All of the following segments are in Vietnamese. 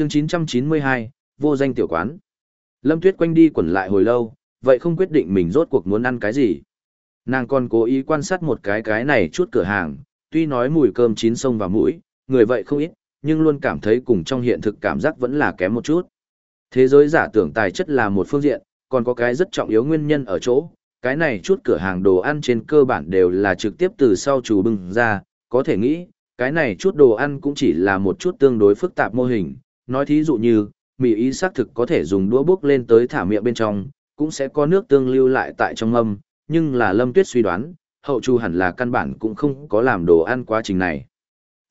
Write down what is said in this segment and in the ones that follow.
chương 992, vô danh tiểu quán. Lâm Tuyết quanh đi quẩn lại hồi lâu, vậy không quyết định mình rốt cuộc muốn ăn cái gì. Nàng còn cố ý quan sát một cái cái này chút cửa hàng, tuy nói mùi cơm chín sông vào mũi, người vậy không ít, nhưng luôn cảm thấy cùng trong hiện thực cảm giác vẫn là kém một chút. Thế giới giả tưởng tài chất là một phương diện, còn có cái rất trọng yếu nguyên nhân ở chỗ, cái này chút cửa hàng đồ ăn trên cơ bản đều là trực tiếp từ sau chủ bưng ra, có thể nghĩ, cái này chút đồ ăn cũng chỉ là một chút tương đối phức tạp mô hình, nói thí dụ như, mì ý xác thực có thể dùng đũa bước lên tới thả miệng bên trong, cũng sẽ có nước tương lưu lại tại trong âm nhưng là Lâm Tuyết suy đoán, hậu chu hẳn là căn bản cũng không có làm đồ ăn quá trình này.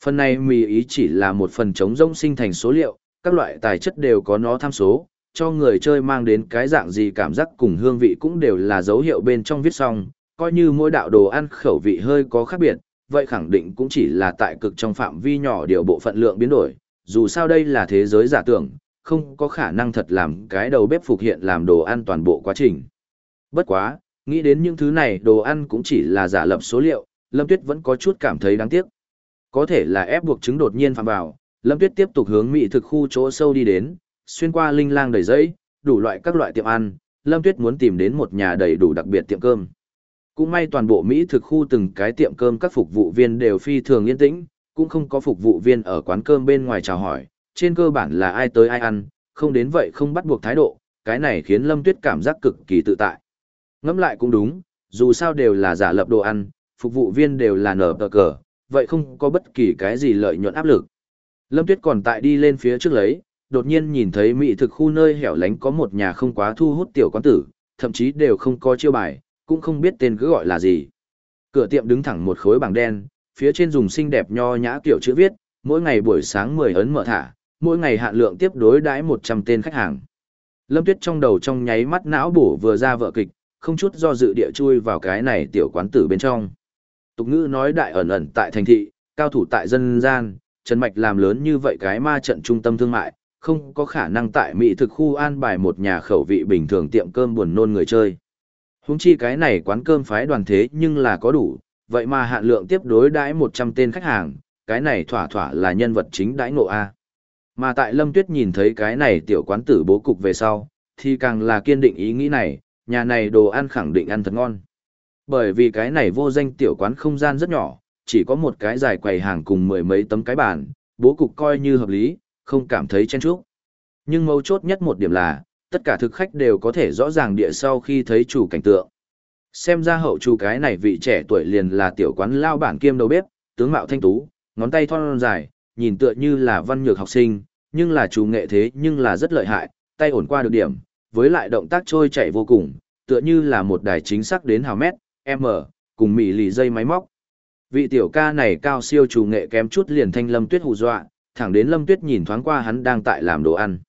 Phần này mì ý chỉ là một phần chống rông sinh thành số liệu, các loại tài chất đều có nó tham số, cho người chơi mang đến cái dạng gì cảm giác cùng hương vị cũng đều là dấu hiệu bên trong viết xong, coi như mỗi đạo đồ ăn khẩu vị hơi có khác biệt, vậy khẳng định cũng chỉ là tại cực trong phạm vi nhỏ điều bộ phận lượng biến đổi, dù sao đây là thế giới giả tưởng, không có khả năng thật làm cái đầu bếp phục hiện làm đồ ăn toàn bộ quá trình. Bất quá, nghĩ đến những thứ này đồ ăn cũng chỉ là giả lập số liệu, Lâm Tuyết vẫn có chút cảm thấy đáng tiếc. Có thể là ép buộc chứng đột nhiên phạm vào, Lâm Tuyết tiếp tục hướng mỹ thực khu chỗ sâu đi đến, xuyên qua linh lang đầy giấy, đủ loại các loại tiệm ăn, Lâm Tuyết muốn tìm đến một nhà đầy đủ đặc biệt tiệm cơm. Cũng may toàn bộ Mỹ thực khu từng cái tiệm cơm các phục vụ viên đều phi thường yên tĩnh, cũng không có phục vụ viên ở quán cơm bên ngoài chào hỏi, trên cơ bản là ai tới ai ăn, không đến vậy không bắt buộc thái độ, cái này khiến Lâm Tuyết cảm giác cực kỳ tự tại. Ngẫm lại cũng đúng, dù sao đều là giả lập đồ ăn, phục vụ viên đều là nở tờ cờ, vậy không có bất kỳ cái gì lợi nhuận áp lực. Lâm Tuyết còn tại đi lên phía trước lấy, đột nhiên nhìn thấy mỹ thực khu nơi hẻo lánh có một nhà không quá thu hút tiểu quán tử, thậm chí đều không có chiêu bài, cũng không biết tên cứ gọi là gì. Cửa tiệm đứng thẳng một khối bảng đen, phía trên dùng xinh đẹp nho nhã kiểu chữ viết, mỗi ngày buổi sáng 10 ấn mở thả, mỗi ngày hạn lượng tiếp đối đãi 100 tên khách hàng. Lâm Tuyết trong đầu trong nháy mắt não bổ vừa ra vợ kịch, không chút do dự địa chui vào cái này tiểu quán tử bên trong. Tục ngữ nói đại ẩn ẩn tại thành thị, cao thủ tại dân gian, Trần Mạch làm lớn như vậy cái ma trận trung tâm thương mại, không có khả năng tại mỹ thực khu an bài một nhà khẩu vị bình thường tiệm cơm buồn nôn người chơi. Húng chi cái này quán cơm phái đoàn thế nhưng là có đủ, vậy mà hạn lượng tiếp đối đãi 100 tên khách hàng, cái này thỏa thỏa là nhân vật chính đãi ngộ A. Mà tại Lâm Tuyết nhìn thấy cái này tiểu quán tử bố cục về sau, thì càng là kiên định ý nghĩ này, nhà này đồ ăn khẳng định ăn thật ngon. Bởi vì cái này vô danh tiểu quán không gian rất nhỏ, chỉ có một cái dài quầy hàng cùng mười mấy tấm cái bàn, bố cục coi như hợp lý, không cảm thấy chen chúc. Nhưng mấu chốt nhất một điểm là, tất cả thực khách đều có thể rõ ràng địa sau khi thấy chủ cảnh tượng. Xem ra hậu chủ cái này vị trẻ tuổi liền là tiểu quán lao bản kiêm đầu bếp, tướng mạo thanh tú, ngón tay thon dài, nhìn tựa như là văn nhược học sinh, nhưng là chủ nghệ thế nhưng là rất lợi hại, tay ổn qua được điểm, với lại động tác trôi chảy vô cùng, tựa như là một đài chính xác đến hào mét, m, cùng mỉ lì dây máy móc. Vị tiểu ca này cao siêu chủ nghệ kém chút liền thanh lâm tuyết hù dọa, thẳng đến lâm tuyết nhìn thoáng qua hắn đang tại làm đồ ăn.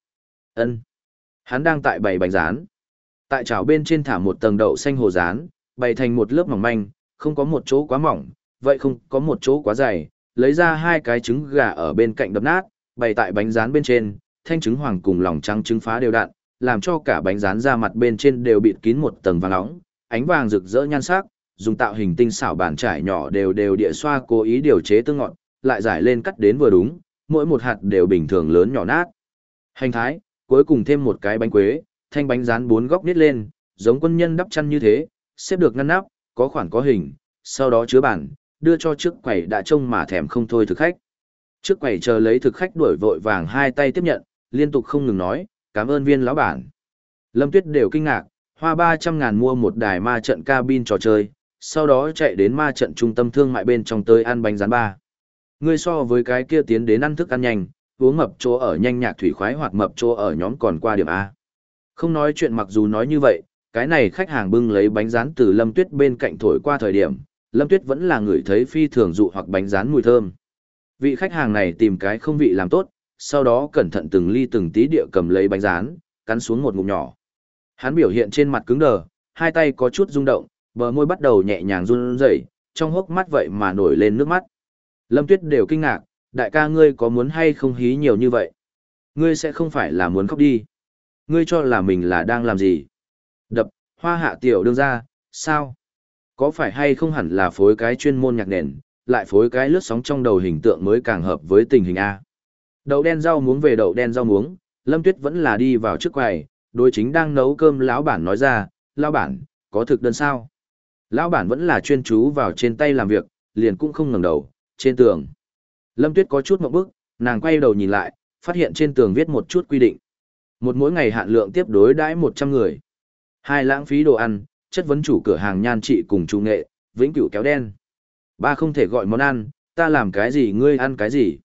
ân Hắn đang tại bày bánh rán. Tại chảo bên trên thả một tầng đậu xanh hồ rán, bày thành một lớp mỏng manh, không có một chỗ quá mỏng, vậy không có một chỗ quá dày, lấy ra hai cái trứng gà ở bên cạnh đập nát, bày tại bánh rán bên trên, thanh trứng hoàng cùng lòng trắng trứng phá đều đặn, làm cho cả bánh rán ra mặt bên trên đều bịt kín một tầng vàng nóng, ánh vàng rực rỡ nhan sắc, dùng tạo hình tinh xảo bàn trải nhỏ đều đều địa xoa cố ý điều chế tương ngọn, lại giải lên cắt đến vừa đúng, mỗi một hạt đều bình thường lớn nhỏ nát. Hành thái, cuối cùng thêm một cái bánh quế, thanh bánh rán bốn góc nít lên, giống quân nhân đắp chăn như thế, xếp được ngăn nắp, có khoản có hình, sau đó chứa bản, đưa cho trước quầy đã trông mà thèm không thôi thực khách. Trước quầy chờ lấy thực khách đuổi vội vàng hai tay tiếp nhận, liên tục không ngừng nói, cảm ơn viên lão bản. Lâm Tuyết đều kinh ngạc, hoa 300 ngàn mua một đài ma trận cabin trò chơi, sau đó chạy đến ma trận trung tâm thương mại bên trong tới ăn bánh rán ba. Ngươi so với cái kia tiến đến ăn thức ăn nhanh, uống mập chỗ ở nhanh nhạc thủy khoái hoặc mập chỗ ở nhóm còn qua điểm A. Không nói chuyện mặc dù nói như vậy, cái này khách hàng bưng lấy bánh rán từ Lâm Tuyết bên cạnh thổi qua thời điểm, Lâm Tuyết vẫn là người thấy phi thường dụ hoặc bánh rán mùi thơm. Vị khách hàng này tìm cái không vị làm tốt, sau đó cẩn thận từng ly từng tí địa cầm lấy bánh rán, cắn xuống một ngụm nhỏ. Hắn biểu hiện trên mặt cứng đờ, hai tay có chút rung động, bờ môi bắt đầu nhẹ nhàng run rẩy, trong hốc mắt vậy mà nổi lên nước mắt. Lâm Tuyết đều kinh ngạc, đại ca ngươi có muốn hay không hí nhiều như vậy? Ngươi sẽ không phải là muốn khóc đi. Ngươi cho là mình là đang làm gì? Đập, hoa hạ tiểu đương ra, sao? Có phải hay không hẳn là phối cái chuyên môn nhạc nền, lại phối cái lướt sóng trong đầu hình tượng mới càng hợp với tình hình A. Đậu đen rau muống về đậu đen rau muống, Lâm Tuyết vẫn là đi vào trước quầy, đối chính đang nấu cơm lão bản nói ra, lão bản, có thực đơn sao? Lão bản vẫn là chuyên chú vào trên tay làm việc, liền cũng không ngẩng đầu, trên tường. Lâm Tuyết có chút mộng bức, nàng quay đầu nhìn lại, phát hiện trên tường viết một chút quy định. Một mỗi ngày hạn lượng tiếp đối đãi 100 người. Hai lãng phí đồ ăn, chất vấn chủ cửa hàng nhan trị cùng chủ nghệ, vĩnh cửu kéo đen. Ba không thể gọi món ăn, ta làm cái gì ngươi ăn cái gì.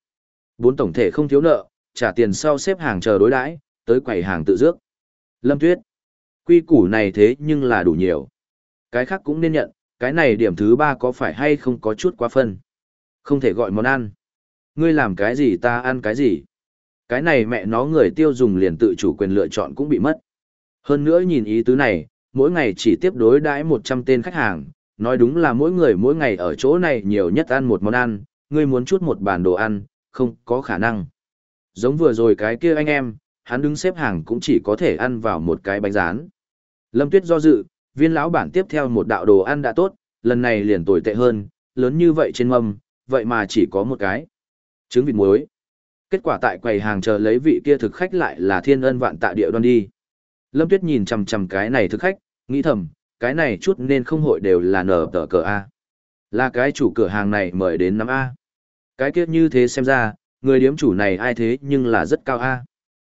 Bốn tổng thể không thiếu nợ, trả tiền sau xếp hàng chờ đối đãi, tới quầy hàng tự dước. Lâm Tuyết, quy củ này thế nhưng là đủ nhiều. Cái khác cũng nên nhận, cái này điểm thứ ba có phải hay không có chút quá phân. Không thể gọi món ăn. Ngươi làm cái gì ta ăn cái gì. Cái này mẹ nó người tiêu dùng liền tự chủ quyền lựa chọn cũng bị mất. Hơn nữa nhìn ý tứ này, mỗi ngày chỉ tiếp đối đãi 100 tên khách hàng, nói đúng là mỗi người mỗi ngày ở chỗ này nhiều nhất ăn một món ăn, ngươi muốn chút một bàn đồ ăn, không có khả năng. Giống vừa rồi cái kia anh em, hắn đứng xếp hàng cũng chỉ có thể ăn vào một cái bánh rán. Lâm Tuyết do dự, viên lão bản tiếp theo một đạo đồ ăn đã tốt, lần này liền tồi tệ hơn, lớn như vậy trên mâm, vậy mà chỉ có một cái. Trứng vịt muối. Kết quả tại quầy hàng chờ lấy vị kia thực khách lại là thiên ân vạn tạ địa đoan đi. Lâm Tuyết nhìn chằm chằm cái này thực khách, nghĩ thầm, cái này chút nên không hội đều là nở tờ cờ A. Là cái chủ cửa hàng này mời đến năm A. Cái kia như thế xem ra, người điếm chủ này ai thế nhưng là rất cao A.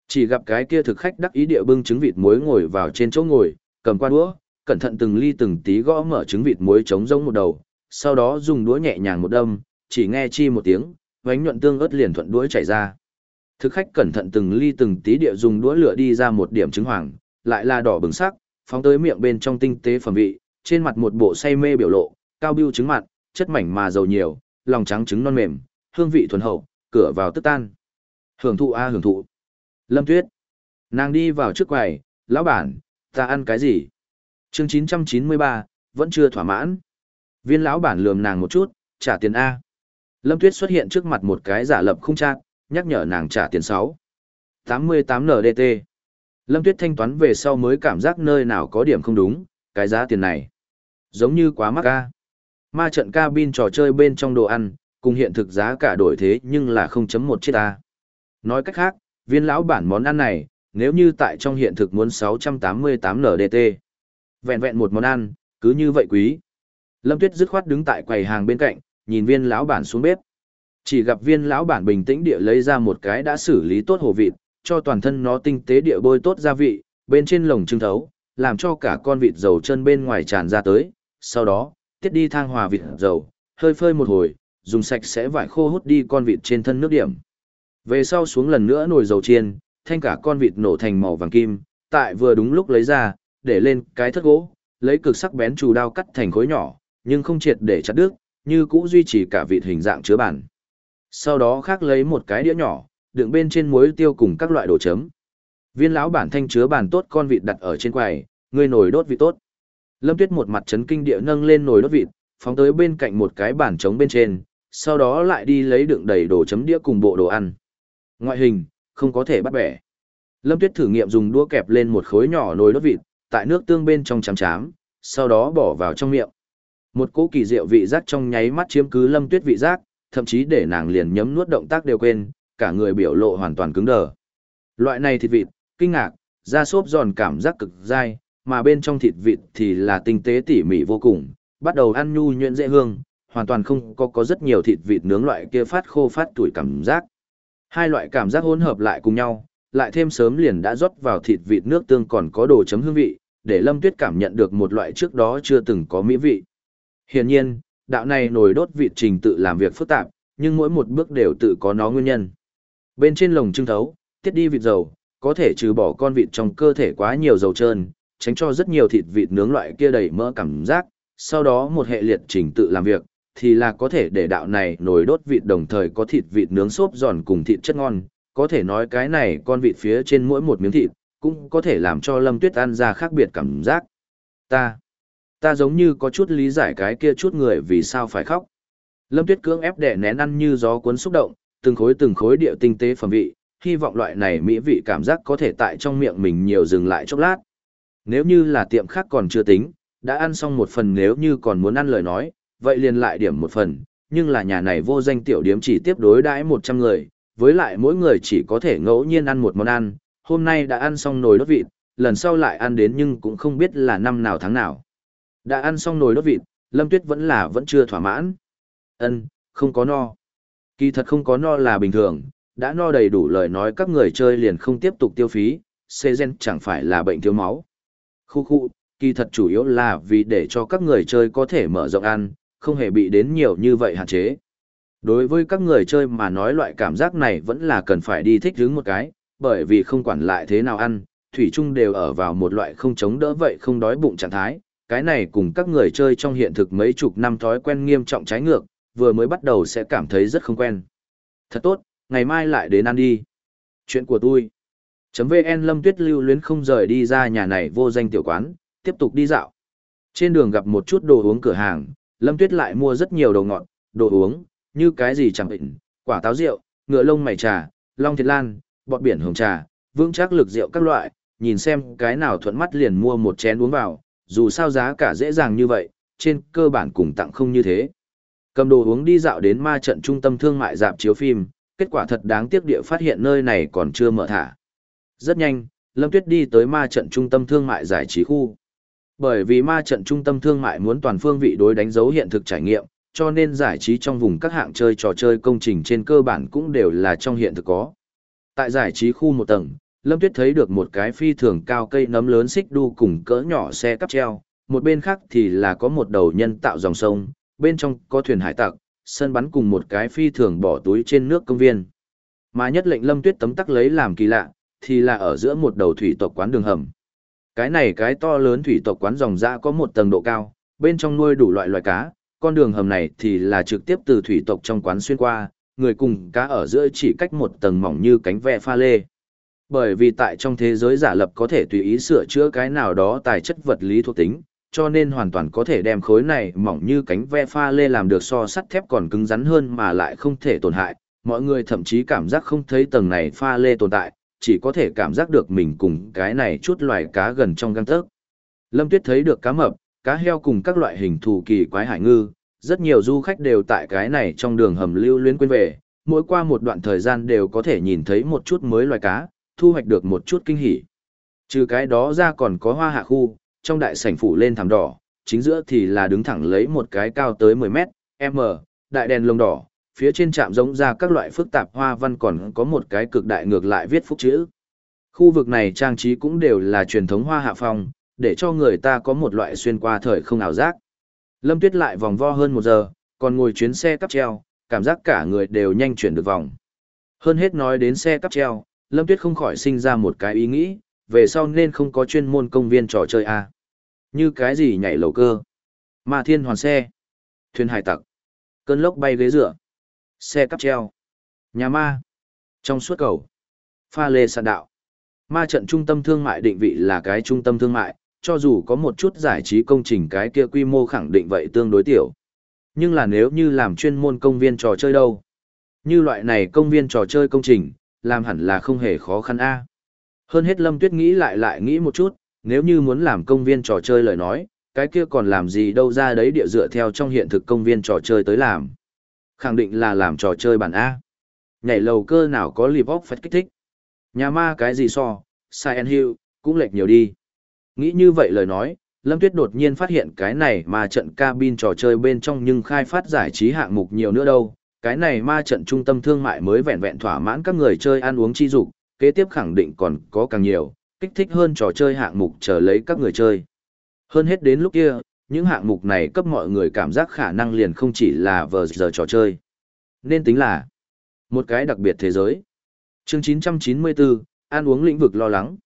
Chỉ gặp cái kia thực khách đắc ý địa bưng trứng vịt muối ngồi vào trên chỗ ngồi, cầm qua đũa, cẩn thận từng ly từng tí gõ mở trứng vịt muối trống rỗng một đầu, sau đó dùng đũa nhẹ nhàng một đâm, chỉ nghe chi một tiếng, vánh nhuận tương ớt liền thuận đuối chảy ra. Thực khách cẩn thận từng ly từng tí địa dùng đũa lửa đi ra một điểm trứng hoàng, lại là đỏ bừng sắc, phóng tới miệng bên trong tinh tế phẩm vị, trên mặt một bộ say mê biểu lộ, cao bưu trứng mặn, chất mảnh mà dầu nhiều, lòng trắng trứng non mềm, hương vị thuần hậu, cửa vào tức tan. Hưởng thụ a hưởng thụ. Lâm Tuyết. Nàng đi vào trước quầy, lão bản, ta ăn cái gì? chương 993, vẫn chưa thỏa mãn. Viên lão bản lườm nàng một chút, trả tiền A. Lâm Tuyết xuất hiện trước mặt một cái giả lập không trang, nhắc nhở nàng trả tiền 6. 88 NDT. Lâm Tuyết thanh toán về sau mới cảm giác nơi nào có điểm không đúng, cái giá tiền này. Giống như quá mắc ca. Ma trận cabin trò chơi bên trong đồ ăn, cùng hiện thực giá cả đổi thế nhưng là 0.1 chiếc A. Nói cách khác, viên lão bản món ăn này, nếu như tại trong hiện thực muốn 688 NDT. Vẹn vẹn một món ăn, cứ như vậy quý. Lâm Tuyết dứt khoát đứng tại quầy hàng bên cạnh, nhìn viên lão bản xuống bếp. Chỉ gặp viên lão bản bình tĩnh địa lấy ra một cái đã xử lý tốt hồ vịt, cho toàn thân nó tinh tế địa bôi tốt gia vị, bên trên lồng trưng thấu, làm cho cả con vịt dầu chân bên ngoài tràn ra tới. Sau đó, tiết đi thang hòa vịt dầu, hơi phơi một hồi, dùng sạch sẽ vải khô hút đi con vịt trên thân nước điểm. Về sau xuống lần nữa nồi dầu chiên, thanh cả con vịt nổ thành màu vàng kim, tại vừa đúng lúc lấy ra, để lên cái thất gỗ, lấy cực sắc bén chủ đao cắt thành khối nhỏ, nhưng không triệt để chặt đứt, như cũ duy trì cả vịt hình dạng chứa bản. Sau đó khác lấy một cái đĩa nhỏ, đựng bên trên muối tiêu cùng các loại đồ chấm. Viên lão bản thanh chứa bản tốt con vịt đặt ở trên quầy, người nồi đốt vịt tốt. Lâm Tuyết một mặt chấn kinh địa nâng lên nồi đốt vịt, phóng tới bên cạnh một cái bản trống bên trên, sau đó lại đi lấy đựng đầy đồ chấm đĩa cùng bộ đồ ăn. Ngoại hình, không có thể bắt bẻ. Lâm Tuyết thử nghiệm dùng đũa kẹp lên một khối nhỏ nồi đốt vịt, tại nước tương bên trong chám chám, sau đó bỏ vào trong miệng. Một cỗ kỳ diệu vị giác trong nháy mắt chiếm cứ Lâm Tuyết vị giác, thậm chí để nàng liền nhấm nuốt động tác đều quên, cả người biểu lộ hoàn toàn cứng đờ. Loại này thịt vịt, kinh ngạc, da xốp giòn cảm giác cực dai, mà bên trong thịt vịt thì là tinh tế tỉ mỉ vô cùng, bắt đầu ăn nhu nhuyễn dễ hương, hoàn toàn không có có rất nhiều thịt vịt nướng loại kia phát khô phát tuổi cảm giác. Hai loại cảm giác hỗn hợp lại cùng nhau, lại thêm sớm liền đã rót vào thịt vịt nước tương còn có đồ chấm hương vị, để Lâm Tuyết cảm nhận được một loại trước đó chưa từng có mỹ vị. Hiển nhiên, đạo này nồi đốt vịt trình tự làm việc phức tạp, nhưng mỗi một bước đều tự có nó nguyên nhân. Bên trên lồng trưng thấu, tiết đi vịt dầu, có thể trừ bỏ con vịt trong cơ thể quá nhiều dầu trơn, tránh cho rất nhiều thịt vịt nướng loại kia đầy mỡ cảm giác, sau đó một hệ liệt trình tự làm việc, thì là có thể để đạo này nồi đốt vịt đồng thời có thịt vịt nướng xốp giòn cùng thịt chất ngon, có thể nói cái này con vịt phía trên mỗi một miếng thịt, cũng có thể làm cho Lâm Tuyết ăn ra khác biệt cảm giác. Ta, ta giống như có chút lý giải cái kia chút người vì sao phải khóc. Lâm Tuyết cưỡng ép đè nén ăn như gió cuốn xúc động, từng khối từng khối địa tinh tế phẩm vị, hy vọng loại này mỹ vị cảm giác có thể tại trong miệng mình nhiều dừng lại chốc lát. Nếu như là tiệm khác còn chưa tính, đã ăn xong một phần nếu như còn muốn ăn lời nói, vậy liền lại điểm một phần, nhưng là nhà này vô danh tiểu điếm chỉ tiếp đối đãi 100 người, với lại mỗi người chỉ có thể ngẫu nhiên ăn một món ăn, hôm nay đã ăn xong nồi đốt vịt, lần sau lại ăn đến nhưng cũng không biết là năm nào tháng nào. Đã ăn xong nồi đốt vịt, Lâm Tuyết vẫn là vẫn chưa thỏa mãn. Ân, không có no. Kỳ thật không có no là bình thường, đã no đầy đủ lời nói các người chơi liền không tiếp tục tiêu phí, xê gen chẳng phải là bệnh thiếu máu. Khu khu, kỳ thật chủ yếu là vì để cho các người chơi có thể mở rộng ăn, không hề bị đến nhiều như vậy hạn chế. Đối với các người chơi mà nói loại cảm giác này vẫn là cần phải đi thích hứng một cái, bởi vì không quản lại thế nào ăn, thủy chung đều ở vào một loại không chống đỡ vậy không đói bụng trạng thái. Cái này cùng các người chơi trong hiện thực mấy chục năm thói quen nghiêm trọng trái ngược, vừa mới bắt đầu sẽ cảm thấy rất không quen. Thật tốt, ngày mai lại đến ăn đi. Chuyện của tôi. Chấm VN Lâm Tuyết lưu luyến không rời đi ra nhà này vô danh tiểu quán, tiếp tục đi dạo. Trên đường gặp một chút đồ uống cửa hàng, Lâm Tuyết lại mua rất nhiều đồ ngọt, đồ uống, như cái gì chẳng bệnh, quả táo rượu, ngựa lông mày trà, long thiệt lan, bọt biển hồng trà, vững chắc lực rượu các loại, nhìn xem cái nào thuận mắt liền mua một chén uống vào, dù sao giá cả dễ dàng như vậy, trên cơ bản cùng tặng không như thế. Cầm đồ uống đi dạo đến ma trận trung tâm thương mại dạp chiếu phim, kết quả thật đáng tiếc địa phát hiện nơi này còn chưa mở thả. Rất nhanh, Lâm Tuyết đi tới ma trận trung tâm thương mại giải trí khu. Bởi vì ma trận trung tâm thương mại muốn toàn phương vị đối đánh dấu hiện thực trải nghiệm, cho nên giải trí trong vùng các hạng chơi trò chơi công trình trên cơ bản cũng đều là trong hiện thực có. Tại giải trí khu một tầng, Lâm Tuyết thấy được một cái phi thường cao cây nấm lớn xích đu cùng cỡ nhỏ xe cắp treo, một bên khác thì là có một đầu nhân tạo dòng sông, bên trong có thuyền hải tặc, sân bắn cùng một cái phi thường bỏ túi trên nước công viên. Mà nhất lệnh Lâm Tuyết tấm tắc lấy làm kỳ lạ, thì là ở giữa một đầu thủy tộc quán đường hầm. Cái này cái to lớn thủy tộc quán dòng dã có một tầng độ cao, bên trong nuôi đủ loại loài cá, con đường hầm này thì là trực tiếp từ thủy tộc trong quán xuyên qua, người cùng cá ở giữa chỉ cách một tầng mỏng như cánh ve pha lê. Bởi vì tại trong thế giới giả lập có thể tùy ý sửa chữa cái nào đó tài chất vật lý thuộc tính, cho nên hoàn toàn có thể đem khối này mỏng như cánh ve pha lê làm được so sắt thép còn cứng rắn hơn mà lại không thể tổn hại. Mọi người thậm chí cảm giác không thấy tầng này pha lê tồn tại, chỉ có thể cảm giác được mình cùng cái này chút loài cá gần trong găng tấc. Lâm Tuyết thấy được cá mập, cá heo cùng các loại hình thù kỳ quái hải ngư, rất nhiều du khách đều tại cái này trong đường hầm lưu luyến quên về, mỗi qua một đoạn thời gian đều có thể nhìn thấy một chút mới loài cá, thu hoạch được một chút kinh hỉ. Trừ cái đó ra còn có hoa hạ khu, trong đại sảnh phủ lên thảm đỏ, chính giữa thì là đứng thẳng lấy một cái cao tới 10 mét, m, đại đèn lồng đỏ, phía trên trạm giống ra các loại phức tạp hoa văn còn có một cái cực đại ngược lại viết phúc chữ. Khu vực này trang trí cũng đều là truyền thống hoa hạ phong, để cho người ta có một loại xuyên qua thời không ảo giác. Lâm Tuyết lại vòng vo hơn một giờ, còn ngồi chuyến xe cắp treo, cảm giác cả người đều nhanh chuyển được vòng. Hơn hết nói đến xe cắp treo, Lâm Tuyết không khỏi sinh ra một cái ý nghĩ, về sau nên không có chuyên môn công viên trò chơi à. Như cái gì nhảy lầu cơ, ma thiên hoàn xe, thuyền hải tặc, cơn lốc bay ghế dựa, xe cắp treo, nhà ma, trong suốt cầu, pha lê sạn đạo. Ma trận trung tâm thương mại định vị là cái trung tâm thương mại, cho dù có một chút giải trí công trình cái kia quy mô khẳng định vậy tương đối tiểu. Nhưng là nếu như làm chuyên môn công viên trò chơi đâu? Như loại này công viên trò chơi công trình, làm hẳn là không hề khó khăn a. Hơn hết Lâm Tuyết nghĩ lại lại nghĩ một chút, nếu như muốn làm công viên trò chơi lời nói, cái kia còn làm gì đâu ra đấy địa dựa theo trong hiện thực công viên trò chơi tới làm. Khẳng định là làm trò chơi bản A. Nhảy lầu cơ nào có live off phách kích thích. Nhà ma cái gì so, Silent Hill, cũng lệch nhiều đi. Nghĩ như vậy lời nói, Lâm Tuyết đột nhiên phát hiện cái này mà trận cabin trò chơi bên trong nhưng khai phát giải trí hạng mục nhiều nữa đâu. Cái này ma trận trung tâm thương mại mới vẹn vẹn thỏa mãn các người chơi ăn uống chi dục, kế tiếp khẳng định còn có càng nhiều, kích thích hơn trò chơi hạng mục chờ lấy các người chơi. Hơn hết đến lúc kia, những hạng mục này cấp mọi người cảm giác khả năng liền không chỉ là vờ giờ trò chơi. Nên tính là một cái đặc biệt thế giới. Chương 994, ăn uống lĩnh vực lo lắng.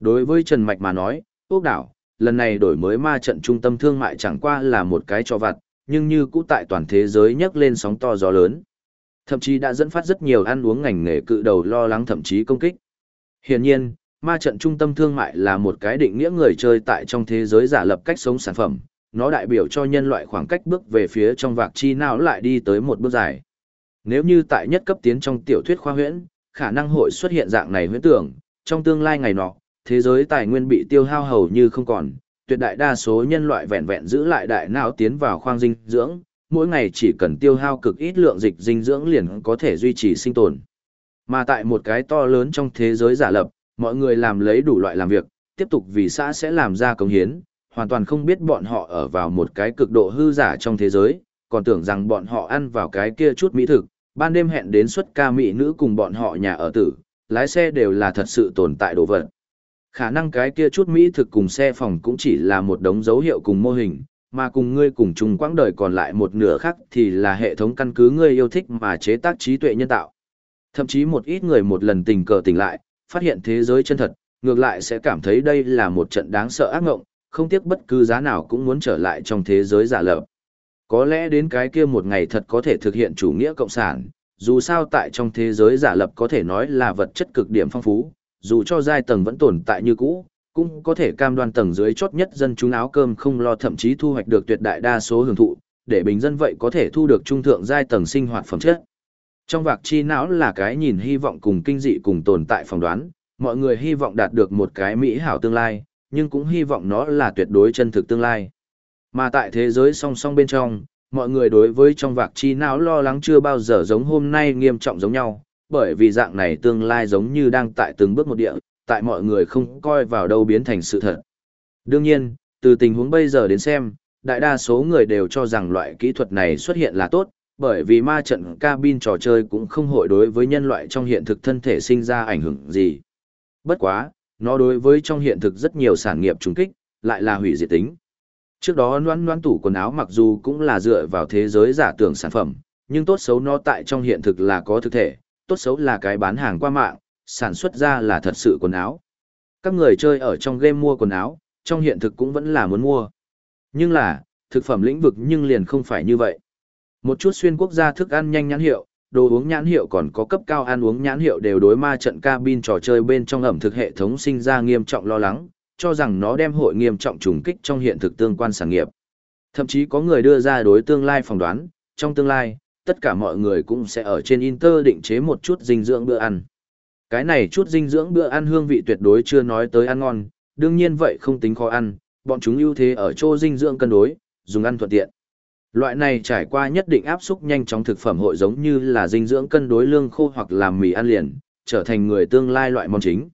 Đối với Trần Mạch mà nói, ốc đảo, lần này đổi mới ma trận trung tâm thương mại chẳng qua là một cái cho vặt, nhưng như cũ tại toàn thế giới nhấc lên sóng to gió lớn. Thậm chí đã dẫn phát rất nhiều ăn uống ngành nghề cự đầu lo lắng thậm chí công kích. Hiển nhiên, ma trận trung tâm thương mại là một cái định nghĩa người chơi tại trong thế giới giả lập cách sống sản phẩm, nó đại biểu cho nhân loại khoảng cách bước về phía trong vạc chi nào lại đi tới một bước dài. Nếu như tại nhất cấp tiến trong tiểu thuyết khoa huyễn, khả năng hội xuất hiện dạng này huyễn tưởng, trong tương lai ngày nọ, thế giới tài nguyên bị tiêu hao hầu như không còn, tuyệt đại đa số nhân loại vẹn vẹn giữ lại đại não tiến vào khoang dinh dưỡng, mỗi ngày chỉ cần tiêu hao cực ít lượng dịch dinh dưỡng liền có thể duy trì sinh tồn. Mà tại một cái to lớn trong thế giới giả lập, mọi người làm lấy đủ loại làm việc, tiếp tục vì xã sẽ làm ra công hiến, hoàn toàn không biết bọn họ ở vào một cái cực độ hư giả trong thế giới, còn tưởng rằng bọn họ ăn vào cái kia chút mỹ thực, ban đêm hẹn đến xuất ca mỹ nữ cùng bọn họ nhà ở tử, lái xe đều là thật sự tồn tại đồ vật. Khả năng cái kia chút mỹ thực cùng xe phòng cũng chỉ là một đống dấu hiệu cùng mô hình, mà cùng ngươi cùng chung quãng đời còn lại một nửa khác thì là hệ thống căn cứ ngươi yêu thích mà chế tác trí tuệ nhân tạo. Thậm chí một ít người một lần tình cờ tỉnh lại, phát hiện thế giới chân thật, ngược lại sẽ cảm thấy đây là một trận đáng sợ ác ngộng, không tiếc bất cứ giá nào cũng muốn trở lại trong thế giới giả lập. Có lẽ đến cái kia một ngày thật có thể thực hiện chủ nghĩa cộng sản, dù sao tại trong thế giới giả lập có thể nói là vật chất cực điểm phong phú, dù cho giai tầng vẫn tồn tại như cũ, cũng có thể cam đoan tầng dưới chốt nhất dân chúng áo cơm không lo thậm chí thu hoạch được tuyệt đại đa số hưởng thụ, để bình dân vậy có thể thu được trung thượng giai tầng sinh hoạt phẩm chất. Trong vạc chi não là cái nhìn hy vọng cùng kinh dị cùng tồn tại phỏng đoán, mọi người hy vọng đạt được một cái mỹ hảo tương lai, nhưng cũng hy vọng nó là tuyệt đối chân thực tương lai. Mà tại thế giới song song bên trong, mọi người đối với trong vạc chi não lo lắng chưa bao giờ giống hôm nay nghiêm trọng giống nhau, bởi vì dạng này tương lai giống như đang tại từng bước một địa, tại mọi người không coi vào đâu biến thành sự thật. Đương nhiên, từ tình huống bây giờ đến xem, đại đa số người đều cho rằng loại kỹ thuật này xuất hiện là tốt, bởi vì ma trận cabin trò chơi cũng không hội đối với nhân loại trong hiện thực thân thể sinh ra ảnh hưởng gì. Bất quá, nó đối với trong hiện thực rất nhiều sản nghiệp trùng kích, lại là hủy diệt tính. Trước đó noan noan tủ quần áo mặc dù cũng là dựa vào thế giới giả tưởng sản phẩm, nhưng tốt xấu nó tại trong hiện thực là có thực thể, tốt xấu là cái bán hàng qua mạng, sản xuất ra là thật sự quần áo. Các người chơi ở trong game mua quần áo, trong hiện thực cũng vẫn là muốn mua. Nhưng là, thực phẩm lĩnh vực nhưng liền không phải như vậy. Một chút xuyên quốc gia thức ăn nhanh nhãn hiệu, đồ uống nhãn hiệu còn có cấp cao ăn uống nhãn hiệu đều đối ma trận cabin trò chơi bên trong ẩm thực hệ thống sinh ra nghiêm trọng lo lắng, cho rằng nó đem hội nghiêm trọng trùng kích trong hiện thực tương quan sản nghiệp. Thậm chí có người đưa ra đối tương lai phỏng đoán, trong tương lai, tất cả mọi người cũng sẽ ở trên Inter định chế một chút dinh dưỡng bữa ăn. Cái này chút dinh dưỡng bữa ăn hương vị tuyệt đối chưa nói tới ăn ngon, đương nhiên vậy không tính khó ăn, bọn chúng ưu thế ở chỗ dinh dưỡng cân đối, dùng ăn thuận tiện. Loại này trải qua nhất định áp xúc nhanh chóng thực phẩm hội giống như là dinh dưỡng cân đối lương khô hoặc làm mì ăn liền, trở thành người tương lai loại món chính.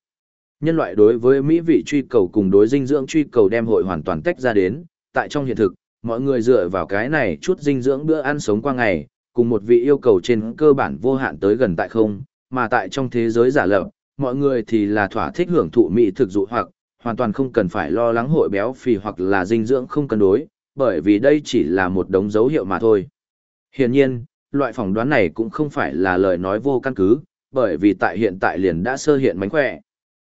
Nhân loại đối với mỹ vị truy cầu cùng đối dinh dưỡng truy cầu đem hội hoàn toàn tách ra đến, tại trong hiện thực, mọi người dựa vào cái này chút dinh dưỡng bữa ăn sống qua ngày, cùng một vị yêu cầu trên cơ bản vô hạn tới gần tại không, mà tại trong thế giới giả lập, mọi người thì là thỏa thích hưởng thụ mỹ thực dụ hoặc, hoàn toàn không cần phải lo lắng hội béo phì hoặc là dinh dưỡng không cân đối, bởi vì đây chỉ là một đống dấu hiệu mà thôi. Hiển nhiên, loại phỏng đoán này cũng không phải là lời nói vô căn cứ, bởi vì tại hiện tại liền đã sơ hiện mánh khỏe.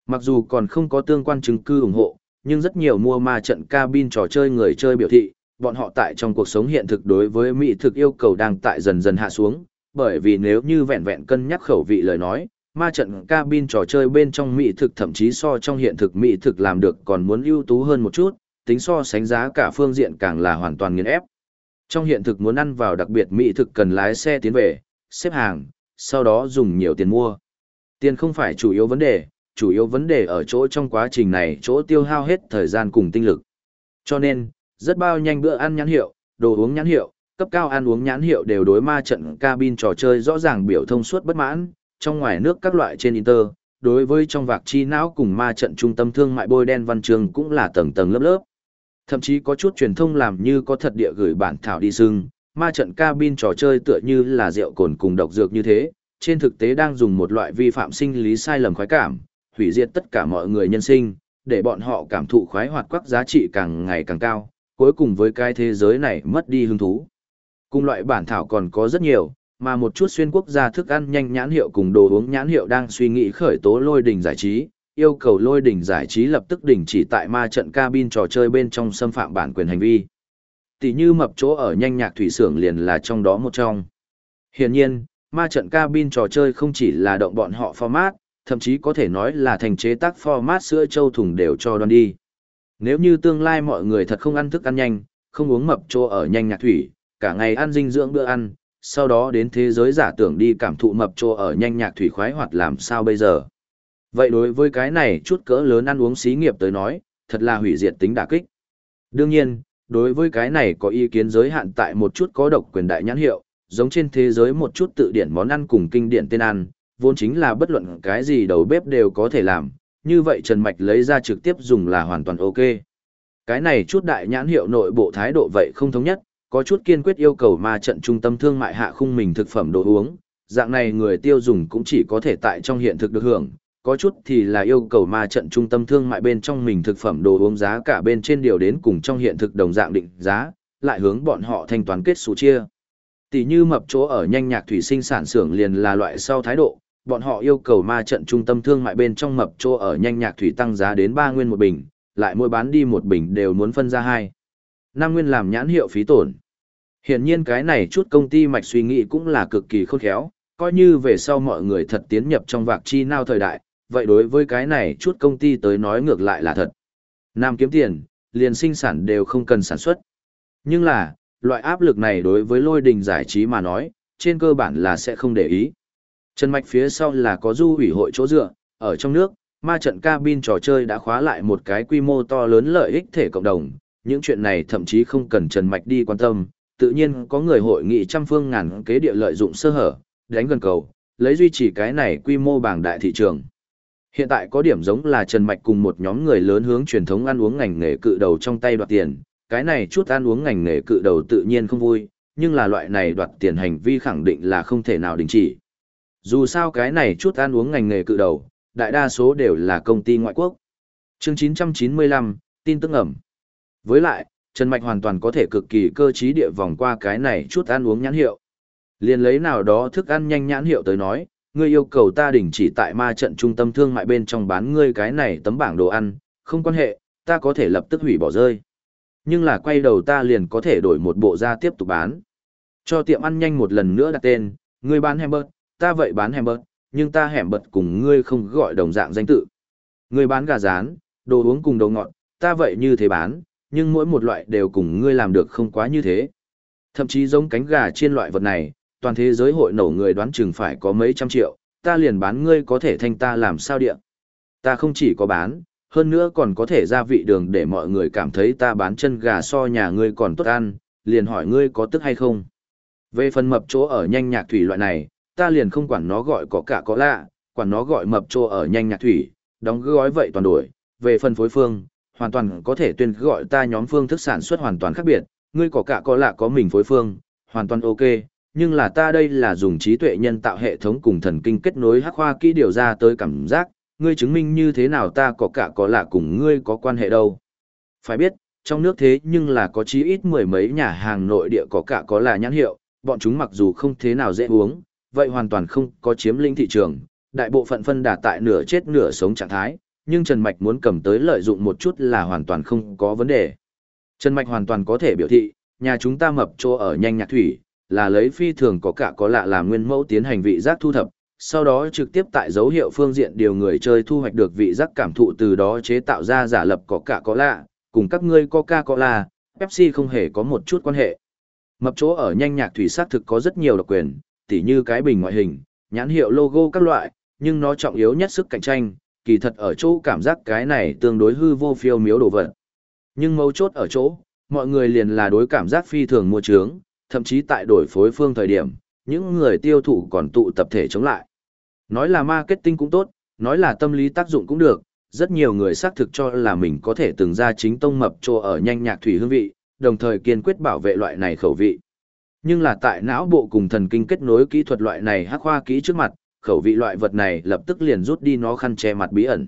Mặc dù còn không có tương quan chứng cứ ủng hộ, nhưng rất nhiều mua ma trận cabin trò chơi người chơi biểu thị, bọn họ tại trong cuộc sống hiện thực đối với mỹ thực yêu cầu đang tại dần dần hạ xuống, bởi vì nếu như vẹn vẹn cân nhắc khẩu vị lời nói, ma trận cabin trò chơi bên trong mỹ thực thậm chí so trong hiện thực mỹ thực làm được còn muốn ưu tú hơn một chút, tính so sánh giá cả phương diện càng là hoàn toàn nghiền ép. Trong hiện thực muốn ăn vào đặc biệt mỹ thực cần lái xe tiến về, xếp hàng, sau đó dùng nhiều tiền mua. Tiền không phải chủ yếu vấn đề, chủ yếu vấn đề ở chỗ trong quá trình này chỗ tiêu hao hết thời gian cùng tinh lực. Cho nên, rất bao nhanh bữa ăn nhãn hiệu, đồ uống nhãn hiệu, cấp cao ăn uống nhãn hiệu đều đối ma trận cabin trò chơi rõ ràng biểu thông suốt bất mãn, trong ngoài nước các loại trên Inter, đối với trong vạc chi não cùng ma trận trung tâm thương mại bôi đen văn trường cũng là tầng tầng lớp lớp. Thậm chí có chút truyền thông làm như có thật địa gửi bản thảo đi dưng, ma trận cabin trò chơi tựa như là rượu cồn cùng độc dược như thế, trên thực tế đang dùng một loại vi phạm sinh lý sai lầm khoái cảm, hủy diệt tất cả mọi người nhân sinh, để bọn họ cảm thụ khoái hoạt quắc giá trị càng ngày càng cao, cuối cùng với cái thế giới này mất đi hứng thú. Cùng loại bản thảo còn có rất nhiều, mà một chút xuyên quốc gia thức ăn nhanh nhãn hiệu cùng đồ uống nhãn hiệu đang suy nghĩ khởi tố lôi đình giải trí, yêu cầu lôi đình giải trí lập tức đình chỉ tại ma trận cabin trò chơi bên trong xâm phạm bản quyền hành vi. Tỷ như mập chỗ ở nhanh nhạc thủy xưởng liền là trong đó một trong. Hiển nhiên, ma trận cabin trò chơi không chỉ là động bọn họ format, thậm chí có thể nói là thành chế tác format sữa châu thùng đều cho đoan đi. Nếu như tương lai mọi người thật không ăn thức ăn nhanh, không uống mập chỗ ở nhanh nhạc thủy, cả ngày ăn dinh dưỡng bữa ăn, sau đó đến thế giới giả tưởng đi cảm thụ mập chỗ ở nhanh nhạc thủy khoái hoạt làm sao bây giờ. Vậy đối với cái này chút cỡ lớn ăn uống xí nghiệp tới nói, thật là hủy diệt tính đả kích. Đương nhiên, đối với cái này có ý kiến giới hạn tại một chút có độc quyền đại nhãn hiệu, giống trên thế giới một chút tự điển món ăn cùng kinh điển tên ăn, vốn chính là bất luận cái gì đầu bếp đều có thể làm, như vậy Trần Mạch lấy ra trực tiếp dùng là hoàn toàn ok. Cái này chút đại nhãn hiệu nội bộ thái độ vậy không thống nhất, có chút kiên quyết yêu cầu ma trận trung tâm thương mại hạ khung mình thực phẩm đồ uống, dạng này người tiêu dùng cũng chỉ có thể tại trong hiện thực được hưởng, có chút thì là yêu cầu ma trận trung tâm thương mại bên trong mình thực phẩm đồ uống giá cả bên trên điều đến cùng trong hiện thực đồng dạng định giá, lại hướng bọn họ thanh toán kết số chia. Tỷ như mập chỗ ở nhanh nhạc thủy sinh sản xưởng liền là loại sau thái độ, bọn họ yêu cầu ma trận trung tâm thương mại bên trong mập chỗ ở nhanh nhạc thủy tăng giá đến 3 nguyên một bình, lại mỗi bán đi một bình đều muốn phân ra hai. Năm nguyên làm nhãn hiệu phí tổn. Hiển nhiên cái này chút công ty mạch suy nghĩ cũng là cực kỳ khôn khéo, coi như về sau mọi người thật tiến nhập trong vạc chi nào thời đại, vậy đối với cái này chút công ty tới nói ngược lại là thật. Nam kiếm tiền, liền sinh sản đều không cần sản xuất. Nhưng là, loại áp lực này đối với lôi đình giải trí mà nói, trên cơ bản là sẽ không để ý. Trần Mạch phía sau là có du ủy hội chỗ dựa, ở trong nước, ma trận cabin trò chơi đã khóa lại một cái quy mô to lớn lợi ích thể cộng đồng. Những chuyện này thậm chí không cần Trần Mạch đi quan tâm, tự nhiên có người hội nghị trăm phương ngàn kế địa lợi dụng sơ hở, đánh gần cầu, lấy duy trì cái này quy mô bảng đại thị trường. Hiện tại có điểm giống là Trần Mạch cùng một nhóm người lớn hướng truyền thống ăn uống ngành nghề cự đầu trong tay đoạt tiền, cái này chút ăn uống ngành nghề cự đầu tự nhiên không vui, nhưng là loại này đoạt tiền hành vi khẳng định là không thể nào đình chỉ. Dù sao cái này chút ăn uống ngành nghề cự đầu, đại đa số đều là công ty ngoại quốc. Chương 995, tin tức ẩm. Với lại, Trần Mạch hoàn toàn có thể cực kỳ cơ trí địa vòng qua cái này chút ăn uống nhãn hiệu. Liền lấy nào đó thức ăn nhanh nhãn hiệu tới nói, ngươi yêu cầu ta đình chỉ tại ma trận trung tâm thương mại bên trong bán ngươi cái này tấm bảng đồ ăn, không quan hệ, ta có thể lập tức hủy bỏ rơi. Nhưng là quay đầu ta liền có thể đổi một bộ ra tiếp tục bán. Cho tiệm ăn nhanh một lần nữa đặt tên, ngươi bán hamburger, ta vậy bán hamburger, nhưng ta hẻm bật cùng ngươi không gọi đồng dạng danh tự. Ngươi bán gà rán, đồ uống cùng đồ ngọt, ta vậy như thế bán, nhưng mỗi một loại đều cùng ngươi làm được không quá như thế. Thậm chí giống cánh gà chiên loại vật này, toàn thế giới hội nổ người đoán chừng phải có mấy trăm triệu, ta liền bán ngươi có thể thanh ta làm sao địa. Ta không chỉ có bán, hơn nữa còn có thể ra vị đường để mọi người cảm thấy ta bán chân gà so nhà ngươi còn tốt ăn, liền hỏi ngươi có tức hay không. Về phần mập chỗ ở nhanh nhạc thủy loại này, ta liền không quản nó gọi có cả có lạ, quản nó gọi mập trô ở nhanh nhạc thủy, đóng gói vậy toàn đổi. Về phân phối phương, hoàn toàn có thể tuyên gọi ta nhóm phương thức sản xuất hoàn toàn khác biệt, ngươi có cả có lạ có mình phối phương, hoàn toàn ok, nhưng là ta đây là dùng trí tuệ nhân tạo hệ thống cùng thần kinh kết nối hắc khoa kỹ điều ra tới cảm giác, ngươi chứng minh như thế nào ta có cả có lạ cùng ngươi có quan hệ đâu. Phải biết, trong nước thế nhưng là có chí ít mười mấy nhà hàng nội địa có cả có là nhãn hiệu, bọn chúng mặc dù không thế nào dễ uống, vậy hoàn toàn không có chiếm lĩnh thị trường, đại bộ phận phân đà tại nửa chết nửa sống trạng thái, nhưng Trần Mạch muốn cầm tới lợi dụng một chút là hoàn toàn không có vấn đề. Trần Mạch hoàn toàn có thể biểu thị, nhà chúng ta mập chỗ ở nhanh nhạc thủy, là lấy phi thường có cả có lạ làm nguyên mẫu tiến hành vị giác thu thập, sau đó trực tiếp tại dấu hiệu phương diện điều người chơi thu hoạch được vị giác cảm thụ từ đó chế tạo ra giả lập có cả có lạ, cùng các ngươi Coca-Cola, Pepsi không hề có một chút quan hệ. Mập chỗ ở nhanh nhạc thủy xác thực có rất nhiều độc quyền, tỉ như cái bình ngoại hình, nhãn hiệu logo các loại, nhưng nó trọng yếu nhất sức cạnh tranh, kỳ thật ở chỗ cảm giác cái này tương đối hư vô phiêu miếu đồ vật. Nhưng mấu chốt ở chỗ, mọi người liền là đối cảm giác phi thường mua trướng, thậm chí tại đổi phối phương thời điểm, những người tiêu thụ còn tụ tập thể chống lại. Nói là marketing cũng tốt, nói là tâm lý tác dụng cũng được, rất nhiều người xác thực cho là mình có thể từng ra chính tông mập trô ở nhanh nhạc thủy hương vị, đồng thời kiên quyết bảo vệ loại này khẩu vị. Nhưng là tại não bộ cùng thần kinh kết nối kỹ thuật loại này hắc khoa kỹ trước mặt, khẩu vị loại vật này lập tức liền rút đi nó khăn che mặt bí ẩn.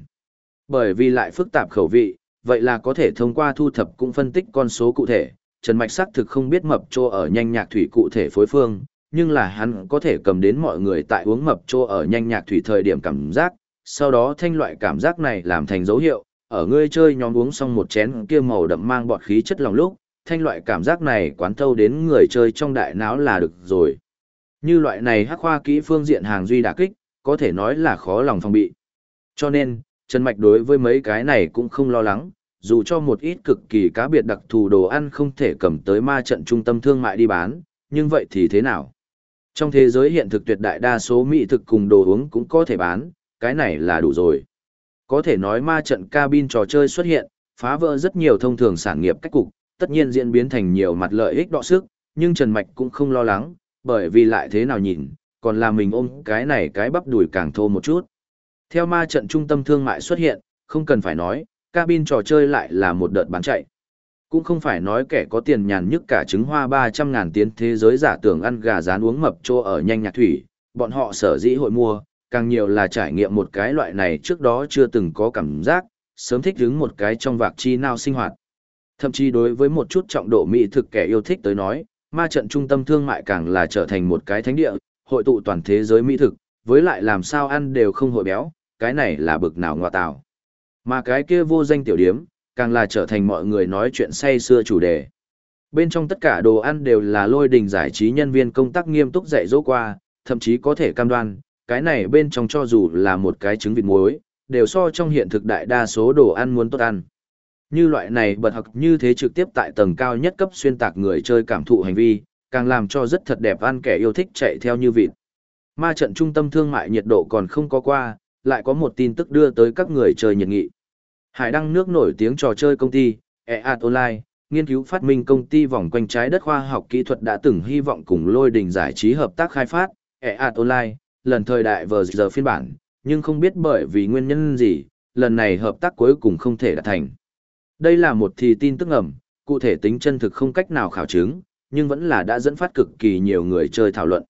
Bởi vì lại phức tạp khẩu vị, vậy là có thể thông qua thu thập cũng phân tích con số cụ thể. Trần Mạch xác thực không biết mập trô ở nhanh nhạc thủy cụ thể phối phương, nhưng là hắn có thể cầm đến mọi người tại uống mập trô ở nhanh nhạc thủy thời điểm cảm giác, sau đó thanh loại cảm giác này làm thành dấu hiệu, ở ngươi chơi nhóm uống xong một chén kia màu đậm mang bọt khí chất lòng lúc, thanh loại cảm giác này quán thâu đến người chơi trong đại não là được rồi. Như loại này hắc khoa kỹ phương diện hàng duy đả kích, có thể nói là khó lòng phòng bị. Cho nên, Trần Mạch đối với mấy cái này cũng không lo lắng, dù cho một ít cực kỳ cá biệt đặc thù đồ ăn không thể cầm tới ma trận trung tâm thương mại đi bán, nhưng vậy thì thế nào? Trong thế giới hiện thực tuyệt đại đa số mỹ thực cùng đồ uống cũng có thể bán, cái này là đủ rồi. Có thể nói ma trận cabin trò chơi xuất hiện, phá vỡ rất nhiều thông thường sản nghiệp cách cục, tất nhiên diễn biến thành nhiều mặt lợi ích đọ sức, nhưng Trần Mạch cũng không lo lắng, bởi vì lại thế nào nhìn, còn là mình ôm cái này cái bắp đùi càng thô một chút. Theo ma trận trung tâm thương mại xuất hiện, không cần phải nói, cabin trò chơi lại là một đợt bán chạy. Cũng không phải nói kẻ có tiền nhàn nhất cả trứng hoa 300 ngàn tiến thế giới giả tưởng ăn gà rán uống mập trô ở nhanh nhạc thủy, bọn họ sở dĩ hội mua, càng nhiều là trải nghiệm một cái loại này trước đó chưa từng có cảm giác, sớm thích đứng một cái trong vạc chi nào sinh hoạt. Thậm chí đối với một chút trọng độ mỹ thực kẻ yêu thích tới nói, ma trận trung tâm thương mại càng là trở thành một cái thánh địa, hội tụ toàn thế giới mỹ thực, với lại làm sao ăn đều không hội béo, cái này là bực nào ngoa tạo. Mà cái kia vô danh tiểu điếm, càng là trở thành mọi người nói chuyện say xưa chủ đề. Bên trong tất cả đồ ăn đều là lôi đình giải trí nhân viên công tác nghiêm túc dạy dỗ qua, thậm chí có thể cam đoan, cái này bên trong cho dù là một cái trứng vịt muối, đều so trong hiện thực đại đa số đồ ăn muốn tốt ăn. Như loại này bật học như thế trực tiếp tại tầng cao nhất cấp xuyên tạc người chơi cảm thụ hành vi, càng làm cho rất thật đẹp ăn kẻ yêu thích chạy theo như vịt. Ma trận trung tâm thương mại nhiệt độ còn không có qua, lại có một tin tức đưa tới các người chơi nhiệt nghị. Hải đăng nước nổi tiếng trò chơi công ty, EAT Online, nghiên cứu phát minh công ty vòng quanh trái đất khoa học kỹ thuật đã từng hy vọng cùng lôi đình giải trí hợp tác khai phát, EAT Online, lần thời đại vừa giờ phiên bản, nhưng không biết bởi vì nguyên nhân gì, lần này hợp tác cuối cùng không thể đạt thành. Đây là một thì tin tức ngầm, cụ thể tính chân thực không cách nào khảo chứng, nhưng vẫn là đã dẫn phát cực kỳ nhiều người chơi thảo luận.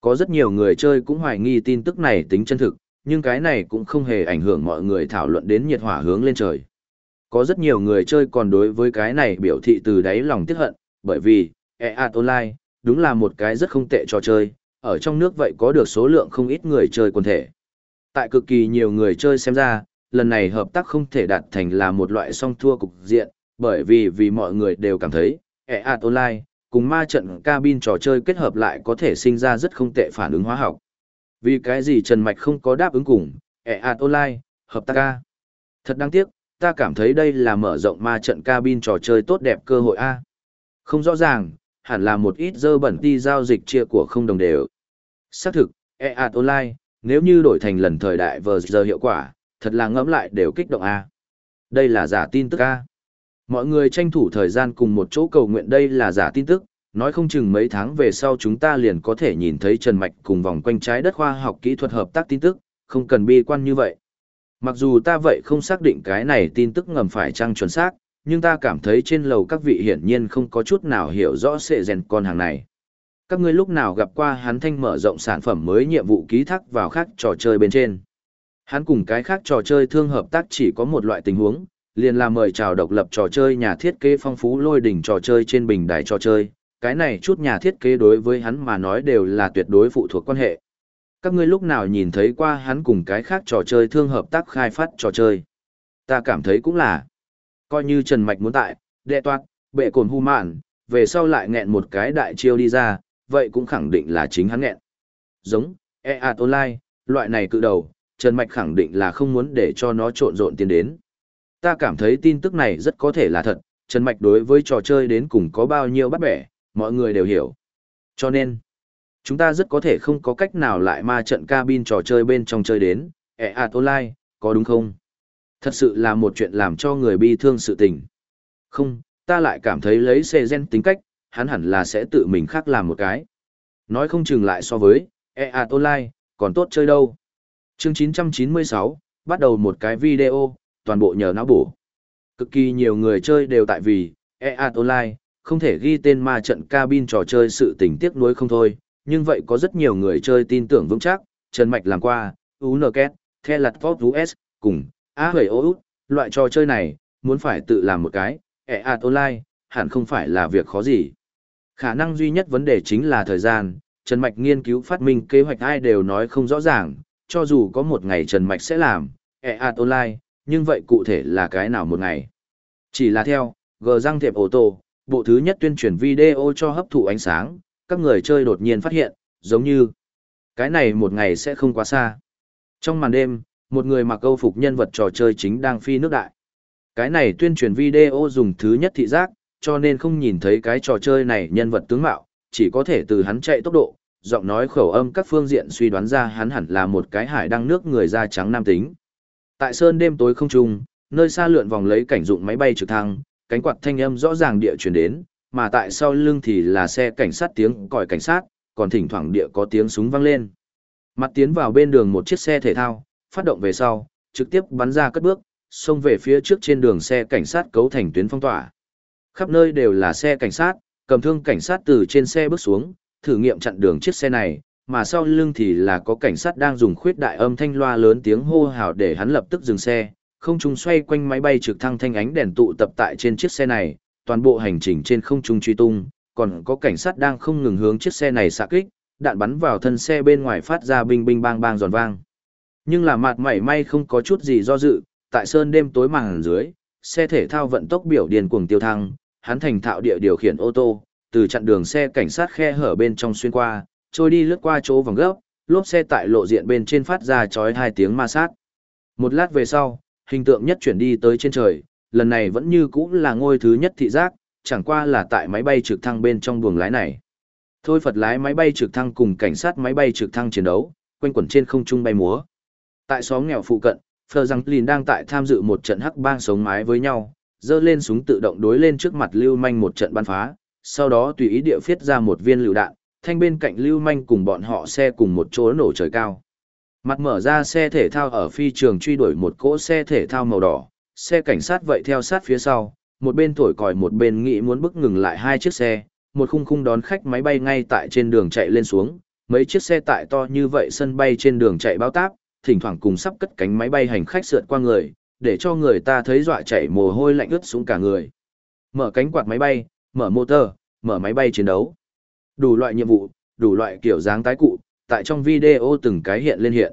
Có rất nhiều người chơi cũng hoài nghi tin tức này tính chân thực, nhưng cái này cũng không hề ảnh hưởng mọi người thảo luận đến nhiệt hỏa hướng lên trời. Có rất nhiều người chơi còn đối với cái này biểu thị từ đáy lòng tiếc hận, bởi vì, EAT Online, đúng là một cái rất không tệ trò chơi, ở trong nước vậy có được số lượng không ít người chơi quần thể. Tại cực kỳ nhiều người chơi xem ra, lần này hợp tác không thể đạt thành là một loại song thua cục diện, bởi vì vì mọi người đều cảm thấy, EAT Online, cùng ma trận cabin trò chơi kết hợp lại có thể sinh ra rất không tệ phản ứng hóa học. Vì cái gì Trần Mạch không có đáp ứng cùng, EAT Online, hợp tác ca. Thật đáng tiếc, ta cảm thấy đây là mở rộng ma trận cabin trò chơi tốt đẹp cơ hội A. Không rõ ràng, hẳn là một ít dơ bẩn ti giao dịch chia của không đồng đều. Xác thực, EAT Online, nếu như đổi thành lần thời đại vừa giờ hiệu quả, thật là ngẫm lại đều kích động A. Đây là giả tin tức A. Mọi người tranh thủ thời gian cùng một chỗ cầu nguyện đây là giả tin tức, nói không chừng mấy tháng về sau chúng ta liền có thể nhìn thấy Trần Mạch cùng vòng quanh trái đất khoa học kỹ thuật hợp tác tin tức, không cần bi quan như vậy. Mặc dù ta vậy không xác định cái này tin tức ngầm phải chăng chuẩn xác, nhưng ta cảm thấy trên lầu các vị hiển nhiên không có chút nào hiểu rõ sệ rèn con hàng này. Các ngươi lúc nào gặp qua hắn thanh mở rộng sản phẩm mới nhiệm vụ ký thác vào khác trò chơi bên trên. Hắn cùng cái khác trò chơi thương hợp tác chỉ có một loại tình huống, liền là mời chào độc lập trò chơi nhà thiết kế phong phú lôi đỉnh trò chơi trên bình đài trò chơi. Cái này chút nhà thiết kế đối với hắn mà nói đều là tuyệt đối phụ thuộc quan hệ. Các ngươi lúc nào nhìn thấy qua hắn cùng cái khác trò chơi thương hợp tác khai phát trò chơi. Ta cảm thấy cũng là. Coi như Trần Mạch muốn tại, đệ toát, bệ cồn hu mạn, về sau lại nghẹn một cái đại chiêu đi ra, vậy cũng khẳng định là chính hắn nghẹn. Giống, EAT Online, loại này cự đầu, Trần Mạch khẳng định là không muốn để cho nó trộn rộn tiến đến. Ta cảm thấy tin tức này rất có thể là thật, Trần Mạch đối với trò chơi đến cùng có bao nhiêu bắt bẻ, mọi người đều hiểu. Cho nên, chúng ta rất có thể không có cách nào lại ma trận cabin trò chơi bên trong chơi đến, ẹ ạt online, có đúng không? Thật sự là một chuyện làm cho người bi thương sự tình. Không, ta lại cảm thấy lấy xe gen tính cách, hắn hẳn là sẽ tự mình khác làm một cái. Nói không chừng lại so với, ẹ ạt online, còn tốt chơi đâu. Chương 996, bắt đầu một cái video, toàn bộ nhờ não bổ. Cực kỳ nhiều người chơi đều tại vì, EAT Online, không thể ghi tên ma trận cabin trò chơi sự tình tiếc nuối không thôi, nhưng vậy có rất nhiều người chơi tin tưởng vững chắc, Trần Mạch làm qua, UNKET, The Lạt Vought US, cùng A Hời Ô loại trò chơi này, muốn phải tự làm một cái, EAT Online, hẳn không phải là việc khó gì. Khả năng duy nhất vấn đề chính là thời gian, Trần Mạch nghiên cứu phát minh kế hoạch ai đều nói không rõ ràng, cho dù có một ngày Trần Mạch sẽ làm, EAT Online, nhưng vậy cụ thể là cái nào một ngày. Chỉ là theo, gờ răng thiệp ô tô, bộ thứ nhất tuyên truyền video cho hấp thụ ánh sáng, các người chơi đột nhiên phát hiện, giống như cái này một ngày sẽ không quá xa. Trong màn đêm, một người mặc câu phục nhân vật trò chơi chính đang phi nước đại. Cái này tuyên truyền video dùng thứ nhất thị giác, cho nên không nhìn thấy cái trò chơi này nhân vật tướng mạo, chỉ có thể từ hắn chạy tốc độ, giọng nói khẩu âm các phương diện suy đoán ra hắn hẳn là một cái hải đăng nước người da trắng nam tính. Tại sơn đêm tối không trung, nơi xa lượn vòng lấy cảnh dụng máy bay trực thăng, cánh quạt thanh âm rõ ràng địa truyền đến, mà tại sau lưng thì là xe cảnh sát tiếng còi cảnh sát, còn thỉnh thoảng địa có tiếng súng vang lên. Mặt tiến vào bên đường một chiếc xe thể thao, phát động về sau, trực tiếp bắn ra cất bước, xông về phía trước trên đường xe cảnh sát cấu thành tuyến phong tỏa. Khắp nơi đều là xe cảnh sát, cầm thương cảnh sát từ trên xe bước xuống, thử nghiệm chặn đường chiếc xe này, mà sau lưng thì là có cảnh sát đang dùng khuyết đại âm thanh loa lớn tiếng hô hào để hắn lập tức dừng xe, không trung xoay quanh máy bay trực thăng thanh ánh đèn tụ tập tại trên chiếc xe này, toàn bộ hành trình trên không trung truy tung, còn có cảnh sát đang không ngừng hướng chiếc xe này xạ kích, đạn bắn vào thân xe bên ngoài phát ra binh binh bang bang giòn vang. Nhưng là mặt mảy may không có chút gì do dự, tại sơn đêm tối màng dưới, xe thể thao vận tốc biểu điền cuồng tiêu thăng, hắn thành thạo địa điều khiển ô tô, từ chặn đường xe cảnh sát khe hở bên trong xuyên qua, trôi đi lướt qua chỗ vòng gấp, lốp xe tại lộ diện bên trên phát ra chói hai tiếng ma sát. Một lát về sau, hình tượng nhất chuyển đi tới trên trời, lần này vẫn như cũ là ngôi thứ nhất thị giác, chẳng qua là tại máy bay trực thăng bên trong buồng lái này. Thôi Phật lái máy bay trực thăng cùng cảnh sát máy bay trực thăng chiến đấu, quanh quẩn trên không trung bay múa. Tại xóm nghèo phụ cận, Phờ Giang Lìn đang tại tham dự một trận hắc bang sống mái với nhau, dơ lên súng tự động đối lên trước mặt Lưu Manh một trận bắn phá, sau đó tùy ý địa phiết ra một viên lựu đạn, thanh bên cạnh Lưu Manh cùng bọn họ xe cùng một chỗ nổ trời cao. Mặt mở ra xe thể thao ở phi trường truy đuổi một cỗ xe thể thao màu đỏ, xe cảnh sát vậy theo sát phía sau, một bên thổi còi một bên nghĩ muốn bức ngừng lại hai chiếc xe, một khung khung đón khách máy bay ngay tại trên đường chạy lên xuống, mấy chiếc xe tải to như vậy sân bay trên đường chạy bao táp, thỉnh thoảng cùng sắp cất cánh máy bay hành khách sượt qua người, để cho người ta thấy dọa chảy mồ hôi lạnh ướt xuống cả người. Mở cánh quạt máy bay, mở motor, mở máy bay chiến đấu. Đủ loại nhiệm vụ, đủ loại kiểu dáng tái cụ, tại trong video từng cái hiện lên hiện.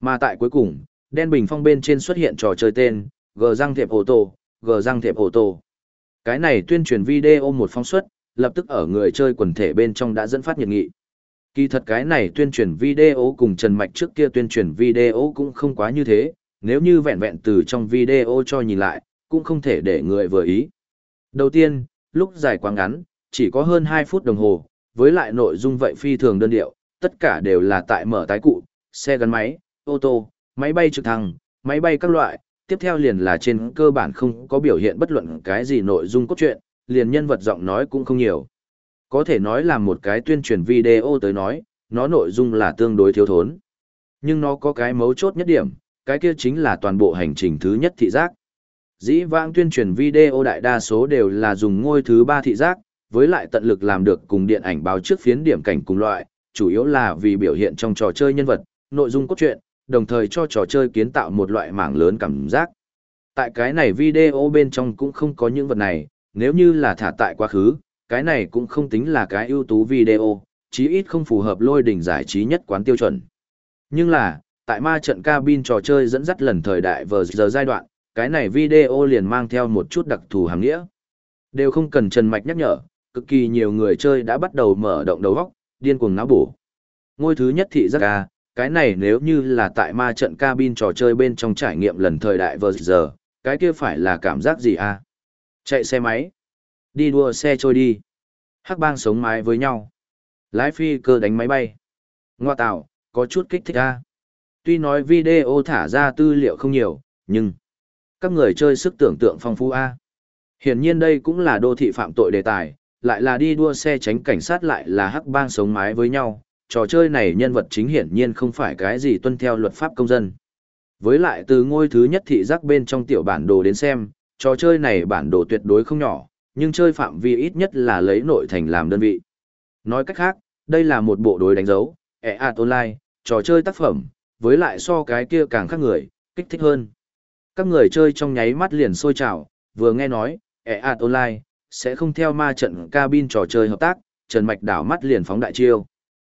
Mà tại cuối cùng, đen bình phong bên trên xuất hiện trò chơi tên, gờ răng thiệp ô tô, gờ răng thiệp ô tô. Cái này tuyên truyền video một phong suất, lập tức ở người chơi quần thể bên trong đã dẫn phát nhiệt nghị. Kỳ thật cái này tuyên truyền video cùng Trần Mạch trước kia tuyên truyền video cũng không quá như thế, nếu như vẹn vẹn từ trong video cho nhìn lại, cũng không thể để người vừa ý. Đầu tiên, lúc dài quá ngắn, chỉ có hơn 2 phút đồng hồ, với lại nội dung vậy phi thường đơn điệu, tất cả đều là tại mở tái cụ, xe gắn máy, ô tô, máy bay trực thăng, máy bay các loại, tiếp theo liền là trên cơ bản không có biểu hiện bất luận cái gì nội dung cốt truyện, liền nhân vật giọng nói cũng không nhiều. Có thể nói là một cái tuyên truyền video tới nói, nó nội dung là tương đối thiếu thốn. Nhưng nó có cái mấu chốt nhất điểm, cái kia chính là toàn bộ hành trình thứ nhất thị giác. Dĩ vãng tuyên truyền video đại đa số đều là dùng ngôi thứ ba thị giác, với lại tận lực làm được cùng điện ảnh báo trước phiến điểm cảnh cùng loại, chủ yếu là vì biểu hiện trong trò chơi nhân vật, nội dung cốt truyện, đồng thời cho trò chơi kiến tạo một loại mảng lớn cảm giác. Tại cái này video bên trong cũng không có những vật này, nếu như là thả tại quá khứ, cái này cũng không tính là cái ưu tú video, chí ít không phù hợp lôi đỉnh giải trí nhất quán tiêu chuẩn. Nhưng là, tại ma trận cabin trò chơi dẫn dắt lần thời đại vừa giờ giai đoạn, cái này video liền mang theo một chút đặc thù hàng nghĩa. Đều không cần Trần Mạch nhắc nhở, cực kỳ nhiều người chơi đã bắt đầu mở động đầu góc, điên cuồng náo bổ. Ngôi thứ nhất thị giác ca, cái này nếu như là tại ma trận cabin trò chơi bên trong trải nghiệm lần thời đại vừa giờ, cái kia phải là cảm giác gì a? Chạy xe máy, đi đua xe trôi đi, hắc bang sống mái với nhau, lái phi cơ đánh máy bay. Ngoa tạo, có chút kích thích a. Tuy nói video thả ra tư liệu không nhiều, nhưng các người chơi sức tưởng tượng phong phú a. Hiển nhiên đây cũng là đô thị phạm tội đề tài, lại là đi đua xe tránh cảnh sát lại là hắc bang sống mái với nhau, trò chơi này nhân vật chính hiển nhiên không phải cái gì tuân theo luật pháp công dân. Với lại từ ngôi thứ nhất thị giác bên trong tiểu bản đồ đến xem, trò chơi này bản đồ tuyệt đối không nhỏ, nhưng chơi phạm vi ít nhất là lấy nội thành làm đơn vị. Nói cách khác, đây là một bộ đối đánh dấu, EA Online, trò chơi tác phẩm, với lại so cái kia càng khác người, kích thích hơn. Các người chơi trong nháy mắt liền sôi trào, vừa nghe nói, EA Online, sẽ không theo ma trận cabin trò chơi hợp tác, Trần Mạch đảo mắt liền phóng đại chiêu.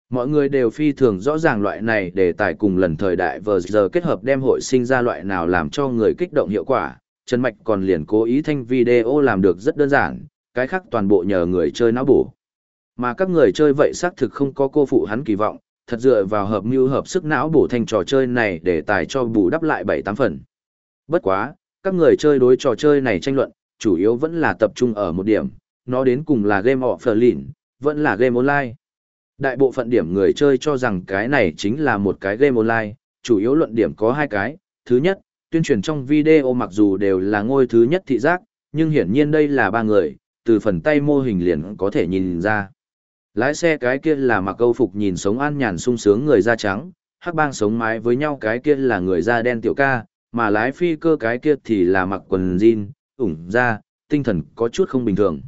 Mọi người đều phi thường rõ ràng loại này để tài cùng lần thời đại vừa giờ kết hợp đem hội sinh ra loại nào làm cho người kích động hiệu quả. Trần Mạch còn liền cố ý thanh video làm được rất đơn giản, cái khác toàn bộ nhờ người chơi não bổ. Mà các người chơi vậy xác thực không có cô phụ hắn kỳ vọng, thật dựa vào hợp mưu hợp sức não bổ thành trò chơi này để tài cho bù đắp lại 7-8 phần. Bất quá, các người chơi đối trò chơi này tranh luận, chủ yếu vẫn là tập trung ở một điểm, nó đến cùng là game offline, vẫn là game online. Đại bộ phận điểm người chơi cho rằng cái này chính là một cái game online, chủ yếu luận điểm có hai cái. Thứ nhất, tuyên truyền trong video mặc dù đều là ngôi thứ nhất thị giác, nhưng hiển nhiên đây là ba người, từ phần tay mô hình liền có thể nhìn ra. Lái xe cái kia là mặc câu phục nhìn sống an nhàn sung sướng người da trắng, hắc bang sống mái với nhau cái kia là người da đen tiểu ca, mà lái phi cơ cái kia thì là mặc quần jean, ủng da, tinh thần có chút không bình thường.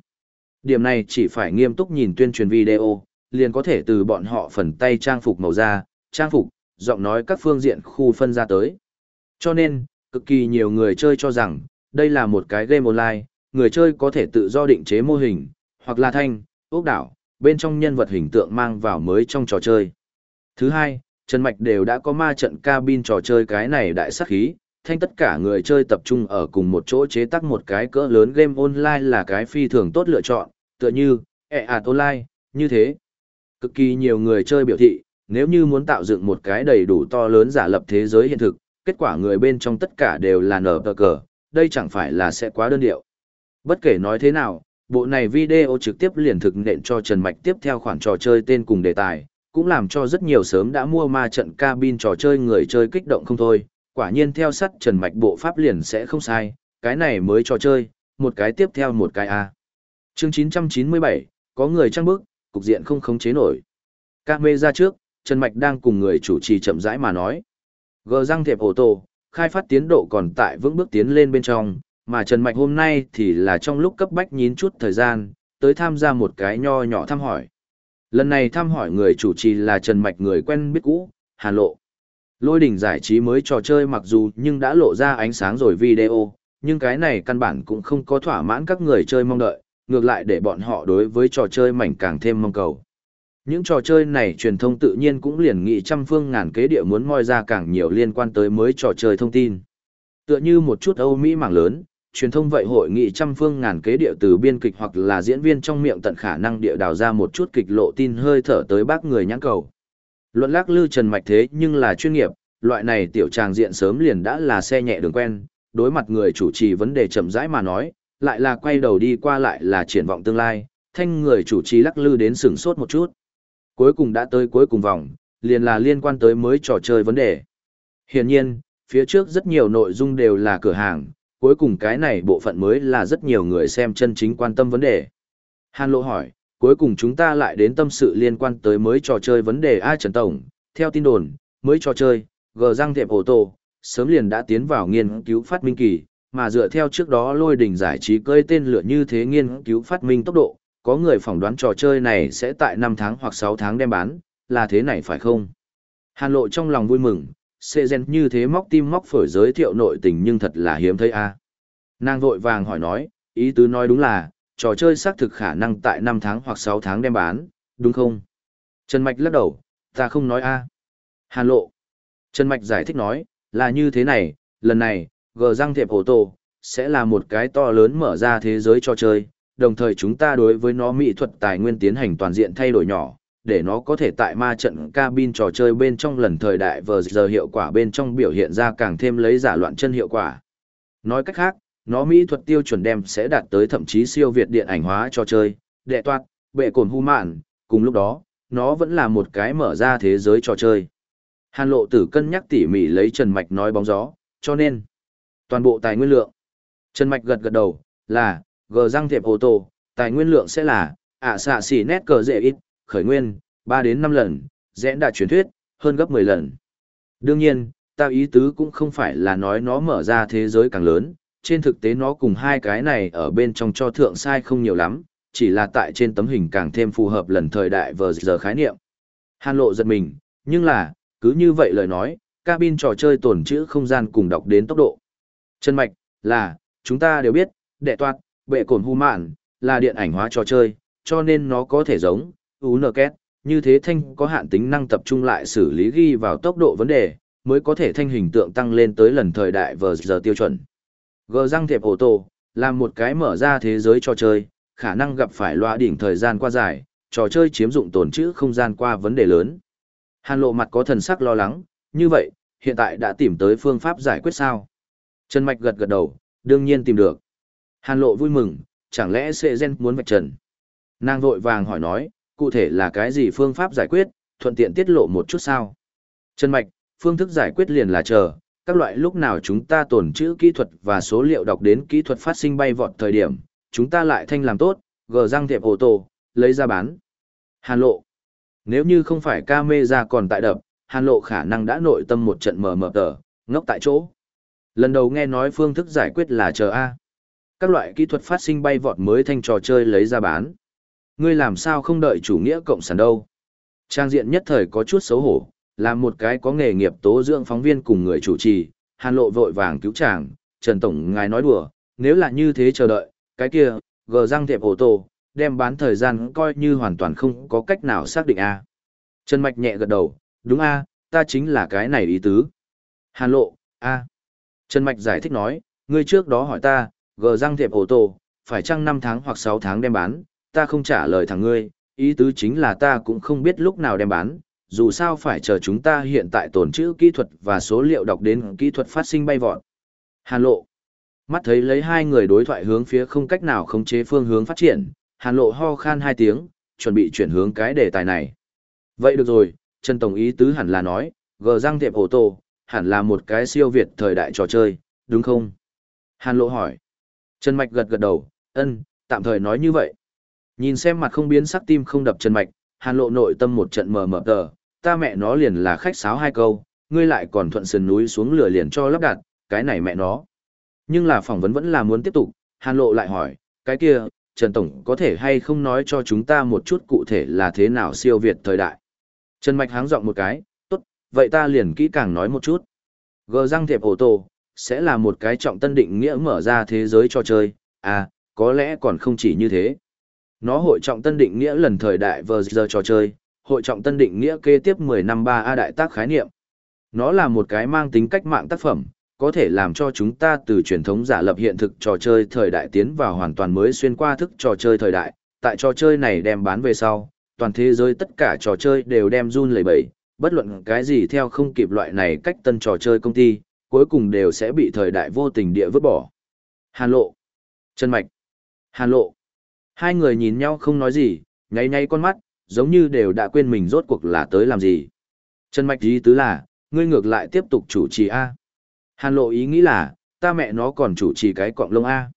Điểm này chỉ phải nghiêm túc nhìn tuyên truyền video, liền có thể từ bọn họ phần tay trang phục màu da, trang phục, giọng nói các phương diện khu phân ra tới. Cho nên, cực kỳ nhiều người chơi cho rằng, đây là một cái game online, người chơi có thể tự do định chế mô hình, hoặc là thanh, ốc đảo, bên trong nhân vật hình tượng mang vào mới trong trò chơi. Thứ hai, Trần Mạch đều đã có ma trận cabin trò chơi cái này đại sắc khí, thanh tất cả người chơi tập trung ở cùng một chỗ chế tác một cái cỡ lớn game online là cái phi thường tốt lựa chọn, tựa như, ẹ ạt online, như thế. Cực kỳ nhiều người chơi biểu thị, nếu như muốn tạo dựng một cái đầy đủ to lớn giả lập thế giới hiện thực, kết quả người bên trong tất cả đều là nở tờ cờ, đây chẳng phải là sẽ quá đơn điệu. Bất kể nói thế nào, bộ này video trực tiếp liền thực nện cho Trần Mạch tiếp theo khoản trò chơi tên cùng đề tài, cũng làm cho rất nhiều sớm đã mua ma trận cabin trò chơi người chơi kích động không thôi, quả nhiên theo sắt Trần Mạch bộ pháp liền sẽ không sai, cái này mới trò chơi, một cái tiếp theo một cái A. Chương 997, có người trăng bức, cục diện không khống chế nổi. Các mê ra trước, Trần Mạch đang cùng người chủ trì chậm rãi mà nói. Gờ răng thiệp ô tô, khai phát tiến độ còn tại vững bước tiến lên bên trong, mà Trần Mạch hôm nay thì là trong lúc cấp bách nhín chút thời gian, tới tham gia một cái nho nhỏ thăm hỏi. Lần này thăm hỏi người chủ trì là Trần Mạch người quen biết cũ, Hàn Lộ. Lôi đỉnh giải trí mới trò chơi mặc dù nhưng đã lộ ra ánh sáng rồi video, nhưng cái này căn bản cũng không có thỏa mãn các người chơi mong đợi, ngược lại để bọn họ đối với trò chơi mảnh càng thêm mong cầu. Những trò chơi này truyền thông tự nhiên cũng liền nghị trăm phương ngàn kế địa muốn moi ra càng nhiều liên quan tới mới trò chơi thông tin. Tựa như một chút Âu Mỹ mảng lớn, truyền thông vậy hội nghị trăm phương ngàn kế địa từ biên kịch hoặc là diễn viên trong miệng tận khả năng địa đào ra một chút kịch lộ tin hơi thở tới bác người nhãn cầu. Luận lắc lư trần mạch thế nhưng là chuyên nghiệp, loại này tiểu tràng diện sớm liền đã là xe nhẹ đường quen, đối mặt người chủ trì vấn đề chậm rãi mà nói, lại là quay đầu đi qua lại là triển vọng tương lai, thanh người chủ trì lắc lư đến sửng sốt một chút. Cuối cùng đã tới cuối cùng vòng, liền là liên quan tới mới trò chơi vấn đề. Hiển nhiên, phía trước rất nhiều nội dung đều là cửa hàng, cuối cùng cái này bộ phận mới là rất nhiều người xem chân chính quan tâm vấn đề. Hàn Lộ hỏi, cuối cùng chúng ta lại đến tâm sự liên quan tới mới trò chơi vấn đề ai Trần Tổng, theo tin đồn, mới trò chơi, gờ răng thiệp ô tô, sớm liền đã tiến vào nghiên cứu phát minh kỳ, mà dựa theo trước đó lôi đỉnh giải trí cơi tên lửa như thế nghiên cứu phát minh tốc độ, có người phỏng đoán trò chơi này sẽ tại 5 tháng hoặc 6 tháng đem bán, là thế này phải không? Hàn lộ trong lòng vui mừng, xê gen như thế móc tim móc phổi giới thiệu nội tình nhưng thật là hiếm thấy a nàng vội vàng hỏi nói ý tứ nói đúng là trò chơi xác thực khả năng tại năm tháng hoặc sáu tháng đem bán đúng không? Trần mạch lắc đầu ta không nói a. Hàn lộ. Trần mạch giải thích nói là như thế này lần này gờ răng thiệp ô tô sẽ là một cái to lớn mở ra thế giới trò chơi đồng thời chúng ta đối với nó mỹ thuật tài nguyên tiến hành toàn diện thay đổi nhỏ để nó có thể tại ma trận cabin trò chơi bên trong lần thời đại vờ giờ hiệu quả bên trong biểu hiện ra càng thêm lấy giả loạn chân hiệu quả. Nói cách khác, nó mỹ thuật tiêu chuẩn đem sẽ đạt tới thậm chí siêu việt điện ảnh hóa trò chơi, đệ toát, bệ cồn hu mạn, cùng lúc đó, nó vẫn là một cái mở ra thế giới trò chơi. Hàn lộ tử cân nhắc tỉ mỉ lấy Trần Mạch nói bóng gió, cho nên, toàn bộ tài nguyên lượng. Trần Mạch gật gật đầu, là, gờ răng thiệp ô tô, tài nguyên lượng sẽ là, ạ xạ xỉ nét cờ dễ ít, khởi nguyên, 3 đến 5 lần, rẽn đã truyền thuyết, hơn gấp 10 lần. Đương nhiên, ta ý tứ cũng không phải là nói nó mở ra thế giới càng lớn, trên thực tế nó cùng hai cái này ở bên trong cho thượng sai không nhiều lắm, chỉ là tại trên tấm hình càng thêm phù hợp lần thời đại vờ giờ khái niệm. Hàn lộ giật mình, nhưng là, cứ như vậy lời nói, cabin trò chơi tổn chữ không gian cùng đọc đến tốc độ. Chân mạch, là, chúng ta đều biết, đệ toạt, bệ cồn hù mạn, là điện ảnh hóa trò chơi, cho nên nó có thể giống, UNKET, như thế thanh có hạn tính năng tập trung lại xử lý ghi vào tốc độ vấn đề, mới có thể thanh hình tượng tăng lên tới lần thời đại vờ giờ tiêu chuẩn. Gờ răng thiệp ổ tổ là một cái mở ra thế giới trò chơi, khả năng gặp phải loa đỉnh thời gian qua dài, trò chơi chiếm dụng tồn trữ không gian qua vấn đề lớn. Hàn lộ mặt có thần sắc lo lắng, như vậy, hiện tại đã tìm tới phương pháp giải quyết sao? Trần Mạch gật gật đầu, đương nhiên tìm được. Hàn lộ vui mừng, chẳng lẽ Sệ gen muốn vạch trần? Nàng vội vàng hỏi nói, cụ thể là cái gì phương pháp giải quyết, thuận tiện tiết lộ một chút sao. Trần Mạch, phương thức giải quyết liền là chờ, các loại lúc nào chúng ta tổn trữ kỹ thuật và số liệu đọc đến kỹ thuật phát sinh bay vọt thời điểm, chúng ta lại thanh làm tốt, gờ răng thiệp ô tô, lấy ra bán. Hàn lộ. Nếu như không phải ca mê ra còn tại đập, hàn lộ khả năng đã nội tâm một trận mờ mờ tờ, ngốc tại chỗ. Lần đầu nghe nói phương thức giải quyết là chờ A. Các loại kỹ thuật phát sinh bay vọt mới thành trò chơi lấy ra bán. Ngươi làm sao không đợi chủ nghĩa cộng sản đâu. Trang diện nhất thời có chút xấu hổ, là một cái có nghề nghiệp tố dưỡng phóng viên cùng người chủ trì, hàn lộ vội vàng cứu chàng, Trần Tổng ngài nói đùa, nếu là như thế chờ đợi, cái kia, gờ răng thiệp ô tô, đem bán thời gian coi như hoàn toàn không có cách nào xác định A. Trần Mạch nhẹ gật đầu, đúng A, ta chính là cái này ý tứ. Hàn lộ, A. Trần Mạch giải thích nói, ngươi trước đó hỏi ta, gờ răng thiệp ô tô, phải chăng 5 tháng hoặc 6 tháng đem bán, ta không trả lời thằng ngươi, ý tứ chính là ta cũng không biết lúc nào đem bán, dù sao phải chờ chúng ta hiện tại tồn trữ kỹ thuật và số liệu đọc đến kỹ thuật phát sinh bay vọt. Hàn lộ. Mắt thấy lấy hai người đối thoại hướng phía không cách nào khống chế phương hướng phát triển, hàn lộ ho khan hai tiếng, chuẩn bị chuyển hướng cái đề tài này. Vậy được rồi, Trần Tổng ý tứ hẳn là nói, gờ răng tiệm ổ tổ, hẳn là một cái siêu việt thời đại trò chơi, đúng không? Hàn lộ hỏi. Trần Mạch gật gật đầu, ân, tạm thời nói như vậy. Nhìn xem mặt không biến sắc tim không đập Trần Mạch, hàn lộ nội tâm một trận mờ mờ tờ, ta mẹ nó liền là khách sáo hai câu, ngươi lại còn thuận sườn núi xuống lửa liền cho lắp đặt, cái này mẹ nó. Nhưng là phỏng vấn vẫn là muốn tiếp tục, hàn lộ lại hỏi, cái kia, Trần Tổng có thể hay không nói cho chúng ta một chút cụ thể là thế nào siêu việt thời đại. Trần Mạch háng giọng một cái, tốt, vậy ta liền kỹ càng nói một chút. Gờ răng thiệp ô tô, sẽ là một cái trọng tân định nghĩa mở ra thế giới cho chơi, à, có lẽ còn không chỉ như thế. Nó hội trọng tân định nghĩa lần thời đại vờ giờ trò chơi, hội trọng tân định nghĩa kế tiếp 10 năm 3A đại tác khái niệm. Nó là một cái mang tính cách mạng tác phẩm, có thể làm cho chúng ta từ truyền thống giả lập hiện thực trò chơi thời đại tiến vào hoàn toàn mới xuyên qua thức trò chơi thời đại. Tại trò chơi này đem bán về sau, toàn thế giới tất cả trò chơi đều đem run lẩy bẩy, bất luận cái gì theo không kịp loại này cách tân trò chơi công ty, cuối cùng đều sẽ bị thời đại vô tình địa vứt bỏ. Hàn lộ, chân Mạch, Hàn lộ. Hai người nhìn nhau không nói gì, nháy nháy con mắt, giống như đều đã quên mình rốt cuộc là tới làm gì. Trần Mạch ý tứ là, ngươi ngược lại tiếp tục chủ trì A. Hàn lộ ý nghĩ là, ta mẹ nó còn chủ trì cái cọng lông A.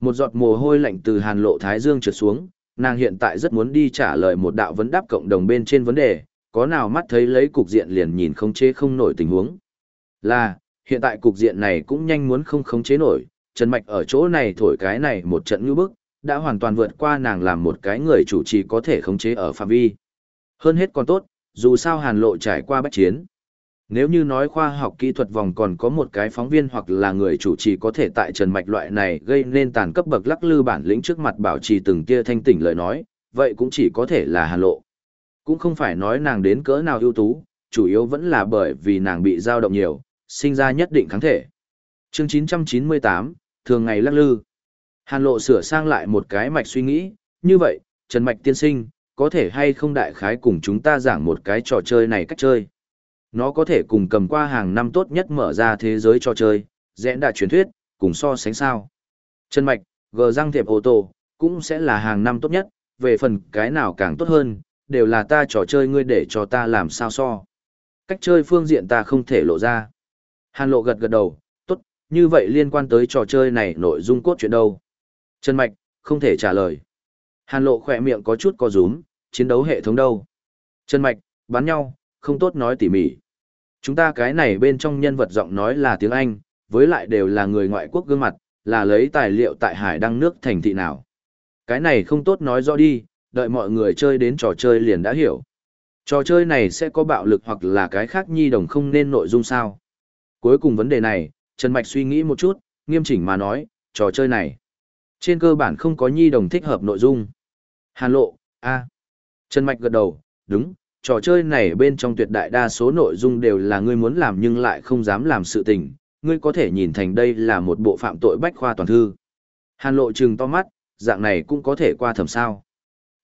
Một giọt mồ hôi lạnh từ hàn lộ thái dương trượt xuống, nàng hiện tại rất muốn đi trả lời một đạo vấn đáp cộng đồng bên trên vấn đề, có nào mắt thấy lấy cục diện liền nhìn không chế không nổi tình huống. Là, hiện tại cục diện này cũng nhanh muốn không khống chế nổi, Trần Mạch ở chỗ này thổi cái này một trận như bức, đã hoàn toàn vượt qua nàng làm một cái người chủ trì có thể khống chế ở phạm vi. Hơn hết còn tốt, dù sao hàn lộ trải qua bách chiến. Nếu như nói khoa học kỹ thuật vòng còn có một cái phóng viên hoặc là người chủ trì có thể tại trần mạch loại này gây nên tàn cấp bậc lắc lư bản lĩnh trước mặt bảo trì từng tia thanh tỉnh lời nói, vậy cũng chỉ có thể là hàn lộ. Cũng không phải nói nàng đến cỡ nào ưu tú, chủ yếu vẫn là bởi vì nàng bị dao động nhiều, sinh ra nhất định kháng thể. Chương 998, thường ngày lắc lư. Hàn lộ sửa sang lại một cái mạch suy nghĩ, như vậy, Trần Mạch tiên sinh, có thể hay không đại khái cùng chúng ta giảng một cái trò chơi này cách chơi. Nó có thể cùng cầm qua hàng năm tốt nhất mở ra thế giới trò chơi, dẽn đại truyền thuyết, cùng so sánh sao. Trần Mạch, gờ răng thiệp ô tô, cũng sẽ là hàng năm tốt nhất, về phần cái nào càng tốt hơn, đều là ta trò chơi ngươi để cho ta làm sao so. Cách chơi phương diện ta không thể lộ ra. Hàn lộ gật gật đầu, tốt, như vậy liên quan tới trò chơi này nội dung cốt chuyện đâu. Trần Mạch, không thể trả lời. Hàn lộ khỏe miệng có chút co rúm, chiến đấu hệ thống đâu. Trần Mạch, bắn nhau, không tốt nói tỉ mỉ. Chúng ta cái này bên trong nhân vật giọng nói là tiếng Anh, với lại đều là người ngoại quốc gương mặt, là lấy tài liệu tại hải đăng nước thành thị nào. Cái này không tốt nói rõ đi, đợi mọi người chơi đến trò chơi liền đã hiểu. Trò chơi này sẽ có bạo lực hoặc là cái khác nhi đồng không nên nội dung sao. Cuối cùng vấn đề này, Trần Mạch suy nghĩ một chút, nghiêm chỉnh mà nói, trò chơi này. Trên cơ bản không có nhi đồng thích hợp nội dung. Hàn lộ, a Trần Mạch gật đầu, đúng, trò chơi này bên trong tuyệt đại đa số nội dung đều là ngươi muốn làm nhưng lại không dám làm sự tình, ngươi có thể nhìn thành đây là một bộ phạm tội bách khoa toàn thư. Hàn lộ trừng to mắt, dạng này cũng có thể qua thẩm sao.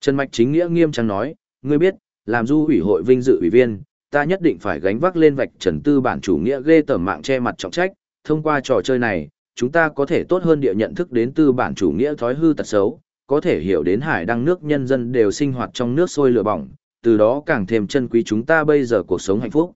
Trần Mạch chính nghĩa nghiêm trang nói, ngươi biết, làm du ủy hội vinh dự ủy viên, ta nhất định phải gánh vác lên vạch trần tư bản chủ nghĩa ghê tởm mạng che mặt trọng trách, thông qua trò chơi này, chúng ta có thể tốt hơn địa nhận thức đến tư bản chủ nghĩa thói hư tật xấu, có thể hiểu đến hải đăng nước nhân dân đều sinh hoạt trong nước sôi lửa bỏng, từ đó càng thêm chân quý chúng ta bây giờ cuộc sống hạnh phúc.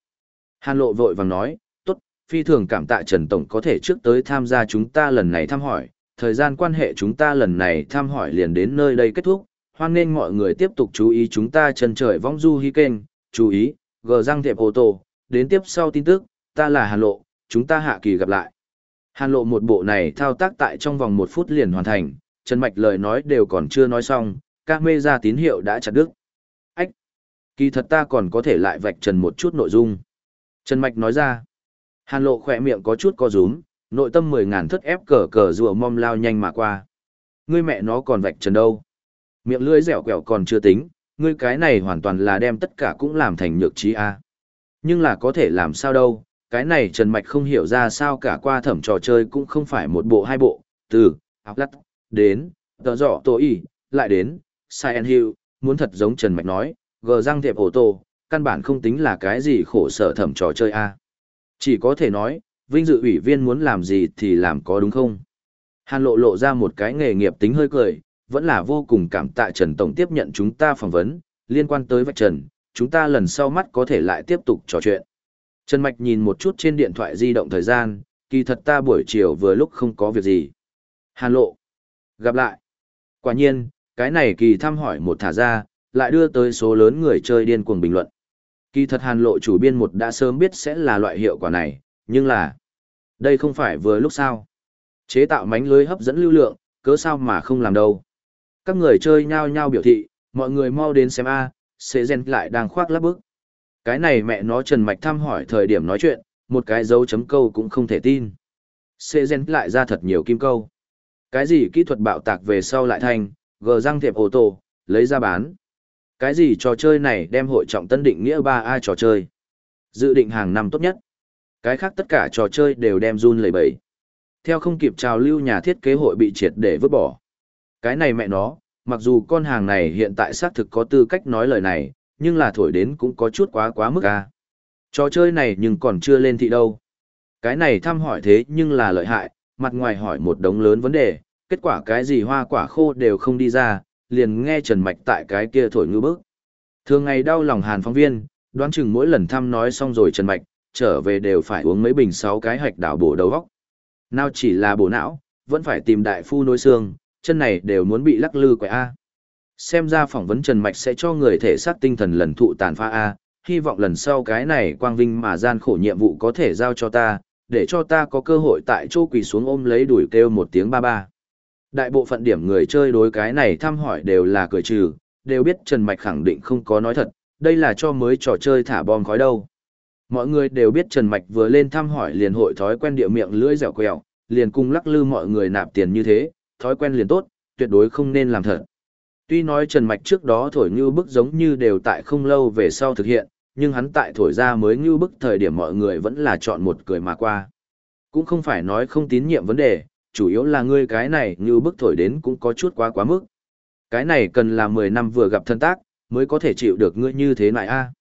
Hàn lộ vội vàng nói, tốt, phi thường cảm tạ Trần Tổng có thể trước tới tham gia chúng ta lần này thăm hỏi, thời gian quan hệ chúng ta lần này thăm hỏi liền đến nơi đây kết thúc, hoan nên mọi người tiếp tục chú ý chúng ta chân trời vong du hy kênh, chú ý, gờ răng thiệp ô tô, đến tiếp sau tin tức, ta là Hàn Lộ, chúng ta hạ kỳ gặp lại. Hàn Lộ một bộ này thao tác tại trong vòng một phút liền hoàn thành, Trần Mạch lời nói đều còn chưa nói xong, các mê ra tín hiệu đã chặt đứt. Ách! Kỳ thật ta còn có thể lại vạch trần một chút nội dung. Trần Mạch nói ra. Hàn Lộ khỏe miệng có chút co rúm, nội tâm mười ngàn thất ép cờ cờ rùa mom lao nhanh mà qua. Ngươi mẹ nó còn vạch trần đâu? Miệng lưỡi dẻo quẹo còn chưa tính, ngươi cái này hoàn toàn là đem tất cả cũng làm thành nhược trí a. Nhưng là có thể làm sao đâu, cái này Trần Mạch không hiểu ra sao cả qua thẩm trò chơi cũng không phải một bộ hai bộ, từ, áp lắt, đến, tờ giỏ tổ y, lại đến, Silent Hill, muốn thật giống Trần Mạch nói, gờ răng thiệp ổ tô, căn bản không tính là cái gì khổ sở thẩm trò chơi a. Chỉ có thể nói, vinh dự ủy viên muốn làm gì thì làm có đúng không? Hàn lộ lộ ra một cái nghề nghiệp tính hơi cười, vẫn là vô cùng cảm tạ Trần Tổng tiếp nhận chúng ta phỏng vấn, liên quan tới vạch trần, chúng ta lần sau mắt có thể lại tiếp tục trò chuyện. Trần Mạch nhìn một chút trên điện thoại di động thời gian, kỳ thật ta buổi chiều vừa lúc không có việc gì. Hàn lộ. Gặp lại. Quả nhiên, cái này kỳ thăm hỏi một thả ra, lại đưa tới số lớn người chơi điên cuồng bình luận. Kỳ thật hàn lộ chủ biên một đã sớm biết sẽ là loại hiệu quả này, nhưng là... Đây không phải vừa lúc sao. Chế tạo mánh lưới hấp dẫn lưu lượng, cớ sao mà không làm đâu. Các người chơi nhao nhao biểu thị, mọi người mau đến xem A, sẽ gen lại đang khoác lắp bức. Cái này mẹ nó Trần Mạch thăm hỏi thời điểm nói chuyện, một cái dấu chấm câu cũng không thể tin. Sẽ gen lại ra thật nhiều kim câu. Cái gì kỹ thuật bạo tạc về sau lại thành, gờ răng thiệp ô tô, lấy ra bán. Cái gì trò chơi này đem hội trọng tân định nghĩa ba a trò chơi. Dự định hàng năm tốt nhất. Cái khác tất cả trò chơi đều đem run lẩy bẩy. Theo không kịp trào lưu nhà thiết kế hội bị triệt để vứt bỏ. Cái này mẹ nó, mặc dù con hàng này hiện tại xác thực có tư cách nói lời này, nhưng là thổi đến cũng có chút quá quá mức a. Trò chơi này nhưng còn chưa lên thị đâu. Cái này thăm hỏi thế nhưng là lợi hại, mặt ngoài hỏi một đống lớn vấn đề, kết quả cái gì hoa quả khô đều không đi ra, liền nghe Trần Mạch tại cái kia thổi ngư bức. Thường ngày đau lòng hàn phóng viên, đoán chừng mỗi lần thăm nói xong rồi Trần Mạch, trở về đều phải uống mấy bình sáu cái hạch đảo bổ đầu góc. Nào chỉ là bổ não, vẫn phải tìm đại phu nối xương, chân này đều muốn bị lắc lư quậy A. Xem ra phỏng vấn Trần Mạch sẽ cho người thể xác tinh thần lần thụ tàn pha A, hy vọng lần sau cái này quang vinh mà gian khổ nhiệm vụ có thể giao cho ta, để cho ta có cơ hội tại chỗ quỳ xuống ôm lấy đuổi kêu một tiếng ba ba. Đại bộ phận điểm người chơi đối cái này thăm hỏi đều là cười trừ, đều biết Trần Mạch khẳng định không có nói thật, đây là cho mới trò chơi thả bom khói đâu. Mọi người đều biết Trần Mạch vừa lên thăm hỏi liền hội thói quen địa miệng lưỡi dẻo quẹo, liền cung lắc lư mọi người nạp tiền như thế, thói quen liền tốt, tuyệt đối không nên làm thật. Tuy nói Trần Mạch trước đó thổi như bức giống như đều tại không lâu về sau thực hiện, nhưng hắn tại thổi ra mới như bức thời điểm mọi người vẫn là chọn một cười mà qua. Cũng không phải nói không tín nhiệm vấn đề, chủ yếu là ngươi cái này như bức thổi đến cũng có chút quá quá mức. Cái này cần là 10 năm vừa gặp thân tác, mới có thể chịu được ngươi như thế này a.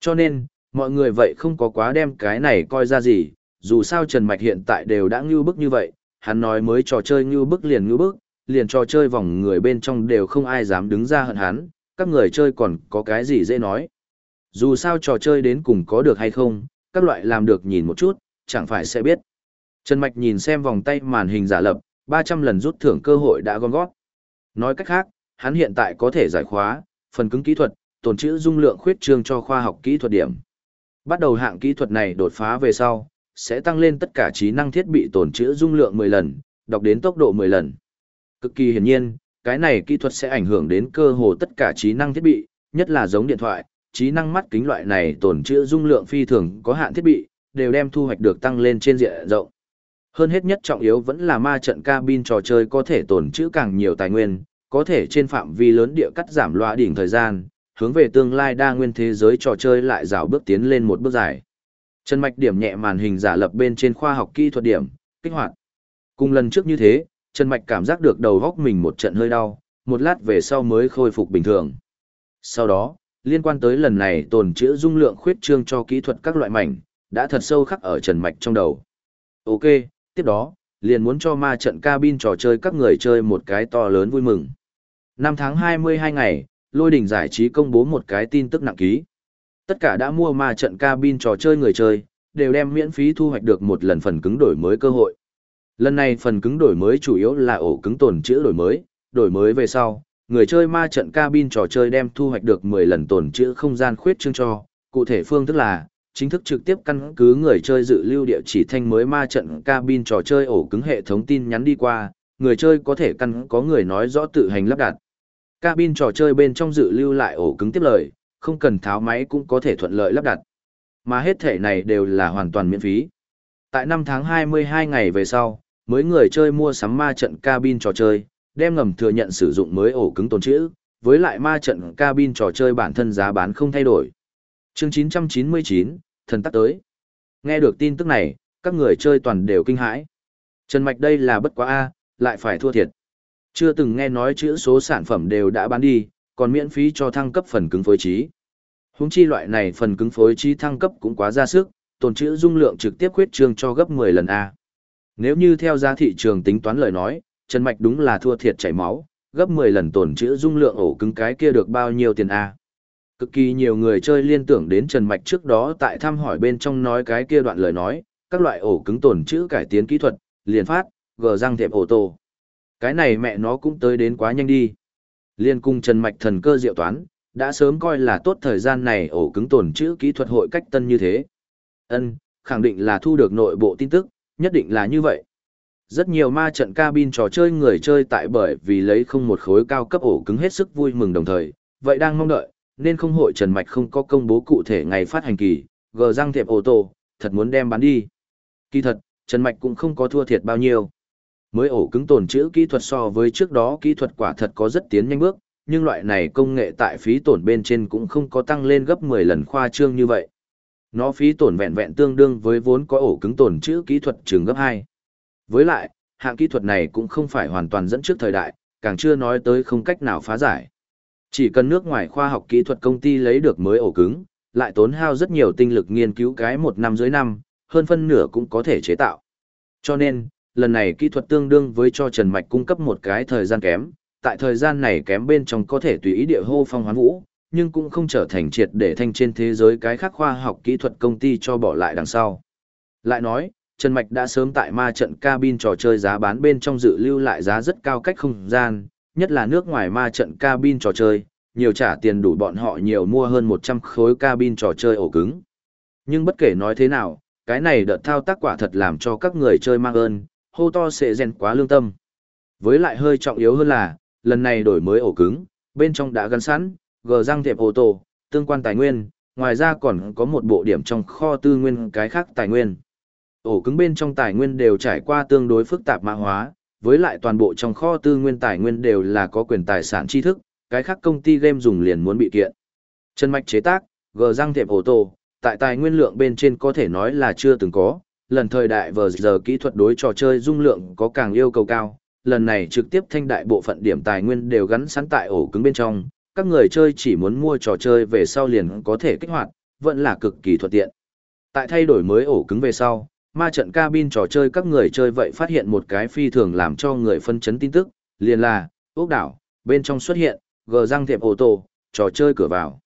Cho nên, mọi người vậy không có quá đem cái này coi ra gì, dù sao Trần Mạch hiện tại đều đã như bức như vậy, hắn nói mới trò chơi như bức liền như bức, liền trò chơi vòng người bên trong đều không ai dám đứng ra hận hắn, các người chơi còn có cái gì dễ nói. Dù sao trò chơi đến cùng có được hay không, các loại làm được nhìn một chút, chẳng phải sẽ biết. Trần Mạch nhìn xem vòng tay màn hình giả lập, 300 lần rút thưởng cơ hội đã gom gót. Nói cách khác, hắn hiện tại có thể giải khóa, phần cứng kỹ thuật, tồn trữ dung lượng khuyết trương cho khoa học kỹ thuật điểm. Bắt đầu hạng kỹ thuật này đột phá về sau, sẽ tăng lên tất cả trí năng thiết bị tồn trữ dung lượng 10 lần, đọc đến tốc độ 10 lần. Cực kỳ hiển nhiên, cái này kỹ thuật sẽ ảnh hưởng đến cơ hồ tất cả trí năng thiết bị, nhất là giống điện thoại, trí năng mắt kính loại này tồn trữ dung lượng phi thường có hạn thiết bị, đều đem thu hoạch được tăng lên trên diện rộng. Hơn hết nhất trọng yếu vẫn là ma trận cabin trò chơi có thể tồn trữ càng nhiều tài nguyên, có thể trên phạm vi lớn địa cắt giảm loa đỉnh thời gian, hướng về tương lai đa nguyên thế giới trò chơi lại rào bước tiến lên một bước dài. Chân mạch điểm nhẹ màn hình giả lập bên trên khoa học kỹ thuật điểm, kích hoạt. Cùng lần trước như thế, Trần Mạch cảm giác được đầu góc mình một trận hơi đau, một lát về sau mới khôi phục bình thường. Sau đó, liên quan tới lần này tồn trữ dung lượng khuyết trương cho kỹ thuật các loại mảnh, đã thật sâu khắc ở Trần Mạch trong đầu. Ok, tiếp đó, liền muốn cho ma trận cabin trò chơi các người chơi một cái to lớn vui mừng. Năm tháng 22 ngày, lôi đỉnh giải trí công bố một cái tin tức nặng ký. Tất cả đã mua ma trận cabin trò chơi người chơi, đều đem miễn phí thu hoạch được một lần phần cứng đổi mới cơ hội. Lần này phần cứng đổi mới chủ yếu là ổ cứng tồn chữ đổi mới, đổi mới về sau, người chơi ma trận cabin trò chơi đem thu hoạch được 10 lần tổn chữ không gian khuyết chương cho, cụ thể phương thức là, chính thức trực tiếp căn cứ người chơi dự lưu địa chỉ thanh mới ma trận cabin trò chơi ổ cứng hệ thống tin nhắn đi qua, người chơi có thể căn có người nói rõ tự hành lắp đặt. Cabin trò chơi bên trong dự lưu lại ổ cứng tiếp lời, không cần tháo máy cũng có thể thuận lợi lắp đặt. Mà hết thể này đều là hoàn toàn miễn phí. Tại năm tháng 22 ngày về sau, mới người chơi mua sắm ma trận cabin trò chơi, đem ngầm thừa nhận sử dụng mới ổ cứng tồn trữ, với lại ma trận cabin trò chơi bản thân giá bán không thay đổi. Chương 999, thần tắc tới. Nghe được tin tức này, các người chơi toàn đều kinh hãi. Trần Mạch đây là bất quá A, lại phải thua thiệt. Chưa từng nghe nói chữ số sản phẩm đều đã bán đi, còn miễn phí cho thăng cấp phần cứng phối trí. Húng chi loại này phần cứng phối trí thăng cấp cũng quá ra sức, tồn chữ dung lượng trực tiếp khuyết trương cho gấp 10 lần A. Nếu như theo giá thị trường tính toán lời nói, Trần Mạch đúng là thua thiệt chảy máu, gấp 10 lần tổn chữ dung lượng ổ cứng cái kia được bao nhiêu tiền A. Cực kỳ nhiều người chơi liên tưởng đến Trần Mạch trước đó tại thăm hỏi bên trong nói cái kia đoạn lời nói, các loại ổ cứng tổn chữ cải tiến kỹ thuật, liền phát, gờ răng thẹp ổ tổ. Cái này mẹ nó cũng tới đến quá nhanh đi. Liên cung Trần Mạch thần cơ diệu toán, đã sớm coi là tốt thời gian này ổ cứng tổn chữ kỹ thuật hội cách tân như thế. Ân, khẳng định là thu được nội bộ tin tức, nhất định là như vậy. Rất nhiều ma trận cabin trò chơi người chơi tại bởi vì lấy không một khối cao cấp ổ cứng hết sức vui mừng đồng thời, vậy đang mong đợi, nên không hội Trần Mạch không có công bố cụ thể ngày phát hành kỳ, gờ răng thiệp ô tô, thật muốn đem bán đi. Kỳ thật, Trần Mạch cũng không có thua thiệt bao nhiêu. Mới ổ cứng tồn chữ kỹ thuật so với trước đó kỹ thuật quả thật có rất tiến nhanh bước, nhưng loại này công nghệ tại phí tổn bên trên cũng không có tăng lên gấp 10 lần khoa trương như vậy. Nó phí tổn vẹn vẹn tương đương với vốn có ổ cứng tồn chữ kỹ thuật trường gấp 2. Với lại, hạng kỹ thuật này cũng không phải hoàn toàn dẫn trước thời đại, càng chưa nói tới không cách nào phá giải. Chỉ cần nước ngoài khoa học kỹ thuật công ty lấy được mới ổ cứng, lại tốn hao rất nhiều tinh lực nghiên cứu cái một năm dưới năm, hơn phân nửa cũng có thể chế tạo. Cho nên, lần này kỹ thuật tương đương với cho Trần Mạch cung cấp một cái thời gian kém, tại thời gian này kém bên trong có thể tùy ý địa hô phong hoán vũ, nhưng cũng không trở thành triệt để thanh trên thế giới cái khác khoa học kỹ thuật công ty cho bỏ lại đằng sau. Lại nói, Trần Mạch đã sớm tại ma trận cabin trò chơi giá bán bên trong dự lưu lại giá rất cao cách không gian, nhất là nước ngoài ma trận cabin trò chơi, nhiều trả tiền đủ bọn họ nhiều mua hơn 100 khối cabin trò chơi ổ cứng. Nhưng bất kể nói thế nào, cái này đợt thao tác quả thật làm cho các người chơi mang ơn, hô to sẽ rèn quá lương tâm. Với lại hơi trọng yếu hơn là, lần này đổi mới ổ cứng, bên trong đã gắn sẵn, gờ răng thiệp ô tô, tương quan tài nguyên, ngoài ra còn có một bộ điểm trong kho tư nguyên cái khác tài nguyên. Ổ cứng bên trong tài nguyên đều trải qua tương đối phức tạp mã hóa, với lại toàn bộ trong kho tư nguyên tài nguyên đều là có quyền tài sản tri thức, cái khác công ty game dùng liền muốn bị kiện. Chân mạch chế tác, gờ răng thiệp ô tô, tại tài nguyên lượng bên trên có thể nói là chưa từng có, lần thời đại vờ giờ kỹ thuật đối trò chơi dung lượng có càng yêu cầu cao, lần này trực tiếp thanh đại bộ phận điểm tài nguyên đều gắn sẵn tại ổ cứng bên trong, các người chơi chỉ muốn mua trò chơi về sau liền có thể kích hoạt, vẫn là cực kỳ thuận tiện. Tại thay đổi mới ổ cứng về sau, ma trận cabin trò chơi các người chơi vậy phát hiện một cái phi thường làm cho người phân chấn tin tức, liền là, ốc đảo, bên trong xuất hiện, gờ răng thiệp ô tô, trò chơi cửa vào.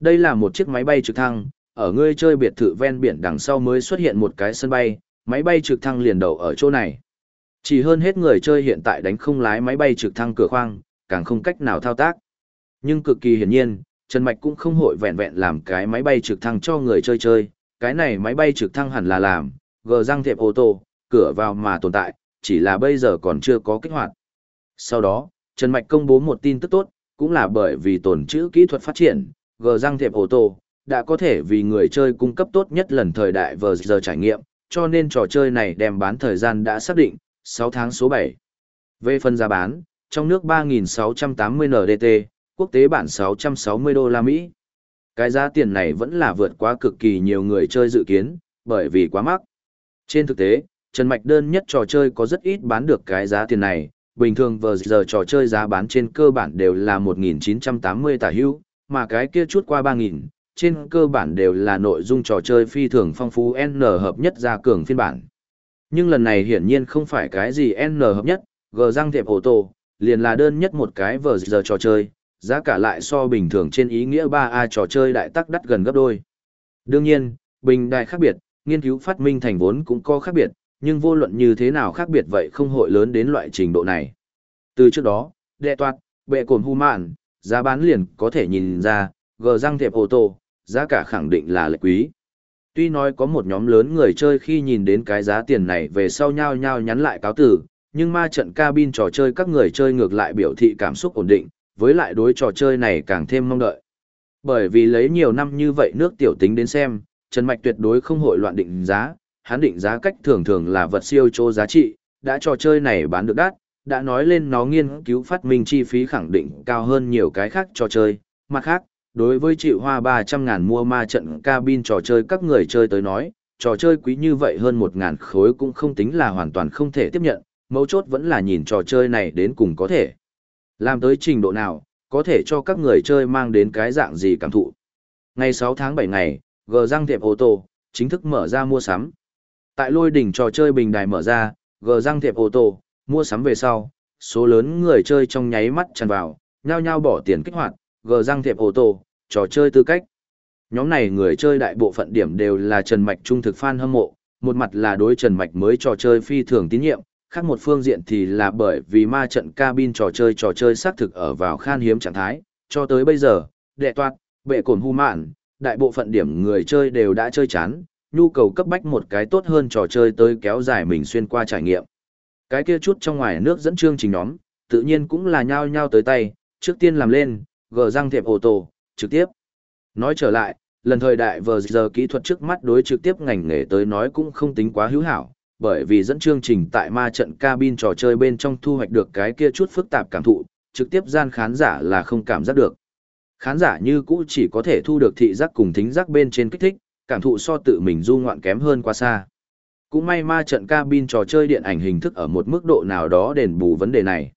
Đây là một chiếc máy bay trực thăng, ở ngươi chơi biệt thự ven biển đằng sau mới xuất hiện một cái sân bay, máy bay trực thăng liền đậu ở chỗ này. Chỉ hơn hết người chơi hiện tại đánh không lái máy bay trực thăng cửa khoang, càng không cách nào thao tác. Nhưng cực kỳ hiển nhiên, Trần Mạch cũng không hội vẹn vẹn làm cái máy bay trực thăng cho người chơi chơi, cái này máy bay trực thăng hẳn là làm, gờ răng thiệp ô tô, cửa vào mà tồn tại, chỉ là bây giờ còn chưa có kích hoạt. Sau đó, Trần Mạch công bố một tin tức tốt, cũng là bởi vì tồn chữ kỹ thuật phát triển, gờ răng thiệp ô tô, đã có thể vì người chơi cung cấp tốt nhất lần thời đại vờ giờ trải nghiệm, cho nên trò chơi này đem bán thời gian đã xác định, 6 tháng số 7. Về phần giá bán, trong nước 3.680 NDT, quốc tế bản 660 đô la Mỹ. Cái giá tiền này vẫn là vượt quá cực kỳ nhiều người chơi dự kiến, bởi vì quá mắc. Trên thực tế, Trần Mạch đơn nhất trò chơi có rất ít bán được cái giá tiền này, bình thường vừa giờ trò chơi giá bán trên cơ bản đều là 1.980 tả hữu, mà cái kia chút qua 3.000, trên cơ bản đều là nội dung trò chơi phi thường phong phú N hợp nhất ra cường phiên bản. Nhưng lần này hiển nhiên không phải cái gì N hợp nhất, G răng thiệp hồ tổ, liền là đơn nhất một cái vừa giờ trò chơi, giá cả lại so bình thường trên ý nghĩa 3A trò chơi đại tắc đắt gần gấp đôi. Đương nhiên, bình đại khác biệt, nghiên cứu phát minh thành vốn cũng có khác biệt, nhưng vô luận như thế nào khác biệt vậy không hội lớn đến loại trình độ này. Từ trước đó, đệ toạt, bệ cồn hu mạn, giá bán liền có thể nhìn ra, gờ răng thiệp ô tô, giá cả khẳng định là lệ quý. Tuy nói có một nhóm lớn người chơi khi nhìn đến cái giá tiền này về sau nhau nhau nhắn lại cáo tử, nhưng ma trận cabin trò chơi các người chơi ngược lại biểu thị cảm xúc ổn định, với lại đối trò chơi này càng thêm mong đợi. Bởi vì lấy nhiều năm như vậy nước tiểu tính đến xem, Trần Mạch tuyệt đối không hội loạn định giá, hắn định giá cách thường thường là vật siêu chô giá trị, đã trò chơi này bán được đắt, đã nói lên nó nghiên cứu phát minh chi phí khẳng định cao hơn nhiều cái khác trò chơi. Mặt khác, đối với chịu hoa 300 ngàn mua ma trận cabin trò chơi các người chơi tới nói, trò chơi quý như vậy hơn 1 ngàn khối cũng không tính là hoàn toàn không thể tiếp nhận, mấu chốt vẫn là nhìn trò chơi này đến cùng có thể. Làm tới trình độ nào, có thể cho các người chơi mang đến cái dạng gì cảm thụ. Ngày 6 tháng 7 ngày, G răng thiệp ô tô, chính thức mở ra mua sắm. Tại lôi đỉnh trò chơi bình đài mở ra, G răng thiệp ô tô, mua sắm về sau, số lớn người chơi trong nháy mắt tràn vào, nhao nhao bỏ tiền kích hoạt, G răng thiệp ô tô, trò chơi tư cách. Nhóm này người chơi đại bộ phận điểm đều là Trần Mạch trung thực fan hâm mộ, một mặt là đối Trần Mạch mới trò chơi phi thường tín nhiệm, khác một phương diện thì là bởi vì ma trận cabin trò chơi trò chơi xác thực ở vào khan hiếm trạng thái, cho tới bây giờ, đệ toạt, bệ cồn hu mạn, đại bộ phận điểm người chơi đều đã chơi chán, nhu cầu cấp bách một cái tốt hơn trò chơi tới kéo dài mình xuyên qua trải nghiệm. Cái kia chút trong ngoài nước dẫn chương trình nhóm, tự nhiên cũng là nhao nhao tới tay, trước tiên làm lên, gờ răng thiệp ô tô, trực tiếp. Nói trở lại, lần thời đại vờ giờ kỹ thuật trước mắt đối trực tiếp ngành nghề tới nói cũng không tính quá hữu hảo, bởi vì dẫn chương trình tại ma trận cabin trò chơi bên trong thu hoạch được cái kia chút phức tạp cảm thụ, trực tiếp gian khán giả là không cảm giác được. Khán giả như cũ chỉ có thể thu được thị giác cùng thính giác bên trên kích thích, cảm thụ so tự mình du ngoạn kém hơn quá xa. Cũng may ma trận cabin trò chơi điện ảnh hình thức ở một mức độ nào đó đền bù vấn đề này.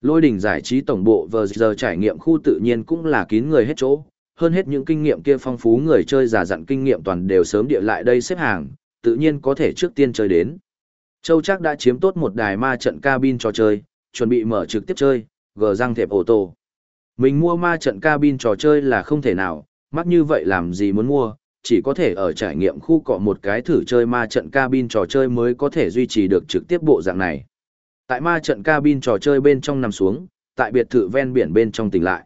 Lôi đỉnh giải trí tổng bộ vừa giờ trải nghiệm khu tự nhiên cũng là kín người hết chỗ, hơn hết những kinh nghiệm kia phong phú người chơi giả dặn kinh nghiệm toàn đều sớm địa lại đây xếp hàng, tự nhiên có thể trước tiên chơi đến. Châu chắc đã chiếm tốt một đài ma trận cabin trò chơi, chuẩn bị mở trực tiếp chơi, gờ răng thẹp ô tô. Mình mua ma trận cabin trò chơi là không thể nào, mắc như vậy làm gì muốn mua, chỉ có thể ở trải nghiệm khu cọ một cái thử chơi ma trận cabin trò chơi mới có thể duy trì được trực tiếp bộ dạng này. Tại ma trận cabin trò chơi bên trong nằm xuống, tại biệt thự ven biển bên trong tỉnh lại.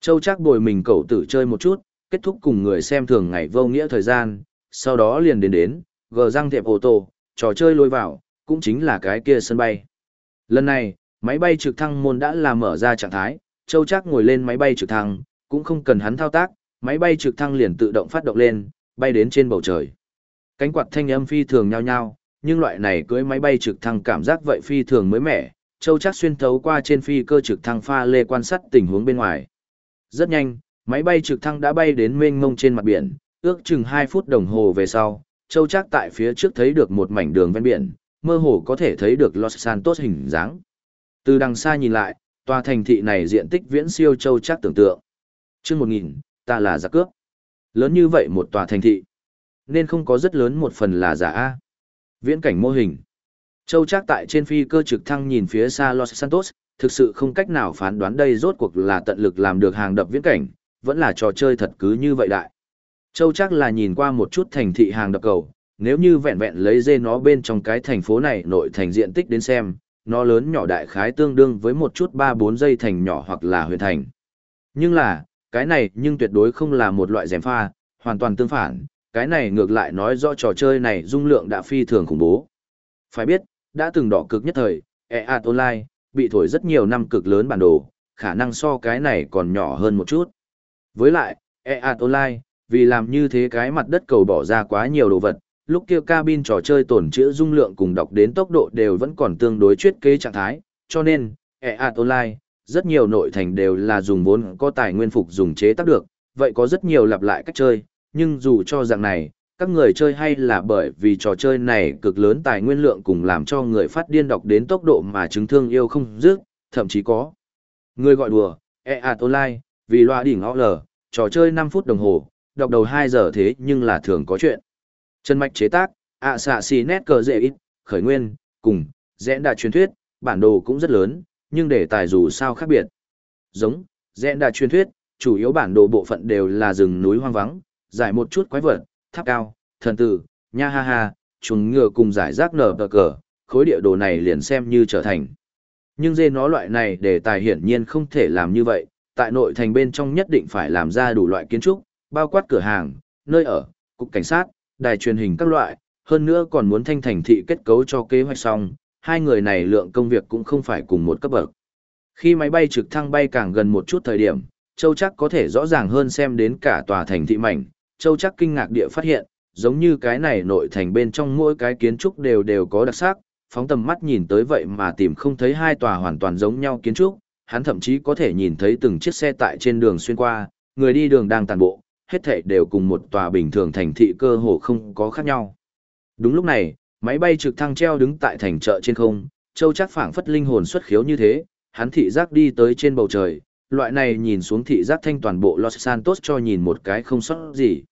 Châu chắc bồi mình cậu tử chơi một chút, kết thúc cùng người xem thường ngày vô nghĩa thời gian, sau đó liền đến đến, gờ răng thiệp ô tô, trò chơi lôi vào, cũng chính là cái kia sân bay. Lần này, máy bay trực thăng môn đã là mở ra trạng thái, Châu chắc ngồi lên máy bay trực thăng, cũng không cần hắn thao tác, máy bay trực thăng liền tự động phát động lên, bay đến trên bầu trời. Cánh quạt thanh âm phi thường nhao nhao, nhưng loại này cưới máy bay trực thăng cảm giác vậy phi thường mới mẻ, Châu chắc xuyên thấu qua trên phi cơ trực thăng pha lê quan sát tình huống bên ngoài. Rất nhanh, máy bay trực thăng đã bay đến mênh mông trên mặt biển, ước chừng 2 phút đồng hồ về sau, Châu Trác tại phía trước thấy được một mảnh đường ven biển, mơ hồ có thể thấy được Los Santos hình dáng. Từ đằng xa nhìn lại, tòa thành thị này diện tích viễn siêu Châu Trác tưởng tượng. Trước 1000, ta là giặc cướp. Lớn như vậy một tòa thành thị, nên không có rất lớn một phần là giả A. Viễn cảnh mô hình. Châu Trác tại trên phi cơ trực thăng nhìn phía xa Los Santos, thực sự không cách nào phán đoán đây rốt cuộc là tận lực làm được hàng đập viễn cảnh, vẫn là trò chơi thật cứ như vậy đại. Châu chắc là nhìn qua một chút thành thị hàng đập cầu, nếu như vẹn vẹn lấy dê nó bên trong cái thành phố này nội thành diện tích đến xem, nó lớn nhỏ đại khái tương đương với một chút 3-4 dây thành nhỏ hoặc là huyền thành. Nhưng là, cái này nhưng tuyệt đối không là một loại dèm pha, hoàn toàn tương phản, cái này ngược lại nói rõ trò chơi này dung lượng đã phi thường khủng bố. Phải biết, đã từng đỏ cực nhất thời, EAT Online, bị thổi rất nhiều năm cực lớn bản đồ, khả năng so cái này còn nhỏ hơn một chút. Với lại, EAT Online, vì làm như thế cái mặt đất cầu bỏ ra quá nhiều đồ vật, lúc kia cabin trò chơi tổn trữ dung lượng cùng đọc đến tốc độ đều vẫn còn tương đối chuyết kế trạng thái, cho nên, EAT Online, rất nhiều nội thành đều là dùng vốn có tài nguyên phục dùng chế tác được, vậy có rất nhiều lặp lại cách chơi, nhưng dù cho dạng này, các người chơi hay là bởi vì trò chơi này cực lớn tài nguyên lượng cùng làm cho người phát điên đọc đến tốc độ mà chứng thương yêu không dứt, thậm chí có. Người gọi đùa, EAT Online, vì loa đỉnh OL, trò chơi 5 phút đồng hồ, đọc đầu 2 giờ thế nhưng là thường có chuyện. Chân mạch chế tác, ạ xạ xì nét cờ dễ ít, khởi nguyên, cùng, rẽn đà truyền thuyết, bản đồ cũng rất lớn, nhưng để tài dù sao khác biệt. Giống, rẽn đà truyền thuyết, chủ yếu bản đồ bộ phận đều là rừng núi hoang vắng, giải một chút quái vật, tháp cao, thần tử, nha ha ha, chuồng ngựa cùng giải rác nở tờ cờ, khối địa đồ này liền xem như trở thành. Nhưng dê nó loại này để tài hiển nhiên không thể làm như vậy, tại nội thành bên trong nhất định phải làm ra đủ loại kiến trúc, bao quát cửa hàng, nơi ở, cục cảnh sát, đài truyền hình các loại, hơn nữa còn muốn thanh thành thị kết cấu cho kế hoạch xong, hai người này lượng công việc cũng không phải cùng một cấp bậc. Khi máy bay trực thăng bay càng gần một chút thời điểm, Châu chắc có thể rõ ràng hơn xem đến cả tòa thành thị mảnh, Châu chắc kinh ngạc địa phát hiện, giống như cái này nội thành bên trong mỗi cái kiến trúc đều đều có đặc sắc, phóng tầm mắt nhìn tới vậy mà tìm không thấy hai tòa hoàn toàn giống nhau kiến trúc, hắn thậm chí có thể nhìn thấy từng chiếc xe tại trên đường xuyên qua, người đi đường đang tàn bộ, hết thảy đều cùng một tòa bình thường thành thị cơ hồ không có khác nhau. Đúng lúc này, máy bay trực thăng treo đứng tại thành chợ trên không, Châu Trác phảng phất linh hồn xuất khiếu như thế, hắn thị giác đi tới trên bầu trời, loại này nhìn xuống thị giác thanh toàn bộ Los Santos cho nhìn một cái không sót gì.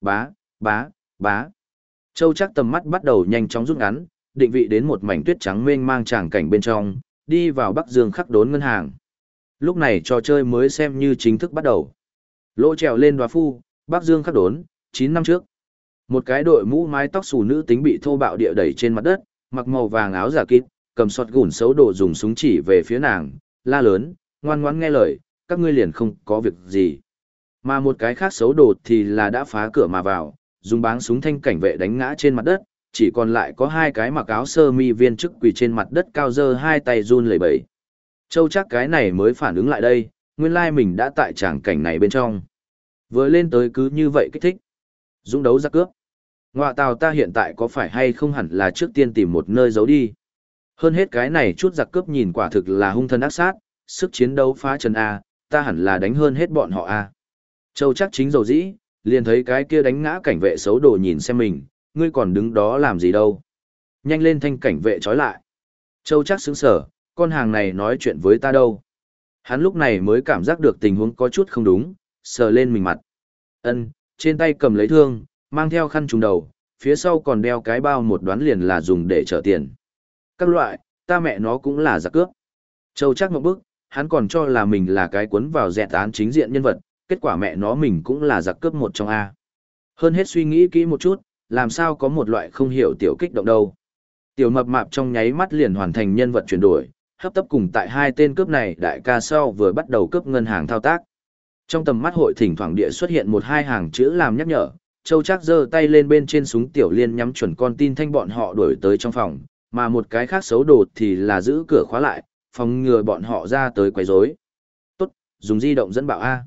Bá, bá, bá. Châu Trác tầm mắt bắt đầu nhanh chóng rút ngắn, định vị đến một mảnh tuyết trắng mênh mang tràng cảnh bên trong, đi vào Bắc Dương khắc đốn ngân hàng. Lúc này trò chơi mới xem như chính thức bắt đầu. Lỗ trèo lên đoá phu, Bắc Dương khắc đốn, 9 năm trước. Một cái đội mũ mái tóc xù nữ tính bị thô bạo địa đẩy trên mặt đất, mặc màu vàng áo giả kít, cầm sọt gùn xấu đồ dùng súng chỉ về phía nàng, la lớn, ngoan ngoãn nghe lời, các ngươi liền không có việc gì. Mà một cái khác xấu đồ thì là đã phá cửa mà vào, dùng báng súng thanh cảnh vệ đánh ngã trên mặt đất, chỉ còn lại có hai cái mặc áo sơ mi viên chức quỳ trên mặt đất cao dơ hai tay run lẩy bẩy. Châu chắc cái này mới phản ứng lại đây, nguyên lai mình đã tại tràng cảnh này bên trong. Vừa lên tới cứ như vậy kích thích. Dũng đấu ra cướp. Ngoạ tàu ta hiện tại có phải hay không hẳn là trước tiên tìm một nơi giấu đi. Hơn hết cái này chút giặc cướp nhìn quả thực là hung thân ác sát, sức chiến đấu phá trần A, ta hẳn là đánh hơn hết bọn họ A. Châu chắc chính dầu dĩ, liền thấy cái kia đánh ngã cảnh vệ xấu đồ nhìn xem mình, ngươi còn đứng đó làm gì đâu. Nhanh lên thanh cảnh vệ trói lại. Châu chắc sững sở, con hàng này nói chuyện với ta đâu. Hắn lúc này mới cảm giác được tình huống có chút không đúng, sờ lên mình mặt. Ân, trên tay cầm lấy thương, mang theo khăn trùng đầu, phía sau còn đeo cái bao một đoán liền là dùng để trở tiền. Các loại, ta mẹ nó cũng là giặc cướp. Châu chắc một bước, hắn còn cho là mình là cái cuốn vào dẹt án chính diện nhân vật, kết quả mẹ nó mình cũng là giặc cướp một trong A. Hơn hết suy nghĩ kỹ một chút, làm sao có một loại không hiểu tiểu kích động đâu. Tiểu mập mạp trong nháy mắt liền hoàn thành nhân vật chuyển đổi, hấp tấp cùng tại hai tên cướp này đại ca sau vừa bắt đầu cướp ngân hàng thao tác. Trong tầm mắt hội thỉnh thoảng địa xuất hiện một hai hàng chữ làm nhắc nhở, Châu Trác giơ tay lên bên trên súng tiểu liên nhắm chuẩn con tin thanh bọn họ đuổi tới trong phòng, mà một cái khác xấu đồ thì là giữ cửa khóa lại, phòng ngừa bọn họ ra tới quấy rối. Tốt, dùng di động dẫn bảo A.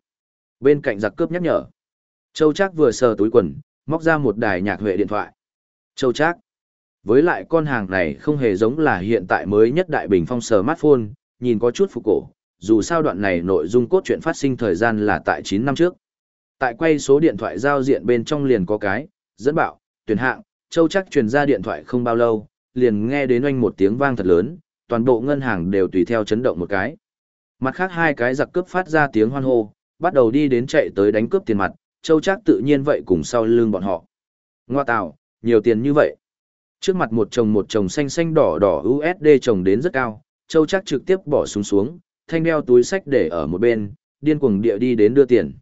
Bên cạnh giặc cướp nhắc nhở. Châu Trác vừa sờ túi quần, móc ra một đài nhạc huệ điện thoại. Châu Trác. Với lại con hàng này không hề giống là hiện tại mới nhất đại bình phong smartphone, nhìn có chút phục cổ, dù sao đoạn này nội dung cốt truyện phát sinh thời gian là tại 9 năm trước. Tại quay số điện thoại giao diện bên trong liền có cái, dẫn bảo, tuyển hạng, Châu Trác truyền ra điện thoại không bao lâu, liền nghe đến oanh một tiếng vang thật lớn, toàn bộ ngân hàng đều tùy theo chấn động một cái. Mặt khác hai cái giặc cướp phát ra tiếng hoan hô, bắt đầu đi đến chạy tới đánh cướp tiền mặt, Châu Trác tự nhiên vậy cùng sau lưng bọn họ. Ngoa tạo, nhiều tiền như vậy. Trước mặt một chồng một chồng xanh xanh đỏ đỏ USD chồng đến rất cao, Châu Trác trực tiếp bỏ xuống xuống, thanh đeo túi sách để ở một bên, điên cuồng địa đi đến đưa tiền.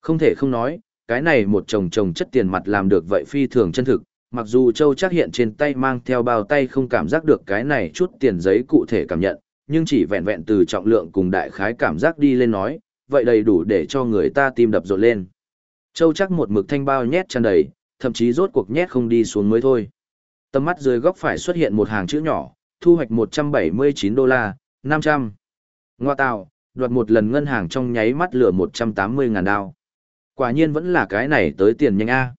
Không thể không nói, cái này một chồng chồng chất tiền mặt làm được vậy phi thường chân thực, mặc dù Châu Trác hiện trên tay mang theo bao tay không cảm giác được cái này chút tiền giấy cụ thể cảm nhận, nhưng chỉ vẹn vẹn từ trọng lượng cùng đại khái cảm giác đi lên nói, vậy đầy đủ để cho người ta tim đập rộn lên. Châu chắc một mực thanh bao nhét tràn đầy, thậm chí rốt cuộc nhét không đi xuống mới thôi. Tầm mắt dưới góc phải xuất hiện một hàng chữ nhỏ, thu hoạch 179 đô la, 500. Ngoa tạo, đoạt một lần ngân hàng trong nháy mắt lửa 180 ngàn đao. Quả nhiên vẫn là cái này tới tiền nhanh A.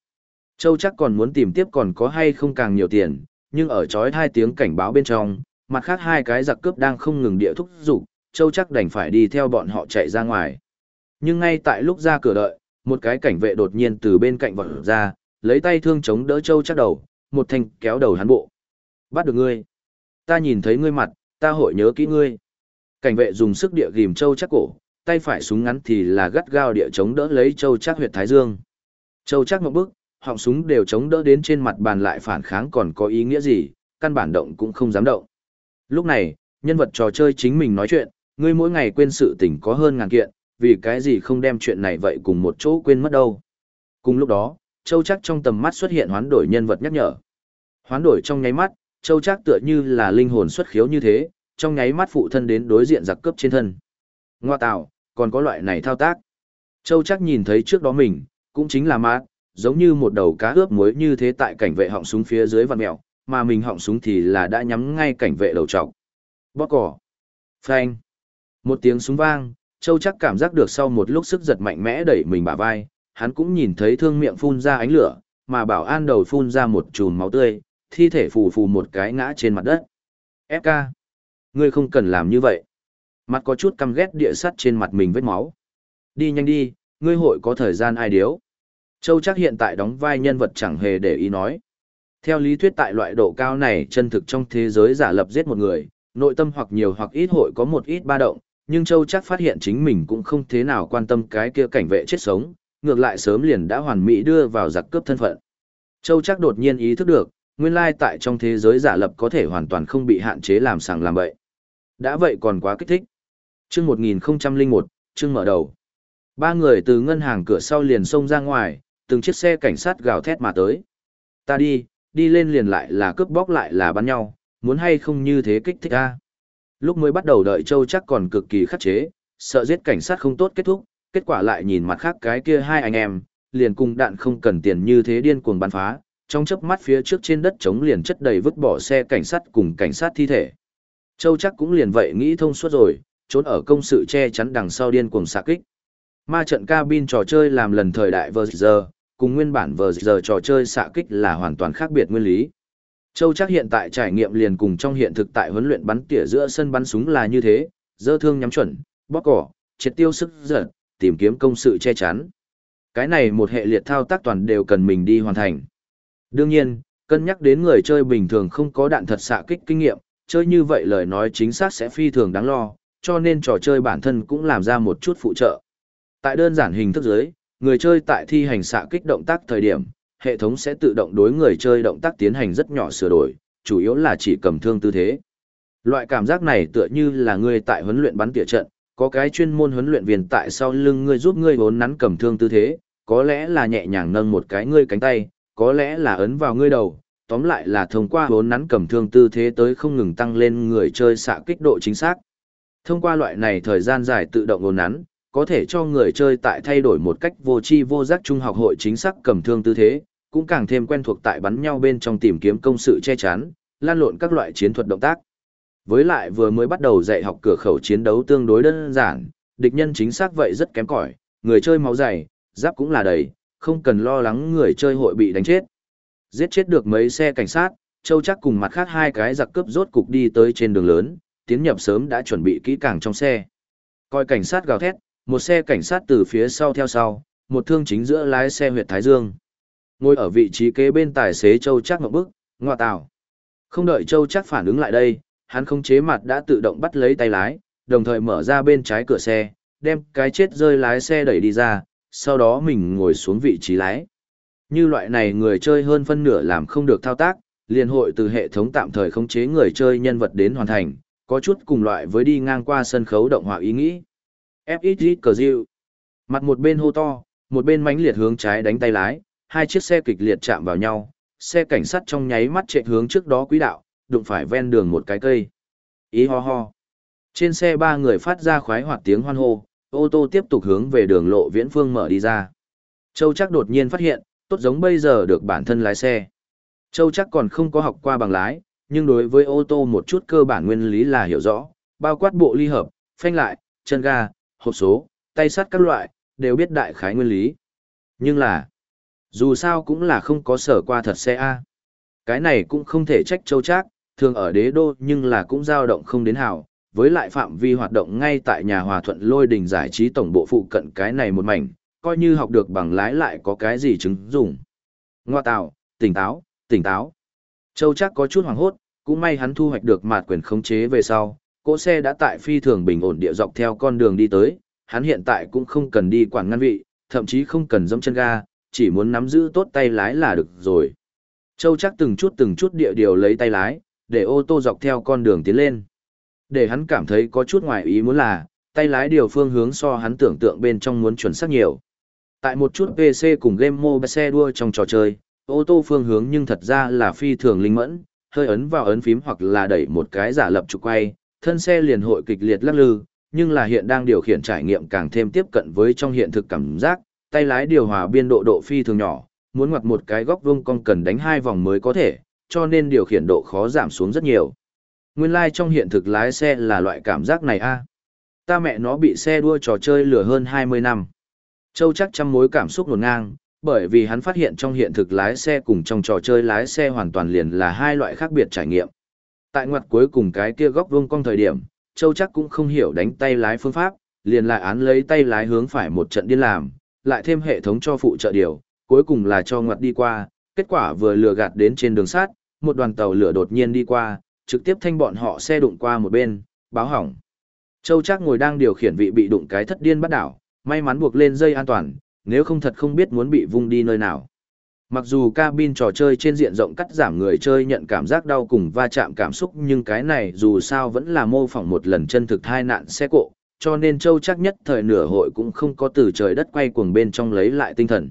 Châu chắc còn muốn tìm tiếp còn có hay không càng nhiều tiền, nhưng ở chói hai tiếng cảnh báo bên trong, mặt khác hai cái giặc cướp đang không ngừng địa thúc dục Châu chắc đành phải đi theo bọn họ chạy ra ngoài. Nhưng ngay tại lúc ra cửa đợi, một cái cảnh vệ đột nhiên từ bên cạnh vọt ra, lấy tay thương chống đỡ Châu chắc đầu, một thanh kéo đầu hắn bộ. Bắt được ngươi. Ta nhìn thấy ngươi mặt, ta hội nhớ kỹ ngươi. Cảnh vệ dùng sức địa ghìm Châu chắc cổ, tay phải súng ngắn thì là gắt gao địa chống đỡ lấy Châu chắc huyệt thái dương. Châu chắc một bước, họng súng đều chống đỡ đến trên mặt bàn lại phản kháng còn có ý nghĩa gì, căn bản động cũng không dám động. Lúc này, nhân vật trò chơi chính mình nói chuyện, ngươi mỗi ngày quên sự tình có hơn ngàn kiện, vì cái gì không đem chuyện này vậy cùng một chỗ quên mất đâu. Cùng lúc đó, Châu Chắc trong tầm mắt xuất hiện hoán đổi nhân vật nhắc nhở. Hoán đổi trong nháy mắt, Châu Chắc tựa như là linh hồn xuất khiếu như thế, trong nháy mắt phụ thân đến đối diện giặc cướp trên thân. Ngoa tạo, còn có loại này thao tác. Châu chắc nhìn thấy trước đó mình, cũng chính là mát, giống như một đầu cá ướp muối như thế tại cảnh vệ họng súng phía dưới vằn mèo, mà mình họng súng thì là đã nhắm ngay cảnh vệ đầu trọc. Bóp cỏ. Phanh. Một tiếng súng vang, Châu chắc cảm giác được sau một lúc sức giật mạnh mẽ đẩy mình bả vai, hắn cũng nhìn thấy thương miệng phun ra ánh lửa, mà bảo an đầu phun ra một chùm máu tươi, thi thể phù phù một cái ngã trên mặt đất. FK. Ngươi không cần làm như vậy. Mặt có chút căm ghét địa sắt trên mặt mình vết máu. Đi nhanh đi, ngươi hội có thời gian ai điếu. Châu chắc hiện tại đóng vai nhân vật chẳng hề để ý nói. Theo lý thuyết tại loại độ cao này chân thực trong thế giới giả lập giết một người, nội tâm hoặc nhiều hoặc ít hội có một ít ba động, nhưng Châu chắc phát hiện chính mình cũng không thế nào quan tâm cái kia cảnh vệ chết sống, ngược lại sớm liền đã hoàn mỹ đưa vào giặc cướp thân phận. Châu chắc đột nhiên ý thức được, nguyên lai tại trong thế giới giả lập có thể hoàn toàn không bị hạn chế làm sàng làm bậy. Đã vậy còn quá kích thích. Chương 1001, chương mở đầu. Ba người từ ngân hàng cửa sau liền xông ra ngoài, từng chiếc xe cảnh sát gào thét mà tới. Ta đi, đi lên liền lại là cướp bóc lại là bắn nhau, muốn hay không như thế kích thích ta. Lúc mới bắt đầu đợi Châu chắc còn cực kỳ khắc chế, sợ giết cảnh sát không tốt kết thúc, kết quả lại nhìn mặt khác cái kia hai anh em, liền cùng đạn không cần tiền như thế điên cuồng bắn phá, trong chớp mắt phía trước trên đất trống liền chất đầy vứt bỏ xe cảnh sát cùng cảnh sát thi thể. Châu chắc cũng liền vậy nghĩ thông suốt rồi, trốn ở công sự che chắn đằng sau điên cuồng xạ kích. Ma trận cabin trò chơi làm lần thời đại vờ giờ, cùng nguyên bản vờ giờ trò chơi xạ kích là hoàn toàn khác biệt nguyên lý. Châu chắc hiện tại trải nghiệm liền cùng trong hiện thực tại huấn luyện bắn tỉa giữa sân bắn súng là như thế, dơ thương nhắm chuẩn, bóp cỏ, triệt tiêu sức giật, tìm kiếm công sự che chắn. Cái này một hệ liệt thao tác toàn đều cần mình đi hoàn thành. Đương nhiên, cân nhắc đến người chơi bình thường không có đạn thật xạ kích kinh nghiệm, chơi như vậy lời nói chính xác sẽ phi thường đáng lo, cho nên trò chơi bản thân cũng làm ra một chút phụ trợ. Tại đơn giản hình thức dưới, người chơi tại thi hành xạ kích động tác thời điểm, hệ thống sẽ tự động đối người chơi động tác tiến hành rất nhỏ sửa đổi, chủ yếu là chỉ cầm thương tư thế. Loại cảm giác này tựa như là người tại huấn luyện bắn tỉa trận, có cái chuyên môn huấn luyện viên tại sau lưng ngươi giúp ngươi vốn nắn cầm thương tư thế, có lẽ là nhẹ nhàng nâng một cái ngươi cánh tay, có lẽ là ấn vào ngươi đầu, tóm lại là thông qua vốn nắn cầm thương tư thế tới không ngừng tăng lên người chơi xạ kích độ chính xác. Thông qua loại này thời gian dài tự động vốn nắn, có thể cho người chơi tại thay đổi một cách vô tri vô giác trung học hội chính xác cầm thương tư thế, cũng càng thêm quen thuộc tại bắn nhau bên trong tìm kiếm công sự che chắn, lan lộn các loại chiến thuật động tác. Với lại vừa mới bắt đầu dạy học cửa khẩu chiến đấu tương đối đơn giản, địch nhân chính xác vậy rất kém cỏi, người chơi máu dày, giáp cũng là đầy, không cần lo lắng người chơi hội bị đánh chết. Giết chết được mấy xe cảnh sát, Châu chắc cùng mặt khác hai cái giặc cướp rốt cục đi tới trên đường lớn, tiến nhập sớm đã chuẩn bị kỹ càng trong xe. Coi cảnh sát gào thét, một xe cảnh sát từ phía sau theo sau, một thương chính giữa lái xe huyệt Thái Dương. Ngồi ở vị trí kế bên tài xế Châu chắc một bức, ngoa tào. Không đợi Châu chắc phản ứng lại đây, hắn không chế mặt đã tự động bắt lấy tay lái, đồng thời mở ra bên trái cửa xe, đem cái chết rơi lái xe đẩy đi ra, sau đó mình ngồi xuống vị trí lái. Như loại này người chơi hơn phân nửa làm không được thao tác, liền hội từ hệ thống tạm thời khống chế người chơi nhân vật đến hoàn thành, có chút cùng loại với đi ngang qua sân khấu động họa ý nghĩ. FXX cờ diệu. Mặt một bên hô to, một bên mánh liệt hướng trái đánh tay lái, hai chiếc xe kịch liệt chạm vào nhau, xe cảnh sát trong nháy mắt chạy hướng trước đó quỹ đạo, đụng phải ven đường một cái cây. Ý ho ho. Trên xe ba người phát ra khoái hoạt tiếng hoan hô, ô tô tiếp tục hướng về đường lộ viễn phương mở đi ra. Châu chắc đột nhiên phát hiện, tốt giống bây giờ được bản thân lái xe. Châu chắc còn không có học qua bằng lái, nhưng đối với ô tô một chút cơ bản nguyên lý là hiểu rõ, bao quát bộ ly hợp, phanh lại, chân ga, hộp số, tay sắt các loại, đều biết đại khái nguyên lý. Nhưng là, dù sao cũng là không có sở qua thật xe A. Cái này cũng không thể trách châu chắc, thường ở đế đô nhưng là cũng dao động không đến hảo, với lại phạm vi hoạt động ngay tại nhà hòa thuận lôi đình giải trí tổng bộ phụ cận cái này một mảnh, coi như học được bằng lái lại có cái gì chứng dùng. Ngoa tạo, tỉnh táo, tỉnh táo. Châu chắc có chút hoảng hốt, cũng may hắn thu hoạch được mạt quyền khống chế về sau, cỗ xe đã tại phi thường bình ổn địa dọc theo con đường đi tới, hắn hiện tại cũng không cần đi quản ngăn vị, thậm chí không cần dẫm chân ga, chỉ muốn nắm giữ tốt tay lái là được rồi. Châu chắc từng chút từng chút địa điều lấy tay lái, để ô tô dọc theo con đường tiến lên. Để hắn cảm thấy có chút ngoài ý muốn là, tay lái điều phương hướng so hắn tưởng tượng bên trong muốn chuẩn xác nhiều. Tại một chút PC cùng game mobile xe đua trong trò chơi, ô tô phương hướng nhưng thật ra là phi thường linh mẫn, hơi ấn vào ấn phím hoặc là đẩy một cái giả lập trục quay, thân xe liền hội kịch liệt lắc lư, nhưng là hiện đang điều khiển trải nghiệm càng thêm tiếp cận với trong hiện thực cảm giác, tay lái điều hòa biên độ độ phi thường nhỏ, muốn ngoặt một cái góc vuông cong cần đánh hai vòng mới có thể, cho nên điều khiển độ khó giảm xuống rất nhiều. Nguyên lai like trong hiện thực lái xe là loại cảm giác này a. Ta mẹ nó bị xe đua trò chơi lừa hơn 20 năm. Châu chắc trăm mối cảm xúc nổn ngang, bởi vì hắn phát hiện trong hiện thực lái xe cùng trong trò chơi lái xe hoàn toàn liền là hai loại khác biệt trải nghiệm. Tại ngoặt cuối cùng cái kia góc vuông cong thời điểm, Châu chắc cũng không hiểu đánh tay lái phương pháp, liền lại án lấy tay lái hướng phải một trận điên làm, lại thêm hệ thống cho phụ trợ điều, cuối cùng là cho ngoặt đi qua, kết quả vừa lừa gạt đến trên đường sát, một đoàn tàu lửa đột nhiên đi qua, trực tiếp thanh bọn họ xe đụng qua một bên, báo hỏng. Châu chắc ngồi đang điều khiển vị bị đụng cái thất điên bắt đảo, may mắn buộc lên dây an toàn, nếu không thật không biết muốn bị vung đi nơi nào. Mặc dù cabin trò chơi trên diện rộng cắt giảm người chơi nhận cảm giác đau cùng va chạm cảm xúc nhưng cái này dù sao vẫn là mô phỏng một lần chân thực thai nạn xe cộ, cho nên Châu chắc nhất thời nửa hội cũng không có từ trời đất quay cuồng bên trong lấy lại tinh thần.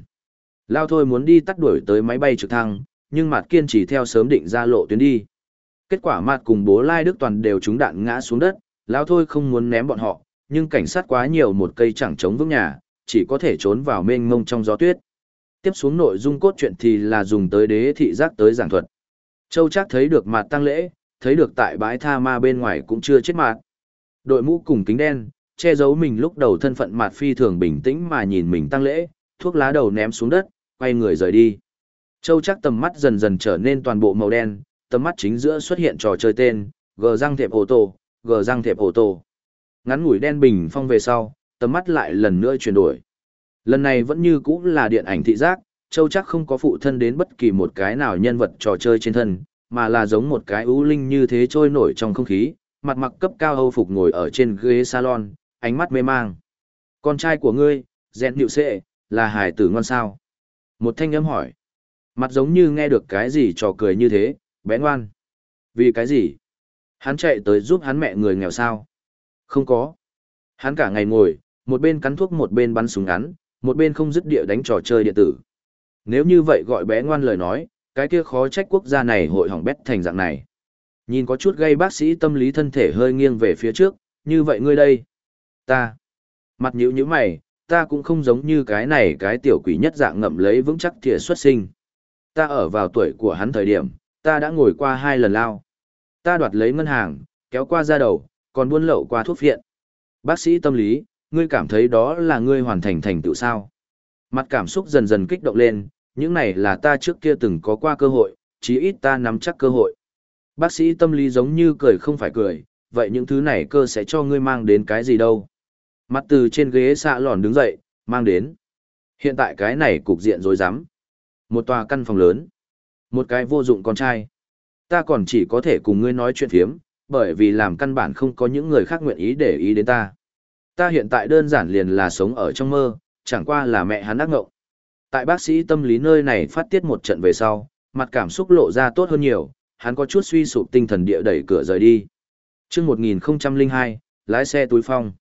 Lao thôi muốn đi tắt đuổi tới máy bay trực thăng, nhưng mặt kiên trì theo sớm định ra lộ tuyến đi. Kết quả mặt cùng bố Lai Đức Toàn đều trúng đạn ngã xuống đất, Lao thôi không muốn ném bọn họ, nhưng cảnh sát quá nhiều một cây chẳng chống vững nhà, chỉ có thể trốn vào mênh mông trong gió tuyết. Tiếp xuống nội dung cốt truyện thì là dùng tới đế thị giác tới giảng thuật. Châu chắc thấy được mặt tăng lễ, thấy được tại bãi tha ma bên ngoài cũng chưa chết mặt. Đội mũ cùng kính đen, che giấu mình lúc đầu thân phận mặt phi thường bình tĩnh mà nhìn mình tăng lễ, thuốc lá đầu ném xuống đất, quay người rời đi. Châu chắc tầm mắt dần dần trở nên toàn bộ màu đen, tầm mắt chính giữa xuất hiện trò chơi tên, gờ răng thẹp ô tô, gờ răng thẹp ô tô. Ngắn ngủi đen bình phong về sau, tầm mắt lại lần nữa chuyển đổi. Lần này vẫn như cũ là điện ảnh thị giác, Châu chắc không có phụ thân đến bất kỳ một cái nào nhân vật trò chơi trên thân, mà là giống một cái ưu linh như thế trôi nổi trong không khí, mặt mặc cấp cao hâu phục ngồi ở trên ghế salon, ánh mắt mê mang. Con trai của ngươi, dẹn nhịu sệ, là hải tử ngon sao? Một thanh âm hỏi. Mặt giống như nghe được cái gì trò cười như thế, bé ngoan. Vì cái gì? Hắn chạy tới giúp hắn mẹ người nghèo sao? Không có. Hắn cả ngày ngồi, một bên cắn thuốc một bên bắn súng ngắn, một bên không dứt địa đánh trò chơi điện tử. Nếu như vậy gọi bé ngoan lời nói, cái kia khó trách quốc gia này hội hỏng bét thành dạng này. Nhìn có chút gây bác sĩ tâm lý thân thể hơi nghiêng về phía trước, như vậy ngươi đây. Ta. Mặt nhữ như mày, ta cũng không giống như cái này cái tiểu quỷ nhất dạng ngậm lấy vững chắc thìa xuất sinh. Ta ở vào tuổi của hắn thời điểm, ta đã ngồi qua hai lần lao. Ta đoạt lấy ngân hàng, kéo qua ra đầu, còn buôn lậu qua thuốc viện. Bác sĩ tâm lý, ngươi cảm thấy đó là ngươi hoàn thành thành tựu sao. Mặt cảm xúc dần dần kích động lên, những này là ta trước kia từng có qua cơ hội, chí ít ta nắm chắc cơ hội. Bác sĩ tâm lý giống như cười không phải cười, vậy những thứ này cơ sẽ cho ngươi mang đến cái gì đâu. Mặt từ trên ghế xạ lòn đứng dậy, mang đến. Hiện tại cái này cục diện rối rắm. Một tòa căn phòng lớn. Một cái vô dụng con trai. Ta còn chỉ có thể cùng ngươi nói chuyện phiếm, bởi vì làm căn bản không có những người khác nguyện ý để ý đến ta. Ta hiện tại đơn giản liền là sống ở trong mơ, chẳng qua là mẹ hắn ác ngộng. Tại bác sĩ tâm lý nơi này phát tiết một trận về sau, mặt cảm xúc lộ ra tốt hơn nhiều, hắn có chút suy sụp tinh thần địa đẩy cửa rời đi. Trước 1002, lái xe túi phong.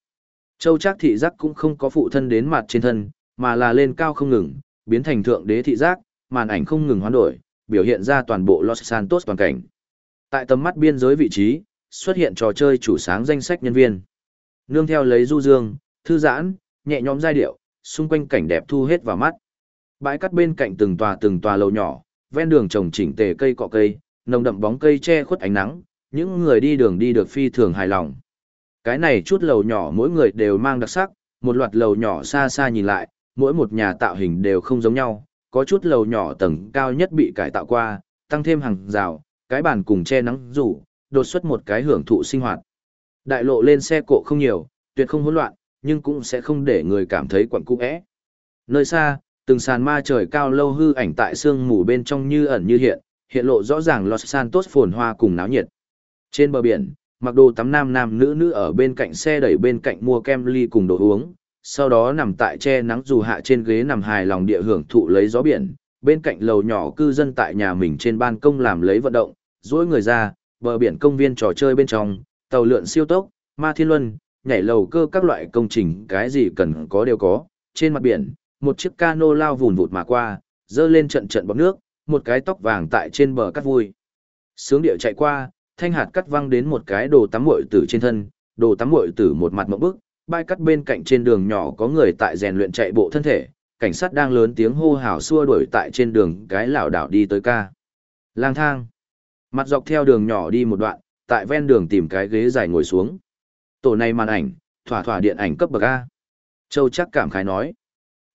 Châu Trác thị giác cũng không có phụ thân đến mặt trên thân, mà là lên cao không ngừng, biến thành thượng đế thị giác, màn ảnh không ngừng hoán đổi, biểu hiện ra toàn bộ Los Santos toàn cảnh. Tại tầm mắt biên giới vị trí, xuất hiện trò chơi chủ sáng danh sách nhân viên. Nương theo lấy du dương, thư giãn, nhẹ nhõm giai điệu, xung quanh cảnh đẹp thu hết vào mắt. Bãi cắt bên cạnh từng tòa từng tòa lầu nhỏ, ven đường trồng chỉnh tề cây cọ cây, nồng đậm bóng cây che khuất ánh nắng, những người đi đường đi được phi thường hài lòng. Cái này chút lầu nhỏ mỗi người đều mang đặc sắc, một loạt lầu nhỏ xa xa nhìn lại, mỗi một nhà tạo hình đều không giống nhau, có chút lầu nhỏ tầng cao nhất bị cải tạo qua, tăng thêm hàng rào, cái bàn cùng che nắng rủ, đột xuất một cái hưởng thụ sinh hoạt. Đại lộ lên xe cộ không nhiều, tuyệt không hỗn loạn, nhưng cũng sẽ không để người cảm thấy quẩn cung ẽ. Nơi xa, từng sàn ma trời cao lâu hư ảnh tại sương mù bên trong như ẩn như hiện, hiện lộ rõ ràng Los Santos phồn hoa cùng náo nhiệt. Trên bờ biển, mặc đồ tắm nam nam nữ nữ ở bên cạnh xe đẩy bên cạnh mua kem ly cùng đồ uống, sau đó nằm tại che nắng dù hạ trên ghế nằm hài lòng địa hưởng thụ lấy gió biển, bên cạnh lầu nhỏ cư dân tại nhà mình trên ban công làm lấy vận động, duỗi người ra, bờ biển công viên trò chơi bên trong, tàu lượn siêu tốc, ma thiên luân, nhảy lầu cơ các loại công trình cái gì cần có đều có, trên mặt biển, một chiếc cano lao vùn vụt mà qua, dơ lên trận trận bọt nước, một cái tóc vàng tại trên bờ cắt vui. Sướng điệu chạy qua, thanh hạt cắt văng đến một cái đồ tắm muội tử trên thân, đồ tắm muội tử một mặt mộng bức, bãi cắt bên cạnh trên đường nhỏ có người tại rèn luyện chạy bộ thân thể, cảnh sát đang lớn tiếng hô hào xua đuổi tại trên đường cái lảo đảo đi tới ca. Lang thang. Mặt dọc theo đường nhỏ đi một đoạn, tại ven đường tìm cái ghế dài ngồi xuống. Tổ này màn ảnh, thỏa thỏa điện ảnh cấp bậc A. Châu chắc cảm khái nói.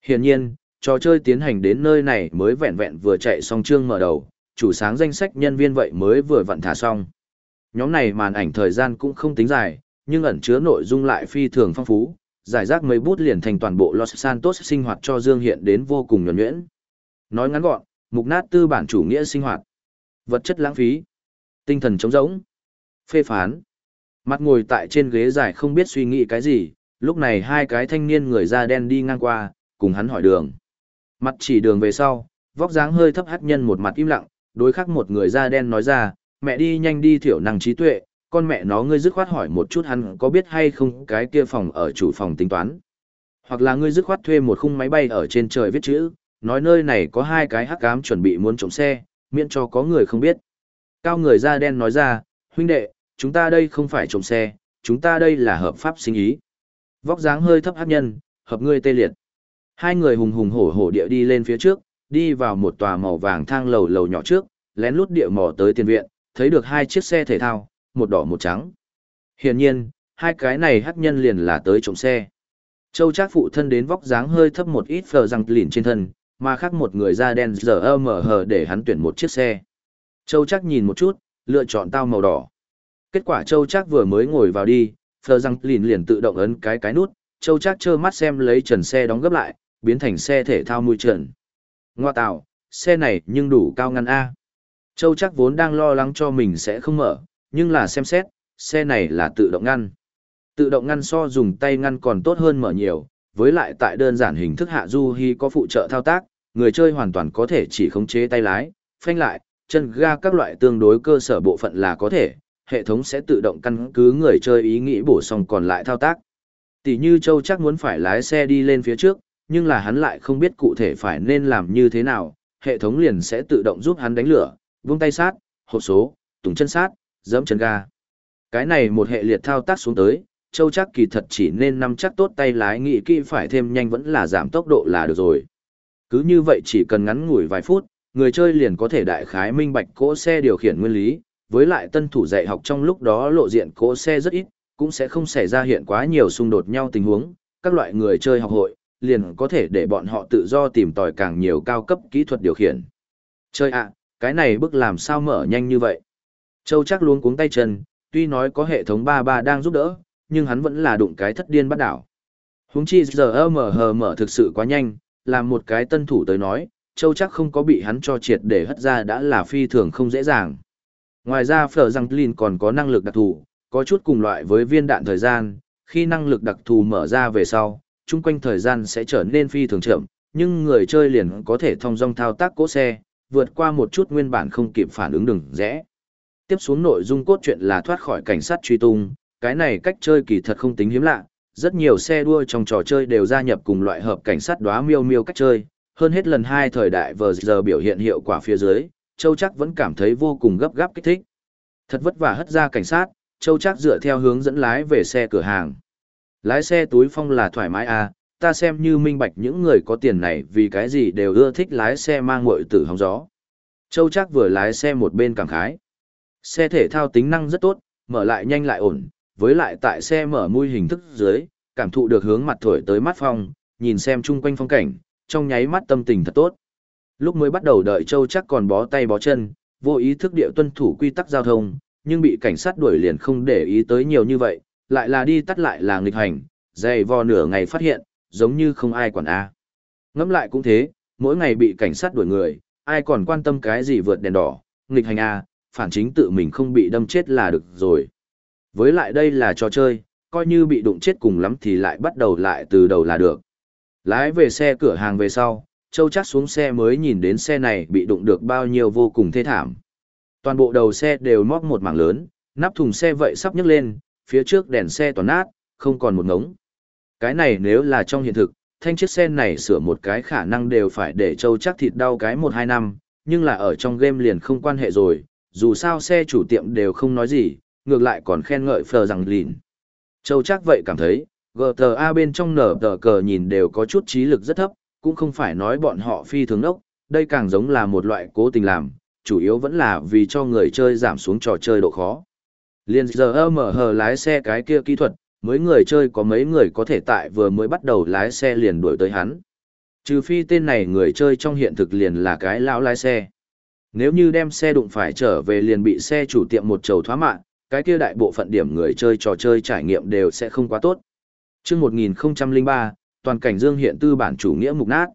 Hiển nhiên, trò chơi tiến hành đến nơi này mới vẹn vẹn vừa chạy xong chương mở đầu, chủ sáng danh sách nhân viên vậy mới vừa vặn thả xong. Nhóm này màn ảnh thời gian cũng không tính dài, nhưng ẩn chứa nội dung lại phi thường phong phú, giải rác mấy bút liền thành toàn bộ Los Santos sinh hoạt cho Dương hiện đến vô cùng nhuần nhuyễn. Nói ngắn gọn, mục nát tư bản chủ nghĩa sinh hoạt, vật chất lãng phí, tinh thần trống rỗng, phê phán. Mặt ngồi tại trên ghế dài không biết suy nghĩ cái gì, lúc này hai cái thanh niên người da đen đi ngang qua, cùng hắn hỏi đường. Mặt chỉ đường về sau, vóc dáng hơi thấp hắt nhân một mặt im lặng, đối khắc một người da đen nói ra, mẹ đi nhanh đi thiểu năng trí tuệ, con mẹ nó ngươi dứt khoát hỏi một chút hắn có biết hay không cái kia phòng ở chủ phòng tính toán. Hoặc là ngươi dứt khoát thuê một khung máy bay ở trên trời viết chữ, nói nơi này có hai cái hắc ám chuẩn bị muốn trộm xe, miễn cho có người không biết. Cao người da đen nói ra, huynh đệ, chúng ta đây không phải trộm xe, chúng ta đây là hợp pháp sinh ý. Vóc dáng hơi thấp hắc nhân, hợp ngươi tê liệt. Hai người hùng hùng hổ hổ địa đi lên phía trước, đi vào một tòa màu vàng thang lầu lầu nhỏ trước, lén lút địa mò tới tiền viện, thấy được hai chiếc xe thể thao, một đỏ một trắng. Hiển nhiên, hai cái này hắc nhân liền là tới trộm xe. Châu Trác phụ thân đến vóc dáng hơi thấp một ít phờ răng lìn trên thân, mà khác một người da đen giờ mở hờ để hắn tuyển một chiếc xe. Châu Trác nhìn một chút, lựa chọn tao màu đỏ. Kết quả Châu Trác vừa mới ngồi vào đi, phờ răng liền liền tự động ấn cái cái nút, Châu Trác trơ mắt xem lấy trần xe đóng gấp lại, biến thành xe thể thao mùi trần. Ngoa tạo, xe này nhưng đủ cao ngăn A. Châu Trác vốn đang lo lắng cho mình sẽ không mở, nhưng là xem xét, xe này là tự động ngăn. Tự động ngăn so dùng tay ngăn còn tốt hơn mở nhiều, với lại tại đơn giản hình thức hạ du hi có phụ trợ thao tác, người chơi hoàn toàn có thể chỉ khống chế tay lái, phanh lại, chân ga các loại tương đối cơ sở bộ phận là có thể, hệ thống sẽ tự động căn cứ người chơi ý nghĩ bổ sung còn lại thao tác. Tỷ như Châu chắc muốn phải lái xe đi lên phía trước, nhưng là hắn lại không biết cụ thể phải nên làm như thế nào, hệ thống liền sẽ tự động giúp hắn đánh lửa, vung tay sát, hộp số, tùng chân sát, dẫm chân ga. Cái này một hệ liệt thao tác xuống tới, Châu chắc kỳ thật chỉ nên nắm chắc tốt tay lái nghĩ kỹ phải thêm nhanh vẫn là giảm tốc độ là được rồi. Cứ như vậy chỉ cần ngắn ngủi vài phút, người chơi liền có thể đại khái minh bạch cỗ xe điều khiển nguyên lý, với lại tân thủ dạy học trong lúc đó lộ diện cỗ xe rất ít, cũng sẽ không xảy ra hiện quá nhiều xung đột nhau tình huống, các loại người chơi học hội, liền có thể để bọn họ tự do tìm tòi càng nhiều cao cấp kỹ thuật điều khiển. Chơi ạ, cái này bức làm sao mở nhanh như vậy? Châu chắc luôn cuống tay chân, tuy nói có hệ thống ba ba đang giúp đỡ, nhưng hắn vẫn là đụng cái thất điên bắt đảo. Húng chi giờ mở hờ mở thực sự quá nhanh, làm một cái tân thủ tới nói, Châu chắc không có bị hắn cho triệt để hất ra đã là phi thường không dễ dàng. Ngoài ra Phở Răng Lin còn có năng lực đặc thù, có chút cùng loại với viên đạn thời gian, khi năng lực đặc thù mở ra về sau, chung quanh thời gian sẽ trở nên phi thường chậm, nhưng người chơi liền có thể thông dong thao tác cỗ xe, vượt qua một chút nguyên bản không kịp phản ứng đừng rẽ. Tiếp xuống nội dung cốt truyện là thoát khỏi cảnh sát truy tung, cái này cách chơi kỳ thật không tính hiếm lạ, rất nhiều xe đua trong trò chơi đều gia nhập cùng loại hợp cảnh sát đoá miêu miêu cách chơi, hơn hết lần hai thời đại vừa giờ biểu hiện hiệu quả phía dưới, Châu chắc vẫn cảm thấy vô cùng gấp gáp kích thích. Thật vất vả hất ra cảnh sát, Châu chắc dựa theo hướng dẫn lái về xe cửa hàng. Lái xe túi phong là thoải mái à, ta xem như minh bạch những người có tiền này vì cái gì đều ưa thích lái xe mang ngội tử hóng gió. Châu chắc vừa lái xe một bên cảm khái. Xe thể thao tính năng rất tốt, mở lại nhanh lại ổn, với lại tại xe mở mui hình thức dưới, cảm thụ được hướng mặt thổi tới mắt phong, nhìn xem chung quanh phong cảnh, trong nháy mắt tâm tình thật tốt. Lúc mới bắt đầu đợi Châu chắc còn bó tay bó chân, vô ý thức địa tuân thủ quy tắc giao thông, nhưng bị cảnh sát đuổi liền không để ý tới nhiều như vậy, lại là đi tắt lại là nghịch hành, dày vò nửa ngày phát hiện, giống như không ai quản A. Ngẫm lại cũng thế, mỗi ngày bị cảnh sát đuổi người, ai còn quan tâm cái gì vượt đèn đỏ, nghịch hành A, phản chính tự mình không bị đâm chết là được rồi. Với lại đây là trò chơi, coi như bị đụng chết cùng lắm thì lại bắt đầu lại từ đầu là được. Lái về xe cửa hàng về sau, Châu chắc xuống xe mới nhìn đến xe này bị đụng được bao nhiêu vô cùng thê thảm. Toàn bộ đầu xe đều móc một mảng lớn, nắp thùng xe vậy sắp nhấc lên, phía trước đèn xe toàn nát, không còn một ngống. Cái này nếu là trong hiện thực, thanh chiếc xe này sửa một cái khả năng đều phải để Châu chắc thịt đau cái một hai năm, nhưng là ở trong game liền không quan hệ rồi, dù sao xe chủ tiệm đều không nói gì, ngược lại còn khen ngợi phờ rằng lìn. Châu chắc vậy cảm thấy, GTA bên trong nở tờ cờ nhìn đều có chút trí lực rất thấp, cũng không phải nói bọn họ phi thường ốc, đây càng giống là một loại cố tình làm, chủ yếu vẫn là vì cho người chơi giảm xuống trò chơi độ khó. Liên giờ mở hờ lái xe cái kia kỹ thuật, mấy người chơi có mấy người có thể tại vừa mới bắt đầu lái xe liền đuổi tới hắn. Trừ phi tên này người chơi trong hiện thực liền là cái lão lái xe. Nếu như đem xe đụng phải trở về liền bị xe chủ tiệm một chầu thoá mạng, cái kia đại bộ phận điểm người chơi trò chơi trải nghiệm đều sẽ không quá tốt. Trước 1003, toàn cảnh dương hiện tư bản chủ nghĩa mục nát.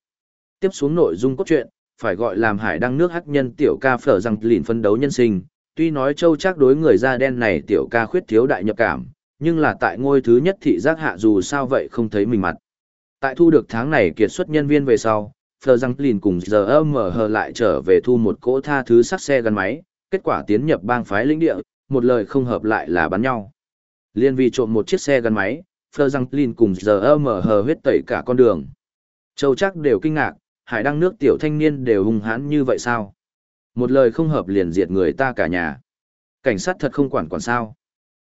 Tiếp xuống nội dung cốt truyện, phải gọi làm hải đăng nước hắc nhân tiểu ca phở rằng lìn phân đấu nhân sinh. Tuy nói châu chắc đối người da đen này tiểu ca khuyết thiếu đại nhập cảm, nhưng là tại ngôi thứ nhất thị giác hạ dù sao vậy không thấy mình mặt. Tại thu được tháng này kiệt xuất nhân viên về sau, Phờ răng Lìn cùng giờ mở hờ lại trở về thu một cỗ tha thứ sắc xe gắn máy, kết quả tiến nhập bang phái lĩnh địa, một lời không hợp lại là bắn nhau. Liên vì trộm một chiếc xe gắn máy, Phơ Giang Lìn cùng giờ mở hờ huyết tẩy cả con đường. Châu chắc đều kinh ngạc, hải đăng nước tiểu thanh niên đều hung hãn như vậy sao? Một lời không hợp liền diệt người ta cả nhà. Cảnh sát thật không quản quản sao.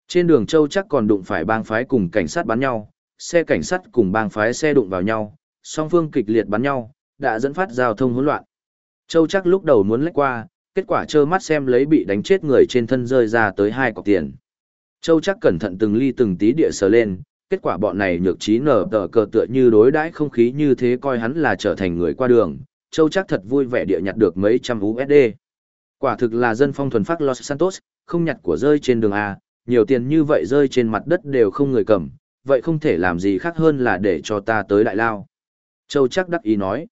Trên đường Châu chắc còn đụng phải bang phái cùng cảnh sát bắn nhau, xe cảnh sát cùng bang phái xe đụng vào nhau, song phương kịch liệt bắn nhau, đã dẫn phát giao thông hỗn loạn. Châu chắc lúc đầu muốn lách qua, kết quả trơ mắt xem lấy bị đánh chết người trên thân rơi ra tới hai cọc tiền. Châu chắc cẩn thận từng ly từng tí địa sờ lên, kết quả bọn này nhược trí nở tờ cờ tựa như đối đãi không khí như thế coi hắn là trở thành người qua đường. Châu chắc thật vui vẻ địa nhặt được mấy trăm USD. Quả thực là dân phong thuần phát Los Santos, không nhặt của rơi trên đường A, nhiều tiền như vậy rơi trên mặt đất đều không người cầm, vậy không thể làm gì khác hơn là để cho ta tới đại lao. Châu chắc đắc ý nói.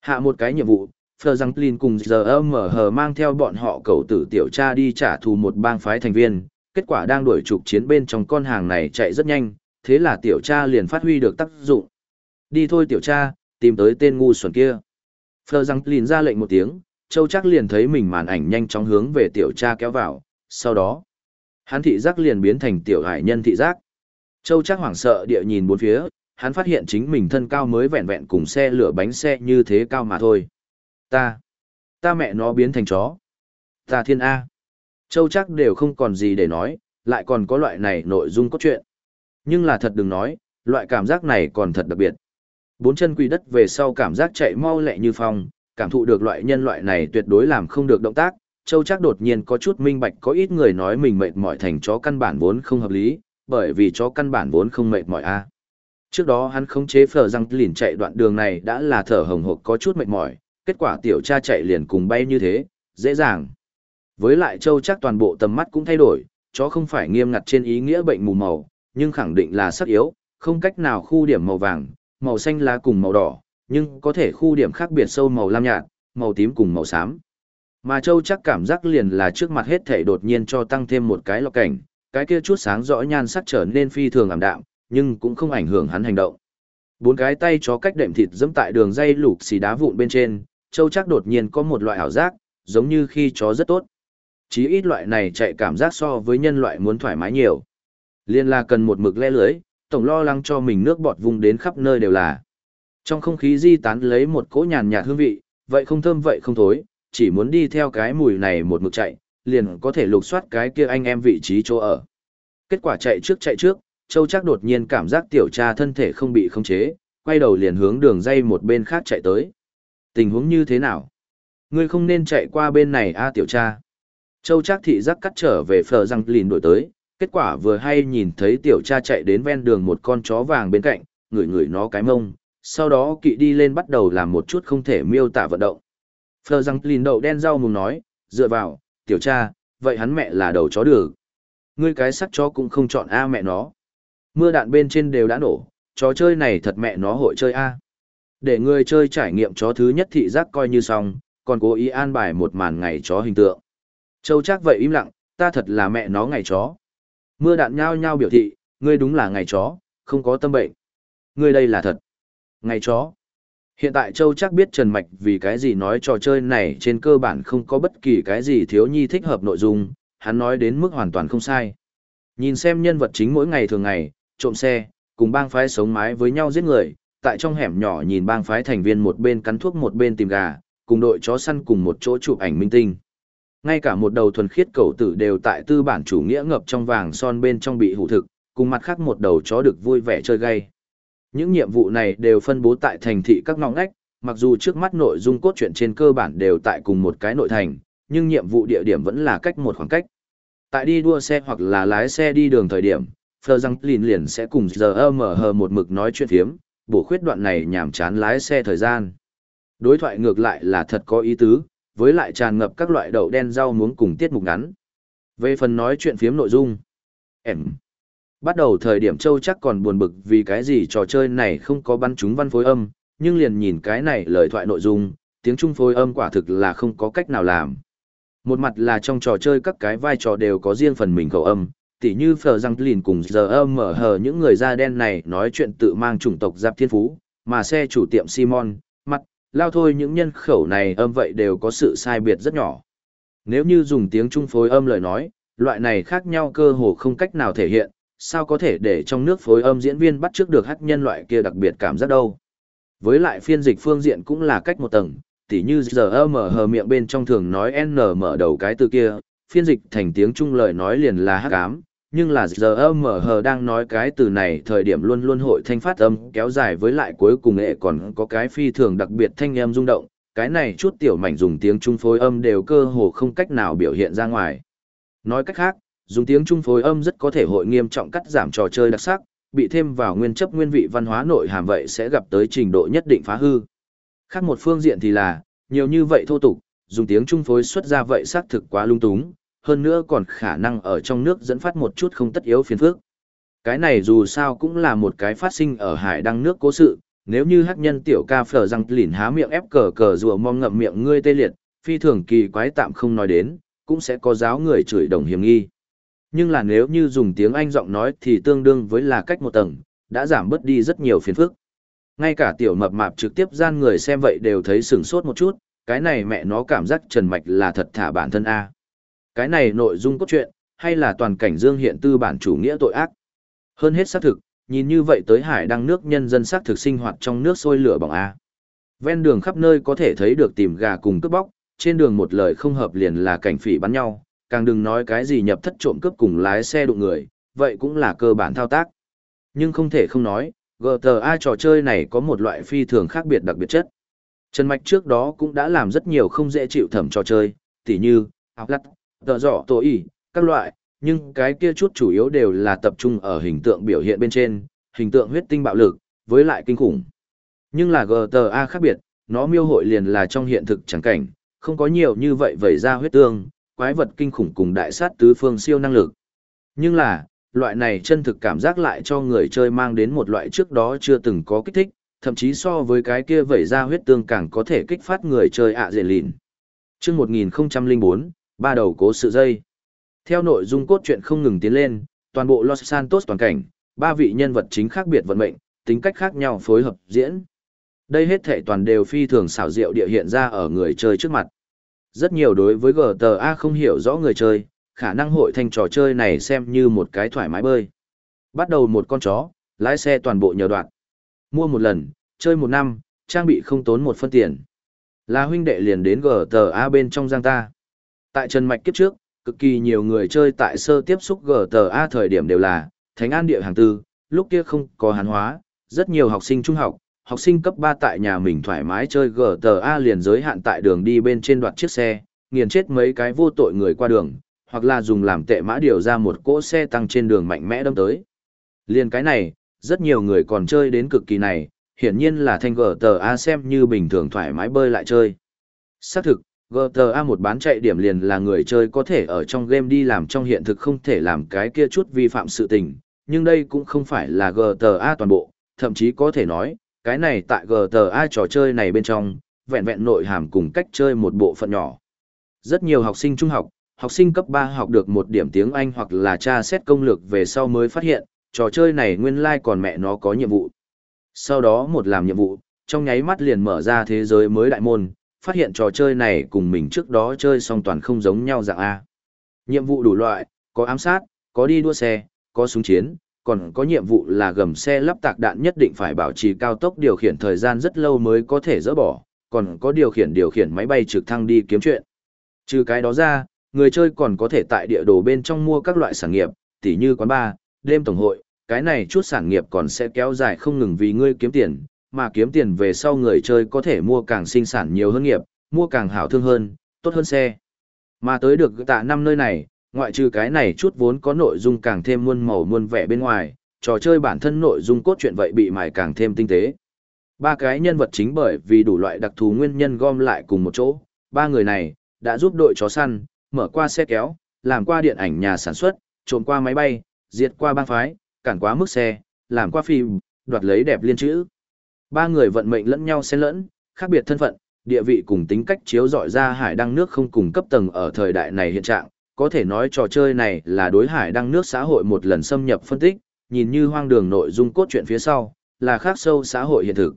Hạ một cái nhiệm vụ, Phờ Giang Plin cùng giờ mở hờ mang theo bọn họ cầu tử tiểu cha đi trả thù một bang phái thành viên, kết quả đang đuổi trục chiến bên trong con hàng này chạy rất nhanh, thế là tiểu cha liền phát huy được tác dụng. Đi thôi tiểu cha, tìm tới tên ngu xuẩn kia. Phờ Giang Plin ra lệnh một tiếng, Châu chắc liền thấy mình màn ảnh nhanh chóng hướng về tiểu cha kéo vào, sau đó, hắn thị giác liền biến thành tiểu hải nhân thị giác. Châu chắc hoảng sợ địa nhìn bốn phía, hắn phát hiện chính mình thân cao mới vẹn vẹn cùng xe lửa bánh xe như thế cao mà thôi. Ta, ta mẹ nó biến thành chó. Ta thiên A. Châu chắc đều không còn gì để nói, lại còn có loại này nội dung cốt truyện. Nhưng là thật đừng nói, loại cảm giác này còn thật đặc biệt. Bốn chân quỳ đất về sau cảm giác chạy mau lẹ như phong, cảm thụ được loại nhân loại này tuyệt đối làm không được động tác. Châu chắc đột nhiên có chút minh bạch có ít người nói mình mệt mỏi thành chó căn bản vốn không hợp lý, bởi vì chó căn bản vốn không mệt mỏi a. Trước đó hắn khống chế phở răng lìn chạy đoạn đường này đã là thở hồng hộc có chút mệt mỏi, kết quả tiểu cha chạy liền cùng bay như thế, dễ dàng. Với lại châu chắc toàn bộ tầm mắt cũng thay đổi, chó không phải nghiêm ngặt trên ý nghĩa bệnh mù màu, nhưng khẳng định là sắc yếu, không cách nào khu điểm màu vàng, màu xanh lá cùng màu đỏ, nhưng có thể khu điểm khác biệt sâu màu lam nhạt, màu tím cùng màu xám. Mà châu chắc cảm giác liền là trước mặt hết thể đột nhiên cho tăng thêm một cái lọc cảnh, cái kia chút sáng rõ nhan sắc trở nên phi thường ảm đạm, nhưng cũng không ảnh hưởng hắn hành động. Bốn cái tay chó cách đệm thịt dẫm tại đường dây lục xì đá vụn bên trên, Châu chắc đột nhiên có một loại ảo giác, giống như khi chó rất tốt. Chí ít loại này chạy cảm giác so với nhân loại muốn thoải mái nhiều. Liên la cần một mực le lưới, tổng lo lắng cho mình nước bọt vùng đến khắp nơi đều là. Trong không khí di tán lấy một cỗ nhàn nhạt hương vị, vậy không thơm vậy không thối, chỉ muốn đi theo cái mùi này một mực chạy, liền có thể lục soát cái kia anh em vị trí chỗ ở. Kết quả chạy trước chạy trước, Châu chắc đột nhiên cảm giác tiểu tra thân thể không bị khống chế, quay đầu liền hướng đường dây một bên khác chạy tới. Tình huống như thế nào? Ngươi không nên chạy qua bên này a tiểu cha. Châu Trác thị giác cắt trở về phở răng lìn đổi tới, kết quả vừa hay nhìn thấy tiểu cha chạy đến ven đường một con chó vàng bên cạnh, ngửi ngửi nó cái mông, sau đó kỵ đi lên bắt đầu làm một chút không thể miêu tả vận động. Phở răng lìn đậu đen rau mùng nói, dựa vào, tiểu cha, vậy hắn mẹ là đầu chó được. Ngươi cái sắc chó cũng không chọn A mẹ nó. Mưa đạn bên trên đều đã nổ, trò chơi này thật mẹ nó hội chơi A. Để người chơi trải nghiệm chó thứ nhất thị giác coi như xong, còn cố ý an bài một màn ngày chó hình tượng. Châu chắc vậy im lặng, ta thật là mẹ nó ngày chó. Mưa đạn nhao nhao biểu thị, ngươi đúng là ngày chó, không có tâm bệnh. Ngươi đây là thật. Ngày chó. Hiện tại Châu chắc biết Trần Mạch vì cái gì nói trò chơi này trên cơ bản không có bất kỳ cái gì thiếu nhi thích hợp nội dung, hắn nói đến mức hoàn toàn không sai. Nhìn xem nhân vật chính mỗi ngày thường ngày, trộm xe, cùng bang phái sống mái với nhau giết người, tại trong hẻm nhỏ nhìn bang phái thành viên một bên cắn thuốc một bên tìm gà, cùng đội chó săn cùng một chỗ chụp ảnh minh tinh. Ngay cả một đầu thuần khiết cầu tử đều tại tư bản chủ nghĩa ngập trong vàng son bên trong bị hủ thực, cùng mặt khác một đầu chó được vui vẻ chơi gay. Những nhiệm vụ này đều phân bố tại thành thị các ngõ ngách, mặc dù trước mắt nội dung cốt truyện trên cơ bản đều tại cùng một cái nội thành, nhưng nhiệm vụ địa điểm vẫn là cách một khoảng cách. Tại đi đua xe hoặc là lái xe đi đường thời điểm, Phờ Răng Lìn liền sẽ cùng giờ mở hờ một mực nói chuyện thiếm, bổ khuyết đoạn này nhảm chán lái xe thời gian. Đối thoại ngược lại là thật có ý tứ, với lại tràn ngập các loại đậu đen rau muống cùng tiết mục ngắn. Về phần nói chuyện phiếm nội dung, em bắt đầu thời điểm châu chắc còn buồn bực vì cái gì trò chơi này không có bắn chúng văn phối âm, nhưng liền nhìn cái này lời thoại nội dung, tiếng Trung phối âm quả thực là không có cách nào làm. Một mặt là trong trò chơi các cái vai trò đều có riêng phần mình khẩu âm, tỉ như Phở Răng Lìn cùng giờ âm mở hờ những người da đen này nói chuyện tự mang chủng tộc giáp thiên phú, mà xe chủ tiệm Simon, mặt, lao thôi những nhân khẩu này âm vậy đều có sự sai biệt rất nhỏ. Nếu như dùng tiếng Trung phối âm lời nói, loại này khác nhau cơ hồ không cách nào thể hiện, sao có thể để trong nước phối âm diễn viên bắt trước được hát nhân loại kia đặc biệt cảm giác đâu. Với lại phiên dịch phương diện cũng là cách một tầng, tỉ như giờ âm mở hờ miệng bên trong thường nói n mở đầu cái từ kia, phiên dịch thành tiếng Trung lời nói liền là hát cám nhưng là giờ âm mở hờ đang nói cái từ này thời điểm luôn luôn hội thanh phát âm kéo dài với lại cuối cùng nghệ còn có cái phi thường đặc biệt thanh âm rung động, cái này chút tiểu mảnh dùng tiếng Trung phối âm đều cơ hồ không cách nào biểu hiện ra ngoài. Nói cách khác, dùng tiếng Trung phối âm rất có thể hội nghiêm trọng cắt giảm trò chơi đặc sắc, bị thêm vào nguyên chấp nguyên vị văn hóa nội hàm vậy sẽ gặp tới trình độ nhất định phá hư. Khác một phương diện thì là, nhiều như vậy thô tục, dùng tiếng Trung phối xuất ra vậy xác thực quá lung túng, hơn nữa còn khả năng ở trong nước dẫn phát một chút không tất yếu phiền phức. Cái này dù sao cũng là một cái phát sinh ở hải đăng nước cố sự, nếu như hắc nhân tiểu ca phở răng lỉn há miệng ép cờ cờ rùa mong ngậm miệng ngươi tê liệt, phi thường kỳ quái tạm không nói đến, cũng sẽ có giáo người chửi đồng hiểm nghi. Nhưng là nếu như dùng tiếng Anh giọng nói thì tương đương với là cách một tầng, đã giảm bớt đi rất nhiều phiền phức. Ngay cả tiểu mập mạp trực tiếp gian người xem vậy đều thấy sửng sốt một chút, cái này mẹ nó cảm giác trần mạch là thật thả bản thân A. Cái này nội dung cốt truyện, hay là toàn cảnh dương hiện tư bản chủ nghĩa tội ác. Hơn hết xác thực, nhìn như vậy tới hải đăng nước nhân dân xác thực sinh hoạt trong nước sôi lửa bỏng A. Ven đường khắp nơi có thể thấy được tìm gà cùng cướp bóc, trên đường một lời không hợp liền là cảnh phỉ bắn nhau, càng đừng nói cái gì nhập thất trộm cướp cùng lái xe đụng người, vậy cũng là cơ bản thao tác. Nhưng không thể không nói, GTA trò chơi này có một loại phi thường khác biệt đặc biệt chất. Trần Mạch trước đó cũng đã làm rất nhiều không dễ chịu thẩm trò chơi, tỉ như, áo lắt, tờ dọ tổ y, các loại, nhưng cái kia chút chủ yếu đều là tập trung ở hình tượng biểu hiện bên trên, hình tượng huyết tinh bạo lực, với lại kinh khủng. Nhưng là GTA khác biệt, nó miêu hội liền là trong hiện thực chẳng cảnh, không có nhiều như vậy vẩy ra huyết tương, quái vật kinh khủng cùng đại sát tứ phương siêu năng lực. Nhưng là, loại này chân thực cảm giác lại cho người chơi mang đến một loại trước đó chưa từng có kích thích, thậm chí so với cái kia vẩy ra huyết tương càng có thể kích phát người chơi ạ à dễ lìn. Trước 1004, ba đầu cố sự dây. Theo nội dung cốt truyện không ngừng tiến lên, toàn bộ Los Santos toàn cảnh, ba vị nhân vật chính khác biệt vận mệnh, tính cách khác nhau phối hợp diễn. Đây hết thể toàn đều phi thường xảo diệu địa hiện ra ở người chơi trước mặt. Rất nhiều đối với GTA không hiểu rõ người chơi, khả năng hội thành trò chơi này xem như một cái thoải mái bơi. Bắt đầu một con chó, lái xe toàn bộ nhờ đoạn. Mua một lần, chơi một năm, trang bị không tốn một phân tiền. Là huynh đệ liền đến GTA bên trong giang ta. Tại Trần Mạch kiếp trước, cực kỳ nhiều người chơi tại sơ tiếp xúc GTA thời điểm đều là Thánh An địa hàng tư, lúc kia không có hàn hóa, rất nhiều học sinh trung học, học sinh cấp 3 tại nhà mình thoải mái chơi GTA liền giới hạn tại đường đi bên trên đoạt chiếc xe, nghiền chết mấy cái vô tội người qua đường, hoặc là dùng làm tệ mã điều ra một cỗ xe tăng trên đường mạnh mẽ đâm tới. Liền cái này, rất nhiều người còn chơi đến cực kỳ này, hiển nhiên là thanh GTA xem như bình thường thoải mái bơi lại chơi. Xác thực, GTA một bán chạy điểm liền là người chơi có thể ở trong game đi làm trong hiện thực không thể làm cái kia chút vi phạm sự tình, nhưng đây cũng không phải là GTA toàn bộ, thậm chí có thể nói, cái này tại GTA trò chơi này bên trong, vẹn vẹn nội hàm cùng cách chơi một bộ phận nhỏ. Rất nhiều học sinh trung học, học sinh cấp 3 học được một điểm tiếng Anh hoặc là tra xét công lược về sau mới phát hiện, trò chơi này nguyên lai like còn mẹ nó có nhiệm vụ. Sau đó một làm nhiệm vụ, trong nháy mắt liền mở ra thế giới mới đại môn, phát hiện trò chơi này cùng mình trước đó chơi song toàn không giống nhau dạng A. Nhiệm vụ đủ loại, có ám sát, có đi đua xe, có súng chiến, còn có nhiệm vụ là gầm xe lắp tạc đạn nhất định phải bảo trì cao tốc điều khiển thời gian rất lâu mới có thể dỡ bỏ, còn có điều khiển điều khiển máy bay trực thăng đi kiếm chuyện. Trừ cái đó ra, người chơi còn có thể tại địa đồ bên trong mua các loại sản nghiệp, tỉ như quán bar, đêm tổng hội, cái này chút sản nghiệp còn sẽ kéo dài không ngừng vì ngươi kiếm tiền, mà kiếm tiền về sau người chơi có thể mua càng sinh sản nhiều hơn nghiệp, mua càng hảo thương hơn, tốt hơn xe. Mà tới được tạ năm nơi này, ngoại trừ cái này chút vốn có nội dung càng thêm muôn màu muôn vẻ bên ngoài, trò chơi bản thân nội dung cốt truyện vậy bị mài càng thêm tinh tế. Ba cái nhân vật chính bởi vì đủ loại đặc thù nguyên nhân gom lại cùng một chỗ, ba người này đã giúp đội chó săn, mở qua xe kéo, làm qua điện ảnh nhà sản xuất, trộm qua máy bay, diệt qua bang phái, cản quá mức xe, làm qua phim, đoạt lấy đẹp liên chữ. Ba người vận mệnh lẫn nhau xen lẫn, khác biệt thân phận, địa vị cùng tính cách chiếu dọi ra hải đăng nước không cùng cấp tầng ở thời đại này hiện trạng, có thể nói trò chơi này là đối hải đăng nước xã hội một lần xâm nhập phân tích, nhìn như hoang đường nội dung cốt truyện phía sau, là khác sâu xã hội hiện thực.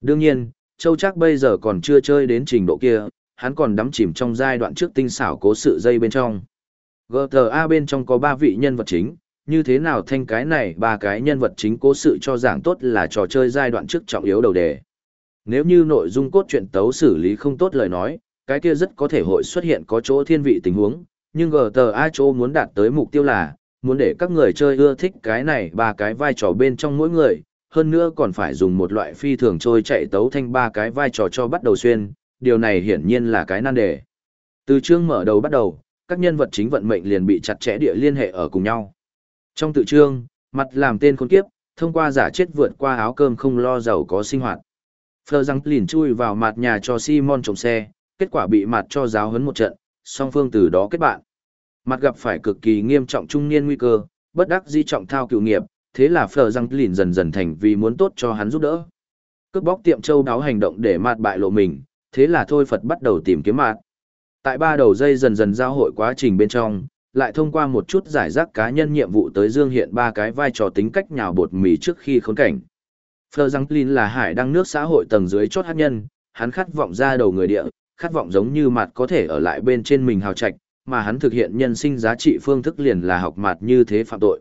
Đương nhiên, Châu chắc bây giờ còn chưa chơi đến trình độ kia, hắn còn đắm chìm trong giai đoạn trước tinh xảo cố sự dây bên trong. GTA bên trong có ba vị nhân vật chính, như thế nào thanh cái này ba cái nhân vật chính cố sự cho giảng tốt là trò chơi giai đoạn trước trọng yếu đầu đề. Nếu như nội dung cốt truyện tấu xử lý không tốt lời nói, cái kia rất có thể hội xuất hiện có chỗ thiên vị tình huống, nhưng GTA chỗ muốn đạt tới mục tiêu là, muốn để các người chơi ưa thích cái này ba cái vai trò bên trong mỗi người, hơn nữa còn phải dùng một loại phi thường trôi chạy tấu thanh ba cái vai trò cho bắt đầu xuyên, điều này hiển nhiên là cái nan đề. Từ chương mở đầu bắt đầu, các nhân vật chính vận mệnh liền bị chặt chẽ địa liên hệ ở cùng nhau. Trong tự trương mặt làm tên khốn kiếp, thông qua giả chết vượt qua áo cơm không lo giàu có sinh hoạt. Phờ răng lìn chui vào mặt nhà cho Simon trồng xe, kết quả bị mặt cho giáo huấn một trận, song phương từ đó kết bạn. Mặt gặp phải cực kỳ nghiêm trọng trung niên nguy cơ, bất đắc di trọng thao cựu nghiệp, thế là Phờ răng lìn dần dần thành vì muốn tốt cho hắn giúp đỡ. Cướp bóc tiệm châu đáo hành động để mặt bại lộ mình, thế là thôi Phật bắt đầu tìm kiếm mặt. Tại ba đầu dây dần dần giao hội quá trình bên trong, lại thông qua một chút giải rác cá nhân nhiệm vụ tới dương hiện ba cái vai trò tính cách nhào bột mì trước khi khốn cảnh. Fleur Giang là hải đăng nước xã hội tầng dưới chốt hát nhân, hắn khát vọng ra đầu người địa, khát vọng giống như mặt có thể ở lại bên trên mình hào trạch, mà hắn thực hiện nhân sinh giá trị phương thức liền là học mặt như thế phạm tội.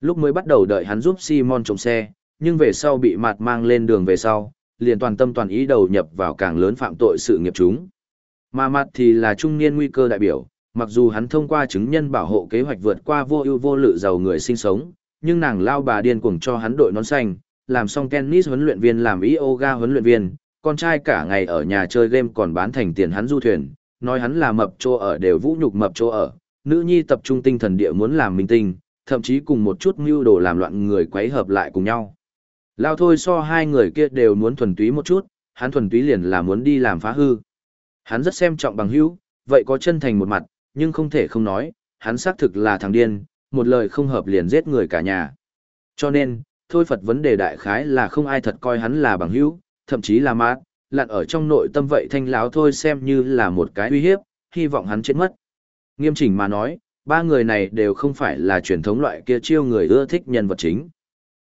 Lúc mới bắt đầu đợi hắn giúp Simon trồng xe, nhưng về sau bị mặt mang lên đường về sau, liền toàn tâm toàn ý đầu nhập vào càng lớn phạm tội sự nghiệp chúng. Mà mặt thì là trung niên nguy cơ đại biểu, mặc dù hắn thông qua chứng nhân bảo hộ kế hoạch vượt qua vô ưu vô lự giàu người sinh sống, nhưng nàng lao bà điên cuồng cho hắn đội nón xanh, làm xong tennis huấn luyện viên làm yoga huấn luyện viên, con trai cả ngày ở nhà chơi game còn bán thành tiền hắn du thuyền, nói hắn là mập chỗ ở đều vũ nhục mập chỗ ở, nữ nhi tập trung tinh thần địa muốn làm minh tinh, thậm chí cùng một chút mưu đồ làm loạn người quấy hợp lại cùng nhau. Lao thôi so hai người kia đều muốn thuần túy một chút, hắn thuần túy liền là muốn đi làm phá hư. Hắn rất xem trọng bằng hữu, vậy có chân thành một mặt, nhưng không thể không nói, hắn xác thực là thằng điên, một lời không hợp liền giết người cả nhà. Cho nên, thôi Phật vấn đề đại khái là không ai thật coi hắn là bằng hữu, thậm chí là mát, lặn ở trong nội tâm vậy thanh láo thôi xem như là một cái uy hiếp, hy vọng hắn chết mất. Nghiêm chỉnh mà nói, ba người này đều không phải là truyền thống loại kia chiêu người ưa thích nhân vật chính.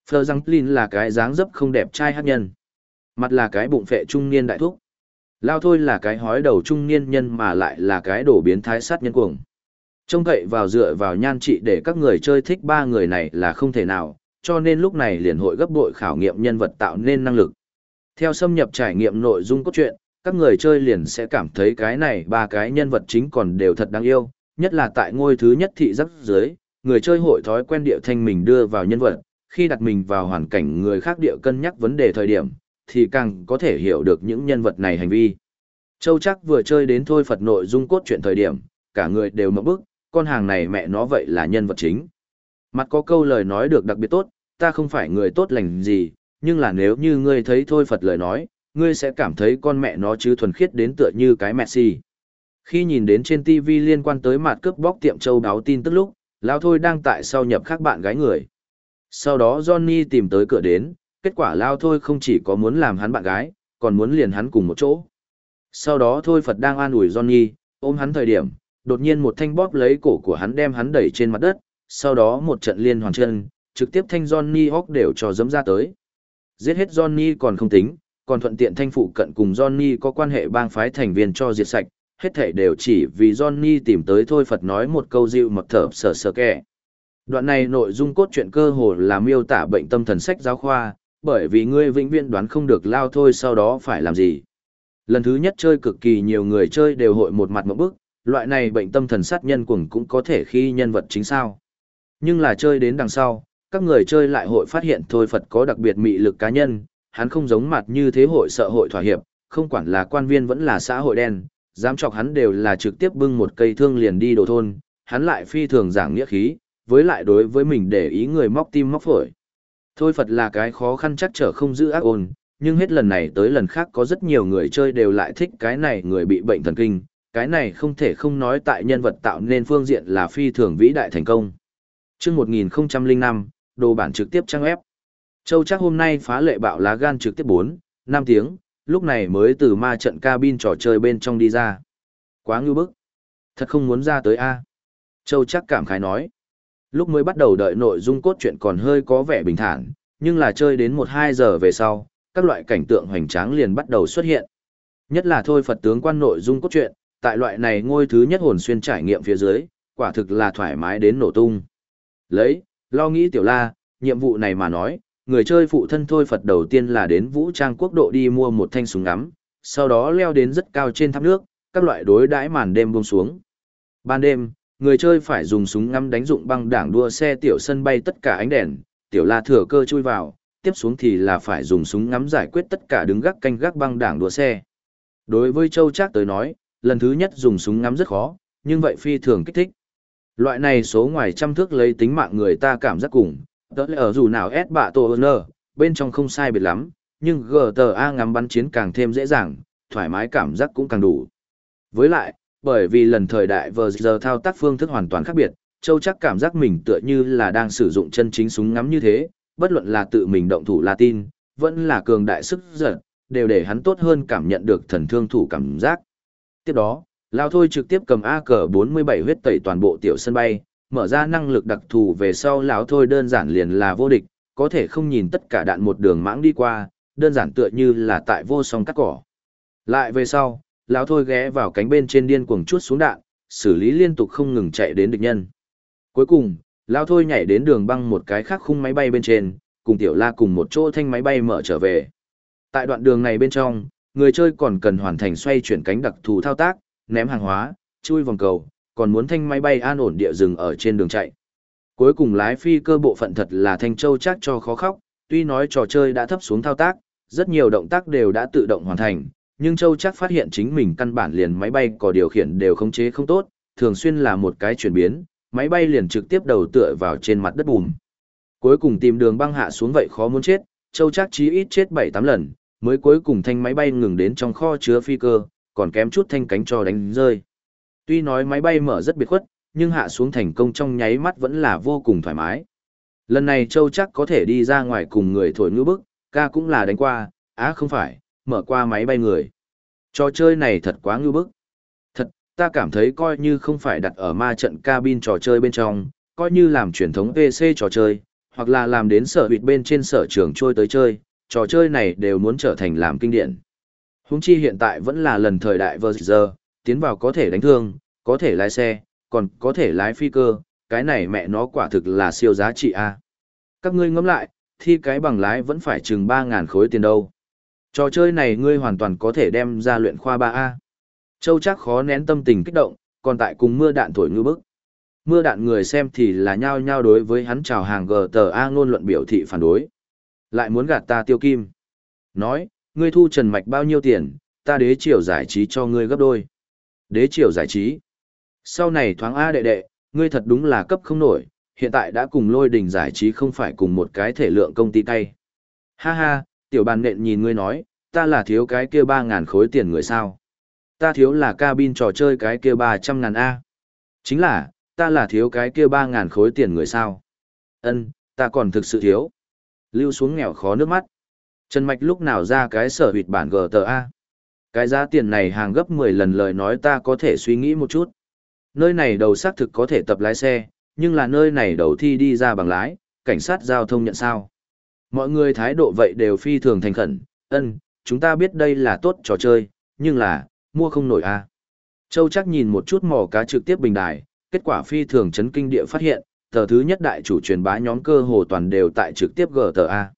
Fleur Giang là cái dáng dấp không đẹp trai hát nhân. Mặt là cái bụng phệ trung niên đại thúc. Lao thôi là cái hói đầu trung niên nhân mà lại là cái đổ biến thái sát nhân cuồng. Trông cậy vào dựa vào nhan trị để các người chơi thích ba người này là không thể nào, cho nên lúc này liền hội gấp đội khảo nghiệm nhân vật tạo nên năng lực. Theo xâm nhập trải nghiệm nội dung cốt truyện, các người chơi liền sẽ cảm thấy cái này ba cái nhân vật chính còn đều thật đáng yêu, nhất là tại ngôi thứ nhất thị giáp dưới, người chơi hội thói quen địa thanh mình đưa vào nhân vật, khi đặt mình vào hoàn cảnh người khác địa cân nhắc vấn đề thời điểm, thì càng có thể hiểu được những nhân vật này hành vi. Châu chắc vừa chơi đến thôi Phật nội dung cốt truyện thời điểm, cả người đều mở bức, con hàng này mẹ nó vậy là nhân vật chính. Mặt có câu lời nói được đặc biệt tốt, ta không phải người tốt lành gì, nhưng là nếu như ngươi thấy thôi Phật lời nói, ngươi sẽ cảm thấy con mẹ nó chứ thuần khiết đến tựa như cái Messi. Khi nhìn đến trên TV liên quan tới mặt cướp bóc tiệm châu đáo tin tức lúc, Lao Thôi đang tại sau nhập các bạn gái người. Sau đó Johnny tìm tới cửa đến, kết quả Lao Thôi không chỉ có muốn làm hắn bạn gái, còn muốn liền hắn cùng một chỗ. Sau đó Thôi Phật đang an ủi Johnny, ôm hắn thời điểm, đột nhiên một thanh bóp lấy cổ của hắn đem hắn đẩy trên mặt đất, sau đó một trận liên hoàn chân, trực tiếp thanh Johnny Hawk đều cho dấm ra tới. Giết hết Johnny còn không tính, còn thuận tiện thanh phụ cận cùng Johnny có quan hệ bang phái thành viên cho diệt sạch, hết thể đều chỉ vì Johnny tìm tới thôi Phật nói một câu dịu mập thở sờ sờ kẻ. Đoạn này nội dung cốt truyện cơ hồ là miêu tả bệnh tâm thần sách giáo khoa, bởi vì ngươi vĩnh viễn đoán không được lao thôi sau đó phải làm gì. Lần thứ nhất chơi cực kỳ nhiều người chơi đều hội một mặt một bức, loại này bệnh tâm thần sát nhân cuồng cũng có thể khi nhân vật chính sao. Nhưng là chơi đến đằng sau, các người chơi lại hội phát hiện thôi Phật có đặc biệt mị lực cá nhân, hắn không giống mặt như thế hội sợ hội thỏa hiệp, không quản là quan viên vẫn là xã hội đen, dám chọc hắn đều là trực tiếp bưng một cây thương liền đi đồ thôn, hắn lại phi thường giảng nghĩa khí, với lại đối với mình để ý người móc tim móc phổi. Thôi Phật là cái khó khăn chắc trở không giữ ác ôn, nhưng hết lần này tới lần khác có rất nhiều người chơi đều lại thích cái này người bị bệnh thần kinh, cái này không thể không nói tại nhân vật tạo nên phương diện là phi thường vĩ đại thành công. Trước 1005, đồ bản trực tiếp trang web. Châu chắc hôm nay phá lệ bạo lá gan trực tiếp 4, 5 tiếng, lúc này mới từ ma trận cabin trò chơi bên trong đi ra. Quá ngư bức. Thật không muốn ra tới A. Châu chắc cảm khái nói. Lúc mới bắt đầu đợi nội dung cốt truyện còn hơi có vẻ bình thản, nhưng là chơi đến 1-2 giờ về sau, các loại cảnh tượng hoành tráng liền bắt đầu xuất hiện. Nhất là thôi Phật tướng quan nội dung cốt truyện, tại loại này ngôi thứ nhất hồn xuyên trải nghiệm phía dưới, quả thực là thoải mái đến nổ tung. Lấy, lo nghĩ tiểu la, nhiệm vụ này mà nói, người chơi phụ thân thôi Phật đầu tiên là đến vũ trang quốc độ đi mua một thanh súng ngắm, sau đó leo đến rất cao trên tháp nước, các loại đối đãi màn đêm buông xuống. Ban đêm, người chơi phải dùng súng ngắm đánh dụng băng đảng đua xe tiểu sân bay tất cả ánh đèn, tiểu la thừa cơ chui vào, tiếp xuống thì là phải dùng súng ngắm giải quyết tất cả đứng gác canh gác băng đảng đua xe. Đối với Châu Trác tới nói, lần thứ nhất dùng súng ngắm rất khó, nhưng vậy phi thường kích thích. Loại này số ngoài trăm thước lấy tính mạng người ta cảm giác cùng, tớ ở dù nào S bạ tổ ơn bên trong không sai biệt lắm, nhưng GTA ngắm bắn chiến càng thêm dễ dàng, thoải mái cảm giác cũng càng đủ. Với lại, bởi vì lần thời đại vờ giờ thao tác phương thức hoàn toàn khác biệt, Châu chắc cảm giác mình tựa như là đang sử dụng chân chính súng ngắm như thế, bất luận là tự mình động thủ Latin, vẫn là cường đại sức giật, đều để hắn tốt hơn cảm nhận được thần thương thủ cảm giác. Tiếp đó, Lao Thôi trực tiếp cầm AK-47 huyết tẩy toàn bộ tiểu sân bay, mở ra năng lực đặc thù về sau lão Thôi đơn giản liền là vô địch, có thể không nhìn tất cả đạn một đường mãng đi qua, đơn giản tựa như là tại vô song cắt cỏ. Lại về sau, lão Thôi ghé vào cánh bên trên điên cuồng chút xuống đạn, xử lý liên tục không ngừng chạy đến địch nhân. Cuối cùng, lão Thôi nhảy đến đường băng một cái khác khung máy bay bên trên, cùng tiểu la cùng một chỗ thanh máy bay mở trở về. Tại đoạn đường này bên trong, người chơi còn cần hoàn thành xoay chuyển cánh đặc thù thao tác, ném hàng hóa, chui vòng cầu, còn muốn thanh máy bay an ổn địa dừng ở trên đường chạy. Cuối cùng lái phi cơ bộ phận thật là thanh châu chắc cho khó khóc, tuy nói trò chơi đã thấp xuống thao tác, rất nhiều động tác đều đã tự động hoàn thành, nhưng châu chắc phát hiện chính mình căn bản liền máy bay có điều khiển đều khống chế không tốt, thường xuyên là một cái chuyển biến, máy bay liền trực tiếp đầu tựa vào trên mặt đất bùm. Cuối cùng tìm đường băng hạ xuống vậy khó muốn chết, châu chắc chí ít chết 7-8 lần, mới cuối cùng thanh máy bay ngừng đến trong kho chứa phi cơ, còn kém chút thanh cánh cho đánh rơi. Tuy nói máy bay mở rất biệt khuất, nhưng hạ xuống thành công trong nháy mắt vẫn là vô cùng thoải mái. Lần này Châu chắc có thể đi ra ngoài cùng người thổi ngữ bức, ca cũng là đánh qua, á không phải, mở qua máy bay người. Trò chơi này thật quá ngư bức. Thật, ta cảm thấy coi như không phải đặt ở ma trận cabin trò chơi bên trong, coi như làm truyền thống PC trò chơi, hoặc là làm đến sở huyệt bên trên sở trường trôi tới chơi, trò chơi này đều muốn trở thành làm kinh điển. Húng chi hiện tại vẫn là lần thời đại vừa giờ, tiến vào có thể đánh thương, có thể lái xe, còn có thể lái phi cơ, cái này mẹ nó quả thực là siêu giá trị a. Các ngươi ngẫm lại, thi cái bằng lái vẫn phải chừng 3.000 khối tiền đâu. Trò chơi này ngươi hoàn toàn có thể đem ra luyện khoa 3A. Châu chắc khó nén tâm tình kích động, còn tại cùng mưa đạn thổi ngư bức. Mưa đạn người xem thì là nhao nhao đối với hắn chào hàng GTA ngôn luận biểu thị phản đối. Lại muốn gạt ta tiêu kim. Nói, ngươi thu trần mạch bao nhiêu tiền, ta đế triều giải trí cho ngươi gấp đôi. Đế triều giải trí. Sau này thoáng A đệ đệ, ngươi thật đúng là cấp không nổi, hiện tại đã cùng lôi đình giải trí không phải cùng một cái thể lượng công ty tay. Ha ha, tiểu bàn nện nhìn ngươi nói, ta là thiếu cái kia ba ngàn khối tiền người sao. Ta thiếu là cabin trò chơi cái kia ba trăm ngàn A. Chính là, ta là thiếu cái kia ba ngàn khối tiền người sao. Ân, ta còn thực sự thiếu. Lưu xuống nghèo khó nước mắt. Trần Mạch lúc nào ra cái sở hụt bản GTA. Cái giá tiền này hàng gấp 10 lần lời nói ta có thể suy nghĩ một chút. Nơi này đầu xác thực có thể tập lái xe, nhưng là nơi này đầu thi đi ra bằng lái, cảnh sát giao thông nhận sao. Mọi người thái độ vậy đều phi thường thành khẩn, ân, chúng ta biết đây là tốt trò chơi, nhưng là, mua không nổi a. À. Châu chắc nhìn một chút mò cá trực tiếp bình đài, kết quả phi thường chấn kinh địa phát hiện, tờ thứ nhất đại chủ truyền bá nhóm cơ hồ toàn đều tại trực tiếp GTA.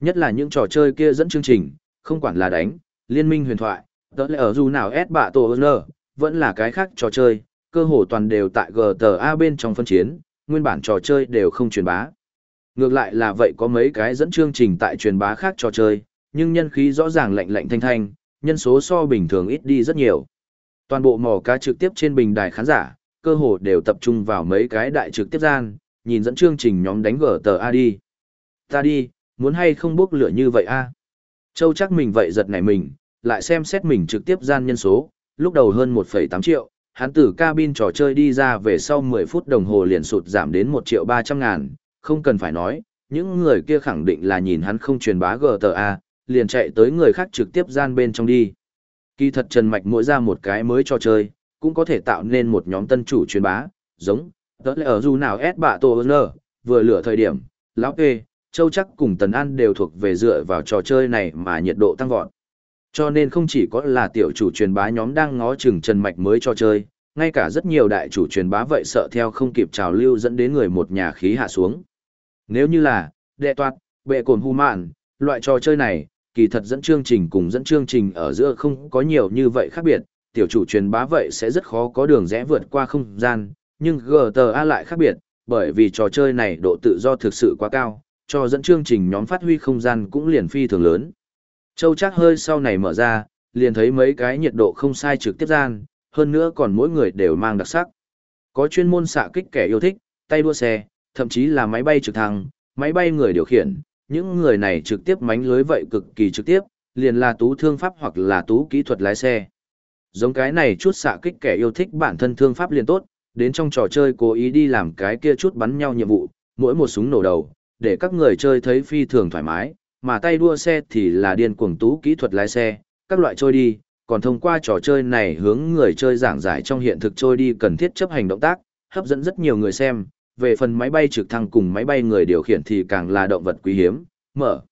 Nhất là những trò chơi kia dẫn chương trình, không quản là đánh, liên minh huyền thoại, tớ lẽ ở dù nào S bạ tổ ơn vẫn là cái khác trò chơi, cơ hồ toàn đều tại GTA bên trong phân chiến, nguyên bản trò chơi đều không truyền bá. Ngược lại là vậy có mấy cái dẫn chương trình tại truyền bá khác trò chơi, nhưng nhân khí rõ ràng lạnh lạnh thanh thanh, nhân số so bình thường ít đi rất nhiều. Toàn bộ mò cá trực tiếp trên bình đài khán giả, cơ hồ đều tập trung vào mấy cái đại trực tiếp gian, nhìn dẫn chương trình nhóm đánh gở tờ A đi. Ta đi, muốn hay không bốc lửa như vậy a Châu chắc mình vậy giật nảy mình, lại xem xét mình trực tiếp gian nhân số, lúc đầu hơn 1,8 triệu, hắn từ cabin trò chơi đi ra về sau 10 phút đồng hồ liền sụt giảm đến 1 triệu 300 ngàn, không cần phải nói, những người kia khẳng định là nhìn hắn không truyền bá GTA, liền chạy tới người khác trực tiếp gian bên trong đi. Kỳ thật Trần Mạch mỗi ra một cái mới cho chơi, cũng có thể tạo nên một nhóm tân chủ truyền bá, giống, tớ lẽ ở dù nào S bạ tổ nơ, vừa lửa thời điểm, lão kê, châu chắc cùng Tần An đều thuộc về dựa vào trò chơi này mà nhiệt độ tăng vọt. Cho nên không chỉ có là tiểu chủ truyền bá nhóm đang ngó chừng Trần Mạch mới cho chơi, ngay cả rất nhiều đại chủ truyền bá vậy sợ theo không kịp trào lưu dẫn đến người một nhà khí hạ xuống. Nếu như là, đệ toạt, bệ cồn hù mạn, loại trò chơi này, kỳ thật dẫn chương trình cùng dẫn chương trình ở giữa không có nhiều như vậy khác biệt, tiểu chủ truyền bá vậy sẽ rất khó có đường rẽ vượt qua không gian, nhưng GTA lại khác biệt, bởi vì trò chơi này độ tự do thực sự quá cao, cho dẫn chương trình nhóm phát huy không gian cũng liền phi thường lớn. Châu chắc hơi sau này mở ra, liền thấy mấy cái nhiệt độ không sai trực tiếp gian, hơn nữa còn mỗi người đều mang đặc sắc. Có chuyên môn xạ kích kẻ yêu thích, tay đua xe, thậm chí là máy bay trực thăng, máy bay người điều khiển, những người này trực tiếp mánh lưới vậy cực kỳ trực tiếp, liền là tú thương pháp hoặc là tú kỹ thuật lái xe. Giống cái này chút xạ kích kẻ yêu thích bản thân thương pháp liền tốt, đến trong trò chơi cố ý đi làm cái kia chút bắn nhau nhiệm vụ, mỗi một súng nổ đầu, để các người chơi thấy phi thường thoải mái, mà tay đua xe thì là điên cuồng tú kỹ thuật lái xe, các loại trôi đi, còn thông qua trò chơi này hướng người chơi giảng giải trong hiện thực trôi đi cần thiết chấp hành động tác, hấp dẫn rất nhiều người xem. Về phần máy bay trực thăng cùng máy bay người điều khiển thì càng là động vật quý hiếm, mở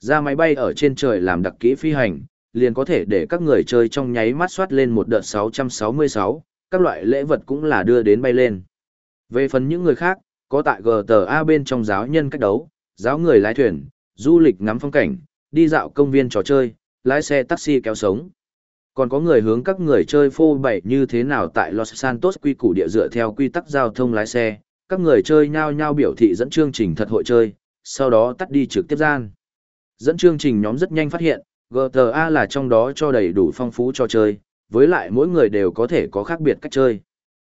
ra máy bay ở trên trời làm đặc kỹ phi hành, liền có thể để các người chơi trong nháy mắt soát lên một đợt 666, các loại lễ vật cũng là đưa đến bay lên. Về phần những người khác, có tại GTA bên trong giáo nhân cách đấu, giáo người lái thuyền, du lịch ngắm phong cảnh, đi dạo công viên trò chơi, lái xe taxi kéo sống. Còn có người hướng các người chơi phô bày như thế nào tại Los Santos quy củ địa dựa theo quy tắc giao thông lái xe, các người chơi nhao nhao biểu thị dẫn chương trình thật hội chơi, sau đó tắt đi trực tiếp gian. Dẫn chương trình nhóm rất nhanh phát hiện, GTA là trong đó cho đầy đủ phong phú cho chơi, với lại mỗi người đều có thể có khác biệt cách chơi.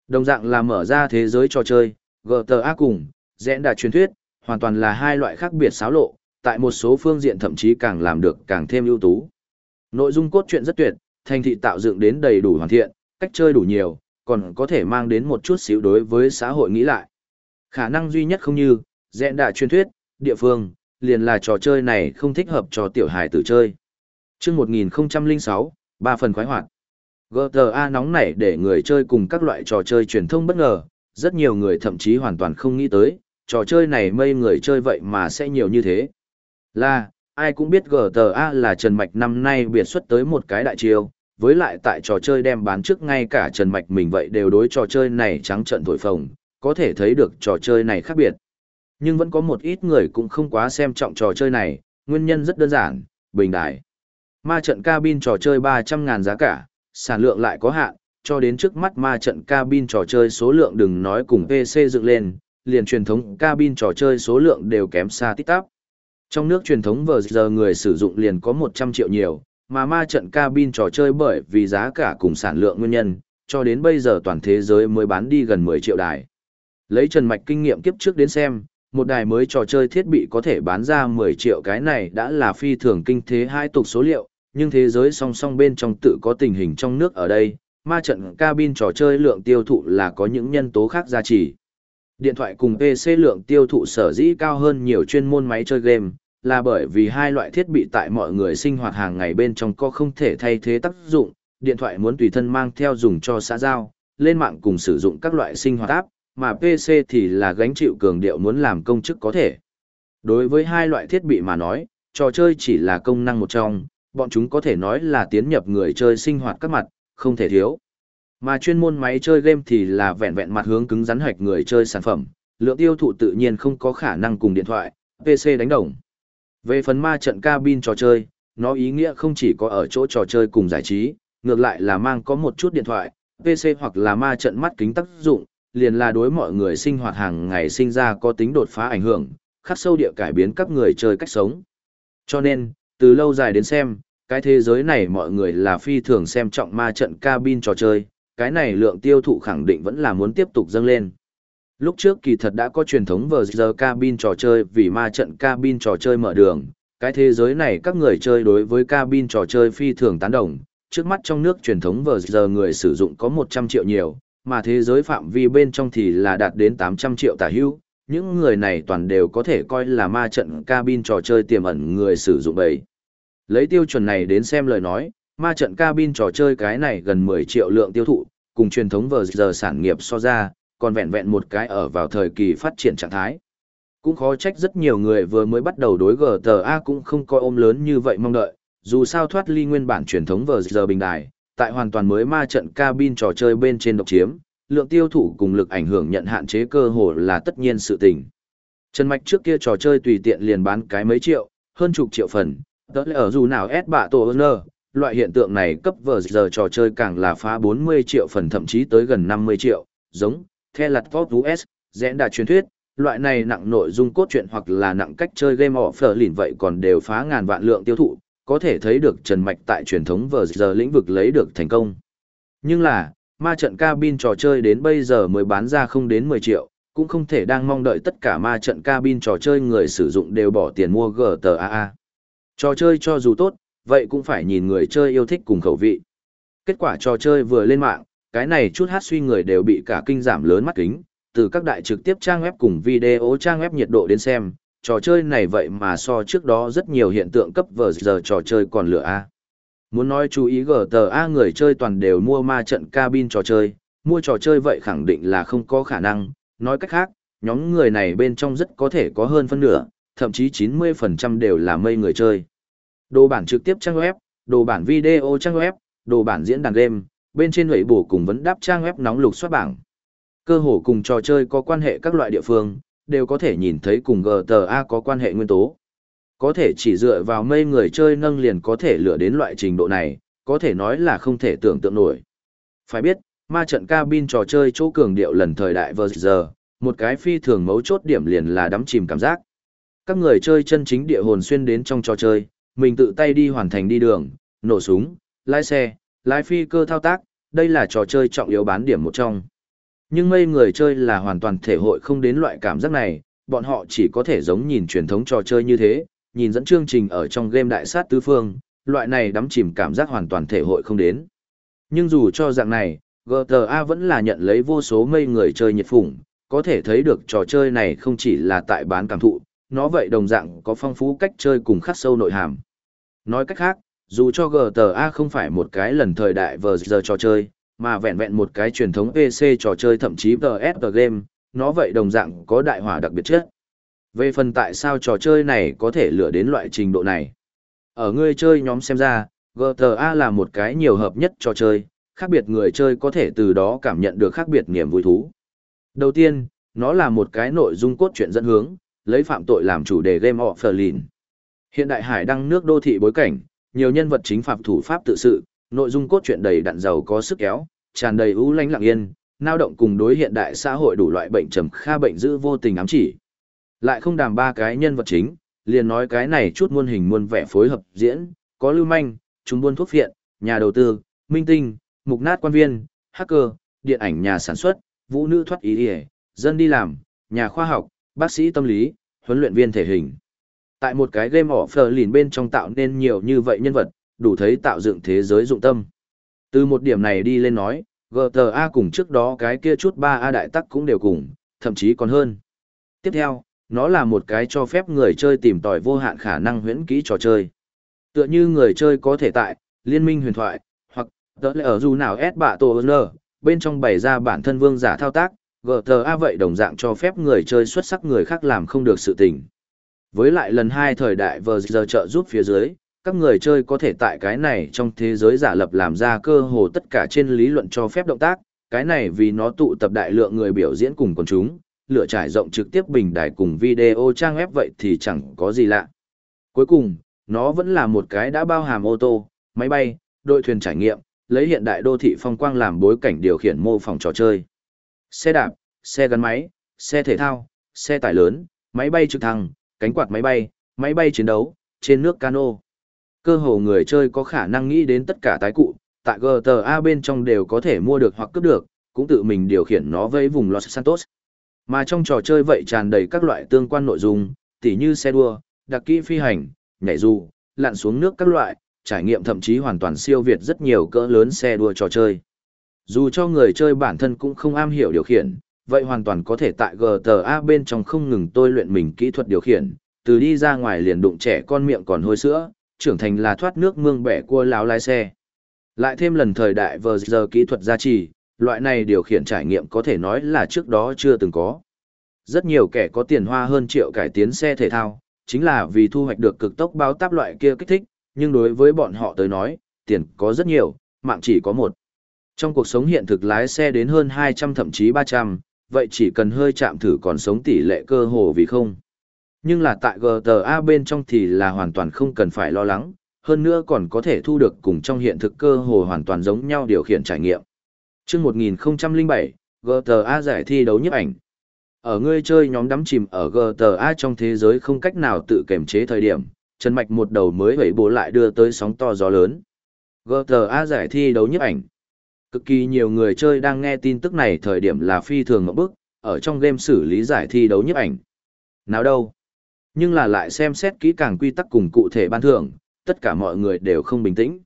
Đồng dạng là mở ra thế giới trò chơi, GTA cùng, dẽn đà truyền thuyết, hoàn toàn là hai loại khác biệt xáo lộ, tại một số phương diện thậm chí càng làm được càng thêm ưu tú. Nội dung cốt truyện rất tuyệt, thành thị tạo dựng đến đầy đủ hoàn thiện, cách chơi đủ nhiều, còn có thể mang đến một chút xíu đối với xã hội nghĩ lại. Khả năng duy nhất không như, dẹn đà truyền thuyết, địa phương, liền là trò chơi này không thích hợp cho tiểu hài tử chơi. Trước 1006, ba phần khoái hoạt. GTA nóng nảy để người chơi cùng các loại trò chơi truyền thông bất ngờ, rất nhiều người thậm chí hoàn toàn không nghĩ tới, trò chơi này mây người chơi vậy mà sẽ nhiều như thế. Là, ai cũng biết GTA là Trần Mạch năm nay biệt xuất tới một cái đại chiêu, với lại tại trò chơi đem bán trước ngay cả Trần Mạch mình vậy đều đối trò chơi này trắng trận thổi phồng, có thể thấy được trò chơi này khác biệt. Nhưng vẫn có một ít người cũng không quá xem trọng trò chơi này, nguyên nhân rất đơn giản, bình đại. Ma trận cabin trò chơi 300.000 giá cả, sản lượng lại có hạn, cho đến trước mắt ma trận cabin trò chơi số lượng đừng nói cùng PC dựng lên, liền truyền thống cabin trò chơi số lượng đều kém xa tít tắp. Trong nước truyền thống vừa giờ người sử dụng liền có 100 triệu nhiều, mà ma trận cabin trò chơi bởi vì giá cả cùng sản lượng nguyên nhân, cho đến bây giờ toàn thế giới mới bán đi gần 10 triệu đài. Lấy Trần Mạch kinh nghiệm kiếp trước đến xem, một đài mới trò chơi thiết bị có thể bán ra 10 triệu cái này đã là phi thường kinh thế hai tục số liệu, nhưng thế giới song song bên trong tự có tình hình trong nước ở đây, ma trận cabin trò chơi lượng tiêu thụ là có những nhân tố khác giá trị. Điện thoại cùng PC lượng tiêu thụ sở dĩ cao hơn nhiều chuyên môn máy chơi game, là bởi vì hai loại thiết bị tại mọi người sinh hoạt hàng ngày bên trong có không thể thay thế tác dụng, điện thoại muốn tùy thân mang theo dùng cho xã giao, lên mạng cùng sử dụng các loại sinh hoạt áp, mà PC thì là gánh chịu cường điệu muốn làm công chức có thể. Đối với hai loại thiết bị mà nói, trò chơi chỉ là công năng một trong, bọn chúng có thể nói là tiến nhập người chơi sinh hoạt các mặt, không thể thiếu. Mà chuyên môn máy chơi game thì là vẹn vẹn mặt hướng cứng rắn hạch người chơi sản phẩm, lượng tiêu thụ tự nhiên không có khả năng cùng điện thoại, PC đánh đồng. Về phần ma trận cabin trò chơi, nó ý nghĩa không chỉ có ở chỗ trò chơi cùng giải trí, ngược lại là mang có một chút điện thoại, PC hoặc là ma trận mắt kính tác dụng, liền là đối mọi người sinh hoạt hàng ngày sinh ra có tính đột phá ảnh hưởng, khắc sâu địa cải biến các người chơi cách sống. Cho nên, từ lâu dài đến xem, cái thế giới này mọi người là phi thường xem trọng ma trận cabin trò chơi, cái này lượng tiêu thụ khẳng định vẫn là muốn tiếp tục dâng lên. Lúc trước kỳ thật đã có truyền thống vờ giờ cabin trò chơi vì ma trận cabin trò chơi mở đường, cái thế giới này các người chơi đối với cabin trò chơi phi thường tán đồng, trước mắt trong nước truyền thống vờ giờ người sử dụng có 100 triệu nhiều, mà thế giới phạm vi bên trong thì là đạt đến 800 triệu tả hữu. Những người này toàn đều có thể coi là ma trận cabin trò chơi tiềm ẩn người sử dụng bầy. Lấy tiêu chuẩn này đến xem lời nói, ma trận cabin trò chơi cái này gần 10 triệu lượng tiêu thụ, cùng truyền thống vờ giờ sản nghiệp so ra, còn vẹn vẹn một cái ở vào thời kỳ phát triển trạng thái. Cũng khó trách rất nhiều người vừa mới bắt đầu đối GTA cũng không coi ôm lớn như vậy mong đợi, dù sao thoát ly nguyên bản truyền thống vờ giờ bình đài, tại hoàn toàn mới ma trận cabin trò chơi bên trên độc chiếm, lượng tiêu thụ cùng lực ảnh hưởng nhận hạn chế cơ hồ là tất nhiên sự tình. Trần Mạch trước kia trò chơi tùy tiện liền bán cái mấy triệu, hơn chục triệu phần, đó là ở dù nào S bạ tổ ơn loại hiện tượng này cấp vờ giờ trò chơi càng là phá 40 triệu phần thậm chí tới gần 50 triệu, giống, The Lạt Top US, dẽn đà truyền thuyết, loại này nặng nội dung cốt truyện hoặc là nặng cách chơi game offer lìn vậy còn đều phá ngàn vạn lượng tiêu thụ, có thể thấy được Trần Mạch tại truyền thống vờ giờ lĩnh vực lấy được thành công. Nhưng là, ma trận cabin trò chơi đến bây giờ mới bán ra không đến 10 triệu, cũng không thể đang mong đợi tất cả ma trận cabin trò chơi người sử dụng đều bỏ tiền mua GTA. Trò chơi cho dù tốt, vậy cũng phải nhìn người chơi yêu thích cùng khẩu vị. Kết quả trò chơi vừa lên mạng, cái này chút hát suy người đều bị cả kinh giảm lớn mắt kính, từ các đại trực tiếp trang web cùng video trang web nhiệt độ đến xem, trò chơi này vậy mà so trước đó rất nhiều hiện tượng cấp vờ giờ trò chơi còn lửa A. Muốn nói chú ý GTA người chơi toàn đều mua ma trận cabin trò chơi, mua trò chơi vậy khẳng định là không có khả năng, nói cách khác, nhóm người này bên trong rất có thể có hơn phân nửa, thậm chí 90% đều là mây người chơi. Đồ bản trực tiếp trang web, đồ bản video trang web, đồ bản diễn đàn game, bên trên lưỡi bổ cùng vấn đáp trang web nóng lục soát bảng. Cơ hồ cùng trò chơi có quan hệ các loại địa phương, đều có thể nhìn thấy cùng GTA có quan hệ nguyên tố. Có thể chỉ dựa vào mây người chơi nâng liền có thể lửa đến loại trình độ này, có thể nói là không thể tưởng tượng nổi. Phải biết, ma trận cabin trò chơi chỗ cường điệu lần thời đại vừa giờ, một cái phi thường mấu chốt điểm liền là đắm chìm cảm giác. Các người chơi chân chính địa hồn xuyên đến trong trò chơi, mình tự tay đi hoàn thành đi đường, nổ súng, lái xe, lái phi cơ thao tác, đây là trò chơi trọng yếu bán điểm một trong. Nhưng mây người chơi là hoàn toàn thể hội không đến loại cảm giác này, bọn họ chỉ có thể giống nhìn truyền thống trò chơi như thế, nhìn dẫn chương trình ở trong game đại sát tứ phương, loại này đắm chìm cảm giác hoàn toàn thể hội không đến. Nhưng dù cho dạng này, GTA vẫn là nhận lấy vô số mây người chơi nhiệt phủng, có thể thấy được trò chơi này không chỉ là tại bán cảm thụ, nó vậy đồng dạng có phong phú cách chơi cùng khắc sâu nội hàm. Nói cách khác, dù cho GTA không phải một cái lần thời đại vờ giờ trò chơi, mà vẹn vẹn một cái truyền thống PC trò chơi thậm chí PS game, nó vậy đồng dạng có đại hỏa đặc biệt chất. Về phần tại sao trò chơi này có thể lựa đến loại trình độ này. Ở người chơi nhóm xem ra, GTA là một cái nhiều hợp nhất trò chơi, khác biệt người chơi có thể từ đó cảm nhận được khác biệt niềm vui thú. Đầu tiên, nó là một cái nội dung cốt truyện dẫn hướng, lấy phạm tội làm chủ đề game of Berlin. Hiện đại hải đăng nước đô thị bối cảnh, nhiều nhân vật chính phạm thủ pháp tự sự, nội dung cốt truyện đầy đặn giàu có sức kéo, tràn đầy ưu lãnh lặng yên, nao động cùng đối hiện đại xã hội đủ loại bệnh trầm kha bệnh giữ vô tình ám chỉ. Lại không đàm ba cái nhân vật chính, liền nói cái này chút muôn hình muôn vẻ phối hợp diễn, có lưu manh, chúng buôn thuốc phiện, nhà đầu tư, minh tinh, mục nát quan viên, hacker, điện ảnh nhà sản xuất, vũ nữ thoát ý ỉa, dân đi làm, nhà khoa học, bác sĩ tâm lý, huấn luyện viên thể hình. Tại một cái game offer lìn bên trong tạo nên nhiều như vậy nhân vật, đủ thấy tạo dựng thế giới dụng tâm. Từ một điểm này đi lên nói, GTA cùng trước đó cái kia chút 3A đại tắc cũng đều cùng, thậm chí còn hơn. Tiếp theo, nó là một cái cho phép người chơi tìm tòi vô hạn khả năng huyễn kỹ trò chơi. Tựa như người chơi có thể tại, liên minh huyền thoại, hoặc tớ lẽ ở dù nào S bạ tổ N, bên trong bày ra bản thân vương giả thao tác, GTA vậy đồng dạng cho phép người chơi xuất sắc người khác làm không được sự tình. Với lại lần hai thời đại vừa giờ trợ giúp phía dưới, các người chơi có thể tại cái này trong thế giới giả lập làm ra cơ hồ tất cả trên lý luận cho phép động tác, cái này vì nó tụ tập đại lượng người biểu diễn cùng quần chúng, lựa trải rộng trực tiếp bình đài cùng video trang web vậy thì chẳng có gì lạ. Cuối cùng, nó vẫn là một cái đã bao hàm ô tô, máy bay, đội thuyền trải nghiệm, lấy hiện đại đô thị phong quang làm bối cảnh điều khiển mô phỏng trò chơi. Xe đạp, xe gắn máy, xe thể thao, xe tải lớn, máy bay trực thăng, cánh quạt máy bay, máy bay chiến đấu, trên nước cano. Cơ hồ người chơi có khả năng nghĩ đến tất cả tái cụ, tại GTA bên trong đều có thể mua được hoặc cướp được, cũng tự mình điều khiển nó với vùng Los Santos. Mà trong trò chơi vậy tràn đầy các loại tương quan nội dung, tỉ như xe đua, đặc kỹ phi hành, nhảy dù, lặn xuống nước các loại, trải nghiệm thậm chí hoàn toàn siêu việt rất nhiều cỡ lớn xe đua trò chơi. Dù cho người chơi bản thân cũng không am hiểu điều khiển, vậy hoàn toàn có thể tại GTA bên trong không ngừng tôi luyện mình kỹ thuật điều khiển, từ đi ra ngoài liền đụng trẻ con miệng còn hôi sữa, trưởng thành là thoát nước mương bẻ cua láo lái xe. Lại thêm lần thời đại vờ giờ kỹ thuật gia trì, loại này điều khiển trải nghiệm có thể nói là trước đó chưa từng có. Rất nhiều kẻ có tiền hoa hơn triệu cải tiến xe thể thao, chính là vì thu hoạch được cực tốc báo táp loại kia kích thích, nhưng đối với bọn họ tới nói, tiền có rất nhiều, mạng chỉ có một. Trong cuộc sống hiện thực lái xe đến hơn 200 thậm chí 300, vậy chỉ cần hơi chạm thử còn sống tỷ lệ cơ hồ vì không. Nhưng là tại GTA bên trong thì là hoàn toàn không cần phải lo lắng, hơn nữa còn có thể thu được cùng trong hiện thực cơ hồ hoàn toàn giống nhau điều khiển trải nghiệm. Trước 1007, GTA giải thi đấu nhiếp ảnh. Ở ngươi chơi nhóm đắm chìm ở GTA trong thế giới không cách nào tự kiểm chế thời điểm, Trần Mạch một đầu mới vẩy bố lại đưa tới sóng to gió lớn. GTA giải thi đấu nhiếp ảnh. Cực kỳ nhiều người chơi đang nghe tin tức này thời điểm là phi thường ngẫm bức, ở trong game xử lý giải thi đấu nhiếp ảnh. Nào đâu? Nhưng là lại xem xét kỹ càng quy tắc cùng cụ thể ban thưởng, tất cả mọi người đều không bình tĩnh.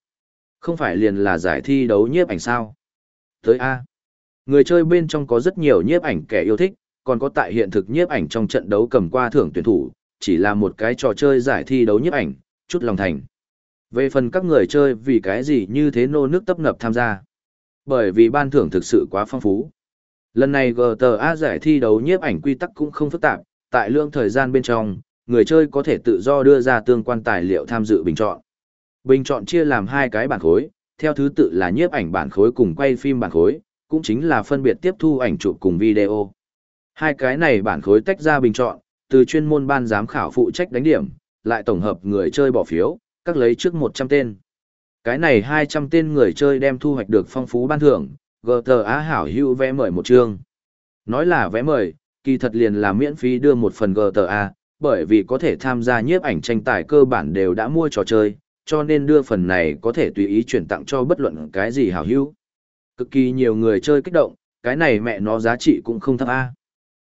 Không phải liền là giải thi đấu nhiếp ảnh sao? Tới A. Người chơi bên trong có rất nhiều nhiếp ảnh kẻ yêu thích, còn có tại hiện thực nhiếp ảnh trong trận đấu cầm qua thưởng tuyển thủ, chỉ là một cái trò chơi giải thi đấu nhiếp ảnh, chút lòng thành. Về phần các người chơi vì cái gì như thế nô nước tấp nập tham gia. Bởi vì ban thưởng thực sự quá phong phú. Lần này GTA giải thi đấu nhiếp ảnh quy tắc cũng không phức tạp, tại lượng thời gian bên trong, người chơi có thể tự do đưa ra tương quan tài liệu tham dự bình chọn. Bình chọn chia làm hai cái bản khối, theo thứ tự là nhiếp ảnh bản khối cùng quay phim bản khối, cũng chính là phân biệt tiếp thu ảnh chụp cùng video. Hai cái này bản khối tách ra bình chọn, từ chuyên môn ban giám khảo phụ trách đánh điểm, lại tổng hợp người chơi bỏ phiếu, các lấy trước 100 tên. Cái này 200 tên người chơi đem thu hoạch được phong phú ban thưởng, GTA hảo hữu vé mời một chương. Nói là vé mời, kỳ thật liền là miễn phí đưa một phần GTA, bởi vì có thể tham gia nhiếp ảnh tranh tài cơ bản đều đã mua trò chơi, cho nên đưa phần này có thể tùy ý chuyển tặng cho bất luận cái gì hảo hữu. Cực kỳ nhiều người chơi kích động, cái này mẹ nó giá trị cũng không thấp A.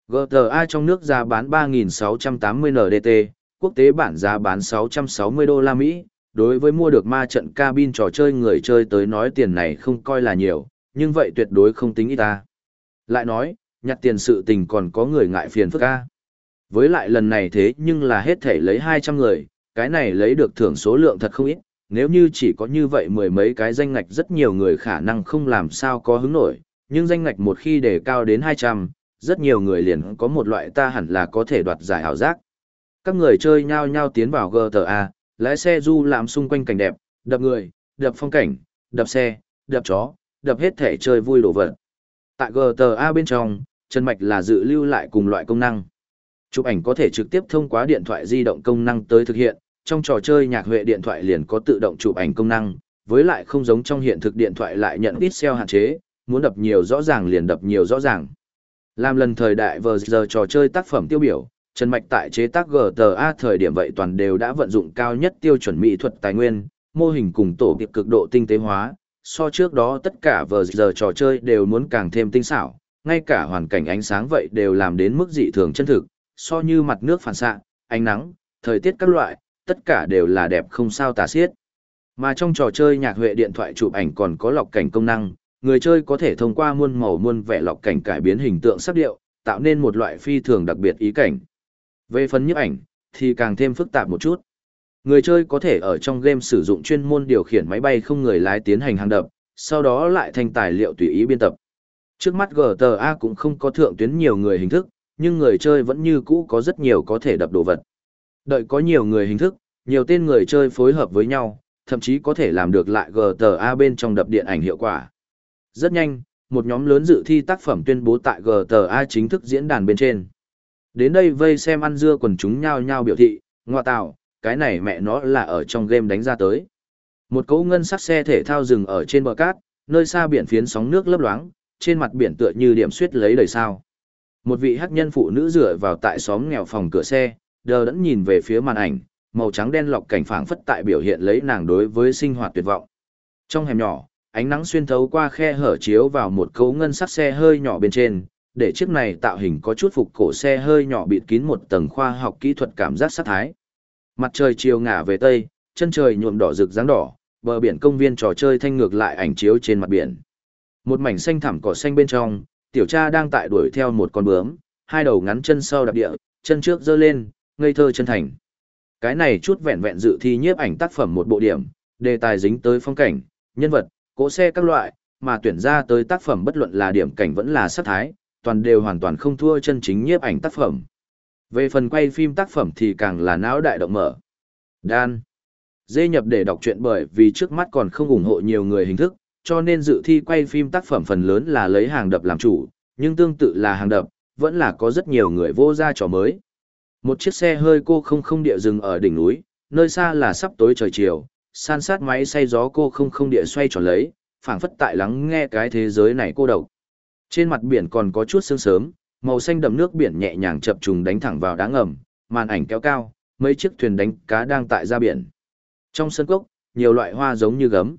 GTA trong nước giá bán 3.680 NDT, quốc tế bản giá bán 660 đô la Mỹ. Đối với mua được ma trận cabin trò chơi người chơi tới nói tiền này không coi là nhiều, nhưng vậy tuyệt đối không tính ít ta. Lại nói, nhặt tiền sự tình còn có người ngại phiền phức a. Với lại lần này thế nhưng là hết thể lấy 200 người, cái này lấy được thưởng số lượng thật không ít, nếu như chỉ có như vậy mười mấy cái danh ngạch rất nhiều người khả năng không làm sao có hứng nổi, nhưng danh ngạch một khi đề cao đến 200, rất nhiều người liền có một loại ta hẳn là có thể đoạt giải hảo giác. Các người chơi nhau nhau tiến vào GTA, lái xe du làm xung quanh cảnh đẹp, đập người, đập phong cảnh, đập xe, đập chó, đập hết thể chơi vui đổ vật. Tại GTA bên trong, Trần Mạch là dự lưu lại cùng loại công năng. Chụp ảnh có thể trực tiếp thông qua điện thoại di động công năng tới thực hiện, trong trò chơi nhạc huệ điện thoại liền có tự động chụp ảnh công năng, với lại không giống trong hiện thực điện thoại lại nhận pixel hạn chế, muốn đập nhiều rõ ràng liền đập nhiều rõ ràng. Làm lần thời đại vờ giờ trò chơi tác phẩm tiêu biểu, Trần Mạch tại chế tác GTA thời điểm vậy toàn đều đã vận dụng cao nhất tiêu chuẩn mỹ thuật tài nguyên, mô hình cùng tổ kịp cực độ tinh tế hóa, so trước đó tất cả vờ giờ trò chơi đều muốn càng thêm tinh xảo, ngay cả hoàn cảnh ánh sáng vậy đều làm đến mức dị thường chân thực, so như mặt nước phản xạ, ánh nắng, thời tiết các loại, tất cả đều là đẹp không sao tả xiết. Mà trong trò chơi nhạc huệ điện thoại chụp ảnh còn có lọc cảnh công năng, người chơi có thể thông qua muôn màu muôn vẻ lọc cảnh cải biến hình tượng sắc điệu, tạo nên một loại phi thường đặc biệt ý cảnh. Về phần nhiếp ảnh, thì càng thêm phức tạp một chút. Người chơi có thể ở trong game sử dụng chuyên môn điều khiển máy bay không người lái tiến hành hàng đập, sau đó lại thành tài liệu tùy ý biên tập. Trước mắt GTA cũng không có thượng tuyến nhiều người hình thức, nhưng người chơi vẫn như cũ có rất nhiều có thể đập đồ vật. Đợi có nhiều người hình thức, nhiều tên người chơi phối hợp với nhau, thậm chí có thể làm được lại GTA bên trong đập điện ảnh hiệu quả. Rất nhanh, một nhóm lớn dự thi tác phẩm tuyên bố tại GTA chính thức diễn đàn bên trên. Đến đây vây xem ăn dưa quần chúng nhao nhao biểu thị, ngoa tạo, cái này mẹ nó là ở trong game đánh ra tới. Một cỗ ngân sắc xe thể thao dừng ở trên bờ cát, nơi xa biển phiến sóng nước lấp loáng, trên mặt biển tựa như điểm suyết lấy đời sao. Một vị hắc nhân phụ nữ dựa vào tại xóm nghèo phòng cửa xe, đờ đẫn nhìn về phía màn ảnh, màu trắng đen lọc cảnh phảng phất tại biểu hiện lấy nàng đối với sinh hoạt tuyệt vọng. Trong hẻm nhỏ, ánh nắng xuyên thấu qua khe hở chiếu vào một cấu ngân sắc xe hơi nhỏ bên trên, để chiếc này tạo hình có chút phục cổ xe hơi nhỏ bịt kín một tầng khoa học kỹ thuật cảm giác sát thái. Mặt trời chiều ngả về tây, chân trời nhuộm đỏ rực dáng đỏ, bờ biển công viên trò chơi thanh ngược lại ảnh chiếu trên mặt biển. Một mảnh xanh thẳm cỏ xanh bên trong, tiểu cha đang tại đuổi theo một con bướm, hai đầu ngắn chân sau đạp địa, chân trước giơ lên, ngây thơ chân thành. Cái này chút vẹn vẹn dự thi nhiếp ảnh tác phẩm một bộ điểm, đề tài dính tới phong cảnh, nhân vật, cỗ xe các loại, mà tuyển ra tới tác phẩm bất luận là điểm cảnh vẫn là sát thái, toàn đều hoàn toàn không thua chân chính nhiếp ảnh tác phẩm. Về phần quay phim tác phẩm thì càng là não đại động mở. Đan. Dê nhập để đọc truyện bởi vì trước mắt còn không ủng hộ nhiều người hình thức, cho nên dự thi quay phim tác phẩm phần lớn là lấy hàng đập làm chủ, nhưng tương tự là hàng đập, vẫn là có rất nhiều người vô ra trò mới. Một chiếc xe hơi cô không không địa dừng ở đỉnh núi, nơi xa là sắp tối trời chiều, san sát máy xay gió cô không không địa xoay tròn lấy, phảng phất tại lắng nghe cái thế giới này cô độc. Trên mặt biển còn có chút sương sớm, màu xanh đậm nước biển nhẹ nhàng chập trùng đánh thẳng vào đá ngầm, màn ảnh kéo cao, mấy chiếc thuyền đánh cá đang tại ra biển. Trong sân cốc, nhiều loại hoa giống như gấm.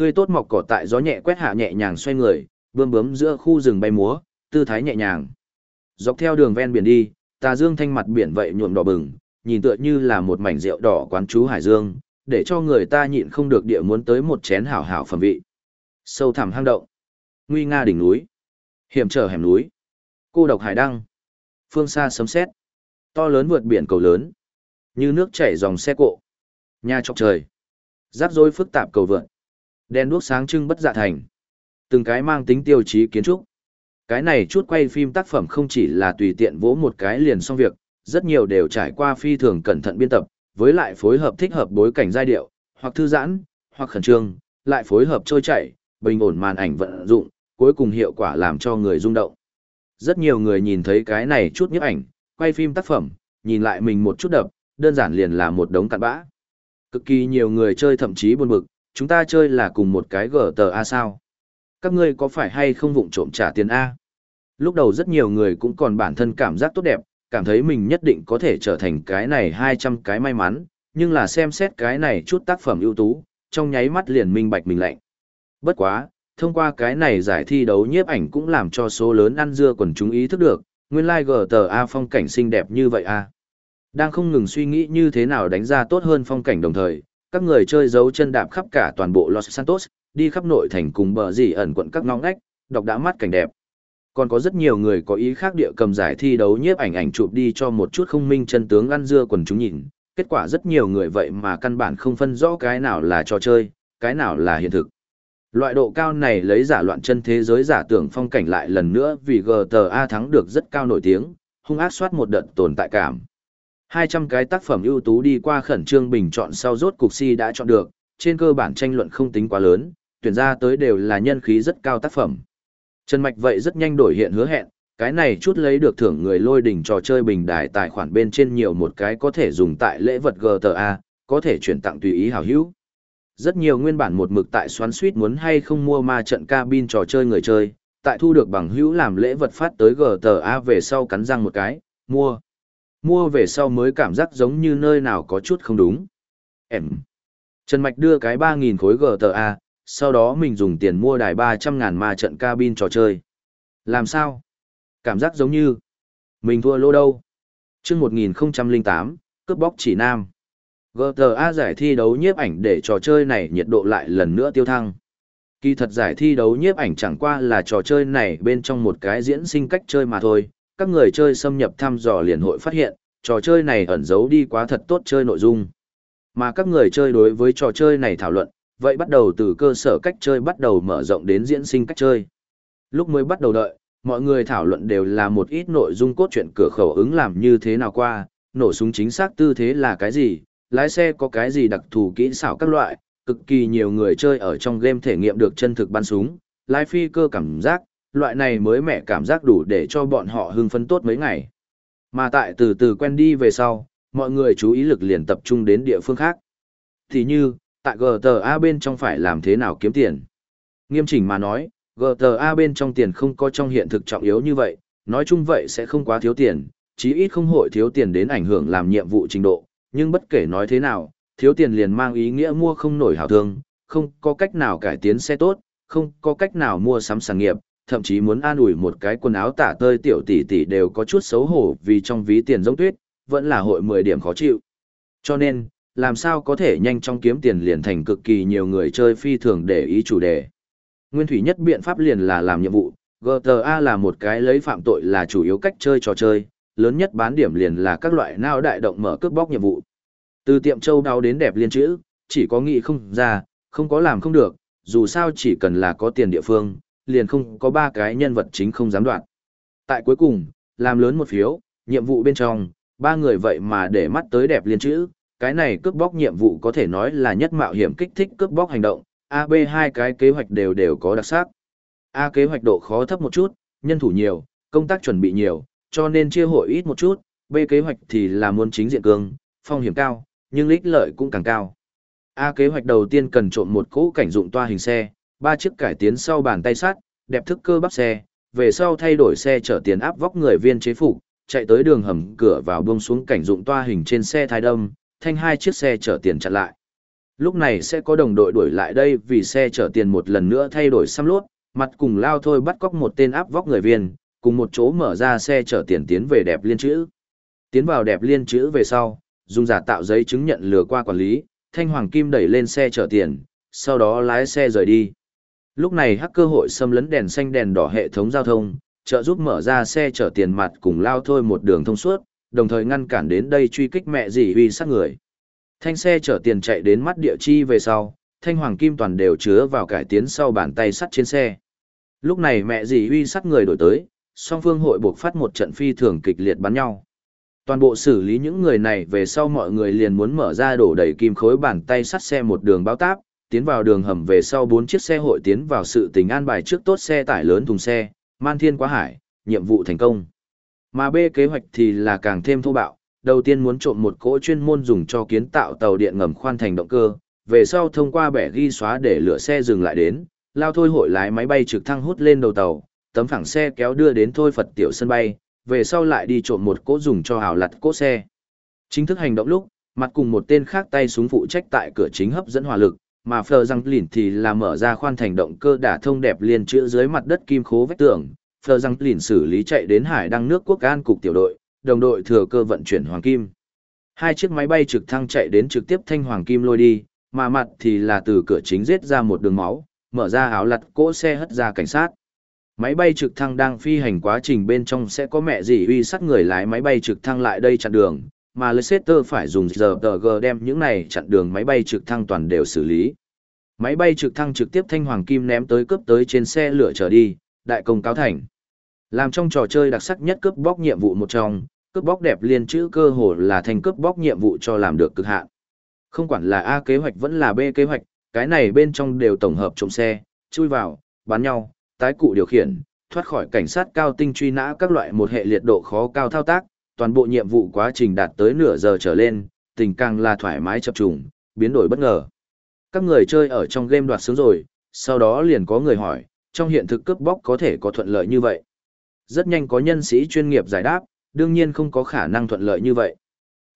Tươi tốt mọc cỏ tại gió nhẹ quét hạ nhẹ nhàng xoay người, bươm bướm giữa khu rừng bay múa, tư thái nhẹ nhàng. Dọc theo đường ven biển đi, tà dương thanh mặt biển vậy nhuộm đỏ bừng, nhìn tựa như là một mảnh rượu đỏ quán chú hải dương, để cho người ta nhịn không được địa muốn tới một chén hảo hảo phẩm vị. Sâu thẳm hang động, nguy nga đỉnh núi, hiểm trở hẻm núi, cô độc hải đăng, phương xa sấm sét, to lớn vượt biển cầu lớn, như nước chảy dòng xe cộ, nhà chọc trời, rắc rối phức tạp cầu vượt, đèn đuốc sáng trưng bất dạ thành, từng cái mang tính tiêu chí kiến trúc. Cái này chút quay phim tác phẩm không chỉ là tùy tiện vỗ một cái liền xong việc, rất nhiều đều trải qua phi thường cẩn thận biên tập, với lại phối hợp thích hợp bối cảnh giai điệu, hoặc thư giãn, hoặc khẩn trương, lại phối hợp trôi chảy, bình ổn màn ảnh vận dụng, cuối cùng hiệu quả làm cho người rung động. Rất nhiều người nhìn thấy cái này chút nhức ảnh, quay phim tác phẩm, nhìn lại mình một chút đập, đơn giản liền là một đống cặn bã. Cực kỳ nhiều người chơi thậm chí buồn bực, chúng ta chơi là cùng một cái gờ tờ A sao. Các ngươi có phải hay không vụng trộm trả tiền A? Lúc đầu rất nhiều người cũng còn bản thân cảm giác tốt đẹp, cảm thấy mình nhất định có thể trở thành cái này 200 cái may mắn, nhưng là xem xét cái này chút tác phẩm ưu tú, trong nháy mắt liền minh bạch mình lạnh. Bất quá, thông qua cái này giải thi đấu nhiếp ảnh cũng làm cho số lớn ăn dưa quần chúng ý thức được, nguyên lai tờ a phong cảnh xinh đẹp như vậy a. Đang không ngừng suy nghĩ như thế nào đánh ra tốt hơn phong cảnh đồng thời, các người chơi giấu chân đạp khắp cả toàn bộ Los Santos, đi khắp nội thành cùng bờ dì ẩn quận các ngõ ngách, đọc đã mắt cảnh đẹp. Còn có rất nhiều người có ý khác địa cầm giải thi đấu nhiếp ảnh ảnh chụp đi cho một chút không minh chân tướng ăn dưa quần chúng nhìn. Kết quả rất nhiều người vậy mà căn bản không phân rõ cái nào là trò chơi, cái nào là hiện thực. Loại độ cao này lấy giả loạn chân thế giới giả tưởng phong cảnh lại lần nữa vì GTA thắng được rất cao nổi tiếng, hung ác soát một đợt tồn tại cảm. 200 cái tác phẩm ưu tú đi qua khẩn trương bình chọn sau rốt cục si đã chọn được, trên cơ bản tranh luận không tính quá lớn, tuyển ra tới đều là nhân khí rất cao tác phẩm. Trần Mạch vậy rất nhanh đổi hiện hứa hẹn, cái này chút lấy được thưởng người lôi đỉnh trò chơi bình đài tài khoản bên trên nhiều một cái có thể dùng tại lễ vật GTA, có thể chuyển tặng tùy ý hảo hữu. Rất nhiều nguyên bản một mực tại xoắn suýt muốn hay không mua ma trận cabin trò chơi người chơi, tại thu được bằng hữu làm lễ vật phát tới GTA về sau cắn răng một cái, mua. Mua về sau mới cảm giác giống như nơi nào có chút không đúng. Em. Trần Mạch đưa cái 3.000 khối GTA, sau đó mình dùng tiền mua đài 300 ngàn ma trận cabin trò chơi. Làm sao? Cảm giác giống như mình thua lô đâu. chương 1008, cướp bóc chỉ nam. GTA giải thi đấu nhiếp ảnh để trò chơi này nhiệt độ lại lần nữa tiêu thăng. Kỳ thật giải thi đấu nhiếp ảnh chẳng qua là trò chơi này bên trong một cái diễn sinh cách chơi mà thôi. Các người chơi xâm nhập thăm dò liền hội phát hiện, trò chơi này ẩn giấu đi quá thật tốt chơi nội dung. Mà các người chơi đối với trò chơi này thảo luận, vậy bắt đầu từ cơ sở cách chơi bắt đầu mở rộng đến diễn sinh cách chơi. Lúc mới bắt đầu đợi, mọi người thảo luận đều là một ít nội dung cốt truyện cửa khẩu ứng làm như thế nào qua, nổ súng chính xác tư thế là cái gì, lái xe có cái gì đặc thù kỹ xảo các loại, cực kỳ nhiều người chơi ở trong game thể nghiệm được chân thực bắn súng, lái phi cơ cảm giác, loại này mới mẻ cảm giác đủ để cho bọn họ hưng phấn tốt mấy ngày. Mà tại từ từ quen đi về sau, mọi người chú ý lực liền tập trung đến địa phương khác. Thì như, tại GTA bên trong phải làm thế nào kiếm tiền. Nghiêm chỉnh mà nói, GTA bên trong tiền không có trong hiện thực trọng yếu như vậy, nói chung vậy sẽ không quá thiếu tiền, chí ít không hội thiếu tiền đến ảnh hưởng làm nhiệm vụ trình độ, nhưng bất kể nói thế nào, thiếu tiền liền mang ý nghĩa mua không nổi hảo thương, không có cách nào cải tiến xe tốt, không có cách nào mua sắm sản nghiệp, thậm chí muốn an ủi một cái quần áo tả tơi tiểu tỷ tỷ đều có chút xấu hổ vì trong ví tiền giống tuyết, vẫn là hội 10 điểm khó chịu. Cho nên, làm sao có thể nhanh chóng kiếm tiền liền thành cực kỳ nhiều người chơi phi thường để ý chủ đề. Nguyên thủy nhất biện pháp liền là làm nhiệm vụ, GTA là một cái lấy phạm tội là chủ yếu cách chơi trò chơi, lớn nhất bán điểm liền là các loại nao đại động mở cướp bóc nhiệm vụ. Từ tiệm châu đáo đến đẹp liên chữ, chỉ có nghĩ không ra, không có làm không được, dù sao chỉ cần là có tiền địa phương, liền không có ba cái nhân vật chính không dám đoạn. Tại cuối cùng, làm lớn một phiếu, nhiệm vụ bên trong, ba người vậy mà để mắt tới đẹp liên chữ, cái này cướp bóc nhiệm vụ có thể nói là nhất mạo hiểm kích thích cướp bóc hành động, AB hai cái kế hoạch đều đều có đặc sắc. A kế hoạch độ khó thấp một chút, nhân thủ nhiều, công tác chuẩn bị nhiều, cho nên chia hội ít một chút, B kế hoạch thì là muốn chính diện cường, phong hiểm cao, nhưng ích lợi cũng càng cao. A kế hoạch đầu tiên cần trộn một cỗ cảnh dụng toa hình xe, ba chiếc cải tiến sau bàn tay sắt, đẹp thức cơ bắp xe, về sau thay đổi xe chở tiền áp vóc người viên chế phục, chạy tới đường hầm cửa vào buông xuống cảnh dụng toa hình trên xe thái đâm, thanh hai chiếc xe chở tiền chặn lại. Lúc này sẽ có đồng đội đuổi lại đây vì xe chở tiền một lần nữa thay đổi xăm lốt, mặt cùng lao thôi bắt cóc một tên áp vóc người viên, cùng một chỗ mở ra xe chở tiền tiến về đẹp liên chữ. Tiến vào đẹp liên chữ về sau, dùng giả tạo giấy chứng nhận lừa qua quản lý, thanh hoàng kim đẩy lên xe chở tiền, sau đó lái xe rời đi. Lúc này hacker hội xâm lấn đèn xanh đèn đỏ hệ thống giao thông, trợ giúp mở ra xe chở tiền mặt cùng lao thôi một đường thông suốt, đồng thời ngăn cản đến đây truy kích mẹ dì huy sát người. Thanh xe chở tiền chạy đến mắt địa chi về sau, thanh hoàng kim toàn đều chứa vào cải tiến sau bàn tay sắt trên xe. Lúc này mẹ dì huy sát người đổi tới, song phương hội buộc phát một trận phi thường kịch liệt bắn nhau. Toàn bộ xử lý những người này về sau mọi người liền muốn mở ra đổ đầy kim khối bàn tay sắt xe một đường báo táp, tiến vào đường hầm về sau bốn chiếc xe hội tiến vào sự tình an bài trước tốt xe tải lớn thùng xe, man thiên quá hải, nhiệm vụ thành công. Mà B kế hoạch thì là càng thêm thô bạo, đầu tiên muốn trộm một cỗ chuyên môn dùng cho kiến tạo tàu điện ngầm khoan thành động cơ, về sau thông qua bẻ ghi xóa để lửa xe dừng lại đến, lao thôi hội lái máy bay trực thăng hút lên đầu tàu, tấm phẳng xe kéo đưa đến thôi Phật tiểu sân bay, về sau lại đi trộm một cỗ dùng cho hào lặt cỗ xe. Chính thức hành động lúc, mặt cùng một tên khác tay súng phụ trách tại cửa chính hấp dẫn hỏa lực, mà Phờ Răng Lìn thì là mở ra khoan thành động cơ đả thông đẹp liền chữa dưới mặt đất kim khố vách tường. Phờ Răng Lìn xử lý chạy đến hải đăng nước quốc an cục tiểu đội, đồng đội thừa cơ vận chuyển hoàng kim. Hai chiếc máy bay trực thăng chạy đến trực tiếp thanh hoàng kim lôi đi, mà mặt thì là từ cửa chính giết ra một đường máu, mở ra áo lặt cỗ xe hất ra cảnh sát. Máy bay trực thăng đang phi hành quá trình bên trong sẽ có mẹ gì uy sát người lái máy bay trực thăng lại đây chặn đường, mà Leicester phải dùng giờ tờ g đem những này chặn đường máy bay trực thăng toàn đều xử lý. Máy bay trực thăng trực tiếp thanh hoàng kim ném tới cướp tới trên xe lửa trở đi, đại công cáo thành. Làm trong trò chơi đặc sắc nhất cướp bóc nhiệm vụ một trong, cướp bóc đẹp liên chữ cơ hồ là thành cướp bóc nhiệm vụ cho làm được cực hạn. Không quản là A kế hoạch vẫn là B kế hoạch, cái này bên trong đều tổng hợp trộm xe, chui vào, bắn nhau, tái cụ điều khiển, thoát khỏi cảnh sát cao tinh truy nã các loại một hệ liệt độ khó cao thao tác, toàn bộ nhiệm vụ quá trình đạt tới nửa giờ trở lên, tình càng là thoải mái chập trùng, biến đổi bất ngờ. Các người chơi ở trong game đoạt sướng rồi, sau đó liền có người hỏi, trong hiện thực cướp bóc có thể có thuận lợi như vậy. Rất nhanh có nhân sĩ chuyên nghiệp giải đáp, đương nhiên không có khả năng thuận lợi như vậy.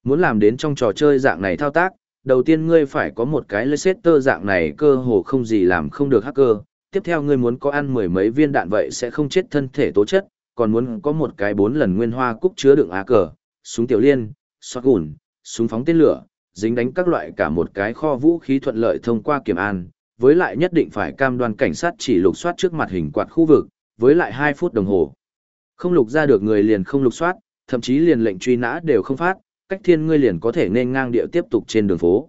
Muốn làm đến trong trò chơi dạng này thao tác, đầu tiên ngươi phải có một cái Leicester dạng này cơ hồ không gì làm không được hacker, tiếp theo ngươi muốn có ăn mười mấy viên đạn vậy sẽ không chết thân thể tố chất, còn muốn có một cái bốn lần nguyên hoa cúc chứa đựng á cờ, súng tiểu liên, xoát gùn, súng phóng tên lửa, dính đánh các loại cả một cái kho vũ khí thuận lợi thông qua kiểm an, với lại nhất định phải cam đoan cảnh sát chỉ lục soát trước mặt hình quạt khu vực, với lại 2 phút đồng hồ. Không lục ra được người liền không lục soát, thậm chí liền lệnh truy nã đều không phát, cách thiên ngươi liền có thể nên ngang địa tiếp tục trên đường phố.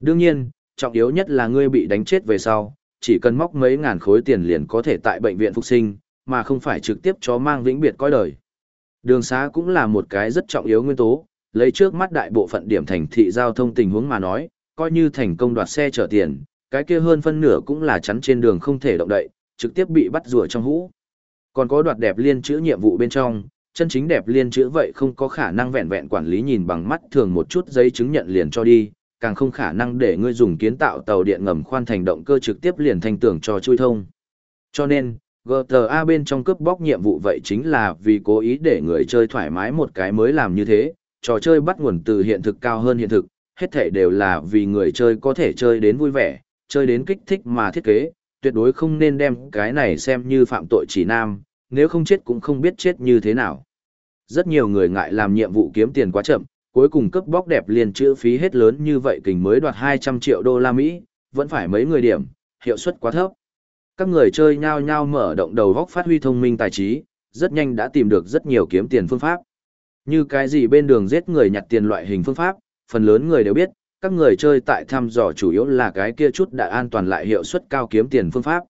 Đương nhiên, trọng yếu nhất là ngươi bị đánh chết về sau, chỉ cần móc mấy ngàn khối tiền liền có thể tại bệnh viện phục sinh, mà không phải trực tiếp cho mang vĩnh biệt coi đời. Đường xá cũng là một cái rất trọng yếu nguyên tố, lấy trước mắt đại bộ phận điểm thành thị giao thông tình huống mà nói, coi như thành công đoạt xe chở tiền, cái kia hơn phân nửa cũng là chắn trên đường không thể động đậy, trực tiếp bị bắt rùa trong hũ. Còn có đoạt đẹp liên chữ nhiệm vụ bên trong, chân chính đẹp liên chữ vậy không có khả năng vẹn vẹn quản lý nhìn bằng mắt thường một chút giấy chứng nhận liền cho đi, càng không khả năng để ngươi dùng kiến tạo tàu điện ngầm khoan thành động cơ trực tiếp liền thành tưởng cho chui thông. Cho nên, GTA bên trong cướp bóc nhiệm vụ vậy chính là vì cố ý để người chơi thoải mái một cái mới làm như thế, trò chơi bắt nguồn từ hiện thực cao hơn hiện thực, hết thể đều là vì người chơi có thể chơi đến vui vẻ, chơi đến kích thích mà thiết kế, tuyệt đối không nên đem cái này xem như phạm tội chỉ nam, nếu không chết cũng không biết chết như thế nào. Rất nhiều người ngại làm nhiệm vụ kiếm tiền quá chậm, cuối cùng cấp bóc đẹp liền chữ phí hết lớn như vậy kình mới đoạt 200 triệu đô la Mỹ, vẫn phải mấy người điểm, hiệu suất quá thấp. Các người chơi nhao nhao mở động đầu góc phát huy thông minh tài trí, rất nhanh đã tìm được rất nhiều kiếm tiền phương pháp. Như cái gì bên đường giết người nhặt tiền loại hình phương pháp, phần lớn người đều biết, các người chơi tại thăm dò chủ yếu là cái kia chút đã an toàn lại hiệu suất cao kiếm tiền phương pháp.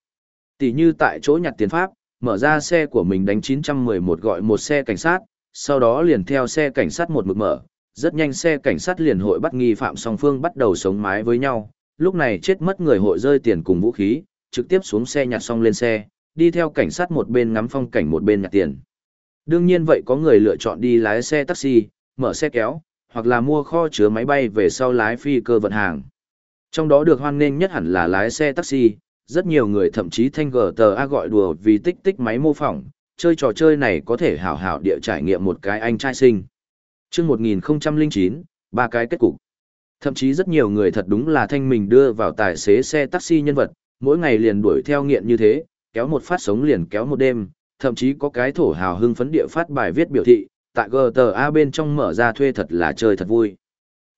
Tỷ như tại chỗ nhặt tiền pháp, mở ra xe của mình đánh 911 gọi một xe cảnh sát, sau đó liền theo xe cảnh sát một mực mở, rất nhanh xe cảnh sát liền hội bắt nghi phạm song phương bắt đầu sống mái với nhau, lúc này chết mất người hội rơi tiền cùng vũ khí, trực tiếp xuống xe nhặt xong lên xe, đi theo cảnh sát một bên ngắm phong cảnh một bên nhặt tiền. Đương nhiên vậy có người lựa chọn đi lái xe taxi, mở xe kéo, hoặc là mua kho chứa máy bay về sau lái phi cơ vận hàng. Trong đó được hoan nghênh nhất hẳn là lái xe taxi, rất nhiều người thậm chí thanh gờ tờ a gọi đùa vì tích tích máy mô phỏng, chơi trò chơi này có thể hảo hảo địa trải nghiệm một cái anh trai sinh. Trước 1009, ba cái kết cục. Thậm chí rất nhiều người thật đúng là thanh mình đưa vào tài xế xe taxi nhân vật, mỗi ngày liền đuổi theo nghiện như thế, kéo một phát sống liền kéo một đêm, thậm chí có cái thổ hào hưng phấn địa phát bài viết biểu thị, tại GTA bên trong mở ra thuê thật là chơi thật vui.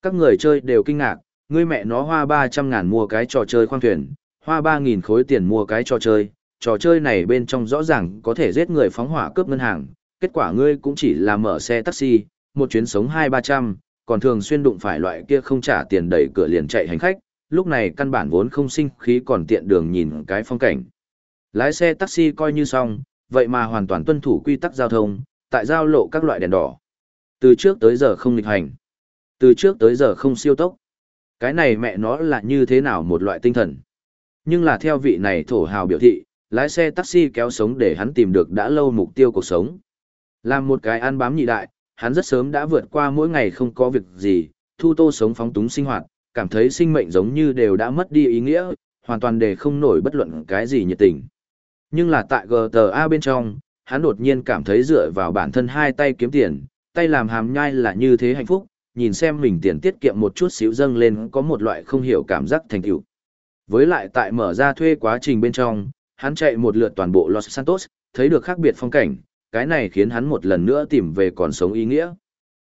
Các người chơi đều kinh ngạc, ngươi mẹ nó hoa 300 ngàn mua cái trò chơi khoang thuyền, hoa 3.000 khối tiền mua cái trò chơi, trò chơi này bên trong rõ ràng có thể giết người phóng hỏa cướp ngân hàng, kết quả ngươi cũng chỉ là mở xe taxi, một chuyến sống 2-300, còn thường xuyên đụng phải loại kia không trả tiền đẩy cửa liền chạy hành khách, lúc này căn bản vốn không sinh khí còn tiện đường nhìn cái phong cảnh. Lái xe taxi coi như xong, vậy mà hoàn toàn tuân thủ quy tắc giao thông, tại giao lộ các loại đèn đỏ. Từ trước tới giờ không nghịch hành. Từ trước tới giờ không siêu tốc. Cái này mẹ nó là như thế nào một loại tinh thần. Nhưng là theo vị này thổ hào biểu thị, lái xe taxi kéo sống để hắn tìm được đã lâu mục tiêu cuộc sống. Làm một cái ăn bám nhị đại, hắn rất sớm đã vượt qua mỗi ngày không có việc gì, thu tô sống phóng túng sinh hoạt, cảm thấy sinh mệnh giống như đều đã mất đi ý nghĩa, hoàn toàn để không nổi bất luận cái gì nhiệt tình. Nhưng là tại GTA bên trong, hắn đột nhiên cảm thấy dựa vào bản thân hai tay kiếm tiền, tay làm hàm nhai là như thế hạnh phúc, nhìn xem mình tiền tiết kiệm một chút xíu dâng lên có một loại không hiểu cảm giác thành tựu. Với lại tại mở ra thuê quá trình bên trong, hắn chạy một lượt toàn bộ Los Santos, thấy được khác biệt phong cảnh, cái này khiến hắn một lần nữa tìm về còn sống ý nghĩa.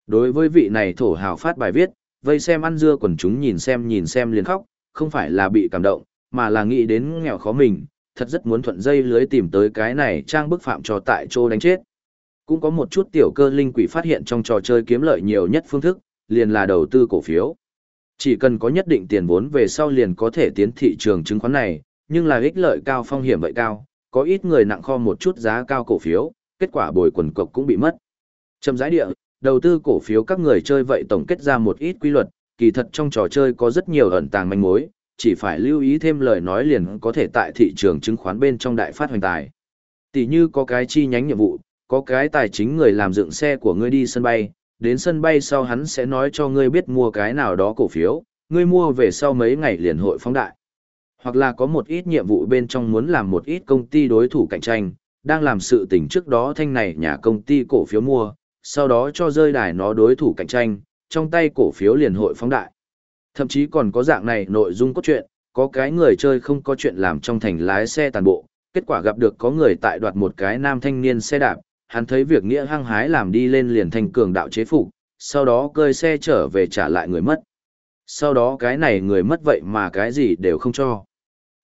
Đối với vị này thổ hào phát bài viết, vây xem ăn dưa quần chúng nhìn xem nhìn xem liền khóc, không phải là bị cảm động, mà là nghĩ đến nghèo khó mình, thật rất muốn thuận dây lưới tìm tới cái này trang bức phạm cho tại chỗ đánh chết. Cũng có một chút tiểu cơ linh quỷ phát hiện trong trò chơi kiếm lợi nhiều nhất phương thức, liền là đầu tư cổ phiếu. Chỉ cần có nhất định tiền vốn về sau liền có thể tiến thị trường chứng khoán này, nhưng là ích lợi cao phong hiểm vậy cao, có ít người nặng kho một chút giá cao cổ phiếu, kết quả bồi quần cộc cũng bị mất. Trầm giải địa, đầu tư cổ phiếu các người chơi vậy tổng kết ra một ít quy luật, kỳ thật trong trò chơi có rất nhiều ẩn tàng manh mối, chỉ phải lưu ý thêm lời nói liền có thể tại thị trường chứng khoán bên trong đại phát hoành tài. Tỷ như có cái chi nhánh nhiệm vụ, có cái tài chính người làm dựng xe của ngươi đi sân bay, đến sân bay sau hắn sẽ nói cho ngươi biết mua cái nào đó cổ phiếu, ngươi mua về sau mấy ngày liền hội phóng đại. Hoặc là có một ít nhiệm vụ bên trong muốn làm một ít công ty đối thủ cạnh tranh, đang làm sự tình trước đó thanh này nhà công ty cổ phiếu mua, sau đó cho rơi đài nó đối thủ cạnh tranh, trong tay cổ phiếu liền hội phóng đại. Thậm chí còn có dạng này nội dung cốt truyện, có cái người chơi không có chuyện làm trong thành lái xe tàn bộ, kết quả gặp được có người tại đoạt một cái nam thanh niên xe đạp, hắn thấy việc nghĩa hăng hái làm đi lên liền thành cường đạo chế phục, sau đó cơi xe trở về trả lại người mất. Sau đó cái này người mất vậy mà cái gì đều không cho.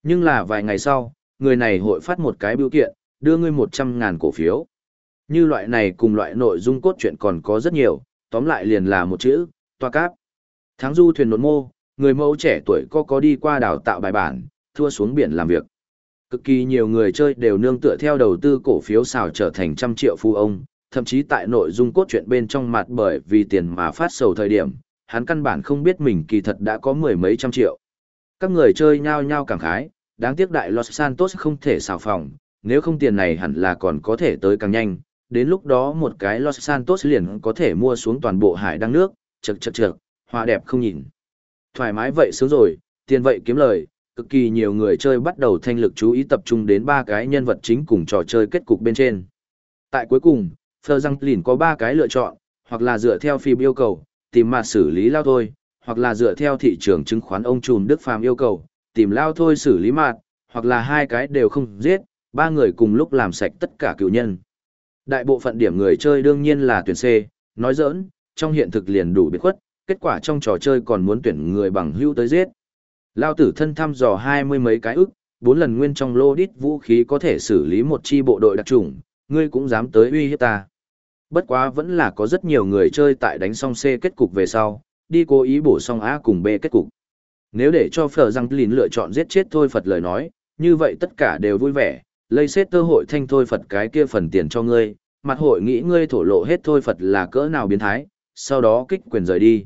Nhưng là vài ngày sau, người này hội phát một cái biểu kiện, đưa ngươi 100 ngàn cổ phiếu. Như loại này cùng loại nội dung cốt truyện còn có rất nhiều, tóm lại liền là một chữ, toa cáp. Tháng du thuyền nộn mô, người mẫu trẻ tuổi có có đi qua đào tạo bài bản, thua xuống biển làm việc. Cực kỳ nhiều người chơi đều nương tựa theo đầu tư cổ phiếu xào trở thành trăm triệu phu ông, thậm chí tại nội dung cốt truyện bên trong mặt bởi vì tiền mà phát sầu thời điểm, hắn căn bản không biết mình kỳ thật đã có mười mấy trăm triệu. Các người chơi nhao nhao cảm khái, đáng tiếc đại Los Santos không thể xào phòng, nếu không tiền này hẳn là còn có thể tới càng nhanh, đến lúc đó một cái Los Santos liền có thể mua xuống toàn bộ hải đăng nước, chật chật chật, hoa đẹp không nhìn. Thoải mái vậy sướng rồi, tiền vậy kiếm lời, cực kỳ nhiều người chơi bắt đầu thanh lực chú ý tập trung đến ba cái nhân vật chính cùng trò chơi kết cục bên trên. Tại cuối cùng, Phơ Răng Lìn có ba cái lựa chọn, hoặc là dựa theo phim yêu cầu, tìm mà xử lý lao thôi, hoặc là dựa theo thị trường chứng khoán ông trùm Đức Phàm yêu cầu, tìm lao thôi xử lý mạt, hoặc là hai cái đều không giết, ba người cùng lúc làm sạch tất cả cựu nhân. Đại bộ phận điểm người chơi đương nhiên là tuyển C, nói giỡn, trong hiện thực liền đủ biệt khuất, kết quả trong trò chơi còn muốn tuyển người bằng hữu tới giết. Lao tử thân thăm dò hai mươi mấy cái ức, bốn lần nguyên trong lô đít vũ khí có thể xử lý một chi bộ đội đặc trùng, ngươi cũng dám tới uy hiếp ta. Bất quá vẫn là có rất nhiều người chơi tại đánh xong C kết cục về sau, đi cố ý bổ xong A cùng B kết cục. Nếu để cho Phở Giang Lìn lựa chọn giết chết thôi Phật lời nói, như vậy tất cả đều vui vẻ, lây xét cơ hội thanh thôi Phật cái kia phần tiền cho ngươi, mặt hội nghĩ ngươi thổ lộ hết thôi Phật là cỡ nào biến thái, sau đó kích quyền rời đi.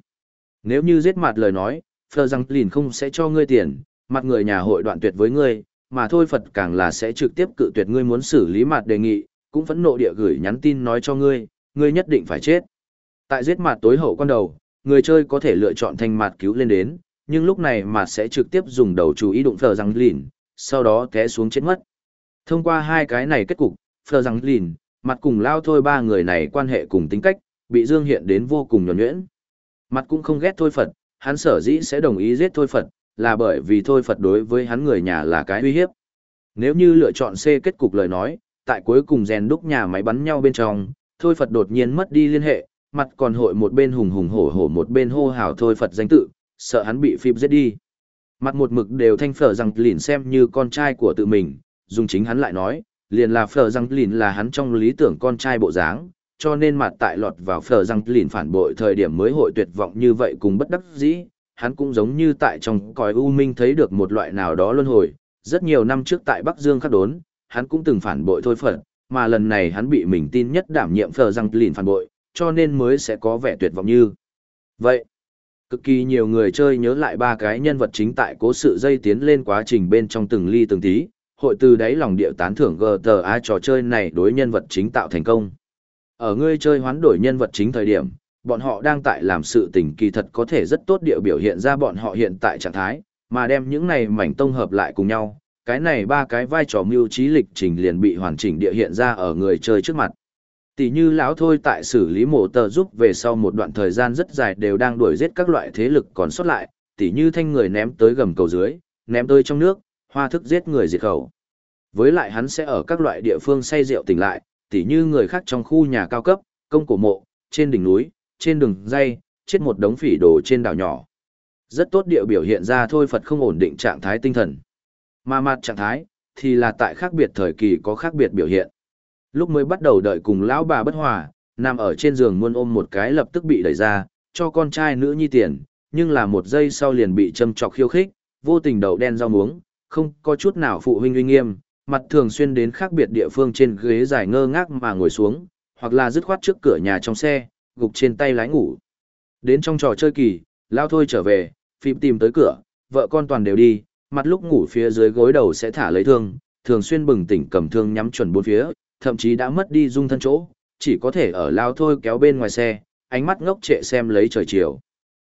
Nếu như giết mặt lời nói, Phờ rằng Lìn không sẽ cho ngươi tiền, mặt người nhà hội đoạn tuyệt với ngươi, mà thôi Phật càng là sẽ trực tiếp cự tuyệt ngươi muốn xử lý mặt đề nghị, cũng phẫn nộ địa gửi nhắn tin nói cho ngươi, ngươi nhất định phải chết. Tại giết mặt tối hậu quan đầu, người chơi có thể lựa chọn thanh mặt cứu lên đến, nhưng lúc này mặt sẽ trực tiếp dùng đầu chú ý đụng phờ rằng lìn, sau đó té xuống chết mất. Thông qua hai cái này kết cục, phờ rằng lìn, mặt cùng lao thôi ba người này quan hệ cùng tính cách, bị dương hiện đến vô cùng nhuẩn nhuyễn. Mặt cũng không ghét thôi Phật, hắn sở dĩ sẽ đồng ý giết thôi Phật, là bởi vì thôi Phật đối với hắn người nhà là cái uy hiếp. Nếu như lựa chọn C kết cục lời nói, tại cuối cùng rèn đúc nhà máy bắn nhau bên trong, thôi Phật đột nhiên mất đi liên hệ, mặt còn hội một bên hùng hùng hổ hổ một bên hô hào thôi Phật danh tự, sợ hắn bị phim giết đi. Mặt một mực đều thanh phở rằng lìn xem như con trai của tự mình, dùng chính hắn lại nói, liền là phở rằng lìn là hắn trong lý tưởng con trai bộ dáng, cho nên mặt tại lọt vào phở răng lìn phản bội thời điểm mới hội tuyệt vọng như vậy cùng bất đắc dĩ, hắn cũng giống như tại trong cõi u minh thấy được một loại nào đó luân hồi, rất nhiều năm trước tại Bắc Dương khắc đốn, hắn cũng từng phản bội thôi phật, mà lần này hắn bị mình tin nhất đảm nhiệm phờ răng lìn phản bội, cho nên mới sẽ có vẻ tuyệt vọng như. Vậy, cực kỳ nhiều người chơi nhớ lại ba cái nhân vật chính tại cố sự dây tiến lên quá trình bên trong từng ly từng tí, hội từ đáy lòng địa tán thưởng GTA trò chơi này đối nhân vật chính tạo thành công. Ở ngươi chơi hoán đổi nhân vật chính thời điểm, bọn họ đang tại làm sự tình kỳ thật có thể rất tốt điệu biểu hiện ra bọn họ hiện tại trạng thái, mà đem những này mảnh tông hợp lại cùng nhau, cái này ba cái vai trò mưu trí lịch trình liền bị hoàn chỉnh địa hiện ra ở người chơi trước mặt. Tỷ như lão thôi tại xử lý mổ tờ giúp về sau một đoạn thời gian rất dài đều đang đuổi giết các loại thế lực còn sót lại, tỷ như thanh người ném tới gầm cầu dưới, ném tới trong nước, hoa thức giết người diệt khẩu. Với lại hắn sẽ ở các loại địa phương say rượu tỉnh lại, tỷ như người khác trong khu nhà cao cấp, công cổ mộ, trên đỉnh núi, trên đường dây, chết một đống phỉ đồ trên đảo nhỏ. Rất tốt địa biểu hiện ra thôi Phật không ổn định trạng thái tinh thần. Mà mặt trạng thái, thì là tại khác biệt thời kỳ có khác biệt biểu hiện. Lúc mới bắt đầu đợi cùng lão bà bất hòa, nằm ở trên giường muôn ôm một cái lập tức bị đẩy ra, cho con trai nữ nhi tiền, nhưng là một giây sau liền bị châm chọc khiêu khích, vô tình đầu đen rau muống, không có chút nào phụ huynh uy nghiêm, mặt thường xuyên đến khác biệt địa phương trên ghế dài ngơ ngác mà ngồi xuống, hoặc là dứt khoát trước cửa nhà trong xe, gục trên tay lái ngủ. Đến trong trò chơi kỳ, lao thôi trở về, phim tìm tới cửa, vợ con toàn đều đi, mặt lúc ngủ phía dưới gối đầu sẽ thả lấy thương, thường xuyên bừng tỉnh cầm thương nhắm chuẩn bốn phía, thậm chí đã mất đi dung thân chỗ, chỉ có thể ở lao thôi kéo bên ngoài xe, ánh mắt ngốc trệ xem lấy trời chiều.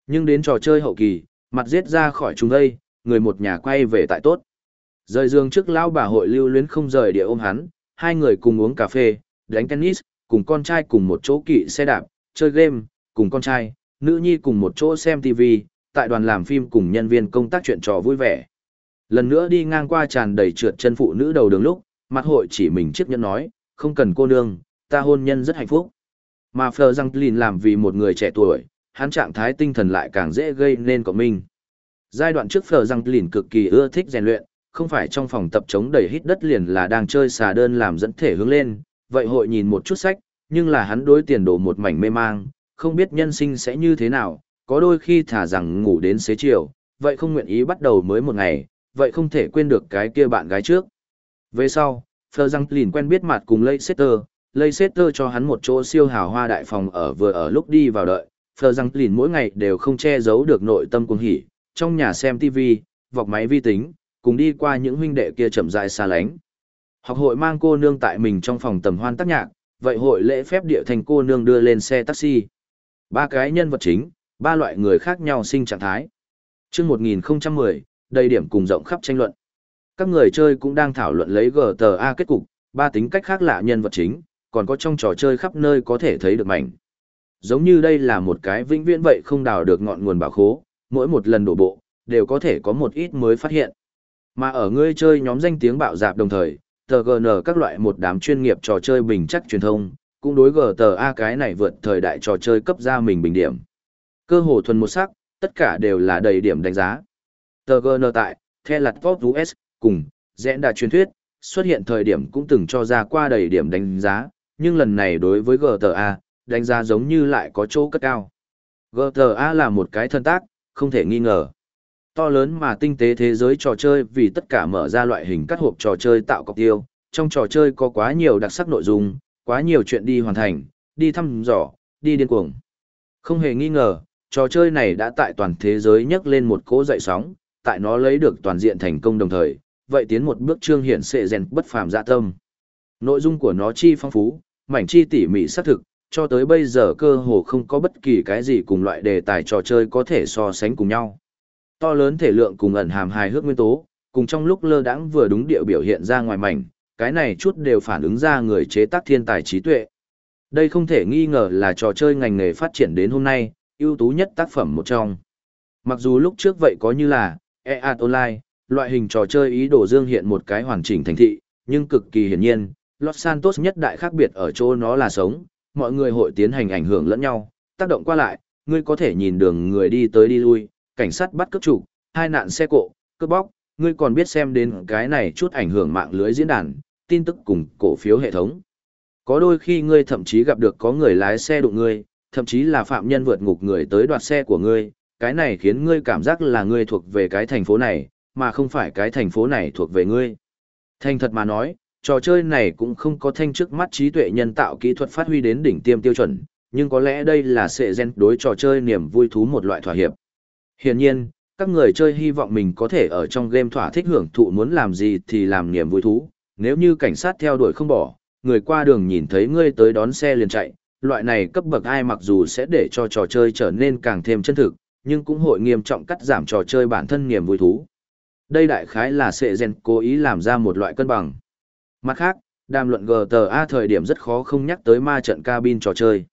Nhưng đến trò chơi hậu kỳ, mặt giết ra khỏi chúng đây, người một nhà quay về tại tốt. Rời giường trước lão bà hội lưu luyến không rời địa ôm hắn, hai người cùng uống cà phê, đánh tennis, cùng con trai cùng một chỗ kỵ xe đạp, chơi game, cùng con trai, nữ nhi cùng một chỗ xem TV, tại đoàn làm phim cùng nhân viên công tác chuyện trò vui vẻ. Lần nữa đi ngang qua tràn đầy trượt chân phụ nữ đầu đường lúc, mặt hội chỉ mình chiếc nhẫn nói, không cần cô nương, ta hôn nhân rất hạnh phúc. Mà Fleur răng lìn làm vì một người trẻ tuổi, hắn trạng thái tinh thần lại càng dễ gây nên của mình. Giai đoạn trước Fleur răng lìn cực kỳ ưa thích rèn luyện, không phải trong phòng tập chống đầy hít đất liền là đang chơi xà đơn làm dẫn thể hướng lên, vậy hội nhìn một chút sách, nhưng là hắn đối tiền đồ một mảnh mê mang, không biết nhân sinh sẽ như thế nào, có đôi khi thả rằng ngủ đến xế chiều, vậy không nguyện ý bắt đầu mới một ngày, vậy không thể quên được cái kia bạn gái trước. Về sau, Fleur Giang Lìn quen biết mặt cùng Leicester, Leicester cho hắn một chỗ siêu hào hoa đại phòng ở vừa ở lúc đi vào đợi, Fleur Giang Lìn mỗi ngày đều không che giấu được nội tâm cuồng hỉ, trong nhà xem TV, vọc máy vi tính, cùng đi qua những huynh đệ kia chậm rãi xa lánh. Học hội mang cô nương tại mình trong phòng tầm hoan tác nhạc, vậy hội lễ phép địa thành cô nương đưa lên xe taxi. Ba cái nhân vật chính, ba loại người khác nhau sinh trạng thái. Chương 1010, đầy điểm cùng rộng khắp tranh luận. Các người chơi cũng đang thảo luận lấy GTA kết cục, ba tính cách khác lạ nhân vật chính, còn có trong trò chơi khắp nơi có thể thấy được mảnh. Giống như đây là một cái vĩnh viễn vậy không đào được ngọn nguồn bảo khố, mỗi một lần đổ bộ, đều có thể có một ít mới phát hiện. Mà ở ngươi chơi nhóm danh tiếng bạo dạp đồng thời, tờ GN các loại một đám chuyên nghiệp trò chơi bình chắc truyền thông, cũng đối GTA cái này vượt thời đại trò chơi cấp ra mình bình điểm. Cơ hồ thuần một sắc, tất cả đều là đầy điểm đánh giá. Tờ GN tại, The Lạt Pop US, cùng, Dẽn đà truyền thuyết, xuất hiện thời điểm cũng từng cho ra qua đầy điểm đánh giá, nhưng lần này đối với GTA, đánh giá giống như lại có chỗ cất cao. GTA là một cái thân tác, không thể nghi ngờ. To lớn mà tinh tế thế giới trò chơi vì tất cả mở ra loại hình cắt hộp trò chơi tạo cọc tiêu, trong trò chơi có quá nhiều đặc sắc nội dung, quá nhiều chuyện đi hoàn thành, đi thăm dò, đi điên cuồng. Không hề nghi ngờ, trò chơi này đã tại toàn thế giới nhấc lên một cỗ dậy sóng, tại nó lấy được toàn diện thành công đồng thời, vậy tiến một bước trương hiển sệ rèn bất phàm dạ tâm. Nội dung của nó chi phong phú, mảnh chi tỉ mỉ xác thực, cho tới bây giờ cơ hồ không có bất kỳ cái gì cùng loại đề tài trò chơi có thể so sánh cùng nhau. To lớn thể lượng cùng ẩn hàm hài hước nguyên tố, cùng trong lúc lơ đãng vừa đúng địa biểu hiện ra ngoài mảnh, cái này chút đều phản ứng ra người chế tác thiên tài trí tuệ. Đây không thể nghi ngờ là trò chơi ngành nghề phát triển đến hôm nay, ưu tú nhất tác phẩm một trong. Mặc dù lúc trước vậy có như là EA Online, loại hình trò chơi ý đồ dương hiện một cái hoàn chỉnh thành thị, nhưng cực kỳ hiển nhiên, Los Santos nhất đại khác biệt ở chỗ nó là sống, mọi người hội tiến hành ảnh hưởng lẫn nhau, tác động qua lại, ngươi có thể nhìn đường người đi tới đi lui, cảnh sát bắt cướp chủ, hai nạn xe cộ, cướp bóc, ngươi còn biết xem đến cái này chút ảnh hưởng mạng lưới diễn đàn, tin tức cùng cổ phiếu hệ thống. Có đôi khi ngươi thậm chí gặp được có người lái xe đụng ngươi, thậm chí là phạm nhân vượt ngục người tới đoạt xe của ngươi, cái này khiến ngươi cảm giác là ngươi thuộc về cái thành phố này, mà không phải cái thành phố này thuộc về ngươi. Thành thật mà nói, trò chơi này cũng không có thanh trước mắt trí tuệ nhân tạo kỹ thuật phát huy đến đỉnh tiêm tiêu chuẩn, nhưng có lẽ đây là sệ gen đối trò chơi niềm vui thú một loại thỏa hiệp. Hiển nhiên, các người chơi hy vọng mình có thể ở trong game thỏa thích hưởng thụ muốn làm gì thì làm niềm vui thú, nếu như cảnh sát theo đuổi không bỏ, người qua đường nhìn thấy ngươi tới đón xe liền chạy, loại này cấp bậc ai mặc dù sẽ để cho trò chơi trở nên càng thêm chân thực, nhưng cũng hội nghiêm trọng cắt giảm trò chơi bản thân niềm vui thú. Đây đại khái là sệ gen cố ý làm ra một loại cân bằng. Mặt khác, đàm luận GTA thời điểm rất khó không nhắc tới ma trận cabin trò chơi.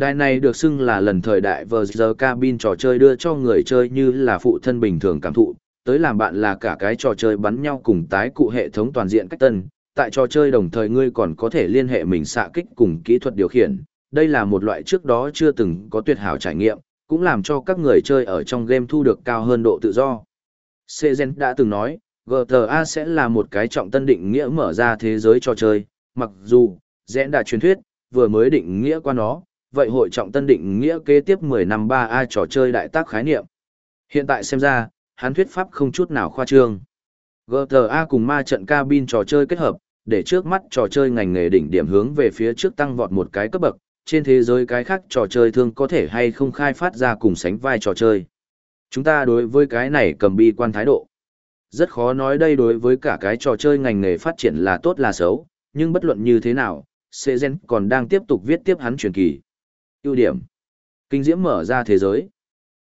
Đài này được xưng là lần thời đại vờ giờ cabin trò chơi đưa cho người chơi như là phụ thân bình thường cảm thụ, tới làm bạn là cả cái trò chơi bắn nhau cùng tái cụ hệ thống toàn diện cách tân. Tại trò chơi đồng thời ngươi còn có thể liên hệ mình xạ kích cùng kỹ thuật điều khiển. Đây là một loại trước đó chưa từng có tuyệt hảo trải nghiệm, cũng làm cho các người chơi ở trong game thu được cao hơn độ tự do. Sezen đã từng nói, GTA sẽ là một cái trọng tân định nghĩa mở ra thế giới trò chơi, mặc dù, rẽn đã truyền thuyết, vừa mới định nghĩa qua nó, vậy hội trọng tân định nghĩa kế tiếp 10 năm 3A trò chơi đại tác khái niệm. Hiện tại xem ra, hắn thuyết pháp không chút nào khoa trương. GTA cùng ma trận cabin trò chơi kết hợp, để trước mắt trò chơi ngành nghề đỉnh điểm hướng về phía trước tăng vọt một cái cấp bậc, trên thế giới cái khác trò chơi thường có thể hay không khai phát ra cùng sánh vai trò chơi. Chúng ta đối với cái này cầm bi quan thái độ. Rất khó nói đây đối với cả cái trò chơi ngành nghề phát triển là tốt là xấu, nhưng bất luận như thế nào, Sezen còn đang tiếp tục viết tiếp hắn truyền kỳ. Ưu điểm. Kinh diễm mở ra thế giới.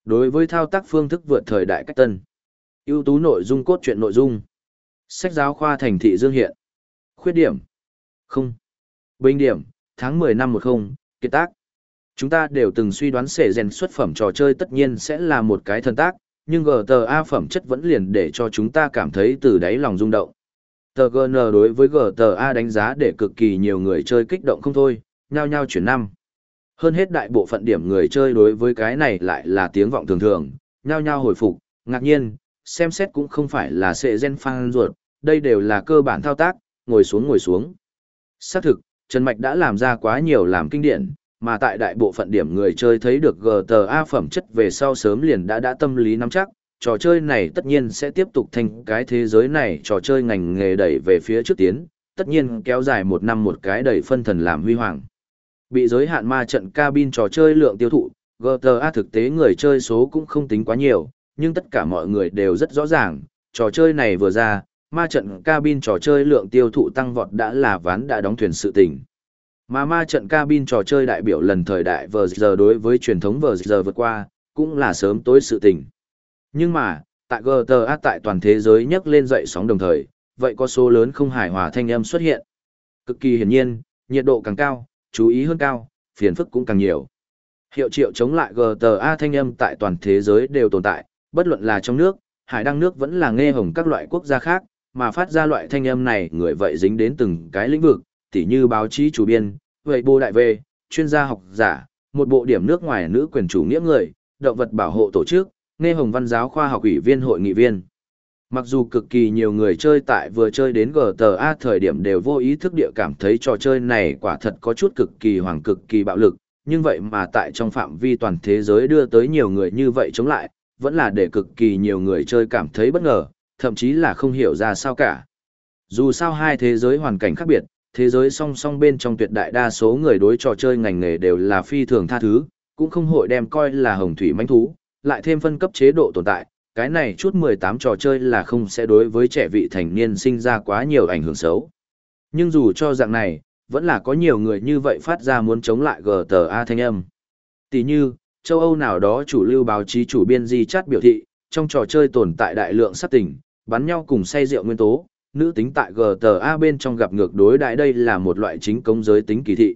Đối với thao tác phương thức vượt thời đại cách tân. ưu tú nội dung cốt truyện nội dung. Sách giáo khoa thành thị dương hiện. Khuyết điểm. Không. Bình điểm, tháng 10 năm 10, kiệt tác. Chúng ta đều từng suy đoán sể rèn xuất phẩm trò chơi tất nhiên sẽ là một cái thần tác, nhưng GTA phẩm chất vẫn liền để cho chúng ta cảm thấy từ đáy lòng rung động. TGN đối với GTA đánh giá để cực kỳ nhiều người chơi kích động không thôi, nhao nhao chuyển năm. Hơn hết đại bộ phận điểm người chơi đối với cái này lại là tiếng vọng thường thường, nhao nhao hồi phục, ngạc nhiên, xem xét cũng không phải là sệ gen phan ruột, đây đều là cơ bản thao tác, ngồi xuống ngồi xuống. Xác thực, Trần Mạch đã làm ra quá nhiều làm kinh điển, mà tại đại bộ phận điểm người chơi thấy được GTA phẩm chất về sau sớm liền đã đã tâm lý nắm chắc, trò chơi này tất nhiên sẽ tiếp tục thành cái thế giới này trò chơi ngành nghề đẩy về phía trước tiến, tất nhiên kéo dài một năm một cái đẩy phân thần làm huy hoàng. Bị giới hạn ma trận cabin trò chơi lượng tiêu thụ, GTA thực tế người chơi số cũng không tính quá nhiều, nhưng tất cả mọi người đều rất rõ ràng, trò chơi này vừa ra, ma trận cabin trò chơi lượng tiêu thụ tăng vọt đã là ván đã đóng thuyền sự tình. Mà ma trận cabin trò chơi đại biểu lần thời đại vừa giờ đối với truyền thống vừa giờ vượt qua, cũng là sớm tối sự tình. Nhưng mà, tại GTA tại toàn thế giới nhấc lên dậy sóng đồng thời, vậy có số lớn không hài hòa thanh âm xuất hiện. Cực kỳ hiển nhiên, nhiệt độ càng cao, chú ý hơn cao, phiền phức cũng càng nhiều. Hiệu triệu chống lại GTA thanh âm tại toàn thế giới đều tồn tại, bất luận là trong nước, hải đăng nước vẫn là nghe hồng các loại quốc gia khác, mà phát ra loại thanh âm này người vậy dính đến từng cái lĩnh vực, tỉ như báo chí chủ biên, vậy bô đại về, chuyên gia học giả, một bộ điểm nước ngoài nữ quyền chủ nghĩa người, động vật bảo hộ tổ chức, nghe hồng văn giáo khoa học ủy viên hội nghị viên. Mặc dù cực kỳ nhiều người chơi tại vừa chơi đến GTA thời điểm đều vô ý thức địa cảm thấy trò chơi này quả thật có chút cực kỳ hoàng cực kỳ bạo lực, nhưng vậy mà tại trong phạm vi toàn thế giới đưa tới nhiều người như vậy chống lại, vẫn là để cực kỳ nhiều người chơi cảm thấy bất ngờ, thậm chí là không hiểu ra sao cả. Dù sao hai thế giới hoàn cảnh khác biệt, thế giới song song bên trong tuyệt đại đa số người đối trò chơi ngành nghề đều là phi thường tha thứ, cũng không hội đem coi là hồng thủy manh thú, lại thêm phân cấp chế độ tồn tại, cái này chút 18 trò chơi là không sẽ đối với trẻ vị thành niên sinh ra quá nhiều ảnh hưởng xấu. Nhưng dù cho dạng này, vẫn là có nhiều người như vậy phát ra muốn chống lại GTA thanh âm. Tỷ như, châu Âu nào đó chủ lưu báo chí chủ biên di chát biểu thị, trong trò chơi tồn tại đại lượng sát tình, bắn nhau cùng say rượu nguyên tố, nữ tính tại GTA bên trong gặp ngược đối đại đây là một loại chính công giới tính kỳ thị.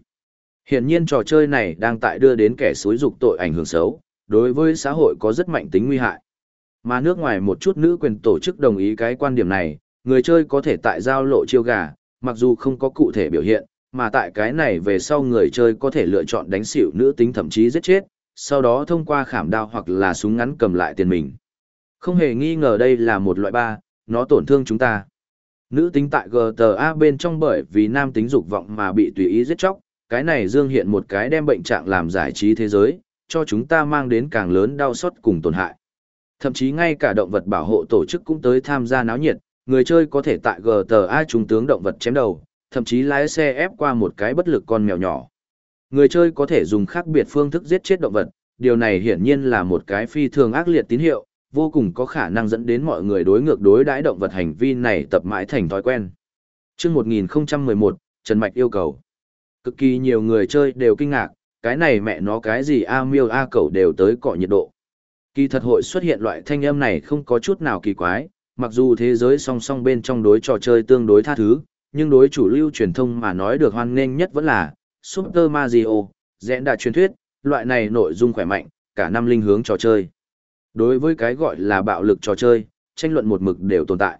Hiển nhiên trò chơi này đang tại đưa đến kẻ xúi dục tội ảnh hưởng xấu, đối với xã hội có rất mạnh tính nguy hại. Mà nước ngoài một chút nữ quyền tổ chức đồng ý cái quan điểm này, người chơi có thể tại giao lộ chiêu gà, mặc dù không có cụ thể biểu hiện, mà tại cái này về sau người chơi có thể lựa chọn đánh xỉu nữ tính thậm chí giết chết, sau đó thông qua khảm đao hoặc là súng ngắn cầm lại tiền mình. Không hề nghi ngờ đây là một loại ba, nó tổn thương chúng ta. Nữ tính tại GTA bên trong bởi vì nam tính dục vọng mà bị tùy ý giết chóc, cái này dương hiện một cái đem bệnh trạng làm giải trí thế giới, cho chúng ta mang đến càng lớn đau xót cùng tổn hại. Thậm chí ngay cả động vật bảo hộ tổ chức cũng tới tham gia náo nhiệt, người chơi có thể tại GTA trung tướng động vật chém đầu, thậm chí lái xe ép qua một cái bất lực con mèo nhỏ. Người chơi có thể dùng khác biệt phương thức giết chết động vật, điều này hiển nhiên là một cái phi thường ác liệt tín hiệu, vô cùng có khả năng dẫn đến mọi người đối ngược đối đãi động vật hành vi này tập mãi thành thói quen. Trước 1011, Trần Mạch yêu cầu. Cực kỳ nhiều người chơi đều kinh ngạc, cái này mẹ nó cái gì A miêu A cầu đều tới cọ nhiệt độ. Kỳ thật hội xuất hiện loại thanh âm này không có chút nào kỳ quái, mặc dù thế giới song song bên trong đối trò chơi tương đối tha thứ, nhưng đối chủ lưu truyền thông mà nói được hoan nghênh nhất vẫn là Super Mario, dẽn đà truyền thuyết, loại này nội dung khỏe mạnh, cả năm linh hướng trò chơi. Đối với cái gọi là bạo lực trò chơi, tranh luận một mực đều tồn tại.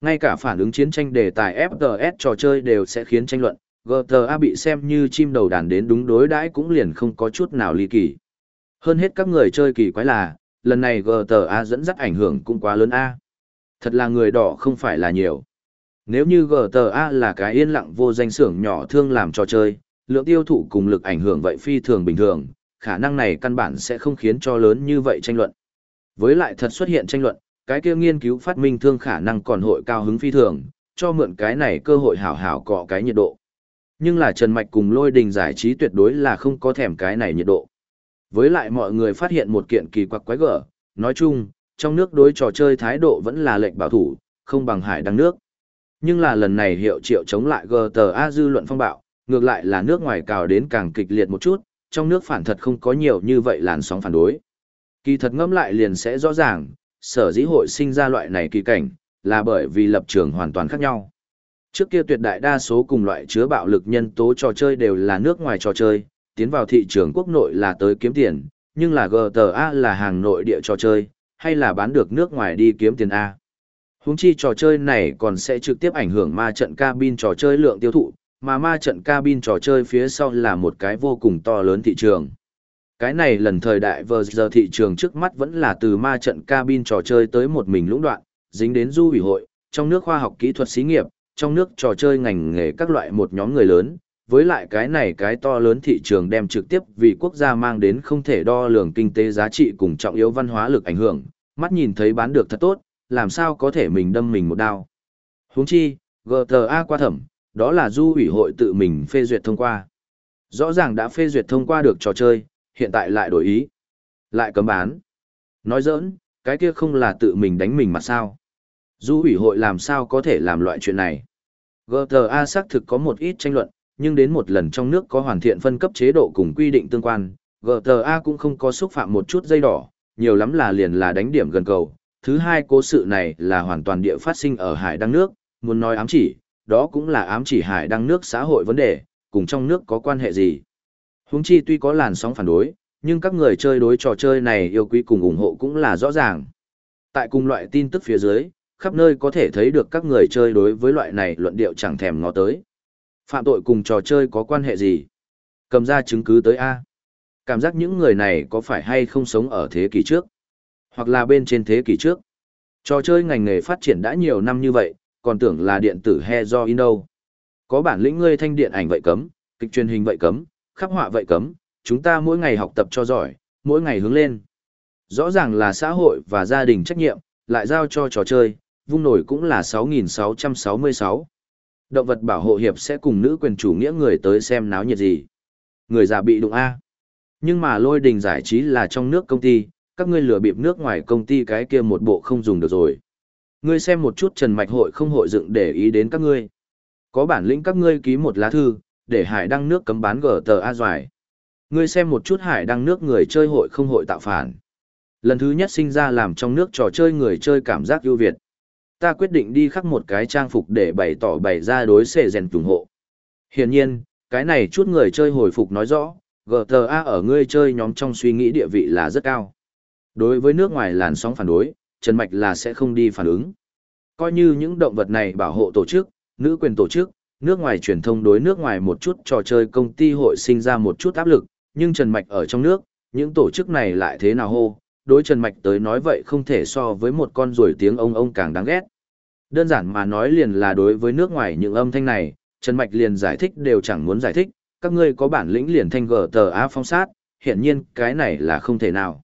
Ngay cả phản ứng chiến tranh đề tài FPS trò chơi đều sẽ khiến tranh luận, GTA bị xem như chim đầu đàn đến đúng đối đãi cũng liền không có chút nào ly kỳ. Hơn hết các người chơi kỳ quái là, lần này GTA dẫn dắt ảnh hưởng cũng quá lớn A. Thật là người đỏ không phải là nhiều. Nếu như GTA là cái yên lặng vô danh xưởng nhỏ thương làm trò chơi, lượng tiêu thụ cùng lực ảnh hưởng vậy phi thường bình thường, khả năng này căn bản sẽ không khiến cho lớn như vậy tranh luận. Với lại thật xuất hiện tranh luận, cái kia nghiên cứu phát minh thương khả năng còn hội cao hứng phi thường, cho mượn cái này cơ hội hảo hảo cọ cái nhiệt độ. Nhưng là Trần Mạch cùng lôi đình giải trí tuyệt đối là không có thèm cái này nhiệt độ. Với lại mọi người phát hiện một kiện kỳ quặc quái gở, nói chung, trong nước đối trò chơi thái độ vẫn là lệnh bảo thủ, không bằng hải đăng nước. Nhưng là lần này hiệu triệu chống lại GTA dư luận phong bạo, ngược lại là nước ngoài cào đến càng kịch liệt một chút, trong nước phản thật không có nhiều như vậy làn sóng phản đối. Kỳ thật ngẫm lại liền sẽ rõ ràng, sở dĩ hội sinh ra loại này kỳ cảnh, là bởi vì lập trường hoàn toàn khác nhau. Trước kia tuyệt đại đa số cùng loại chứa bạo lực nhân tố trò chơi đều là nước ngoài trò chơi, tiến vào thị trường quốc nội là tới kiếm tiền, nhưng là GTA là hàng nội địa trò chơi, hay là bán được nước ngoài đi kiếm tiền A. Húng chi trò chơi này còn sẽ trực tiếp ảnh hưởng ma trận cabin trò chơi lượng tiêu thụ, mà ma trận cabin trò chơi phía sau là một cái vô cùng to lớn thị trường. Cái này lần thời đại vừa giờ thị trường trước mắt vẫn là từ ma trận cabin trò chơi tới một mình lũng đoạn, dính đến du ủy hội, trong nước khoa học kỹ thuật xí nghiệp, trong nước trò chơi ngành nghề các loại một nhóm người lớn, với lại cái này cái to lớn thị trường đem trực tiếp vì quốc gia mang đến không thể đo lường kinh tế giá trị cùng trọng yếu văn hóa lực ảnh hưởng, mắt nhìn thấy bán được thật tốt, làm sao có thể mình đâm mình một đao. Huống chi, GTA qua thẩm, đó là du ủy hội tự mình phê duyệt thông qua. Rõ ràng đã phê duyệt thông qua được trò chơi, hiện tại lại đổi ý. Lại cấm bán. Nói giỡn, cái kia không là tự mình đánh mình mà sao. Du ủy hội làm sao có thể làm loại chuyện này. GTA xác thực có một ít tranh luận, nhưng đến một lần trong nước có hoàn thiện phân cấp chế độ cùng quy định tương quan, GTA cũng không có xúc phạm một chút dây đỏ, nhiều lắm là liền là đánh điểm gần cầu. Thứ hai cố sự này là hoàn toàn địa phát sinh ở hải đăng nước, muốn nói ám chỉ, đó cũng là ám chỉ hải đăng nước xã hội vấn đề, cùng trong nước có quan hệ gì. Huống chi tuy có làn sóng phản đối, nhưng các người chơi đối trò chơi này yêu quý cùng ủng hộ cũng là rõ ràng. Tại cùng loại tin tức phía dưới, khắp nơi có thể thấy được các người chơi đối với loại này luận điệu chẳng thèm ngó tới. Phạm tội cùng trò chơi có quan hệ gì? Cầm ra chứng cứ tới A. Cảm giác những người này có phải hay không sống ở thế kỷ trước? Hoặc là bên trên thế kỷ trước? Trò chơi ngành nghề phát triển đã nhiều năm như vậy, còn tưởng là điện tử he do in đâu. Có bản lĩnh ngươi thanh điện ảnh vậy cấm, kịch truyền hình vậy cấm, khắc họa vậy cấm, chúng ta mỗi ngày học tập cho giỏi, mỗi ngày hướng lên. Rõ ràng là xã hội và gia đình trách nhiệm, lại giao cho trò chơi, vung nổi cũng là 6.666. Động vật bảo hộ hiệp sẽ cùng nữ quyền chủ nghĩa người tới xem náo nhiệt gì. Người già bị đụng A. Nhưng mà lôi đình giải trí là trong nước công ty, các ngươi lừa bịp nước ngoài công ty cái kia một bộ không dùng được rồi. Ngươi xem một chút Trần Mạch hội không hội dựng để ý đến các ngươi. Có bản lĩnh các ngươi ký một lá thư, để hải đăng nước cấm bán gờ tờ A doài. Ngươi xem một chút hải đăng nước người chơi hội không hội tạo phản. Lần thứ nhất sinh ra làm trong nước trò chơi người chơi cảm giác ưu việt. Ta quyết định đi khắc một cái trang phục để bày tỏ bày ra đối xệ rèn ủng hộ. Hiển nhiên, cái này chút người chơi hồi phục nói rõ, GTA ở ngươi chơi nhóm trong suy nghĩ địa vị là rất cao. Đối với nước ngoài làn sóng phản đối, Trần Mạch là sẽ không đi phản ứng. Coi như những động vật này bảo hộ tổ chức, nữ quyền tổ chức, nước ngoài truyền thông đối nước ngoài một chút trò chơi công ty hội sinh ra một chút áp lực, nhưng Trần Mạch ở trong nước, những tổ chức này lại thế nào hô, đối Trần Mạch tới nói vậy không thể so với một con ruồi tiếng ông ông càng đáng ghét. Đơn giản mà nói liền là đối với nước ngoài những âm thanh này, Trần Mạch liền giải thích đều chẳng muốn giải thích, các ngươi có bản lĩnh liền thanh gờ tờ á phong sát, hiện nhiên cái này là không thể nào.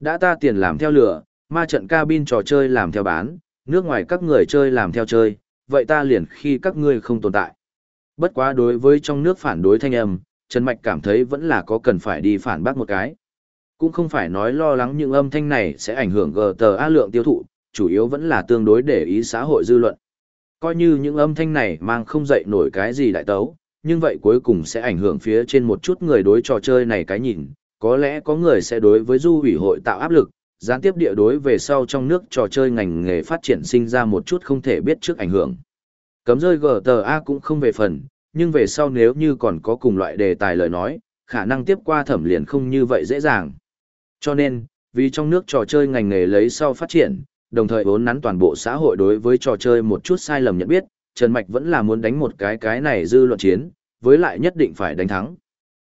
Đã ta tiền làm theo lửa, ma trận cabin trò chơi làm theo bán, nước ngoài các người chơi làm theo chơi, vậy ta liền khi các ngươi không tồn tại. Bất quá đối với trong nước phản đối thanh âm, Trần Mạch cảm thấy vẫn là có cần phải đi phản bác một cái. Cũng không phải nói lo lắng những âm thanh này sẽ ảnh hưởng GTA lượng tiêu thụ, chủ yếu vẫn là tương đối để ý xã hội dư luận. Coi như những âm thanh này mang không dậy nổi cái gì đại tấu, nhưng vậy cuối cùng sẽ ảnh hưởng phía trên một chút người đối trò chơi này cái nhìn, có lẽ có người sẽ đối với du ủy hội tạo áp lực, gián tiếp địa đối về sau trong nước trò chơi ngành nghề phát triển sinh ra một chút không thể biết trước ảnh hưởng. Cấm rơi GTA cũng không về phần, nhưng về sau nếu như còn có cùng loại đề tài lời nói, khả năng tiếp qua thẩm liền không như vậy dễ dàng. Cho nên, vì trong nước trò chơi ngành nghề lấy sau phát triển, đồng thời vốn nắn toàn bộ xã hội đối với trò chơi một chút sai lầm nhận biết, Trần Mạch vẫn là muốn đánh một cái cái này dư luận chiến, với lại nhất định phải đánh thắng.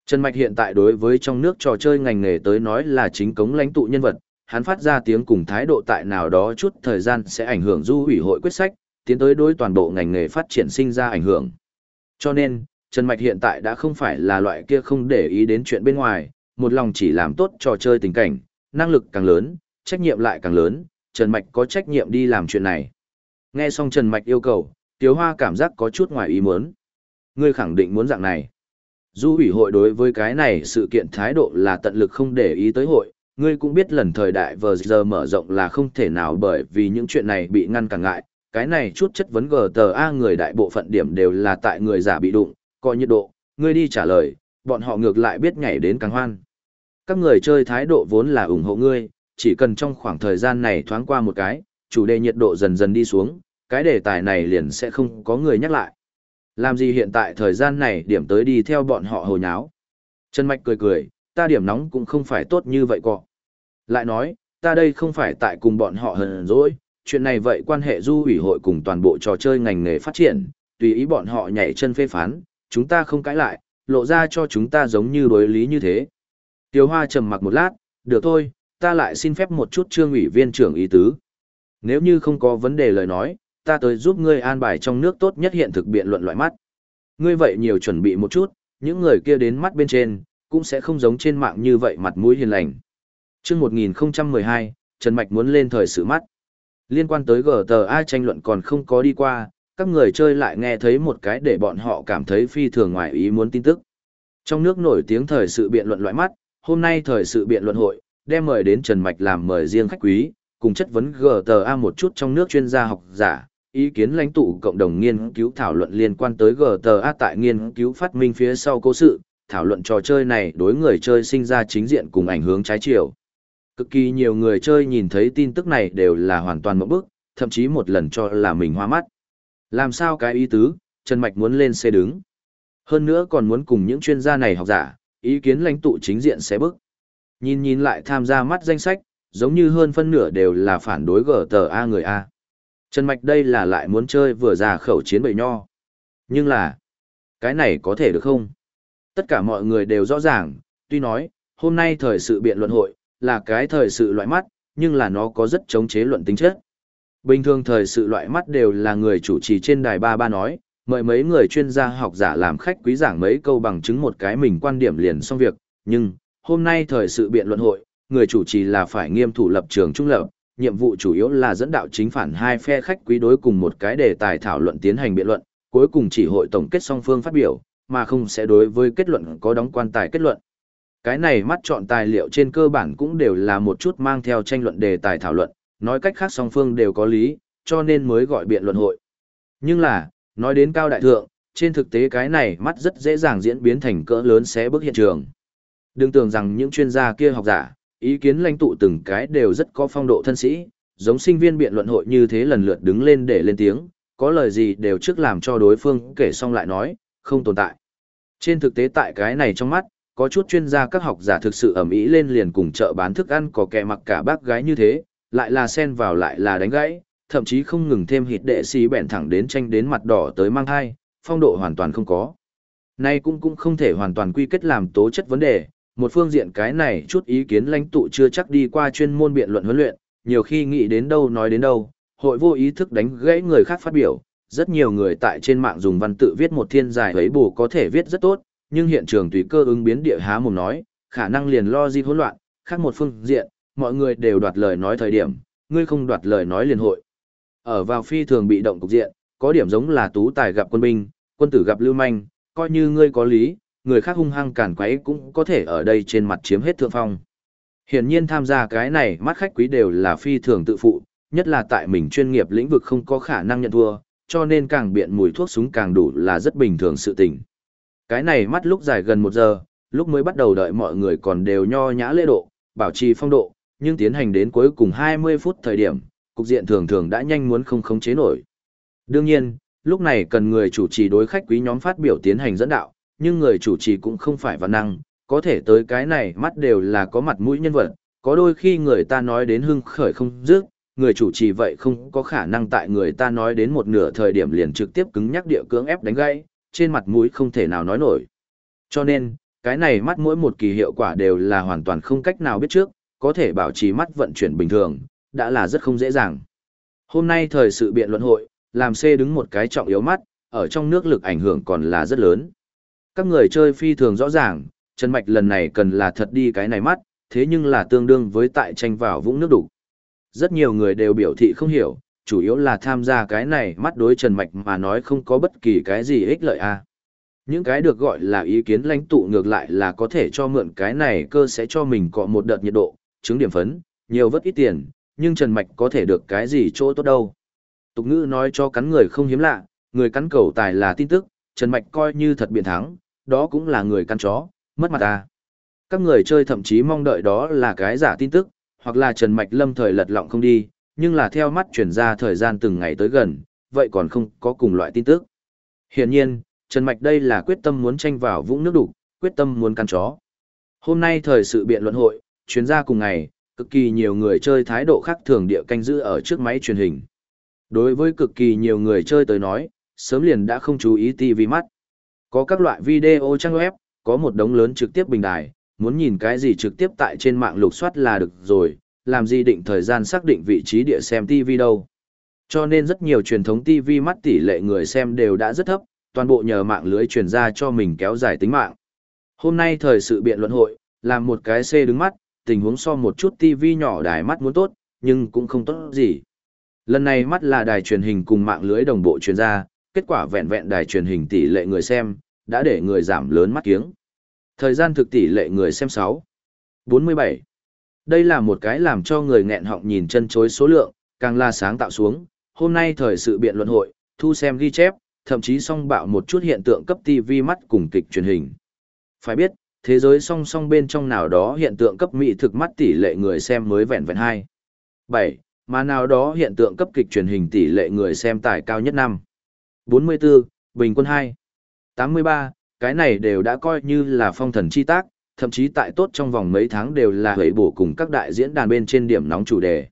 Trần Mạch hiện tại đối với trong nước trò chơi ngành nghề tới nói là chính cống lãnh tụ nhân vật, hắn phát ra tiếng cùng thái độ tại nào đó chút thời gian sẽ ảnh hưởng du ủy hội quyết sách, tiến tới đối toàn bộ ngành nghề phát triển sinh ra ảnh hưởng. Cho nên, Trần Mạch hiện tại đã không phải là loại kia không để ý đến chuyện bên ngoài, một lòng chỉ làm tốt trò chơi tình cảnh, năng lực càng lớn, trách nhiệm lại càng lớn, Trần Mạch có trách nhiệm đi làm chuyện này. Nghe xong Trần Mạch yêu cầu, Tiếu Hoa cảm giác có chút ngoài ý muốn. Ngươi khẳng định muốn dạng này. Du ủy hội đối với cái này sự kiện thái độ là tận lực không để ý tới hội, ngươi cũng biết lần thời đại vờ giờ mở rộng là không thể nào bởi vì những chuyện này bị ngăn cản ngại, cái này chút chất vấn GTA người đại bộ phận điểm đều là tại người giả bị đụng, coi nhiệt độ, ngươi đi trả lời, bọn họ ngược lại biết nhảy đến càng hoan. Các người chơi thái độ vốn là ủng hộ ngươi, chỉ cần trong khoảng thời gian này thoáng qua một cái, chủ đề nhiệt độ dần dần đi xuống, cái đề tài này liền sẽ không có người nhắc lại. Làm gì hiện tại thời gian này điểm tới đi theo bọn họ hồi nháo. Trần Mạch cười cười, ta điểm nóng cũng không phải tốt như vậy cọ. Lại nói, ta đây không phải tại cùng bọn họ hờn dỗi, chuyện này vậy quan hệ du ủy hội cùng toàn bộ trò chơi ngành nghề phát triển, tùy ý bọn họ nhảy chân phê phán, chúng ta không cãi lại, lộ ra cho chúng ta giống như đối lý như thế. Tiêu Hoa trầm mặc một lát, được thôi, ta lại xin phép một chút trương ủy viên trưởng ý tứ. Nếu như không có vấn đề lời nói, ta tới giúp ngươi an bài trong nước tốt nhất hiện thực biện luận loại mắt. Ngươi vậy nhiều chuẩn bị một chút, những người kia đến mắt bên trên, cũng sẽ không giống trên mạng như vậy mặt mũi hiền lành. Trước 1012, Trần Mạch muốn lên thời sự mắt. Liên quan tới GTA tranh luận còn không có đi qua, các người chơi lại nghe thấy một cái để bọn họ cảm thấy phi thường ngoài ý muốn tin tức. Trong nước nổi tiếng thời sự biện luận loại mắt, hôm nay thời sự biện luận hội, đem mời đến Trần Mạch làm mời riêng khách quý, cùng chất vấn GTA một chút trong nước chuyên gia học giả, ý kiến lãnh tụ cộng đồng nghiên cứu thảo luận liên quan tới GTA tại nghiên cứu phát minh phía sau cố sự, thảo luận trò chơi này đối người chơi sinh ra chính diện cùng ảnh hướng trái chiều. Cực kỳ nhiều người chơi nhìn thấy tin tức này đều là hoàn toàn mộng bức, thậm chí một lần cho là mình hoa mắt. Làm sao cái ý tứ, Trần Mạch muốn lên xe đứng. Hơn nữa còn muốn cùng những chuyên gia này học giả, ý kiến lãnh tụ chính diện sẽ bức. Nhìn nhìn lại tham gia mắt danh sách, giống như hơn phân nửa đều là phản đối gờ tờ A người A. Trần Mạch đây là lại muốn chơi vừa ra khẩu chiến bầy nho. Nhưng là, cái này có thể được không? Tất cả mọi người đều rõ ràng, tuy nói, hôm nay thời sự biện luận hội, là cái thời sự loại mắt, nhưng là nó có rất chống chế luận tính chất. Bình thường thời sự loại mắt đều là người chủ trì trên đài ba ba nói, mời mấy người chuyên gia học giả làm khách quý giảng mấy câu bằng chứng một cái mình quan điểm liền xong việc, nhưng, hôm nay thời sự biện luận hội, người chủ trì là phải nghiêm thủ lập trường trung lập, nhiệm vụ chủ yếu là dẫn đạo chính phản hai phe khách quý đối cùng một cái đề tài thảo luận tiến hành biện luận, cuối cùng chỉ hội tổng kết song phương phát biểu, mà không sẽ đối với kết luận có đóng quan tài kết luận. Cái này mắt chọn tài liệu trên cơ bản cũng đều là một chút mang theo tranh luận đề tài thảo luận, nói cách khác song phương đều có lý, cho nên mới gọi biện luận hội. Nhưng là, nói đến cao đại thượng, trên thực tế cái này mắt rất dễ dàng diễn biến thành cỡ lớn xé bước hiện trường. Đừng tưởng rằng những chuyên gia kia học giả, ý kiến lãnh tụ từng cái đều rất có phong độ thân sĩ, giống sinh viên biện luận hội như thế lần lượt đứng lên để lên tiếng, có lời gì đều trước làm cho đối phương kể xong lại nói, không tồn tại. Trên thực tế tại cái này trong mắt, có chút chuyên gia các học giả thực sự ẩm ý lên liền cùng chợ bán thức ăn có kẻ mặc cả bác gái như thế, lại là xen vào lại là đánh gãy, thậm chí không ngừng thêm hít đệ xì bẹn thẳng đến tranh đến mặt đỏ tới mang thai, phong độ hoàn toàn không có. Nay cũng cũng không thể hoàn toàn quy kết làm tố chất vấn đề, một phương diện cái này chút ý kiến lãnh tụ chưa chắc đi qua chuyên môn biện luận huấn luyện, nhiều khi nghĩ đến đâu nói đến đâu, hội vô ý thức đánh gãy người khác phát biểu. Rất nhiều người tại trên mạng dùng văn tự viết một thiên dài ấy bù có thể viết rất tốt, nhưng hiện trường tùy cơ ứng biến địa há mồm nói, khả năng liền lo di hỗn loạn, khác một phương diện, mọi người đều đoạt lời nói thời điểm, ngươi không đoạt lời nói liền hội. Ở vào phi thường bị động cục diện, có điểm giống là tú tài gặp quân binh, quân tử gặp lưu manh, coi như ngươi có lý, người khác hung hăng cản quấy cũng có thể ở đây trên mặt chiếm hết thượng phong. Hiển nhiên tham gia cái này mắt khách quý đều là phi thường tự phụ, nhất là tại mình chuyên nghiệp lĩnh vực không có khả năng nhận thua, cho nên càng biện mùi thuốc súng càng đủ là rất bình thường sự tình. Cái này mắt lúc dài gần một giờ, lúc mới bắt đầu đợi mọi người còn đều nho nhã lễ độ, bảo trì phong độ, nhưng tiến hành đến cuối cùng 20 phút thời điểm, cục diện thường thường đã nhanh muốn không khống chế nổi. Đương nhiên, lúc này cần người chủ trì đối khách quý nhóm phát biểu tiến hành dẫn đạo, nhưng người chủ trì cũng không phải văn năng, có thể tới cái này mắt đều là có mặt mũi nhân vật, có đôi khi người ta nói đến hưng khởi không dứt, người chủ trì vậy không có khả năng tại người ta nói đến một nửa thời điểm liền trực tiếp cứng nhắc địa cưỡng ép đánh gãy, trên mặt mũi không thể nào nói nổi. Cho nên, cái này mắt mỗi một kỳ hiệu quả đều là hoàn toàn không cách nào biết trước, có thể bảo trì mắt vận chuyển bình thường, đã là rất không dễ dàng. Hôm nay thời sự biện luận hội, làm C đứng một cái trọng yếu mắt, ở trong nước lực ảnh hưởng còn là rất lớn. Các người chơi phi thường rõ ràng, Trần Mạch lần này cần là thật đi cái này mắt, thế nhưng là tương đương với tại tranh vào vũng nước đủ. Rất nhiều người đều biểu thị không hiểu, chủ yếu là tham gia cái này mắt đối Trần Mạch mà nói không có bất kỳ cái gì ích lợi a Những cái được gọi là ý kiến lãnh tụ ngược lại là có thể cho mượn cái này cơ sẽ cho mình cọ một đợt nhiệt độ, chứng điểm phấn, nhiều vất ít tiền, nhưng Trần Mạch có thể được cái gì chỗ tốt đâu. Tục ngữ nói cho cắn người không hiếm lạ, người cắn cầu tài là tin tức, Trần Mạch coi như thật biện thắng, đó cũng là người căn chó, mất mặt ta. Các người chơi thậm chí mong đợi đó là cái giả tin tức, hoặc là Trần Mạch lâm thời lật lọng không đi, nhưng là theo mắt chuyển ra thời gian từng ngày tới gần, vậy còn không có cùng loại tin tức. Hiển nhiên, Trần Mạch đây là quyết tâm muốn tranh vào vũng nước đủ, quyết tâm muốn căn chó. Hôm nay thời sự biện luận hội, chuyến ra cùng ngày, cực kỳ nhiều người chơi thái độ khác thường địa canh giữ ở trước máy truyền hình. Đối với cực kỳ nhiều người chơi tới nói, sớm liền đã không chú ý TV mắt. Có các loại video trang web, có một đống lớn trực tiếp bình đài, muốn nhìn cái gì trực tiếp tại trên mạng lục soát là được rồi, làm gì định thời gian xác định vị trí địa xem TV đâu. Cho nên rất nhiều truyền thống TV mắt tỷ lệ người xem đều đã rất thấp, toàn bộ nhờ mạng lưới truyền ra cho mình kéo dài tính mạng. Hôm nay thời sự biện luận hội, làm một cái C đứng mắt, tình huống so một chút TV nhỏ đài mắt muốn tốt, nhưng cũng không tốt gì. Lần này mắt là đài truyền hình cùng mạng lưới đồng bộ truyền ra, kết quả vẹn vẹn đài truyền hình tỷ lệ người xem, đã để người giảm lớn mắt kiếng. Thời gian thực tỷ lệ người xem 6. 47. Đây là một cái làm cho người nghẹn họng nhìn chân chối số lượng, càng là sáng tạo xuống. Hôm nay thời sự biện luận hội, thu xem ghi chép, thậm chí song bạo một chút hiện tượng cấp TV mắt cùng kịch truyền hình. Phải biết, Thế giới song song bên trong nào đó hiện tượng cấp mỹ thực mắt tỷ lệ người xem mới vẹn vẹn 2. 7. Mà nào đó hiện tượng cấp kịch truyền hình tỷ lệ người xem tải cao nhất năm. 44. Bình quân 2. 83. Cái này đều đã coi như là phong thần chi tác, thậm chí tại tốt trong vòng mấy tháng đều là hủy bổ cùng các đại diễn đàn bên trên điểm nóng chủ đề.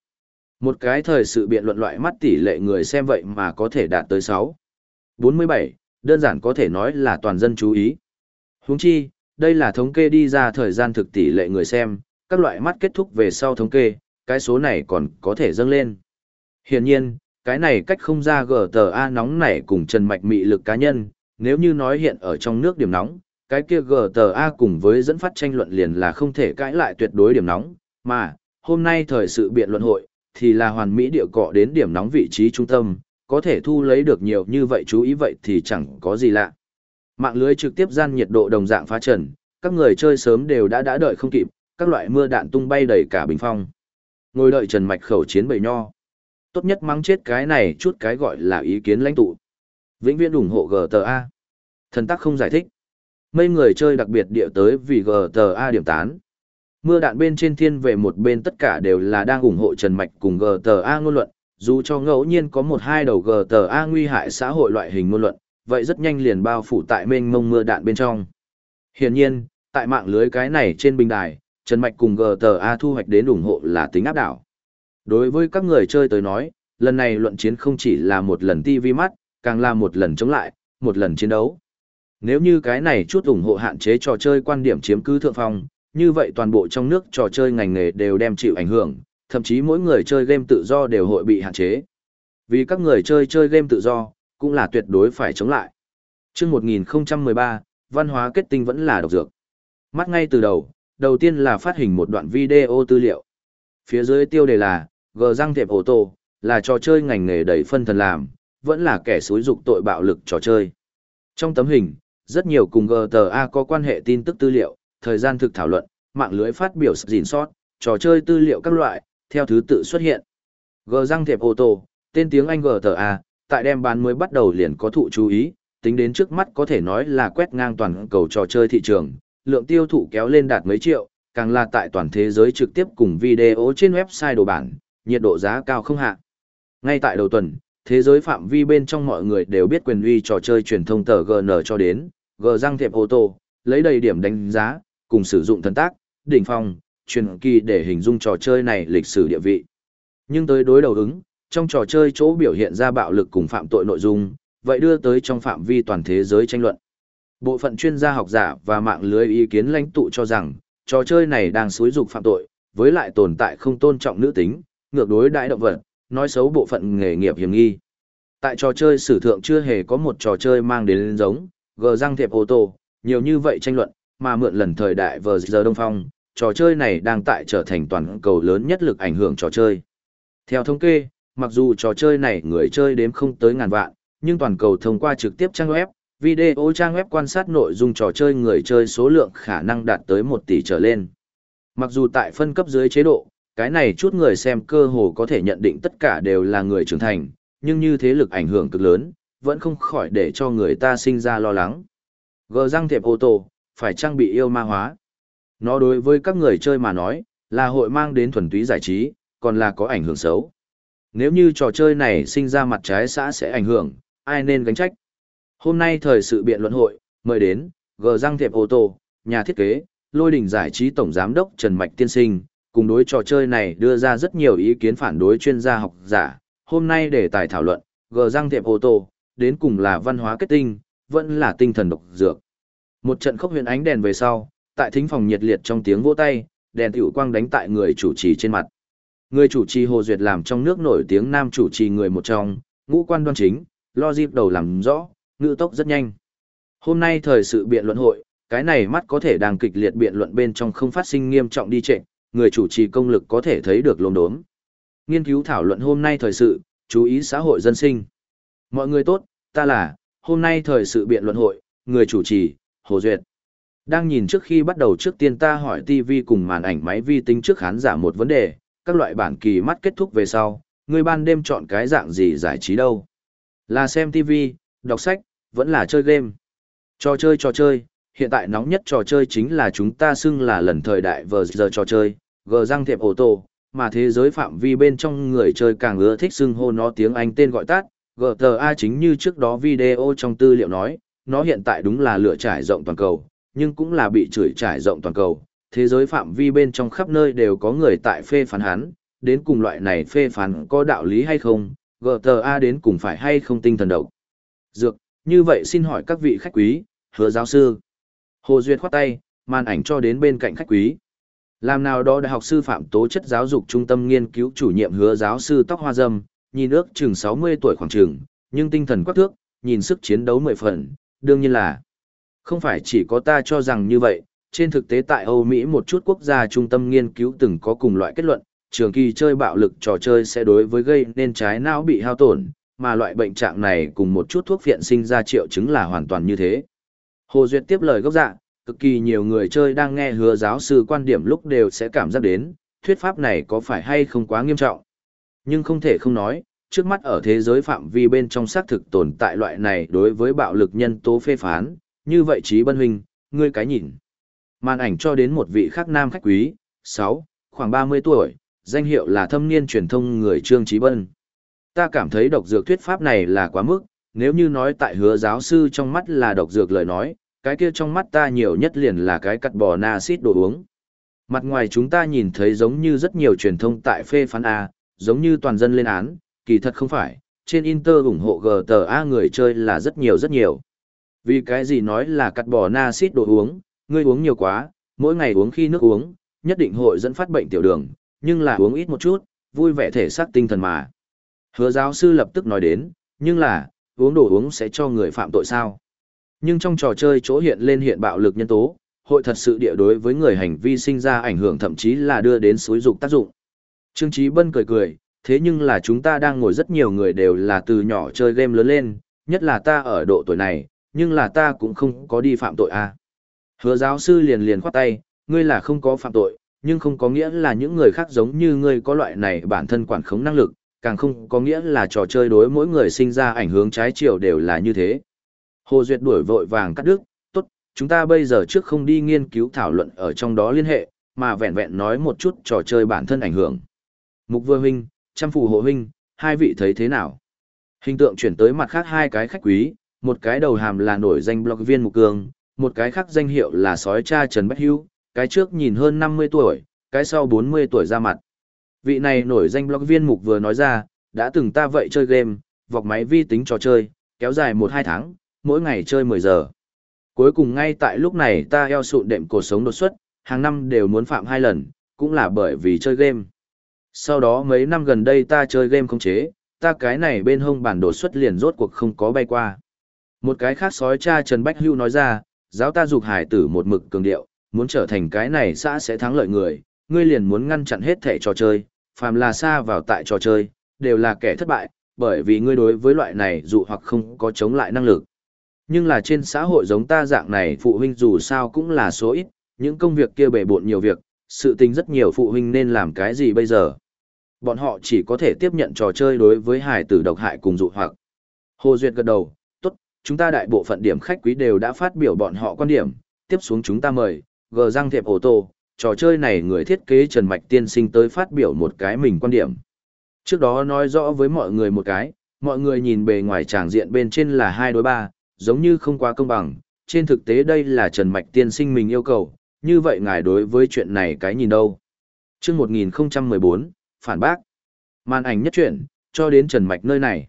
Một cái thời sự biện luận loại mắt tỷ lệ người xem vậy mà có thể đạt tới 6. 47, đơn giản có thể nói là toàn dân chú ý. Huống chi, đây là thống kê đi ra thời gian thực tỷ lệ người xem, các loại mắt kết thúc về sau thống kê, cái số này còn có thể dâng lên. Hiển nhiên, cái này cách không ra GTA nóng này cùng Trần Mạch mị lực cá nhân, nếu như nói hiện ở trong nước điểm nóng, cái kia GTA cùng với dẫn phát tranh luận liền là không thể cãi lại tuyệt đối điểm nóng, mà, hôm nay thời sự biện luận hội, thì là hoàn mỹ địa cọ đến điểm nóng vị trí trung tâm, có thể thu lấy được nhiều như vậy chú ý vậy thì chẳng có gì lạ. Mạng lưới trực tiếp gian nhiệt độ đồng dạng phá trần, các người chơi sớm đều đã đã đợi không kịp, các loại mưa đạn tung bay đầy cả bình phong. Ngồi đợi Trần Mạch khẩu chiến bầy nho. Tốt nhất mắng chết cái này chút cái gọi là ý kiến lãnh tụ. Vĩnh viễn ủng hộ GTA. Thần tắc không giải thích. Mấy người chơi đặc biệt địa tới vì GTA điểm tán. Mưa đạn bên trên thiên về một bên tất cả đều là đang ủng hộ Trần Mạch cùng GTA ngôn luận, dù cho ngẫu nhiên có một hai đầu GTA nguy hại xã hội loại hình ngôn luận, vậy rất nhanh liền bao phủ tại mênh mông mưa đạn bên trong. Hiển nhiên, tại mạng lưới cái này trên bình đài, Trần Mạch cùng GTA thu hoạch đến ủng hộ là tính áp đảo. Đối với các người chơi tới nói, lần này luận chiến không chỉ là một lần TV mắt, càng là một lần chống lại, một lần chiến đấu. Nếu như cái này chút ủng hộ hạn chế trò chơi quan điểm chiếm cứ thượng phong, như vậy toàn bộ trong nước trò chơi ngành nghề đều đem chịu ảnh hưởng, thậm chí mỗi người chơi game tự do đều hội bị hạn chế. Vì các người chơi chơi game tự do, cũng là tuyệt đối phải chống lại. Trước 1013, văn hóa kết tinh vẫn là độc dược. Mắt ngay từ đầu, đầu tiên là phát hình một đoạn video tư liệu. Phía dưới tiêu đề là, gờ răng thiệp ô tô, là trò chơi ngành nghề đầy phân thần làm, vẫn là kẻ xúi dục tội bạo lực trò chơi. Trong tấm hình, rất nhiều cùng GTA có quan hệ tin tức tư liệu, thời gian thực thảo luận, mạng lưới phát biểu gìn sót, trò chơi tư liệu các loại, theo thứ tự xuất hiện. G răng thiệp ô tô, tên tiếng Anh GTA, tại đem bán mới bắt đầu liền có thụ chú ý, tính đến trước mắt có thể nói là quét ngang toàn cầu trò chơi thị trường, lượng tiêu thụ kéo lên đạt mấy triệu, càng là tại toàn thế giới trực tiếp cùng video trên website đồ bản, nhiệt độ giá cao không hạ. Ngay tại đầu tuần, thế giới phạm vi bên trong mọi người đều biết quyền uy trò chơi truyền thông tờ GN cho đến, G răng thiệp ô tô, lấy đầy điểm đánh giá, cùng sử dụng thần tác, đỉnh phong, truyền kỳ để hình dung trò chơi này lịch sử địa vị. Nhưng tới đối đầu ứng, trong trò chơi chỗ biểu hiện ra bạo lực cùng phạm tội nội dung, vậy đưa tới trong phạm vi toàn thế giới tranh luận. Bộ phận chuyên gia học giả và mạng lưới ý kiến lãnh tụ cho rằng, trò chơi này đang xúi dục phạm tội, với lại tồn tại không tôn trọng nữ tính, ngược đối đại động vật, nói xấu bộ phận nghề nghiệp hiểm nghi. Tại trò chơi sử thượng chưa hề có một trò chơi mang đến giống, gờ răng thiệp ô tô, nhiều như vậy tranh luận, mà mượn lần thời đại vờ giờ đông phong, trò chơi này đang tại trở thành toàn cầu lớn nhất lực ảnh hưởng trò chơi. Theo thống kê, mặc dù trò chơi này người chơi đếm không tới ngàn vạn, nhưng toàn cầu thông qua trực tiếp trang web, video trang web quan sát nội dung trò chơi người chơi số lượng khả năng đạt tới 1 tỷ trở lên. Mặc dù tại phân cấp dưới chế độ, cái này chút người xem cơ hồ có thể nhận định tất cả đều là người trưởng thành, nhưng như thế lực ảnh hưởng cực lớn, vẫn không khỏi để cho người ta sinh ra lo lắng. Gờ răng thiệp ô tô, phải trang bị yêu ma hóa. Nó đối với các người chơi mà nói, là hội mang đến thuần túy giải trí, còn là có ảnh hưởng xấu. Nếu như trò chơi này sinh ra mặt trái xã sẽ ảnh hưởng, ai nên gánh trách? Hôm nay thời sự biện luận hội, mời đến, gờ Giang Thiệp ô tô, nhà thiết kế, lôi đỉnh giải trí tổng giám đốc Trần Mạch Tiên Sinh, cùng đối trò chơi này đưa ra rất nhiều ý kiến phản đối chuyên gia học giả. Hôm nay để tài thảo luận, gờ Giang Thiệp ô tô, đến cùng là văn hóa kết tinh, vẫn là tinh thần độc dược. Một trận khốc huyền ánh đèn về sau, tại thính phòng nhiệt liệt trong tiếng vỗ tay, đèn tiểu quang đánh tại người chủ trì trên mặt. Người chủ trì Hồ Duyệt làm trong nước nổi tiếng nam chủ trì người một trong, ngũ quan đoan chính, lo dịp đầu làm rõ, ngữ tốc rất nhanh. Hôm nay thời sự biện luận hội, cái này mắt có thể đang kịch liệt biện luận bên trong không phát sinh nghiêm trọng đi trệ, người chủ trì công lực có thể thấy được lồn đốm. Nghiên cứu thảo luận hôm nay thời sự, chú ý xã hội dân sinh. Mọi người tốt, ta là, hôm nay thời sự biện luận hội, người chủ trì, Hồ Duyệt. Đang nhìn trước khi bắt đầu trước tiên ta hỏi TV cùng màn ảnh máy vi tính trước khán giả một vấn đề, các loại bản kỳ mắt kết thúc về sau, người ban đêm chọn cái dạng gì giải trí đâu. Là xem TV, đọc sách, vẫn là chơi game. Trò chơi trò chơi, hiện tại nóng nhất trò chơi chính là chúng ta xưng là lần thời đại vờ giờ trò chơi, gờ răng thiệp ô tô, mà thế giới phạm vi bên trong người chơi càng ưa thích xưng hô nó tiếng Anh tên gọi tắt, GTA chính như trước đó video trong tư liệu nói, nó hiện tại đúng là lựa trải rộng toàn cầu, nhưng cũng là bị chửi trải rộng toàn cầu. Thế giới phạm vi bên trong khắp nơi đều có người tại phê phán hắn, đến cùng loại này phê phán có đạo lý hay không, GTA đến cùng phải hay không tinh thần độc. Dược, như vậy xin hỏi các vị khách quý, hứa giáo sư. Hồ Duyệt khoát tay, màn ảnh cho đến bên cạnh khách quý. Làm nào đó đại học sư phạm tố chất giáo dục trung tâm nghiên cứu chủ nhiệm hứa giáo sư tóc hoa dâm, nhìn ước chừng 60 tuổi khoảng chừng, nhưng tinh thần quắc thước, nhìn sức chiến đấu mười phần, đương nhiên là không phải chỉ có ta cho rằng như vậy, trên thực tế tại Âu Mỹ một chút quốc gia trung tâm nghiên cứu từng có cùng loại kết luận, trường kỳ chơi bạo lực trò chơi sẽ đối với gây nên trái não bị hao tổn, mà loại bệnh trạng này cùng một chút thuốc viện sinh ra triệu chứng là hoàn toàn như thế. Hồ Duyệt tiếp lời gốc dạ, cực kỳ nhiều người chơi đang nghe hứa giáo sư quan điểm lúc đều sẽ cảm giác đến, thuyết pháp này có phải hay không quá nghiêm trọng. Nhưng không thể không nói, trước mắt ở thế giới phạm vi bên trong xác thực tồn tại loại này đối với bạo lực nhân tố phê phán, như vậy trí bân huynh, ngươi cái nhìn. Màn ảnh cho đến một vị khác nam khách quý, 6, khoảng 30 tuổi, danh hiệu là thâm niên truyền thông người Trương Trí Bân. Ta cảm thấy độc dược thuyết pháp này là quá mức, nếu như nói tại hứa giáo sư trong mắt là độc dược lời nói, cái kia trong mắt ta nhiều nhất liền là cái cắt bò na xít đồ uống. Mặt ngoài chúng ta nhìn thấy giống như rất nhiều truyền thông tại phê phán A, giống như toàn dân lên án, kỳ thật không phải, trên Inter ủng hộ GTA người chơi là rất nhiều rất nhiều. Vì cái gì nói là cắt bò na xít đồ uống, ngươi uống nhiều quá, mỗi ngày uống khi nước uống, nhất định hội dẫn phát bệnh tiểu đường, nhưng là uống ít một chút, vui vẻ thể xác tinh thần mà. Hứa giáo sư lập tức nói đến, nhưng là, uống đồ uống sẽ cho người phạm tội sao? Nhưng trong trò chơi chỗ hiện lên hiện bạo lực nhân tố, hội thật sự địa đối với người hành vi sinh ra ảnh hưởng thậm chí là đưa đến xúi dục tác dụng. Trương Chí Bân cười cười, thế nhưng là chúng ta đang ngồi rất nhiều người đều là từ nhỏ chơi game lớn lên, nhất là ta ở độ tuổi này, nhưng là ta cũng không có đi phạm tội à. Hứa giáo sư liền liền khoát tay, ngươi là không có phạm tội, nhưng không có nghĩa là những người khác giống như ngươi có loại này bản thân quản khống năng lực, càng không có nghĩa là trò chơi đối mỗi người sinh ra ảnh hưởng trái chiều đều là như thế. Hồ Duyệt đuổi vội vàng cắt đứt, tốt, chúng ta bây giờ trước không đi nghiên cứu thảo luận ở trong đó liên hệ, mà vẹn vẹn nói một chút trò chơi bản thân ảnh hưởng. Mục vừa huynh, trăm phù hộ huynh, hai vị thấy thế nào? Hình tượng chuyển tới mặt khác hai cái khách quý, một cái đầu hàm là nổi danh blog viên Mục cường một cái khác danh hiệu là sói cha Trần Bách Hưu, cái trước nhìn hơn 50 tuổi, cái sau 40 tuổi ra mặt. Vị này nổi danh blog viên Mục vừa nói ra, đã từng ta vậy chơi game, vọc máy vi tính trò chơi, kéo dài 1-2 tháng, mỗi ngày chơi 10 giờ. Cuối cùng ngay tại lúc này ta eo sụn đệm cuộc sống đột xuất, hàng năm đều muốn phạm hai lần, cũng là bởi vì chơi game. Sau đó mấy năm gần đây ta chơi game không chế, ta cái này bên hông bản đột xuất liền rốt cuộc không có bay qua. Một cái khác sói cha Trần Bách Hưu nói ra, giáo ta dục hải tử một mực cường điệu, muốn trở thành cái này xã sẽ thắng lợi người, ngươi liền muốn ngăn chặn hết thể trò chơi, phàm là xa vào tại trò chơi, đều là kẻ thất bại, bởi vì ngươi đối với loại này dụ hoặc không có chống lại năng lực. Nhưng là trên xã hội giống ta dạng này phụ huynh dù sao cũng là số ít, những công việc kia bể bộn nhiều việc, sự tình rất nhiều phụ huynh nên làm cái gì bây giờ. Bọn họ chỉ có thể tiếp nhận trò chơi đối với hài tử độc hại cùng dụ hoặc. Hồ Duyệt gật đầu, chúng ta đại bộ phận điểm khách quý đều đã phát biểu bọn họ quan điểm, tiếp xuống chúng ta mời, gờ răng thiệp ô tô, trò chơi này người thiết kế Trần Mạch Tiên sinh tới phát biểu một cái mình quan điểm. Trước đó nói rõ với mọi người một cái, mọi người nhìn bề ngoài tràng diện bên trên là hai đối ba, giống như không quá công bằng, trên thực tế đây là Trần Mạch tiên sinh mình yêu cầu, như vậy ngài đối với chuyện này cái nhìn đâu? chương 1014, phản bác. Màn ảnh nhất chuyển, cho đến Trần Mạch nơi này.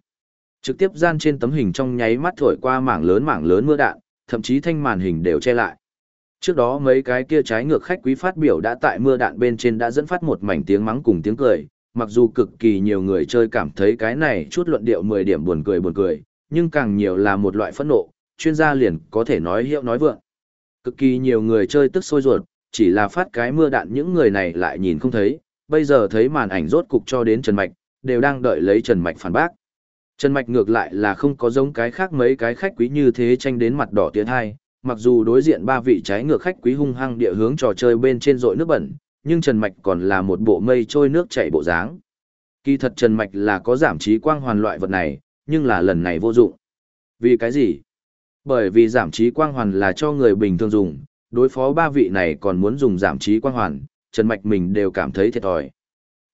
Trực tiếp gian trên tấm hình trong nháy mắt thổi qua mảng lớn mảng lớn mưa đạn, thậm chí thanh màn hình đều che lại. Trước đó mấy cái kia trái ngược khách quý phát biểu đã tại mưa đạn bên trên đã dẫn phát một mảnh tiếng mắng cùng tiếng cười, mặc dù cực kỳ nhiều người chơi cảm thấy cái này chút luận điệu 10 điểm buồn cười buồn cười, nhưng càng nhiều là một loại phẫn nộ, chuyên gia liền có thể nói hiệu nói vượng. Cực kỳ nhiều người chơi tức sôi ruột, chỉ là phát cái mưa đạn những người này lại nhìn không thấy, bây giờ thấy màn ảnh rốt cục cho đến Trần Mạch, đều đang đợi lấy Trần Mạch phản bác. Trần Mạch ngược lại là không có giống cái khác mấy cái khách quý như thế tranh đến mặt đỏ tiến hai, mặc dù đối diện ba vị trái ngược khách quý hung hăng địa hướng trò chơi bên trên rội nước bẩn, nhưng Trần Mạch còn là một bộ mây trôi nước chảy bộ dáng. Kỳ thật Trần Mạch là có giảm trí quang hoàn loại vật này, nhưng là lần này vô dụng. Vì cái gì? Bởi vì giảm trí quang hoàn là cho người bình thường dùng, đối phó ba vị này còn muốn dùng giảm trí quang hoàn, Trần Mạch mình đều cảm thấy thiệt thòi.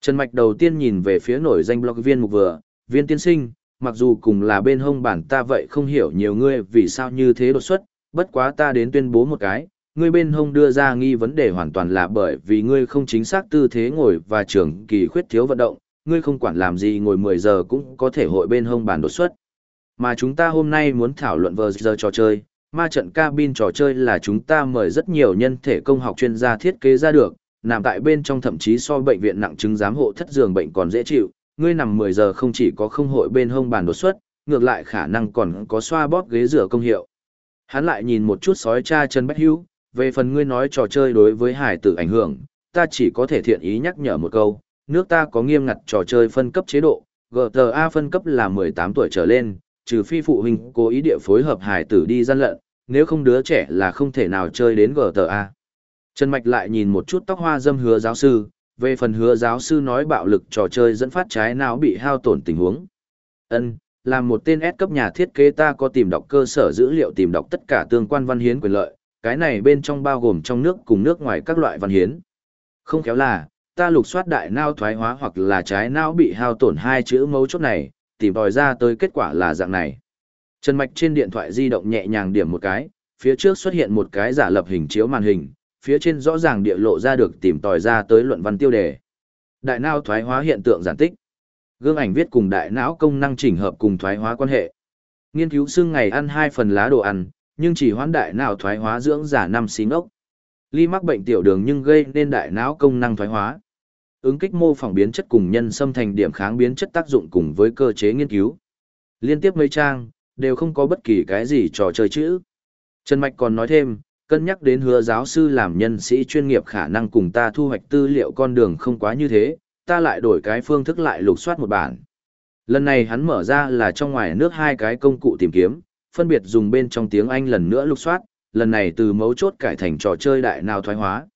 Trần Mạch đầu tiên nhìn về phía nổi danh blog viên mục vừa, viên tiên sinh, mặc dù cùng là bên hông bản ta vậy không hiểu nhiều ngươi vì sao như thế đột xuất, bất quá ta đến tuyên bố một cái, ngươi bên hông đưa ra nghi vấn đề hoàn toàn là bởi vì ngươi không chính xác tư thế ngồi và trưởng kỳ khuyết thiếu vận động, ngươi không quản làm gì ngồi 10 giờ cũng có thể hội bên hông bản đột xuất. Mà chúng ta hôm nay muốn thảo luận vờ giờ trò chơi, ma trận cabin trò chơi là chúng ta mời rất nhiều nhân thể công học chuyên gia thiết kế ra được, nằm tại bên trong thậm chí so bệnh viện nặng chứng giám hộ thất giường bệnh còn dễ chịu, ngươi nằm 10 giờ không chỉ có không hội bên hông bàn đột xuất, ngược lại khả năng còn có xoa bóp ghế rửa công hiệu. Hắn lại nhìn một chút sói cha Trần Bách Hữu, về phần ngươi nói trò chơi đối với hải tử ảnh hưởng, ta chỉ có thể thiện ý nhắc nhở một câu, nước ta có nghiêm ngặt trò chơi phân cấp chế độ, GTA phân cấp là 18 tuổi trở lên, trừ phi phụ huynh cố ý địa phối hợp hải tử đi gian lận, nếu không đứa trẻ là không thể nào chơi đến GTA. Trần Mạch lại nhìn một chút tóc hoa dâm hứa giáo sư, về phần hứa giáo sư nói bạo lực trò chơi dẫn phát trái não bị hao tổn tình huống. Ân, làm một tên S cấp nhà thiết kế ta có tìm đọc cơ sở dữ liệu tìm đọc tất cả tương quan văn hiến quyền lợi, cái này bên trong bao gồm trong nước cùng nước ngoài các loại văn hiến. Không khéo là, ta lục soát đại não thoái hóa hoặc là trái não bị hao tổn hai chữ mấu chốt này, tìm đòi ra tới kết quả là dạng này. Trần Mạch trên điện thoại di động nhẹ nhàng điểm một cái, phía trước xuất hiện một cái giả lập hình chiếu màn hình, phía trên rõ ràng địa lộ ra được tìm tòi ra tới luận văn tiêu đề. Đại não thoái hóa hiện tượng giản tích. Gương ảnh viết cùng đại não công năng chỉnh hợp cùng thoái hóa quan hệ. Nghiên cứu xương ngày ăn hai phần lá đồ ăn, nhưng chỉ hoán đại não thoái hóa dưỡng giả năm xí ốc. Ly mắc bệnh tiểu đường nhưng gây nên đại não công năng thoái hóa. Ứng kích mô phỏng biến chất cùng nhân xâm thành điểm kháng biến chất tác dụng cùng với cơ chế nghiên cứu. Liên tiếp mấy trang, đều không có bất kỳ cái gì trò chơi chữ. Trần Mạch còn nói thêm, cân nhắc đến hứa giáo sư làm nhân sĩ chuyên nghiệp khả năng cùng ta thu hoạch tư liệu con đường không quá như thế, ta lại đổi cái phương thức lại lục soát một bản. Lần này hắn mở ra là trong ngoài nước hai cái công cụ tìm kiếm, phân biệt dùng bên trong tiếng Anh lần nữa lục soát, lần này từ mấu chốt cải thành trò chơi đại nào thoái hóa.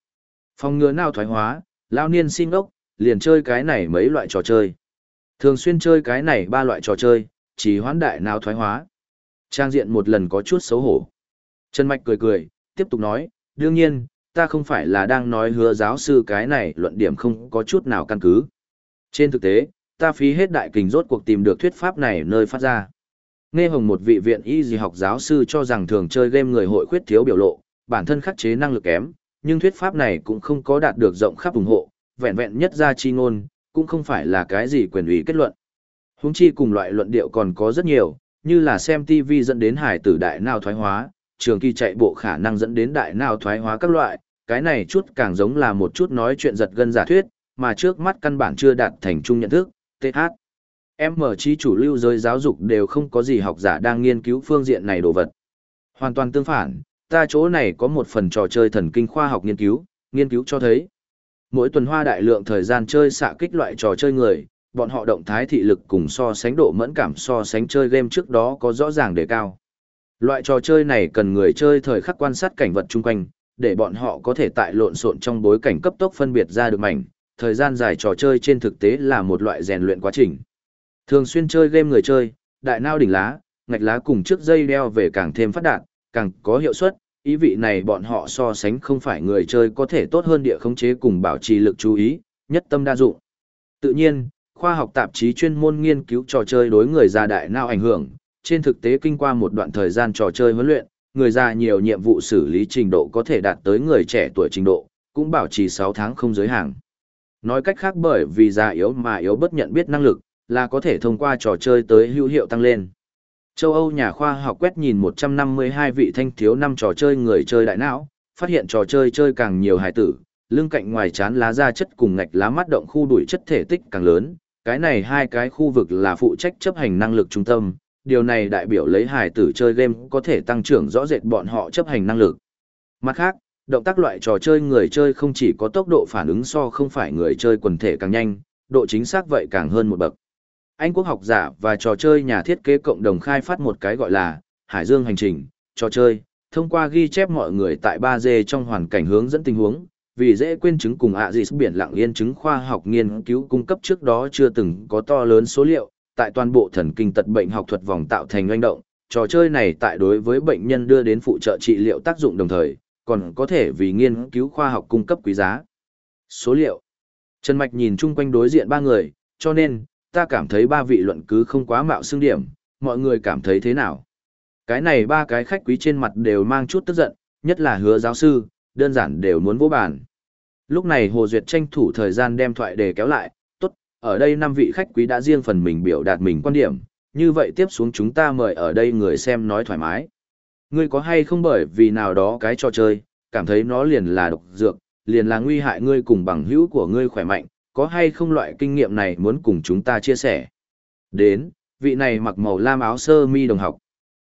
Phòng ngừa nào thoái hóa, lao niên xin ốc, liền chơi cái này mấy loại trò chơi. Thường xuyên chơi cái này ba loại trò chơi, chỉ hoán đại nào thoái hóa. Trang diện một lần có chút xấu hổ. Trần Mạch cười cười, tiếp tục nói, đương nhiên, ta không phải là đang nói hứa giáo sư cái này luận điểm không có chút nào căn cứ. Trên thực tế, ta phí hết đại kình rốt cuộc tìm được thuyết pháp này nơi phát ra. Nghe hồng một vị viện y gì học giáo sư cho rằng thường chơi game người hội khuyết thiếu biểu lộ, bản thân khắc chế năng lực kém, nhưng thuyết pháp này cũng không có đạt được rộng khắp ủng hộ, vẹn vẹn nhất ra chi ngôn, cũng không phải là cái gì quyền ủy kết luận. Húng chi cùng loại luận điệu còn có rất nhiều, như là xem TV dẫn đến hải tử đại nào thoái hóa, trường kỳ chạy bộ khả năng dẫn đến đại nào thoái hóa các loại, cái này chút càng giống là một chút nói chuyện giật gân giả thuyết, mà trước mắt căn bản chưa đạt thành chung nhận thức, TH. Em mở trí chủ lưu giới giáo dục đều không có gì học giả đang nghiên cứu phương diện này đồ vật. Hoàn toàn tương phản, ta chỗ này có một phần trò chơi thần kinh khoa học nghiên cứu, nghiên cứu cho thấy. Mỗi tuần hoa đại lượng thời gian chơi xạ kích loại trò chơi người, bọn họ động thái thị lực cùng so sánh độ mẫn cảm so sánh chơi game trước đó có rõ ràng đề cao. Loại trò chơi này cần người chơi thời khắc quan sát cảnh vật chung quanh, để bọn họ có thể tại lộn xộn trong bối cảnh cấp tốc phân biệt ra được mảnh. Thời gian dài trò chơi trên thực tế là một loại rèn luyện quá trình. Thường xuyên chơi game người chơi, đại nao đỉnh lá, ngạch lá cùng trước dây đeo về càng thêm phát đạt, càng có hiệu suất, ý vị này bọn họ so sánh không phải người chơi có thể tốt hơn địa khống chế cùng bảo trì lực chú ý, nhất tâm đa dụng. Tự nhiên, khoa học tạp chí chuyên môn nghiên cứu trò chơi đối người già đại não ảnh hưởng, trên thực tế kinh qua một đoạn thời gian trò chơi huấn luyện, người già nhiều nhiệm vụ xử lý trình độ có thể đạt tới người trẻ tuổi trình độ, cũng bảo trì 6 tháng không giới hạn. Nói cách khác bởi vì già yếu mà yếu bất nhận biết năng lực, là có thể thông qua trò chơi tới hữu hiệu tăng lên. Châu Âu nhà khoa học quét nhìn 152 vị thanh thiếu năm trò chơi người chơi đại não, phát hiện trò chơi chơi càng nhiều hài tử, lưng cạnh ngoài chán lá da chất cùng ngạch lá mắt động khu đuổi chất thể tích càng lớn, cái này hai cái khu vực là phụ trách chấp hành năng lực trung tâm, điều này đại biểu lấy hài tử chơi game có thể tăng trưởng rõ rệt bọn họ chấp hành năng lực. Mặt khác, động tác loại trò chơi người chơi không chỉ có tốc độ phản ứng so không phải người chơi quần thể càng nhanh, độ chính xác vậy càng hơn một bậc. Anh quốc học giả và trò chơi nhà thiết kế cộng đồng khai phát một cái gọi là Hải Dương hành trình, trò chơi, thông qua ghi chép mọi người tại 3D trong hoàn cảnh hướng dẫn tình huống, vì dễ quên chứng cùng ạ gì biển lặng yên chứng khoa học nghiên cứu cung cấp trước đó chưa từng có to lớn số liệu, tại toàn bộ thần kinh tật bệnh học thuật vòng tạo thành doanh động, trò chơi này tại đối với bệnh nhân đưa đến phụ trợ trị liệu tác dụng đồng thời, còn có thể vì nghiên cứu khoa học cung cấp quý giá. Số liệu Trần Mạch nhìn chung quanh đối diện ba người, cho nên, ta cảm thấy ba vị luận cứ không quá mạo xương điểm, mọi người cảm thấy thế nào? Cái này ba cái khách quý trên mặt đều mang chút tức giận, nhất là hứa giáo sư, đơn giản đều muốn vô bàn. Lúc này Hồ Duyệt tranh thủ thời gian đem thoại để kéo lại, ở đây năm vị khách quý đã riêng phần mình biểu đạt mình quan điểm, như vậy tiếp xuống chúng ta mời ở đây người xem nói thoải mái. Ngươi có hay không bởi vì nào đó cái trò chơi, cảm thấy nó liền là độc dược, liền là nguy hại ngươi cùng bằng hữu của ngươi khỏe mạnh, có hay không loại kinh nghiệm này muốn cùng chúng ta chia sẻ. Đến, vị này mặc màu lam áo sơ mi đồng học.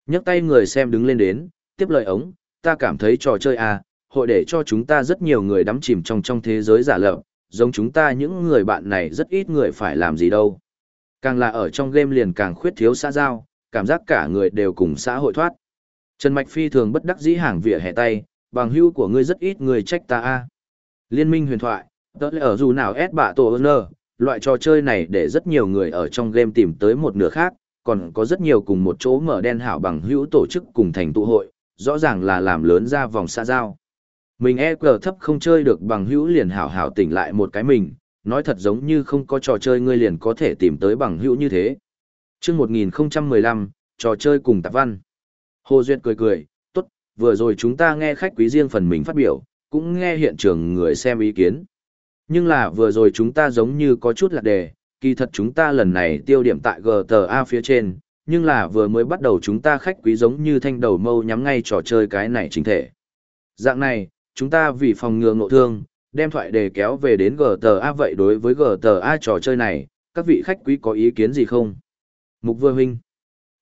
nhấc tay người xem đứng lên đến, tiếp lời ống, ta cảm thấy trò chơi à, hội để cho chúng ta rất nhiều người đắm chìm trong trong thế giới giả lập, giống chúng ta những người bạn này rất ít người phải làm gì đâu. Càng là ở trong game liền càng khuyết thiếu xã giao, cảm giác cả người đều cùng xã hội thoát. Trần Mạch Phi thường bất đắc dĩ hàng vỉa hè tay, bằng hữu của ngươi rất ít người trách ta a. Liên minh huyền thoại, tớ lẽ ở dù nào ép bạ tổ ơn loại trò chơi này để rất nhiều người ở trong game tìm tới một nửa khác, còn có rất nhiều cùng một chỗ mở đen hảo bằng hữu tổ chức cùng thành tụ hội, rõ ràng là làm lớn ra vòng xã giao. Mình e cờ thấp không chơi được bằng hữu liền hảo hảo tỉnh lại một cái mình, nói thật giống như không có trò chơi ngươi liền có thể tìm tới bằng hữu như thế. chương 1015, trò chơi cùng tạp văn. Hồ Duyệt cười cười, tốt, vừa rồi chúng ta nghe khách quý riêng phần mình phát biểu, cũng nghe hiện trường người xem ý kiến. Nhưng là vừa rồi chúng ta giống như có chút lạc đề, kỳ thật chúng ta lần này tiêu điểm tại GTA phía trên, nhưng là vừa mới bắt đầu chúng ta khách quý giống như thanh đầu mâu nhắm ngay trò chơi cái này chính thể. Dạng này, chúng ta vì phòng ngừa ngộ thương, đem thoại đề kéo về đến GTA vậy đối với GTA trò chơi này, các vị khách quý có ý kiến gì không? Mục vừa huynh.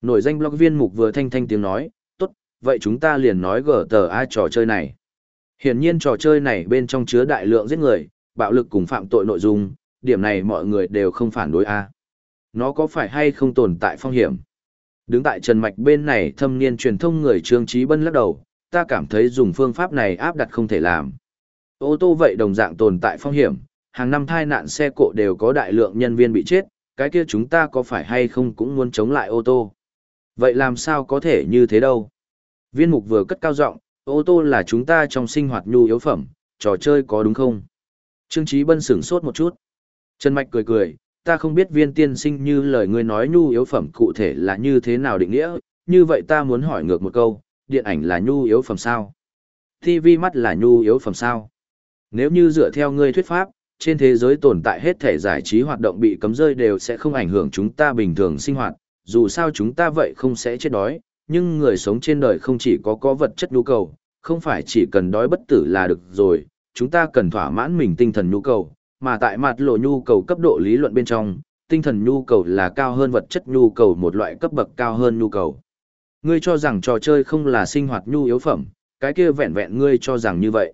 Nổi danh blog viên mục vừa thanh thanh tiếng nói, tốt, vậy chúng ta liền nói GTA trò chơi này. Hiển nhiên trò chơi này bên trong chứa đại lượng giết người, bạo lực cùng phạm tội nội dung, điểm này mọi người đều không phản đối a. Nó có phải hay không tồn tại phong hiểm? Đứng tại Trần Mạch bên này thâm niên truyền thông người Trương Trí Bân lắc đầu, ta cảm thấy dùng phương pháp này áp đặt không thể làm. Ô tô vậy đồng dạng tồn tại phong hiểm, hàng năm thai nạn xe cộ đều có đại lượng nhân viên bị chết, cái kia chúng ta có phải hay không cũng muốn chống lại ô tô. Vậy làm sao có thể như thế đâu? Viên mục vừa cất cao giọng, ô tô là chúng ta trong sinh hoạt nhu yếu phẩm, trò chơi có đúng không? Trương Trí Bân sửng sốt một chút. Trần Mạch cười cười, ta không biết viên tiên sinh như lời ngươi nói nhu yếu phẩm cụ thể là như thế nào định nghĩa, như vậy ta muốn hỏi ngược một câu, điện ảnh là nhu yếu phẩm sao? TV mắt là nhu yếu phẩm sao? Nếu như dựa theo ngươi thuyết pháp, trên thế giới tồn tại hết thể giải trí hoạt động bị cấm rơi đều sẽ không ảnh hưởng chúng ta bình thường sinh hoạt, dù sao chúng ta vậy không sẽ chết đói, nhưng người sống trên đời không chỉ có có vật chất nhu cầu, không phải chỉ cần đói bất tử là được rồi, chúng ta cần thỏa mãn mình tinh thần nhu cầu, mà tại mặt lộ nhu cầu cấp độ lý luận bên trong, tinh thần nhu cầu là cao hơn vật chất nhu cầu một loại cấp bậc cao hơn nhu cầu. Ngươi cho rằng trò chơi không là sinh hoạt nhu yếu phẩm, cái kia vẹn vẹn ngươi cho rằng như vậy.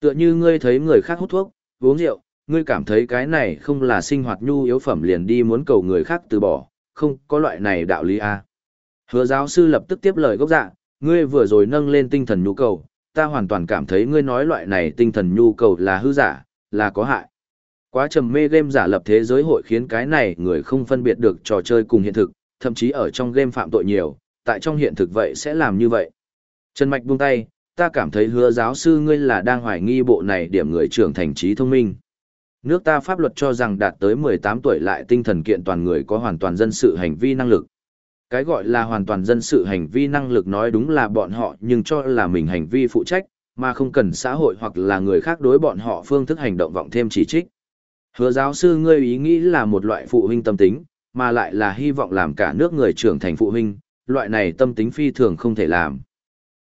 Tựa như ngươi thấy người khác hút thuốc, uống rượu, ngươi cảm thấy cái này không là sinh hoạt nhu yếu phẩm liền đi muốn cầu người khác từ bỏ, không có loại này đạo lý a. À. Hứa giáo sư lập tức tiếp lời gốc dạ, ngươi vừa rồi nâng lên tinh thần nhu cầu, ta hoàn toàn cảm thấy ngươi nói loại này tinh thần nhu cầu là hư giả, là có hại. Quá trầm mê game giả lập thế giới hội khiến cái này người không phân biệt được trò chơi cùng hiện thực, thậm chí ở trong game phạm tội nhiều, tại trong hiện thực vậy sẽ làm như vậy. Trần Mạch buông tay, ta cảm thấy hứa giáo sư ngươi là đang hoài nghi bộ này điểm người trưởng thành trí thông minh. Nước ta pháp luật cho rằng đạt tới 18 tuổi lại tinh thần kiện toàn người có hoàn toàn dân sự hành vi năng lực. Cái gọi là hoàn toàn dân sự hành vi năng lực nói đúng là bọn họ nhưng cho là mình hành vi phụ trách, mà không cần xã hội hoặc là người khác đối bọn họ phương thức hành động vọng thêm chỉ trích. Hứa giáo sư ngươi ý nghĩ là một loại phụ huynh tâm tính, mà lại là hy vọng làm cả nước người trưởng thành phụ huynh, loại này tâm tính phi thường không thể làm.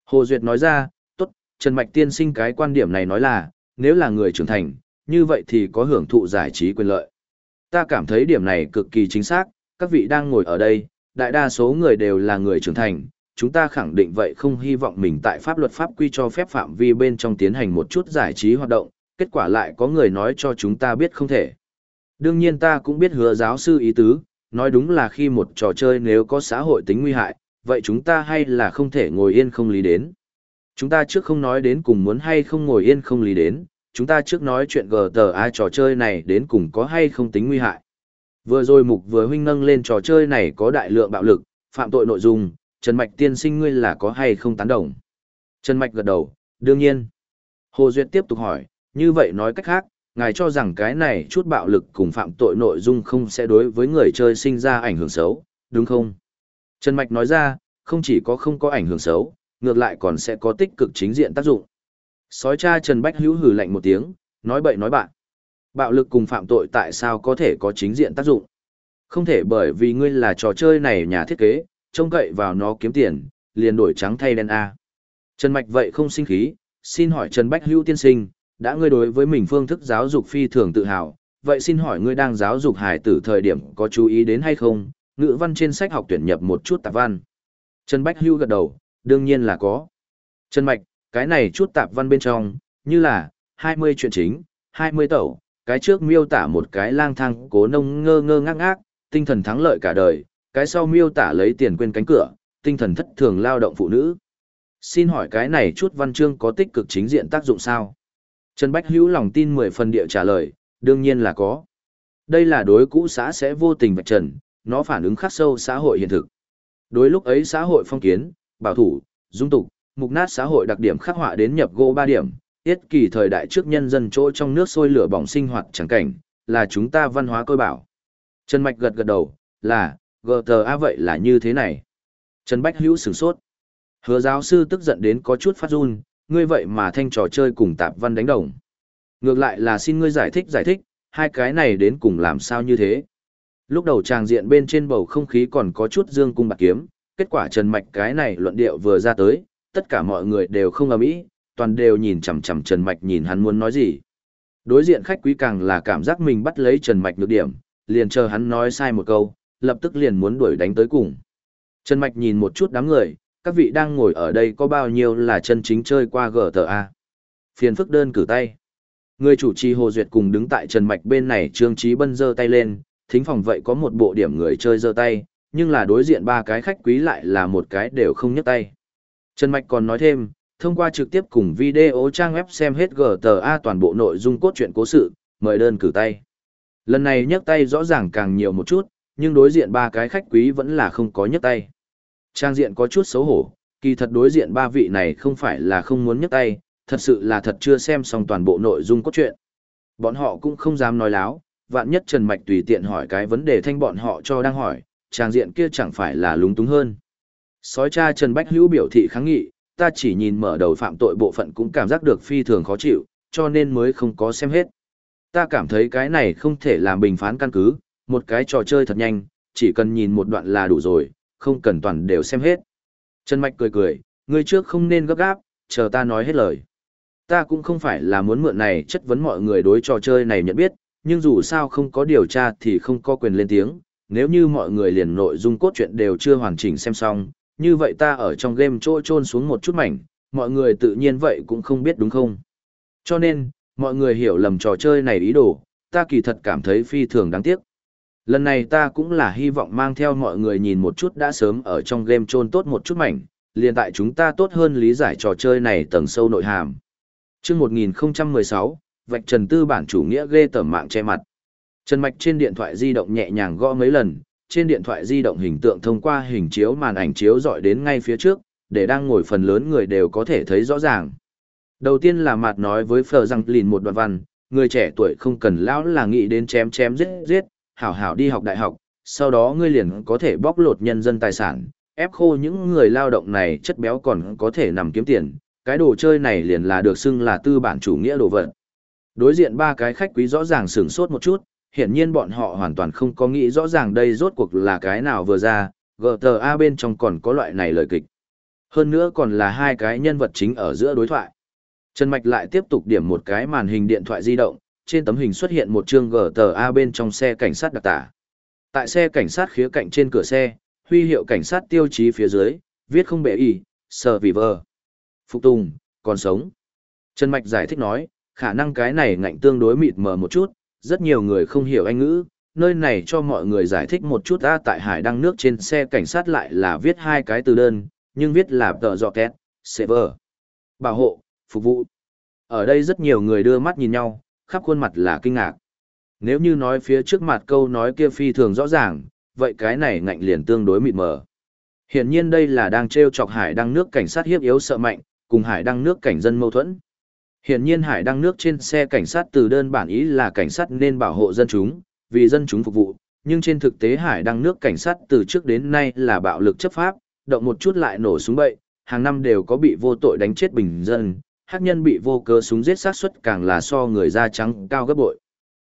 Hồ Duyệt nói ra, tốt, Trần Mạch tiên sinh cái quan điểm này nói là, nếu là người trưởng thành, như vậy thì có hưởng thụ giải trí quyền lợi. Ta cảm thấy điểm này cực kỳ chính xác, các vị đang ngồi ở đây, đại đa số người đều là người trưởng thành, chúng ta khẳng định vậy không hy vọng mình tại pháp luật pháp quy cho phép phạm vi bên trong tiến hành một chút giải trí hoạt động, kết quả lại có người nói cho chúng ta biết không thể. Đương nhiên ta cũng biết hứa giáo sư ý tứ, nói đúng là khi một trò chơi nếu có xã hội tính nguy hại, vậy chúng ta hay là không thể ngồi yên không lý đến. Chúng ta trước không nói đến cùng muốn hay không ngồi yên không lý đến, chúng ta trước nói chuyện GTA trò chơi này đến cùng có hay không tính nguy hại. Vừa rồi mục vừa huynh nâng lên trò chơi này có đại lượng bạo lực, phạm tội nội dung, Trần Mạch tiên sinh ngươi là có hay không tán đồng? Trần Mạch gật đầu, đương nhiên. Hồ Duyệt tiếp tục hỏi, như vậy nói cách khác, ngài cho rằng cái này chút bạo lực cùng phạm tội nội dung không sẽ đối với người chơi sinh ra ảnh hưởng xấu, đúng không? Trần Mạch nói ra, không chỉ có không có ảnh hưởng xấu, ngược lại còn sẽ có tích cực chính diện tác dụng. Sói cha Trần Bách Hữu hừ lạnh một tiếng, nói bậy nói bạn. Bạo lực cùng phạm tội tại sao có thể có chính diện tác dụng? Không thể bởi vì ngươi là trò chơi này nhà thiết kế, trông cậy vào nó kiếm tiền, liền đổi trắng thay đen A. Trần Mạch vậy không sinh khí, xin hỏi Trần Bách Hữu tiên sinh, đã ngươi đối với mình phương thức giáo dục phi thường tự hào, vậy xin hỏi ngươi đang giáo dục hải tử thời điểm có chú ý đến hay không, ngữ văn trên sách học tuyển nhập một chút tạp văn. Trần Bách Hưu gật đầu, đương nhiên là có. Trần Mạch, cái này chút tạp văn bên trong, như là, 20 chuyện chính, 20 tẩu, cái trước miêu tả một cái lang thang cố nông ngơ ngơ ngác ngác, tinh thần thắng lợi cả đời, cái sau miêu tả lấy tiền quên cánh cửa, tinh thần thất thường lao động phụ nữ. Xin hỏi cái này chút văn chương có tích cực chính diện tác dụng sao? Trần Bách Hữu lòng tin 10 phần địa trả lời, đương nhiên là có. Đây là đối cũ xã sẽ vô tình vạch trần, nó phản ứng khắc sâu xã hội hiện thực. Đối lúc ấy xã hội phong kiến, bảo thủ, dung tục, mục nát xã hội đặc điểm khắc họa đến nhập gỗ 3 điểm, tiết kỳ thời đại trước nhân dân chỗ trong nước sôi lửa bỏng sinh hoạt chẳng cảnh, là chúng ta văn hóa coi bảo. Trần Mạch gật gật đầu, là, GTA vậy là như thế này. Trần Bách Hữu sửng sốt. Hứa giáo sư tức giận đến có chút phát run, ngươi vậy mà thanh trò chơi cùng tạp văn đánh đồng. Ngược lại là xin ngươi giải thích giải thích, hai cái này đến cùng làm sao như thế. Lúc đầu tràng diện bên trên bầu không khí còn có chút dương cung bạc kiếm, kết quả Trần Mạch cái này luận điệu vừa ra tới, tất cả mọi người đều không ầm ĩ, toàn đều nhìn chằm chằm Trần Mạch nhìn hắn muốn nói gì. Đối diện khách quý càng là cảm giác mình bắt lấy Trần Mạch nhược điểm, liền chờ hắn nói sai một câu, lập tức liền muốn đuổi đánh tới cùng. Trần Mạch nhìn một chút đám người, các vị đang ngồi ở đây có bao nhiêu là chân chính chơi qua GTA. Phiền phức đơn cử tay. Người chủ trì Hồ Duyệt cùng đứng tại Trần Mạch bên này Trương Trí Bân giơ tay lên, thính phòng vậy có một bộ điểm người chơi giơ tay, nhưng là đối diện ba cái khách quý lại là một cái đều không nhấc tay. Trần Mạch còn nói thêm, thông qua trực tiếp cùng video trang web xem hết GTA toàn bộ nội dung cốt truyện cố sự, mời đơn cử tay. Lần này nhấc tay rõ ràng càng nhiều một chút, nhưng đối diện ba cái khách quý vẫn là không có nhấc tay. Trang diện có chút xấu hổ, kỳ thật đối diện ba vị này không phải là không muốn nhấc tay, thật sự là thật chưa xem xong toàn bộ nội dung cốt truyện. Bọn họ cũng không dám nói láo, vạn nhất Trần Mạch tùy tiện hỏi cái vấn đề thanh bọn họ cho đang hỏi, trang diện kia chẳng phải là lúng túng hơn. Sói cha Trần Bách Hữu biểu thị kháng nghị, ta chỉ nhìn mở đầu phạm tội bộ phận cũng cảm giác được phi thường khó chịu, cho nên mới không có xem hết. Ta cảm thấy cái này không thể làm bình phán căn cứ, một cái trò chơi thật nhanh, chỉ cần nhìn một đoạn là đủ rồi, không cần toàn đều xem hết. Trần Mạch cười cười, ngươi trước không nên gấp gáp, chờ ta nói hết lời. Ta cũng không phải là muốn mượn này chất vấn mọi người đối trò chơi này nhận biết, nhưng dù sao không có điều tra thì không có quyền lên tiếng, nếu như mọi người liền nội dung cốt truyện đều chưa hoàn chỉnh xem xong, như vậy ta ở trong game trôi trôn xuống một chút mảnh, mọi người tự nhiên vậy cũng không biết đúng không. Cho nên, mọi người hiểu lầm trò chơi này ý đồ, ta kỳ thật cảm thấy phi thường đáng tiếc. Lần này ta cũng là hy vọng mang theo mọi người nhìn một chút đã sớm ở trong game trôn tốt một chút mảnh, liền tại chúng ta tốt hơn lý giải trò chơi này tầng sâu nội hàm. chương 1016, vạch trần tư bản chủ nghĩa ghê tởm mạng che mặt. Trần Mạch trên điện thoại di động nhẹ nhàng gõ mấy lần, trên điện thoại di động hình tượng thông qua hình chiếu màn ảnh chiếu dọi đến ngay phía trước, để đang ngồi phần lớn người đều có thể thấy rõ ràng. Đầu tiên là mặt nói với Phờ Răng Lìn một đoạn văn, người trẻ tuổi không cần lão là nghĩ đến chém chém giết giết, hảo hảo đi học đại học, sau đó ngươi liền có thể bóc lột nhân dân tài sản, ép khô những người lao động này chất béo còn có thể nằm kiếm tiền, cái đồ chơi này liền là được xưng là tư bản chủ nghĩa đồ vật. Đối diện ba cái khách quý rõ ràng sửng sốt một chút, hiển nhiên bọn họ hoàn toàn không có nghĩ rõ ràng đây rốt cuộc là cái nào vừa ra, GTA bên trong còn có loại này lời kịch. Hơn nữa còn là hai cái nhân vật chính ở giữa đối thoại. Trần Mạch lại tiếp tục điểm một cái màn hình điện thoại di động, trên tấm hình xuất hiện một chương GTA bên trong xe cảnh sát đặc tả. Tại xe cảnh sát khía cạnh trên cửa xe, huy hiệu cảnh sát tiêu chí phía dưới, viết không bể ý, sờ vì vờ. Phục Tùng, còn sống. Trần Mạch giải thích nói, khả năng cái này ngạnh tương đối mịt mờ một chút, rất nhiều người không hiểu anh ngữ, nơi này cho mọi người giải thích một chút ta tại hải đăng nước trên xe cảnh sát lại là viết hai cái từ đơn, nhưng viết là tờ dọ kẹt, server. Bảo hộ, phục vụ. Ở đây rất nhiều người đưa mắt nhìn nhau, khắp khuôn mặt là kinh ngạc. Nếu như nói phía trước mặt câu nói kia phi thường rõ ràng, vậy cái này ngạnh liền tương đối mịt mờ. Hiển nhiên đây là đang treo chọc hải đăng nước cảnh sát hiếp yếu sợ mạnh, cùng hải đăng nước cảnh dân mâu thuẫn. Hiển nhiên hải đăng nước trên xe cảnh sát từ đơn bản ý là cảnh sát nên bảo hộ dân chúng, vì dân chúng phục vụ, nhưng trên thực tế hải đăng nước cảnh sát từ trước đến nay là bạo lực chấp pháp, động một chút lại nổ súng bậy, hàng năm đều có bị vô tội đánh chết bình dân, hắc nhân bị vô cớ súng giết sát suất càng là so người da trắng cao gấp bội.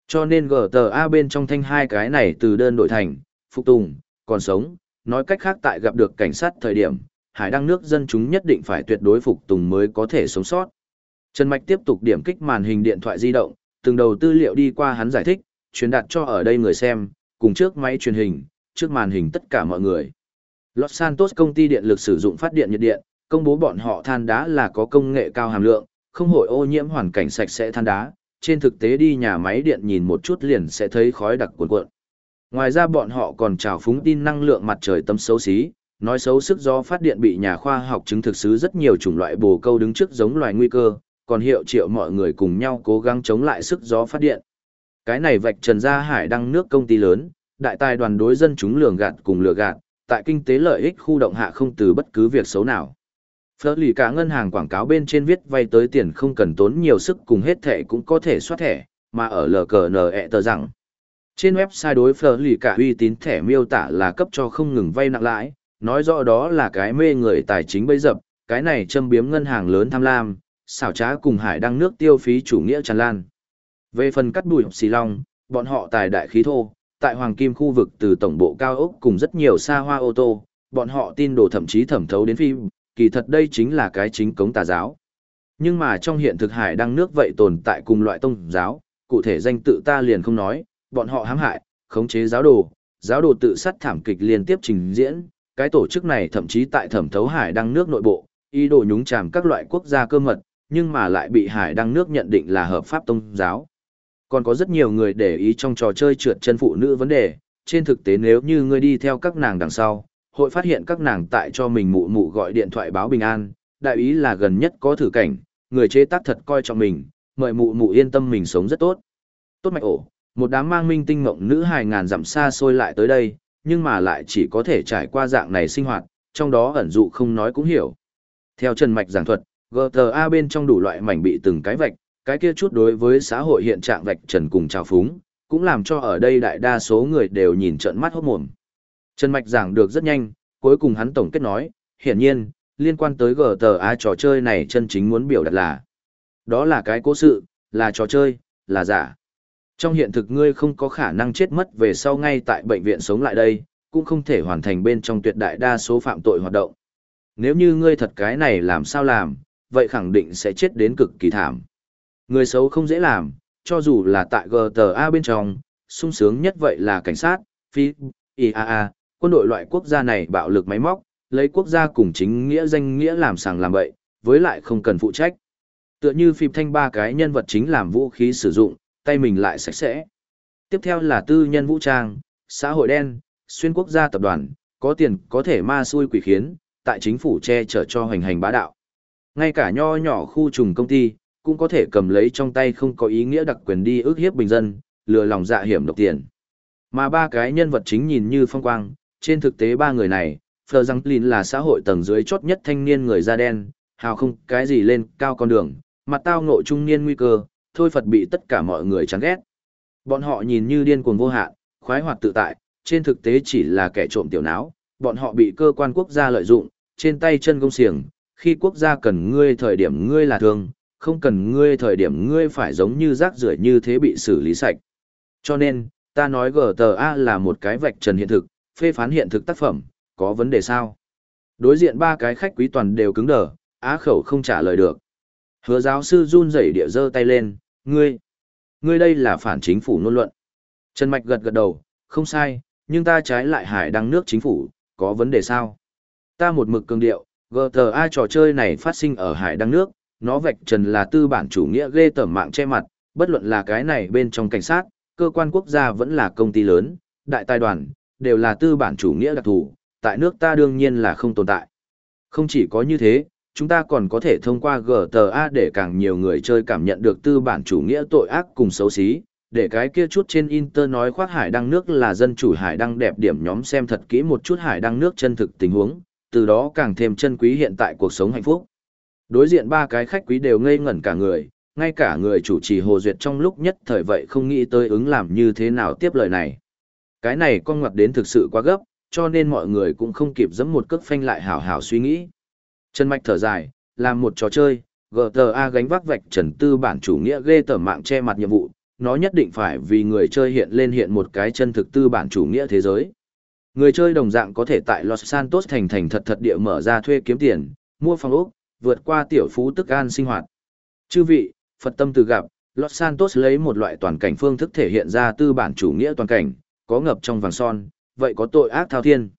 Cho nên GTA bên trong thanh hai cái này từ đơn đổi thành, phục tùng, còn sống, nói cách khác tại gặp được cảnh sát thời điểm, hải đăng nước dân chúng nhất định phải tuyệt đối phục tùng mới có thể sống sót. Trần Mạch tiếp tục điểm kích màn hình điện thoại di động, từng đầu tư liệu đi qua hắn giải thích, truyền đạt cho ở đây người xem, cùng trước máy truyền hình, trước màn hình tất cả mọi người. Los Santos công ty điện lực sử dụng phát điện nhiệt điện, công bố bọn họ than đá là có công nghệ cao hàm lượng, không hội ô nhiễm hoàn cảnh sạch sẽ than đá, trên thực tế đi nhà máy điện nhìn một chút liền sẽ thấy khói đặc cuồn cuộn. Ngoài ra bọn họ còn trào phúng tin năng lượng mặt trời tâm xấu xí, nói xấu sức do phát điện bị nhà khoa học chứng thực xứ rất nhiều chủng loại bồ câu đứng trước giống loài nguy cơ, còn hiệu triệu mọi người cùng nhau cố gắng chống lại sức gió phát điện. Cái này vạch trần ra hải đăng nước công ty lớn, đại tài đoàn đối dân chúng lường gạt cùng lừa gạt, tại kinh tế lợi ích khu động hạ không từ bất cứ việc xấu nào. Phở lì cả ngân hàng quảng cáo bên trên viết vay tới tiền không cần tốn nhiều sức cùng hết thẻ cũng có thể soát thẻ, mà ở LKNE tờ rằng. Trên website đối phở lì cả uy tín thẻ miêu tả là cấp cho không ngừng vay nặng lãi, nói rõ đó là cái mê người tài chính bây dập, cái này châm biếm ngân hàng lớn tham lam, xảo trá cùng hải đăng nước tiêu phí chủ nghĩa tràn lan. Về phần cắt đùi xì long, bọn họ tài đại khí thô, tại Hoàng Kim khu vực từ tổng bộ cao ốc cùng rất nhiều xa hoa ô tô, bọn họ tin đồ thậm chí thẩm thấu đến phim, kỳ thật đây chính là cái chính cống tà giáo. Nhưng mà trong hiện thực hải đăng nước vậy tồn tại cùng loại tôn giáo, cụ thể danh tự ta liền không nói, bọn họ hãm hại, khống chế giáo đồ, giáo đồ tự sát thảm kịch liên tiếp trình diễn, cái tổ chức này thậm chí tại thẩm thấu hải đăng nước nội bộ, ý đồ nhúng chàm các loại quốc gia cơ mật, nhưng mà lại bị hải đăng nước nhận định là hợp pháp tôn giáo. Còn có rất nhiều người để ý trong trò chơi trượt chân phụ nữ vấn đề, trên thực tế nếu như ngươi đi theo các nàng đằng sau, hội phát hiện các nàng tại cho mình mụ mụ gọi điện thoại báo bình an, đại ý là gần nhất có thử cảnh, người chế tác thật coi trọng mình, mời mụ mụ yên tâm mình sống rất tốt. Tốt mạch ổ, một đám mang minh tinh mộng nữ hài ngàn dặm xa xôi lại tới đây, nhưng mà lại chỉ có thể trải qua dạng này sinh hoạt, trong đó ẩn dụ không nói cũng hiểu. Theo Trần Mạch giảng thuật, GTA bên trong đủ loại mảnh bị từng cái vạch, cái kia chút đối với xã hội hiện trạng vạch trần cùng trào phúng, cũng làm cho ở đây đại đa số người đều nhìn trận mắt hốt mồm. Trần Mạch giảng được rất nhanh, cuối cùng hắn tổng kết nói, hiển nhiên, liên quan tới GTA trò chơi này chân chính muốn biểu đạt là đó là cái cố sự, là trò chơi, là giả. Trong hiện thực ngươi không có khả năng chết mất về sau ngay tại bệnh viện sống lại đây, cũng không thể hoàn thành bên trong tuyệt đại đa số phạm tội hoạt động. Nếu như ngươi thật cái này làm sao làm, vậy khẳng định sẽ chết đến cực kỳ thảm. Người xấu không dễ làm, cho dù là tại GTA bên trong, sung sướng nhất vậy là cảnh sát, phi, IAA, quân đội loại quốc gia này bạo lực máy móc, lấy quốc gia cùng chính nghĩa danh nghĩa làm sàng làm bậy, với lại không cần phụ trách. Tựa như phim thanh ba cái nhân vật chính làm vũ khí sử dụng, tay mình lại sạch sẽ. Tiếp theo là tư nhân vũ trang, xã hội đen, xuyên quốc gia tập đoàn, có tiền có thể ma xui quỷ khiến, tại chính phủ che chở cho hoành hành bá đạo. Ngay cả nho nhỏ khu trùng công ty, cũng có thể cầm lấy trong tay không có ý nghĩa đặc quyền đi ước hiếp bình dân, lừa lòng dạ hiểm độc tiền. Mà ba cái nhân vật chính nhìn như phong quang, trên thực tế ba người này, Phờ Giang Lin là xã hội tầng dưới chót nhất thanh niên người da đen, hào không cái gì lên cao con đường, mặt tao ngộ trung niên nguy cơ, thôi Phật bị tất cả mọi người chán ghét. Bọn họ nhìn như điên cuồng vô hạn, khoái hoạt tự tại, trên thực tế chỉ là kẻ trộm tiểu não, bọn họ bị cơ quan quốc gia lợi dụng, trên tay chân công xiềng, khi quốc gia cần ngươi thời điểm ngươi là thương, không cần ngươi thời điểm ngươi phải giống như rác rưởi như thế bị xử lý sạch. Cho nên, ta nói GTA là một cái vạch trần hiện thực, phê phán hiện thực tác phẩm, có vấn đề sao? Đối diện ba cái khách quý toàn đều cứng đờ, á khẩu không trả lời được. Hứa giáo sư run rẩy địa giơ tay lên, ngươi, ngươi đây là phản chính phủ ngôn luận. Trần Mạch gật gật đầu, không sai, nhưng ta trái lại hải đăng nước chính phủ, có vấn đề sao? Ta một mực cường điệu, GTA trò chơi này phát sinh ở hải đăng nước, nó vạch trần là tư bản chủ nghĩa ghê tởm mạng che mặt, bất luận là cái này bên trong cảnh sát, cơ quan quốc gia vẫn là công ty lớn, đại tài đoàn, đều là tư bản chủ nghĩa đặc thù, tại nước ta đương nhiên là không tồn tại. Không chỉ có như thế, chúng ta còn có thể thông qua GTA để càng nhiều người chơi cảm nhận được tư bản chủ nghĩa tội ác cùng xấu xí, để cái kia chút trên Inter nói khoác hải đăng nước là dân chủ hải đăng đẹp điểm nhóm xem thật kỹ một chút hải đăng nước chân thực tình huống, từ đó càng thêm chân quý hiện tại cuộc sống hạnh phúc. Đối diện ba cái khách quý đều ngây ngẩn cả người, ngay cả người chủ trì Hồ Duyệt trong lúc nhất thời vậy không nghĩ tới ứng làm như thế nào tiếp lời này. Cái này con ngoặt đến thực sự quá gấp, cho nên mọi người cũng không kịp dẫm một cước phanh lại hảo hảo suy nghĩ. Trần Mạch thở dài, làm một trò chơi, GTA gánh vác vạch trần tư bản chủ nghĩa ghê tởm mạng che mặt nhiệm vụ, nó nhất định phải vì người chơi hiện lên hiện một cái chân thực tư bản chủ nghĩa thế giới. Người chơi đồng dạng có thể tại Los Santos thành thành thật thật địa mở ra thuê kiếm tiền, mua phòng ốc, vượt qua tiểu phú tức an sinh hoạt. Chư vị, Phật tâm từ gặp, Los Santos lấy một loại toàn cảnh phương thức thể hiện ra tư bản chủ nghĩa toàn cảnh, có ngập trong vàng son, vậy có tội ác thao thiên.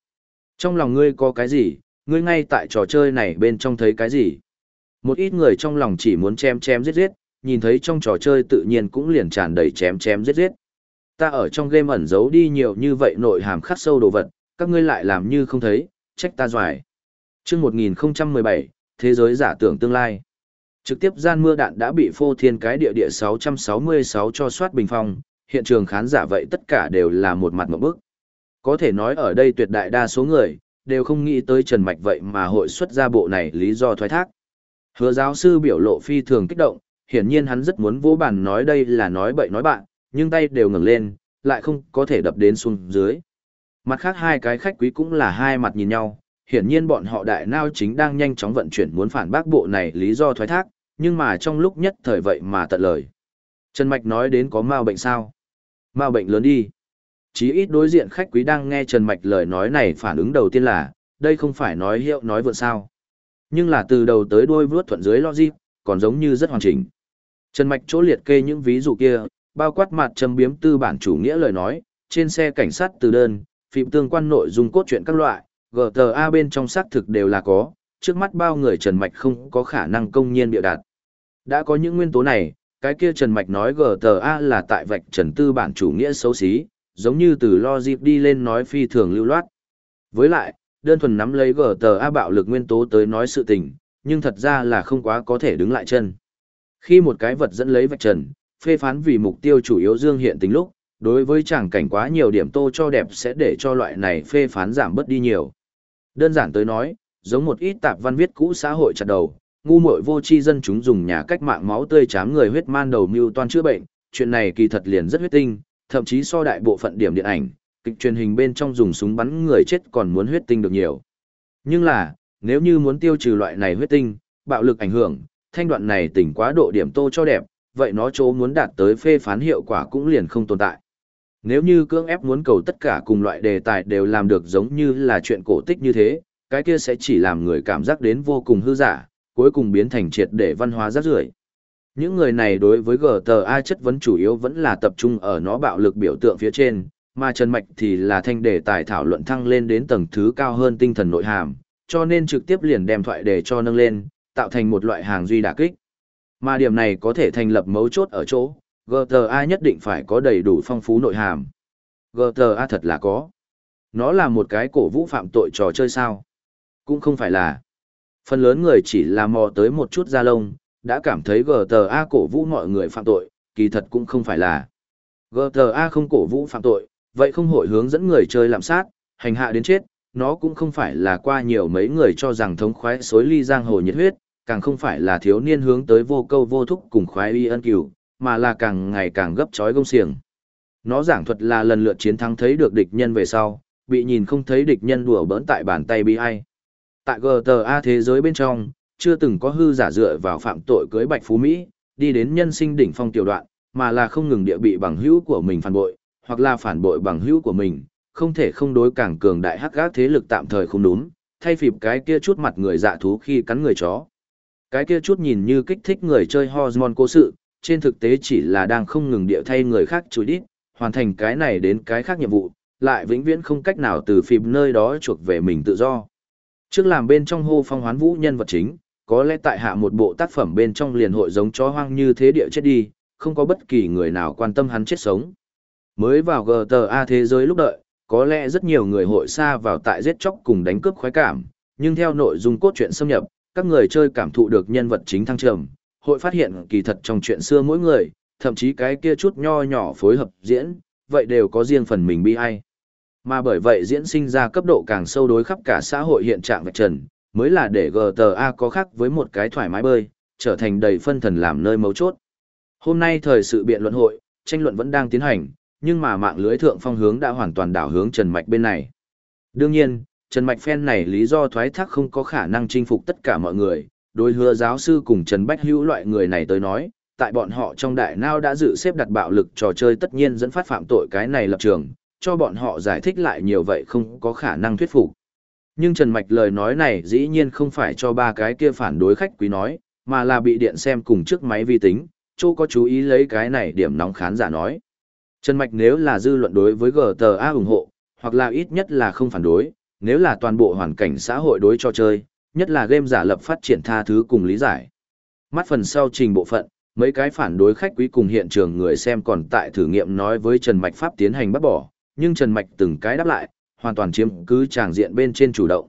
Trong lòng ngươi có cái gì, ngươi ngay tại trò chơi này bên trong thấy cái gì? Một ít người trong lòng chỉ muốn chém chém giết giết, nhìn thấy trong trò chơi tự nhiên cũng liền tràn đầy chém chém giết giết. Ta ở trong game ẩn giấu đi nhiều như vậy nội hàm khắc sâu đồ vật, các ngươi lại làm như không thấy, trách ta doài. Trước 1017, Thế giới giả tưởng tương lai. Trực tiếp gian mưa đạn đã bị phô thiên cái địa địa 666 cho soát bình phong, hiện trường khán giả vậy tất cả đều là một mặt một bức. Có thể nói ở đây tuyệt đại đa số người, đều không nghĩ tới Trần Mạch vậy mà hội xuất ra bộ này lý do thoái thác. Hứa giáo sư biểu lộ phi thường kích động, hiển nhiên hắn rất muốn vô bàn nói đây là nói bậy nói bạn, nhưng tay đều ngừng lên, lại không có thể đập đến xuống dưới. Mặt khác hai cái khách quý cũng là hai mặt nhìn nhau, hiển nhiên bọn họ đại nao chính đang nhanh chóng vận chuyển muốn phản bác bộ này lý do thoái thác, nhưng mà trong lúc nhất thời vậy mà tận lời. Trần Mạch nói đến có mau bệnh sao? Ma bệnh lớn đi. Chí ít đối diện khách quý đang nghe Trần Mạch lời nói này phản ứng đầu tiên là, đây không phải nói hiệu nói vượn sao. Nhưng là từ đầu tới đuôi vướt thuận dưới logic, còn giống như rất hoàn chỉnh. Trần Mạch chỗ liệt kê những ví dụ kia, bao quát mặt châm biếm tư bản chủ nghĩa lời nói, trên xe cảnh sát từ đơn, phim tương quan nội dung cốt truyện các loại, GTA bên trong xác thực đều là có, trước mắt bao người Trần Mạch không có khả năng công nhiên biểu đạt. Đã có những nguyên tố này, cái kia Trần Mạch nói GTA là tại vạch trần tư bản chủ nghĩa xấu xí, giống như từ logic đi lên nói phi thường lưu loát. Với lại, đơn thuần nắm lấy GTA bạo lực nguyên tố tới nói sự tình, nhưng thật ra là không quá có thể đứng lại chân. Khi một cái vật dẫn lấy vạch trần, phê phán vì mục tiêu chủ yếu dương hiện tính lúc, đối với chẳng cảnh quá nhiều điểm tô cho đẹp sẽ để cho loại này phê phán giảm bớt đi nhiều. Đơn giản tới nói, giống một ít tạp văn viết cũ xã hội chặt đầu, ngu muội vô tri dân chúng dùng nhà cách mạng máu tươi chám người huyết man đầu mưu toan chữa bệnh, chuyện này kỳ thật liền rất huyết tinh, thậm chí so đại bộ phận điểm điện ảnh, kịch truyền hình bên trong dùng súng bắn người chết còn muốn huyết tinh được nhiều. Nhưng là, nếu như muốn tiêu trừ loại này huyết tinh, bạo lực ảnh hưởng, thanh đoạn này tỉnh quá độ điểm tô cho đẹp, vậy nó chỗ muốn đạt tới phê phán hiệu quả cũng liền không tồn tại. Nếu như cưỡng ép muốn cầu tất cả cùng loại đề tài đều làm được giống như là chuyện cổ tích như thế, cái kia sẽ chỉ làm người cảm giác đến vô cùng hư giả, cuối cùng biến thành triệt để văn hóa rác rưởi. Những người này đối với GTA chất vấn chủ yếu vẫn là tập trung ở nó bạo lực biểu tượng phía trên, mà Trần Mạch thì là thanh đề tài thảo luận thăng lên đến tầng thứ cao hơn tinh thần nội hàm, cho nên trực tiếp liền đem thoại đề cho nâng lên, tạo thành một loại hàng duy đả kích. Mà điểm này có thể thành lập mấu chốt ở chỗ, GTA nhất định phải có đầy đủ phong phú nội hàm. GTA thật là có. Nó là một cái cổ vũ phạm tội trò chơi sao? Cũng không phải là. Phần lớn người chỉ là mò tới một chút da lông, đã cảm thấy GTA cổ vũ mọi người phạm tội, kỳ thật cũng không phải là. GTA không cổ vũ phạm tội, vậy không hội hướng dẫn người chơi làm sát, hành hạ đến chết, nó cũng không phải là qua nhiều mấy người cho rằng thống khoái xối ly giang hồ nhiệt huyết, càng không phải là thiếu niên hướng tới vô câu vô thúc cùng khoái y ân cửu, mà là càng ngày càng gấp chói gông xiềng. Nó giảng thuật là lần lượt chiến thắng thấy được địch nhân về sau, bị nhìn không thấy địch nhân đùa bỡn tại bàn tay bi ai. Tại GTA thế giới bên trong, chưa từng có hư giả dựa vào phạm tội cưới bạch phú Mỹ, đi đến nhân sinh đỉnh phong tiểu đoạn, mà là không ngừng địa bị bằng hữu của mình phản bội, hoặc là phản bội bằng hữu của mình, không thể không đối càng cường đại hắc gác thế lực tạm thời không đúng, thay phịp cái kia chút mặt người dạ thú khi cắn người chó. Cái kia chút nhìn như kích thích người chơi hormone cố sự, trên thực tế chỉ là đang không ngừng địa thay người khác chối đít, hoàn thành cái này đến cái khác nhiệm vụ, lại vĩnh viễn không cách nào từ phim nơi đó chuộc về mình tự do. Trước làm bên trong hô phong hoán vũ nhân vật chính, có lẽ tại hạ một bộ tác phẩm bên trong liền hội giống chó hoang như thế địa chết đi, không có bất kỳ người nào quan tâm hắn chết sống. Mới vào GTA thế giới lúc đợi, có lẽ rất nhiều người hội xa vào tại giết chóc cùng đánh cướp khoái cảm, nhưng theo nội dung cốt truyện xâm nhập, các người chơi cảm thụ được nhân vật chính thăng trầm, hội phát hiện kỳ thật trong chuyện xưa mỗi người, thậm chí cái kia chút nho nhỏ phối hợp diễn, vậy đều có riêng phần mình bi ai. Mà bởi vậy diễn sinh ra cấp độ càng sâu đối khắp cả xã hội hiện trạng vạch trần, mới là để GTA có khác với một cái thoải mái bơi, trở thành đầy phân thần làm nơi mấu chốt. Hôm nay thời sự biện luận hội, tranh luận vẫn đang tiến hành, nhưng mà mạng lưới thượng phong hướng đã hoàn toàn đảo hướng Trần Mạch bên này. Đương nhiên, Trần Mạch phen này lý do thoái thác không có khả năng chinh phục tất cả mọi người, đối hứa giáo sư cùng Trần Bách Hữu loại người này tới nói, tại bọn họ trong đại nao đã dự xếp đặt bạo lực trò chơi tất nhiên dẫn phát phạm tội cái này lập trường, cho bọn họ giải thích lại nhiều vậy không có khả năng thuyết phục. Nhưng Trần Mạch lời nói này dĩ nhiên không phải cho ba cái kia phản đối khách quý nói, mà là bị điện xem cùng trước máy vi tính, Châu có chú ý lấy cái này điểm nóng khán giả nói. Trần Mạch nếu là dư luận đối với GTA ủng hộ, hoặc là ít nhất là không phản đối, nếu là toàn bộ hoàn cảnh xã hội đối cho chơi, nhất là game giả lập phát triển tha thứ cùng lý giải. Mắt phần sau trình bộ phận, mấy cái phản đối khách quý cùng hiện trường người xem còn tại thử nghiệm nói với Trần Mạch Pháp tiến hành bắt bỏ, nhưng Trần Mạch từng cái đáp lại, hoàn toàn chiếm cứ tràng diện bên trên chủ động.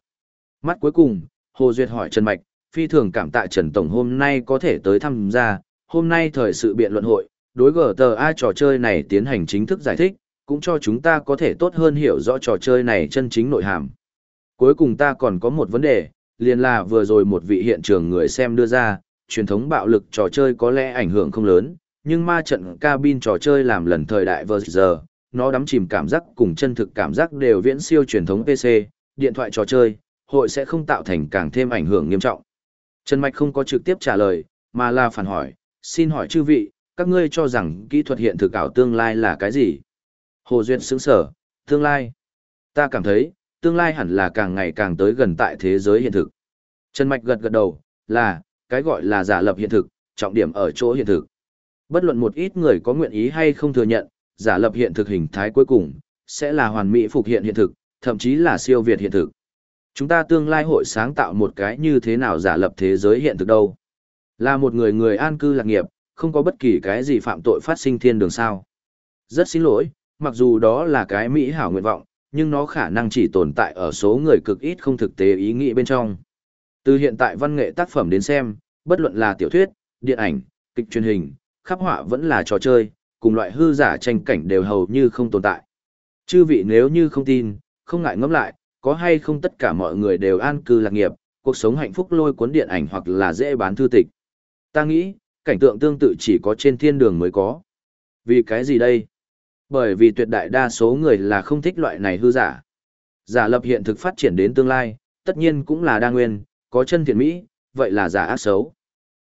Mắt cuối cùng, Hồ Duyệt hỏi Trần Mạch, phi thường cảm tạ Trần Tổng hôm nay có thể tới tham gia, hôm nay thời sự biện luận hội, đối GTA trò chơi này tiến hành chính thức giải thích, cũng cho chúng ta có thể tốt hơn hiểu rõ trò chơi này chân chính nội hàm. Cuối cùng ta còn có một vấn đề, liền là vừa rồi một vị hiện trường người xem đưa ra, truyền thống bạo lực trò chơi có lẽ ảnh hưởng không lớn, nhưng ma trận cabin trò chơi làm lần thời đại vừa giờ, nó đắm chìm cảm giác cùng chân thực cảm giác đều viễn siêu truyền thống PC, điện thoại trò chơi, hội sẽ không tạo thành càng thêm ảnh hưởng nghiêm trọng. Trần Mạch không có trực tiếp trả lời, mà là phản hỏi, xin hỏi chư vị, các ngươi cho rằng kỹ thuật hiện thực ảo tương lai là cái gì? Hồ Duyệt sững sở, tương lai. Ta cảm thấy, tương lai hẳn là càng ngày càng tới gần tại thế giới hiện thực. Trần Mạch gật gật đầu, là, cái gọi là giả lập hiện thực, trọng điểm ở chỗ hiện thực. Bất luận một ít người có nguyện ý hay không thừa nhận, giả lập hiện thực hình thái cuối cùng, sẽ là hoàn mỹ phục hiện hiện thực, thậm chí là siêu việt hiện thực. Chúng ta tương lai hội sáng tạo một cái như thế nào giả lập thế giới hiện thực đâu. Là một người người an cư lạc nghiệp, không có bất kỳ cái gì phạm tội phát sinh thiên đường sao. Rất xin lỗi, mặc dù đó là cái mỹ hảo nguyện vọng, nhưng nó khả năng chỉ tồn tại ở số người cực ít không thực tế ý nghĩ bên trong. Từ hiện tại văn nghệ tác phẩm đến xem, bất luận là tiểu thuyết, điện ảnh, kịch truyền hình, khắc họa vẫn là trò chơi, cùng loại hư giả tranh cảnh đều hầu như không tồn tại. Chư vị nếu như không tin, không ngại ngẫm lại, có hay không tất cả mọi người đều an cư lạc nghiệp, cuộc sống hạnh phúc lôi cuốn điện ảnh hoặc là dễ bán thư tịch. Ta nghĩ, cảnh tượng tương tự chỉ có trên thiên đường mới có. Vì cái gì đây? Bởi vì tuyệt đại đa số người là không thích loại này hư giả. Giả lập hiện thực phát triển đến tương lai, tất nhiên cũng là đa nguyên, có chân thiện mỹ, vậy là giả ác xấu.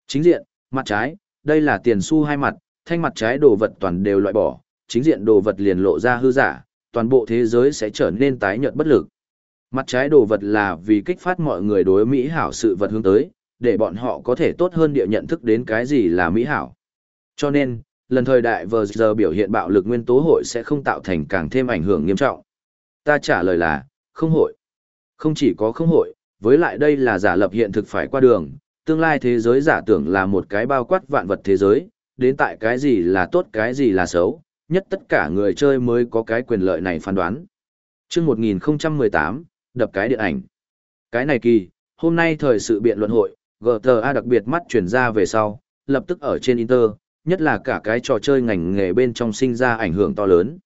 Chính diện, mặt trái, đây là tiền xu hai mặt, thanh mặt trái đồ vật toàn đều loại bỏ, chính diện đồ vật liền lộ ra hư giả, toàn bộ thế giới sẽ trở nên tái nhợt bất lực. Mặt trái đồ vật là vì kích phát mọi người đối mỹ hảo sự vật hướng tới, để bọn họ có thể tốt hơn địa nhận thức đến cái gì là mỹ hảo. Cho nên, lần thời đại vừa giờ biểu hiện bạo lực nguyên tố hội sẽ không tạo thành càng thêm ảnh hưởng nghiêm trọng. Ta trả lời là, không hội. Không chỉ có không hội, với lại đây là giả lập hiện thực phải qua đường, tương lai thế giới giả tưởng là một cái bao quát vạn vật thế giới, đến tại cái gì là tốt cái gì là xấu, nhất tất cả người chơi mới có cái quyền lợi này phán đoán. chương 1018, đập cái điện ảnh. Cái này kỳ, hôm nay thời sự biện luận hội, GTA đặc biệt mắt chuyển ra về sau, lập tức ở trên Inter, nhất là cả cái trò chơi ngành nghề bên trong sinh ra ảnh hưởng to lớn.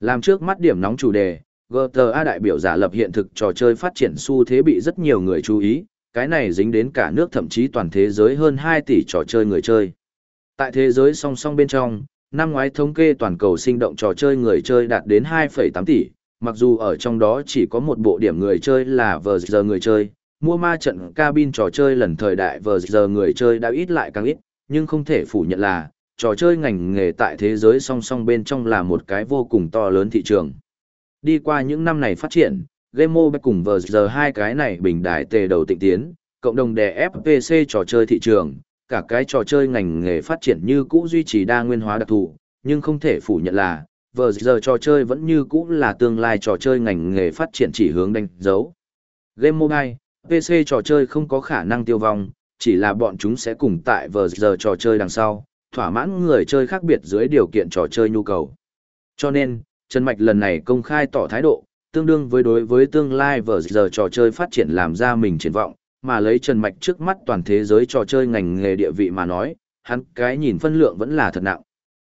Làm trước mắt điểm nóng chủ đề, GTA đại biểu giả lập hiện thực trò chơi phát triển xu thế bị rất nhiều người chú ý, cái này dính đến cả nước thậm chí toàn thế giới hơn 2 tỷ trò chơi người chơi. Tại thế giới song song bên trong, năm ngoái thống kê toàn cầu sinh động trò chơi người chơi đạt đến 2,8 tỷ, mặc dù ở trong đó chỉ có một bộ điểm người chơi là vờ giờ người chơi, mua ma trận cabin trò chơi lần thời đại vờ giờ người chơi đã ít lại càng ít, nhưng không thể phủ nhận là, trò chơi ngành nghề tại thế giới song song bên trong là một cái vô cùng to lớn thị trường. Đi qua những năm này phát triển, Game Mobile cùng vờ giờ hai cái này bình đại tề đầu tịnh tiến, cộng đồng đè FPC trò chơi thị trường, cả cái trò chơi ngành nghề phát triển như cũ duy trì đa nguyên hóa đặc thù, nhưng không thể phủ nhận là, vờ giờ trò chơi vẫn như cũ là tương lai trò chơi ngành nghề phát triển chỉ hướng đánh dấu. Game Mobile, PC trò chơi không có khả năng tiêu vong, chỉ là bọn chúng sẽ cùng tại vờ giờ trò chơi đằng sau, thỏa mãn người chơi khác biệt dưới điều kiện trò chơi nhu cầu. Cho nên, Trần Mạch lần này công khai tỏ thái độ, tương đương với đối với tương lai vờ giờ trò chơi phát triển làm ra mình triển vọng, mà lấy Trần Mạch trước mắt toàn thế giới trò chơi ngành nghề địa vị mà nói, hắn cái nhìn phân lượng vẫn là thật nặng.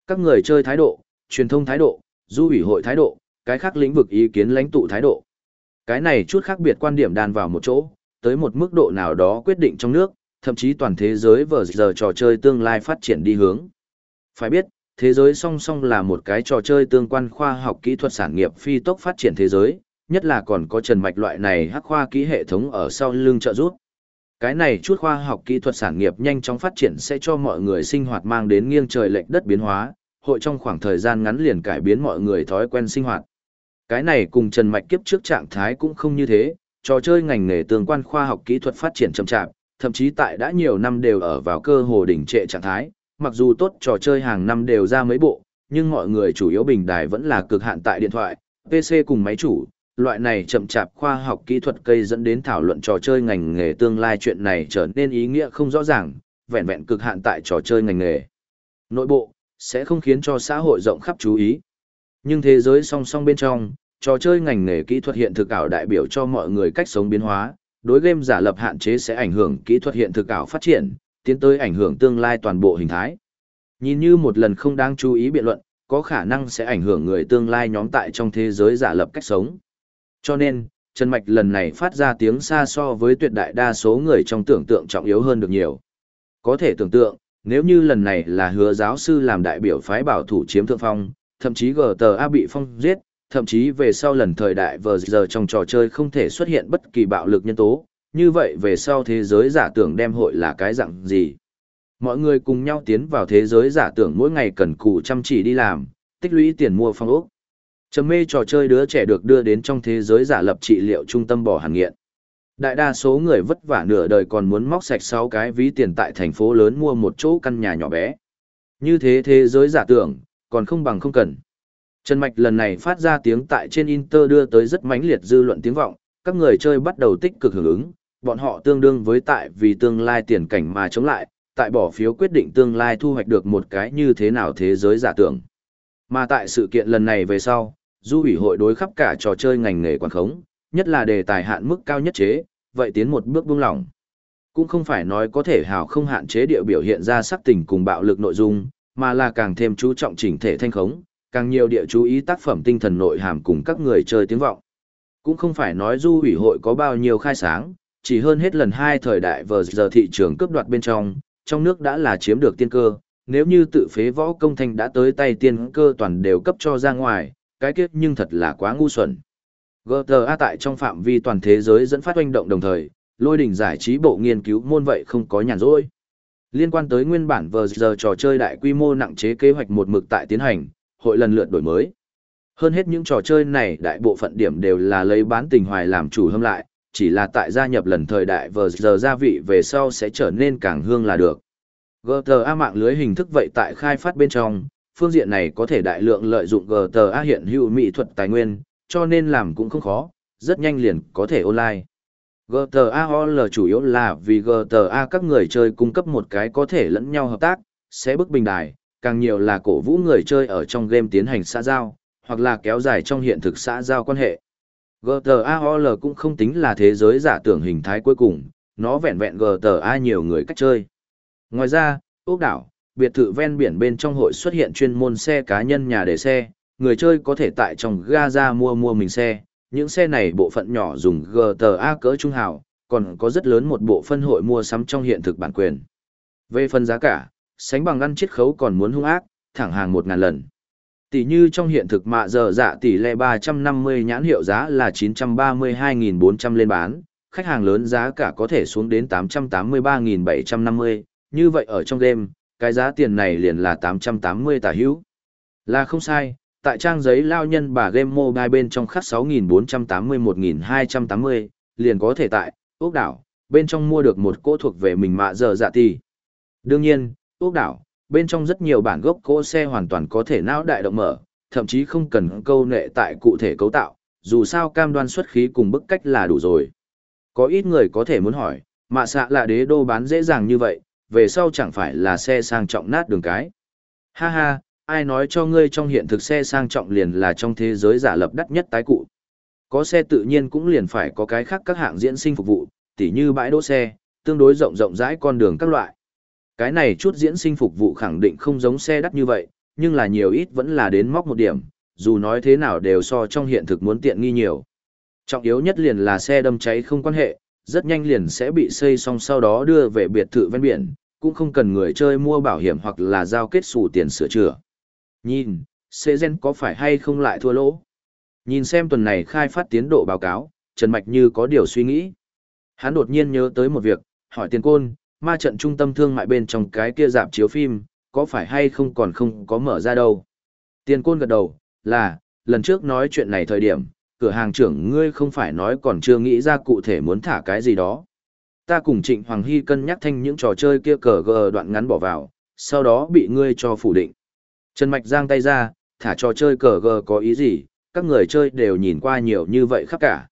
Các người chơi thái độ, truyền thông thái độ, du ủy hội thái độ, cái khác lĩnh vực ý kiến lãnh tụ thái độ. Cái này chút khác biệt quan điểm đan vào một chỗ, tới một mức độ nào đó quyết định trong nước, thậm chí toàn thế giới vở giờ trò chơi tương lai phát triển đi hướng. Phải biết, thế giới song song là một cái trò chơi tương quan khoa học kỹ thuật sản nghiệp phi tốc phát triển thế giới, nhất là còn có trần mạch loại này hắc khoa kỹ hệ thống ở sau lưng trợ giúp. Cái này chút khoa học kỹ thuật sản nghiệp nhanh chóng phát triển sẽ cho mọi người sinh hoạt mang đến nghiêng trời lệch đất biến hóa, hội trong khoảng thời gian ngắn liền cải biến mọi người thói quen sinh hoạt. Cái này cùng Trần Mạch kiếp trước trạng thái cũng không như thế, trò chơi ngành nghề tương quan khoa học kỹ thuật phát triển chậm chạp, thậm chí tại đã nhiều năm đều ở vào cơ hồ đỉnh trệ trạng thái, mặc dù tốt trò chơi hàng năm đều ra mấy bộ, nhưng mọi người chủ yếu bình đài vẫn là cực hạn tại điện thoại, PC cùng máy chủ, loại này chậm chạp khoa học kỹ thuật cây dẫn đến thảo luận trò chơi ngành nghề tương lai chuyện này trở nên ý nghĩa không rõ ràng, vẹn vẹn cực hạn tại trò chơi ngành nghề. Nội bộ, sẽ không khiến cho xã hội rộng khắp chú ý. Nhưng thế giới song song bên trong, trò chơi ngành nghề kỹ thuật hiện thực ảo đại biểu cho mọi người cách sống biến hóa, đối game giả lập hạn chế sẽ ảnh hưởng kỹ thuật hiện thực ảo phát triển, tiến tới ảnh hưởng tương lai toàn bộ hình thái. Nhìn như một lần không đáng chú ý biện luận, có khả năng sẽ ảnh hưởng người tương lai nhóm tại trong thế giới giả lập cách sống. Cho nên, Trần Mạch lần này phát ra tiếng xa so với tuyệt đại đa số người trong tưởng tượng trọng yếu hơn được nhiều. Có thể tưởng tượng, nếu như lần này là hứa giáo sư làm đại biểu phái bảo thủ chiếm thượng phong, thậm chí GTA bị phong giết, thậm chí về sau lần thời đại vờ giờ trong trò chơi không thể xuất hiện bất kỳ bạo lực nhân tố, như vậy về sau thế giới giả tưởng đem hội là cái dạng gì. Mọi người cùng nhau tiến vào thế giới giả tưởng mỗi ngày cần cù chăm chỉ đi làm, tích lũy tiền mua phong ốc. Trầm mê trò chơi đứa trẻ được đưa đến trong thế giới giả lập trị liệu trung tâm bỏ hàn nghiện. Đại đa số người vất vả nửa đời còn muốn móc sạch 6 cái ví tiền tại thành phố lớn mua một chỗ căn nhà nhỏ bé. Như thế thế giới giả tưởng, còn không bằng không cần. Trần Mạch lần này phát ra tiếng tại trên Inter đưa tới rất mãnh liệt dư luận tiếng vọng, các người chơi bắt đầu tích cực hưởng ứng, bọn họ tương đương với tại vì tương lai tiền cảnh mà chống lại, tại bỏ phiếu quyết định tương lai thu hoạch được một cái như thế nào thế giới giả tưởng. Mà tại sự kiện lần này về sau, du ủy hội đối khắp cả trò chơi ngành nghề quản khống, nhất là đề tài hạn mức cao nhất chế, vậy tiến một bước buông lỏng. Cũng không phải nói có thể hào không hạn chế địa biểu hiện ra sắc tình cùng bạo lực nội dung, mà là càng thêm chú trọng chỉnh thể thanh khống, càng nhiều địa chú ý tác phẩm tinh thần nội hàm cùng các người chơi tiếng vọng. Cũng không phải nói du ủy hội có bao nhiêu khai sáng, chỉ hơn hết lần hai thời đại vờ giờ thị trường cướp đoạt bên trong, trong nước đã là chiếm được tiên cơ, nếu như tự phế võ công thanh đã tới tay tiên cơ toàn đều cấp cho ra ngoài, cái kiếp nhưng thật là quá ngu xuẩn. GTA tại trong phạm vi toàn thế giới dẫn phát hoành động đồng thời, lôi đỉnh giải trí bộ nghiên cứu môn vậy không có nhàn rỗi. Liên quan tới nguyên bản vờ giờ trò chơi đại quy mô nặng chế kế hoạch một mực tại tiến hành, hội lần lượt đổi mới. Hơn hết những trò chơi này đại bộ phận điểm đều là lấy bán tình hoài làm chủ hâm lại, chỉ là tại gia nhập lần thời đại vờ giờ gia vị về sau sẽ trở nên càng hương là được. GTA mạng lưới hình thức vậy tại khai phát bên trong, phương diện này có thể đại lượng lợi dụng GTA hiện hữu mỹ thuật tài nguyên, cho nên làm cũng không khó, rất nhanh liền có thể online. GTA OL chủ yếu là vì GTA các người chơi cung cấp một cái có thể lẫn nhau hợp tác, sẽ bức bình đài, càng nhiều là cổ vũ người chơi ở trong game tiến hành xã giao, hoặc là kéo dài trong hiện thực xã giao quan hệ. GTA OL cũng không tính là thế giới giả tưởng hình thái cuối cùng, nó vẹn vẹn GTA nhiều người cách chơi. Ngoài ra, ốc đảo, biệt thự ven biển bên trong hội xuất hiện chuyên môn xe cá nhân nhà để xe, người chơi có thể tại trong Gaza mua mua mình xe, những xe này bộ phận nhỏ dùng GTA cỡ trung hào, còn có rất lớn một bộ phân hội mua sắm trong hiện thực bản quyền. Về phần giá cả, sánh bằng ăn chiết khấu còn muốn hung ác, thẳng hàng một ngàn lần. Tỷ như trong hiện thực mạ giờ dạ tỷ lệ 350 nhãn hiệu giá là 932.400 lên bán, khách hàng lớn giá cả có thể xuống đến 883.750, như vậy ở trong game, cái giá tiền này liền là 880 tả hữu. Là không sai, tại trang giấy lao nhân bà game mobile bên trong khắc 6480-1280, liền có thể tại, ốc đảo, bên trong mua được một cỗ thuộc về mình mạ giờ dạ tỷ. Đương nhiên, ốc đảo, bên trong rất nhiều bản gốc cỗ xe hoàn toàn có thể não đại động mở, thậm chí không cần câu nệ tại cụ thể cấu tạo, dù sao cam đoan xuất khí cùng bức cách là đủ rồi. Có ít người có thể muốn hỏi, mạ xạ là đế đô bán dễ dàng như vậy, về sau chẳng phải là xe sang trọng nát đường cái. Ha ha, ai nói cho ngươi trong hiện thực xe sang trọng liền là trong thế giới giả lập đắt nhất tái cụ. Có xe tự nhiên cũng liền phải có cái khác các hạng diễn sinh phục vụ, tỉ như bãi đỗ xe, tương đối rộng rộng rãi con đường các loại. Cái này chút diễn sinh phục vụ khẳng định không giống xe đắt như vậy, nhưng là nhiều ít vẫn là đến móc một điểm, dù nói thế nào đều so trong hiện thực muốn tiện nghi nhiều. Trọng yếu nhất liền là xe đâm cháy không quan hệ, rất nhanh liền sẽ bị xây xong sau đó đưa về biệt thự ven biển, cũng không cần người chơi mua bảo hiểm hoặc là giao kết sủ tiền sửa chữa. Nhìn, xe gen có phải hay không lại thua lỗ? Nhìn xem tuần này khai phát tiến độ báo cáo, Trần Mạch như có điều suy nghĩ. Hắn đột nhiên nhớ tới một việc, hỏi tiền côn, ma trận trung tâm thương mại bên trong cái kia dạp chiếu phim, có phải hay không còn không có mở ra đâu. Tiền côn gật đầu, là, lần trước nói chuyện này thời điểm, cửa hàng trưởng ngươi không phải nói còn chưa nghĩ ra cụ thể muốn thả cái gì đó. Ta cùng Trịnh Hoàng Hy cân nhắc thanh những trò chơi kia cờ gờ đoạn ngắn bỏ vào, sau đó bị ngươi cho phủ định. Trần Mạch giang tay ra, thả trò chơi cờ gờ có ý gì, các người chơi đều nhìn qua nhiều như vậy khắp cả.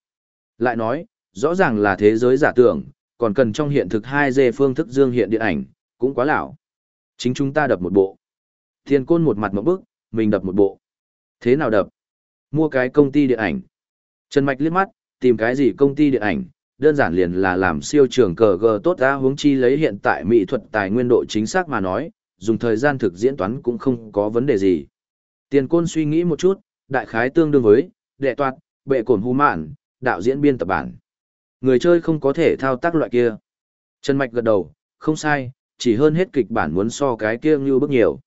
Lại nói, rõ ràng là thế giới giả tưởng, còn cần trong hiện thực 2D phương thức dương hiện điện ảnh, cũng quá lão. Chính chúng ta đập một bộ. Thiên côn một mặt một bước, mình đập một bộ. Thế nào đập? Mua cái công ty điện ảnh. Trần Mạch liếc mắt, tìm cái gì công ty điện ảnh, đơn giản liền là làm siêu trường cờ gờ tốt ra hướng chi lấy hiện tại mỹ thuật tài nguyên độ chính xác mà nói, dùng thời gian thực diễn toán cũng không có vấn đề gì. Tiền côn suy nghĩ một chút, đại khái tương đương với, đệ toạt, bệ cổn hù mạn, đạo diễn biên tập bản. Người chơi không có thể thao tác loại kia. Trần Mạch gật đầu, không sai, chỉ hơn hết kịch bản muốn so cái kia như bức nhiều.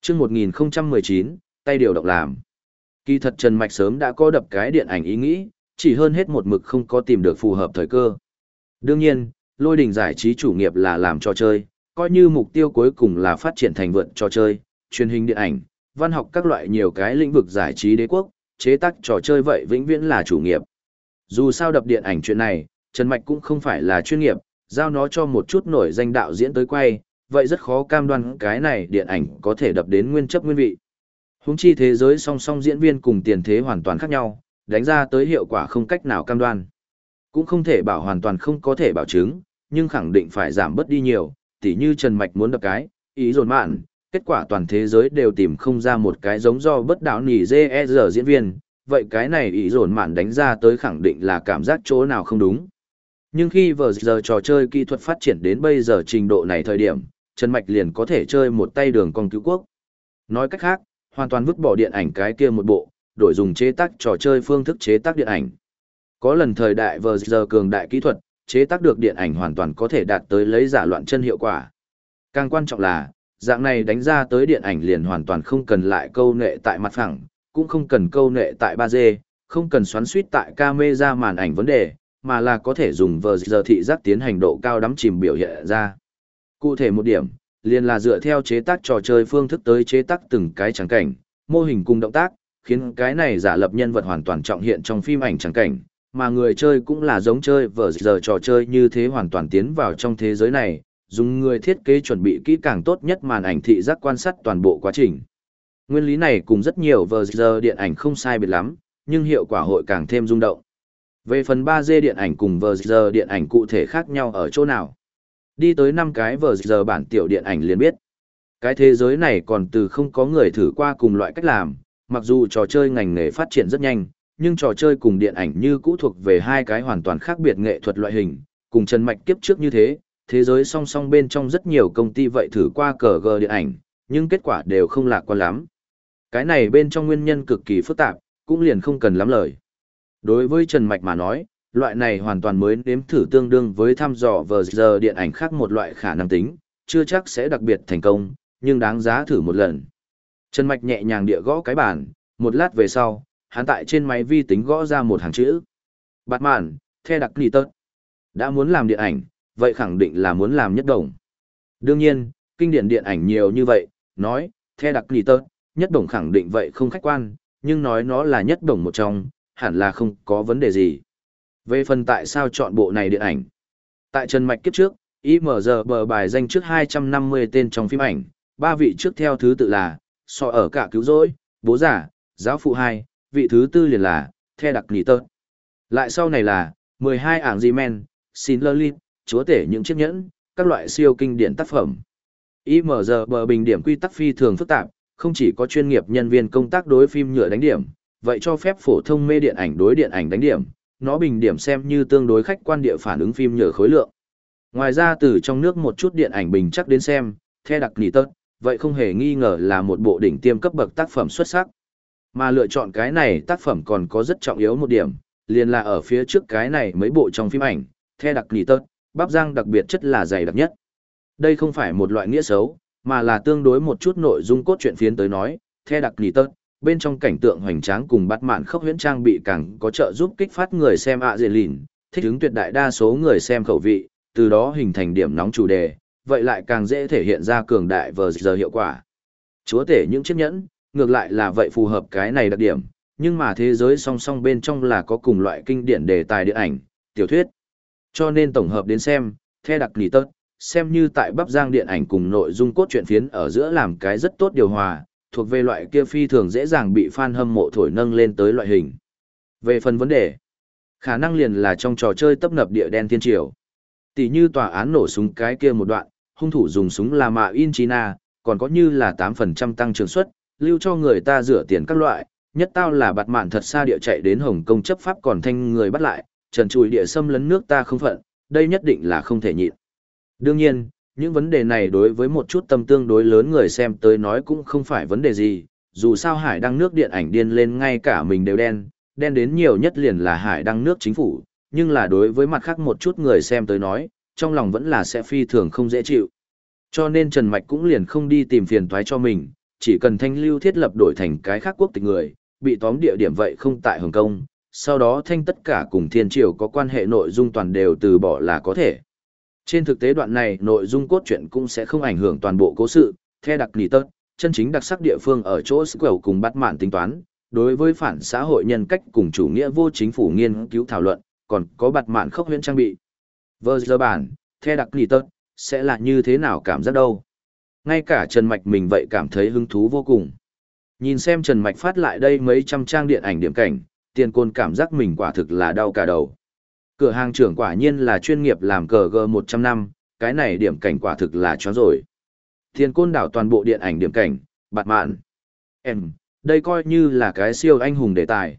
chương 1019, tay điều động làm. Kỳ thật Trần Mạch sớm đã có đập cái điện ảnh ý nghĩ, chỉ hơn hết một mực không có tìm được phù hợp thời cơ. Đương nhiên, lôi đình giải trí chủ nghiệp là làm trò chơi, coi như mục tiêu cuối cùng là phát triển thành vượt trò chơi, truyền hình điện ảnh, văn học các loại nhiều cái lĩnh vực giải trí đế quốc, chế tác trò chơi vậy vĩnh viễn là chủ nghiệp. Dù sao đập điện ảnh chuyện này, Trần Mạch cũng không phải là chuyên nghiệp, giao nó cho một chút nổi danh đạo diễn tới quay, vậy rất khó cam đoan cái này điện ảnh có thể đập đến nguyên chấp nguyên vị. Húng chi thế giới song song diễn viên cùng tiền thế hoàn toàn khác nhau, đánh ra tới hiệu quả không cách nào cam đoan. Cũng không thể bảo hoàn toàn không có thể bảo chứng, nhưng khẳng định phải giảm bớt đi nhiều, tỉ như Trần Mạch muốn đập cái, ý dồn mạn, kết quả toàn thế giới đều tìm không ra một cái giống do bất đảo nỉ dê e giờ diễn viên, vậy cái này ý dồn mạn đánh ra tới khẳng định là cảm giác chỗ nào không đúng. Nhưng khi vừa giờ trò chơi kỹ thuật phát triển đến bây giờ trình độ này thời điểm, Trần Mạch liền có thể chơi một tay đường con cứu quốc. Nói cách khác, hoàn toàn vứt bỏ điện ảnh cái kia một bộ, đổi dùng chế tác trò chơi phương thức chế tác điện ảnh. Có lần thời đại vừa giờ cường đại kỹ thuật, chế tác được điện ảnh hoàn toàn có thể đạt tới lấy giả loạn chân hiệu quả. Càng quan trọng là, dạng này đánh ra tới điện ảnh liền hoàn toàn không cần lại câu nệ tại mặt phẳng, cũng không cần câu nệ tại 3D, không cần xoắn suýt tại camera màn ảnh vấn đề, mà là có thể dùng vờ giờ thị giác tiến hành độ cao đắm chìm biểu hiện ra. Cụ thể một điểm, liền là dựa theo chế tác trò chơi phương thức tới chế tác từng cái tràng cảnh, mô hình cùng động tác, khiến cái này giả lập nhân vật hoàn toàn trọng hiện trong phim ảnh tràng cảnh, mà người chơi cũng là giống chơi vở giờ trò chơi như thế hoàn toàn tiến vào trong thế giới này, dùng người thiết kế chuẩn bị kỹ càng tốt nhất màn ảnh thị giác quan sát toàn bộ quá trình. Nguyên lý này cùng rất nhiều vở giờ điện ảnh không sai biệt lắm, nhưng hiệu quả hội càng thêm rung động. Về phần 3D điện ảnh cùng vở giờ điện ảnh cụ thể khác nhau ở chỗ nào? Đi tới năm cái vờ giờ bản tiểu điện ảnh liền biết. Cái thế giới này còn từ không có người thử qua cùng loại cách làm, mặc dù trò chơi ngành nghề phát triển rất nhanh, nhưng trò chơi cùng điện ảnh như cũ thuộc về hai cái hoàn toàn khác biệt nghệ thuật loại hình, cùng Trần Mạch kiếp trước như thế, thế giới song song bên trong rất nhiều công ty vậy thử qua cờ gờ điện ảnh, nhưng kết quả đều không lạc quan lắm. Cái này bên trong nguyên nhân cực kỳ phức tạp, cũng liền không cần lắm lời. Đối với Trần Mạch mà nói, loại này hoàn toàn mới nếm thử tương đương với thăm dò vờ giờ điện ảnh khác một loại khả năng tính, chưa chắc sẽ đặc biệt thành công, nhưng đáng giá thử một lần. Trần Mạch nhẹ nhàng địa gõ cái bàn, một lát về sau, hắn tại trên máy vi tính gõ ra một hàng chữ. Batman, The Đặc lì Tớt. Đã muốn làm điện ảnh, vậy khẳng định là muốn làm nhất đồng. Đương nhiên, kinh điển điện ảnh nhiều như vậy, nói, The Đặc lì Tớt, nhất đồng khẳng định vậy không khách quan, nhưng nói nó là nhất đồng một trong, hẳn là không có vấn đề gì. Về phần tại sao chọn bộ này điện ảnh. Tại Trần Mạch kiếp trước, IMG bờ bài danh trước 250 tên trong phim ảnh, ba vị trước theo thứ tự là, so ở cả cứu rỗi, bố giả, giáo phụ 2, vị thứ tư liền là, the đặc Nì tơ. Lại sau này là, 12 ảng di men, xin lơ lít, chúa tể những chiếc nhẫn, các loại siêu kinh điển tác phẩm. IMG bờ bình điểm quy tắc phi thường phức tạp, không chỉ có chuyên nghiệp nhân viên công tác đối phim nhựa đánh điểm, vậy cho phép phổ thông mê điện ảnh đối điện ảnh đánh điểm, nó bình điểm xem như tương đối khách quan địa phản ứng phim nhờ khối lượng. Ngoài ra từ trong nước một chút điện ảnh bình chắc đến xem, The đặc nỉ tớt, vậy không hề nghi ngờ là một bộ đỉnh tiêm cấp bậc tác phẩm xuất sắc. Mà lựa chọn cái này tác phẩm còn có rất trọng yếu một điểm, liền là ở phía trước cái này mấy bộ trong phim ảnh, theo đặc nỉ tớt, bắp răng đặc biệt chất là dày đặc nhất. Đây không phải một loại nghĩa xấu, mà là tương đối một chút nội dung cốt truyện phiến tới nói, theo đặc nỉ tớt, bên trong cảnh tượng hoành tráng cùng bắt mạn khốc huyễn trang bị càng có trợ giúp kích phát người xem ạ dễ lìn, thích ứng tuyệt đại đa số người xem khẩu vị, từ đó hình thành điểm nóng chủ đề, vậy lại càng dễ thể hiện ra cường đại vờ giờ hiệu quả. Chúa tể những chiếc nhẫn, ngược lại là vậy phù hợp cái này đặc điểm, nhưng mà thế giới song song bên trong là có cùng loại kinh điển đề tài điện ảnh, tiểu thuyết. Cho nên tổng hợp đến xem, theo đặc lý tớt, xem như tại bắp giang điện ảnh cùng nội dung cốt truyện phiến ở giữa làm cái rất tốt điều hòa, thuộc về loại kia phi thường dễ dàng bị fan hâm mộ thổi nâng lên tới loại hình. Về phần vấn đề, khả năng liền là trong trò chơi tấp nập địa đen thiên triều. Tỷ như tòa án nổ súng cái kia một đoạn, hung thủ dùng súng là mạ in China, còn có như là 8% tăng trưởng suất, lưu cho người ta rửa tiền các loại, nhất tao là bạt mạn thật xa địa chạy đến Hồng Kông chấp pháp còn thanh người bắt lại, trần trùi địa xâm lấn nước ta không phận, đây nhất định là không thể nhịn. Đương nhiên, những vấn đề này đối với một chút tâm tương đối lớn người xem tới nói cũng không phải vấn đề gì, dù sao hải đăng nước điện ảnh điên lên ngay cả mình đều đen, đen đến nhiều nhất liền là hải đăng nước chính phủ, nhưng là đối với mặt khác một chút người xem tới nói, trong lòng vẫn là sẽ phi thường không dễ chịu. Cho nên Trần Mạch cũng liền không đi tìm phiền toái cho mình, chỉ cần thanh lưu thiết lập đổi thành cái khác quốc tịch người, bị tóm địa điểm vậy không tại Hồng Kông, sau đó thanh tất cả cùng thiên triều có quan hệ nội dung toàn đều từ bỏ là có thể. Trên thực tế đoạn này nội dung cốt truyện cũng sẽ không ảnh hưởng toàn bộ cố sự, theo đặc nỉ tớt, chân chính đặc sắc địa phương ở chỗ Square cùng bắt mạn tính toán, đối với phản xã hội nhân cách cùng chủ nghĩa vô chính phủ nghiên cứu thảo luận, còn có bạt mạn khốc huyễn trang bị. Vơ giờ bản, theo đặc nỉ tớt, sẽ là như thế nào cảm giác đâu. Ngay cả Trần Mạch mình vậy cảm thấy hứng thú vô cùng. Nhìn xem Trần Mạch phát lại đây mấy trăm trang điện ảnh điểm cảnh, tiền côn cảm giác mình quả thực là đau cả đầu. Cửa hàng trưởng quả nhiên là chuyên nghiệp làm cờ g 100 năm, cái này điểm cảnh quả thực là chó rồi. Thiên côn đảo toàn bộ điện ảnh điểm cảnh, bạt mạn. Em, đây coi như là cái siêu anh hùng đề tài.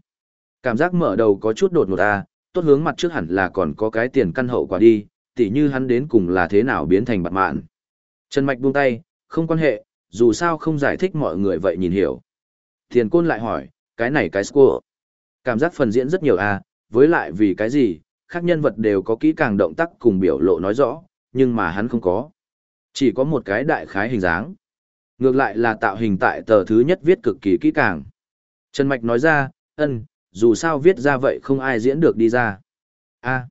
Cảm giác mở đầu có chút đột ngột à, tốt hướng mặt trước hẳn là còn có cái tiền căn hậu quả đi, tỉ như hắn đến cùng là thế nào biến thành bạt mạn. Trần Mạch buông tay, không quan hệ, dù sao không giải thích mọi người vậy nhìn hiểu. Thiên côn lại hỏi, cái này cái score. Cảm giác phần diễn rất nhiều à, với lại vì cái gì, khác nhân vật đều có kỹ càng động tác cùng biểu lộ nói rõ, nhưng mà hắn không có. Chỉ có một cái đại khái hình dáng. Ngược lại là tạo hình tại tờ thứ nhất viết cực kỳ kỹ càng. Trần Mạch nói ra, ân, dù sao viết ra vậy không ai diễn được đi ra. a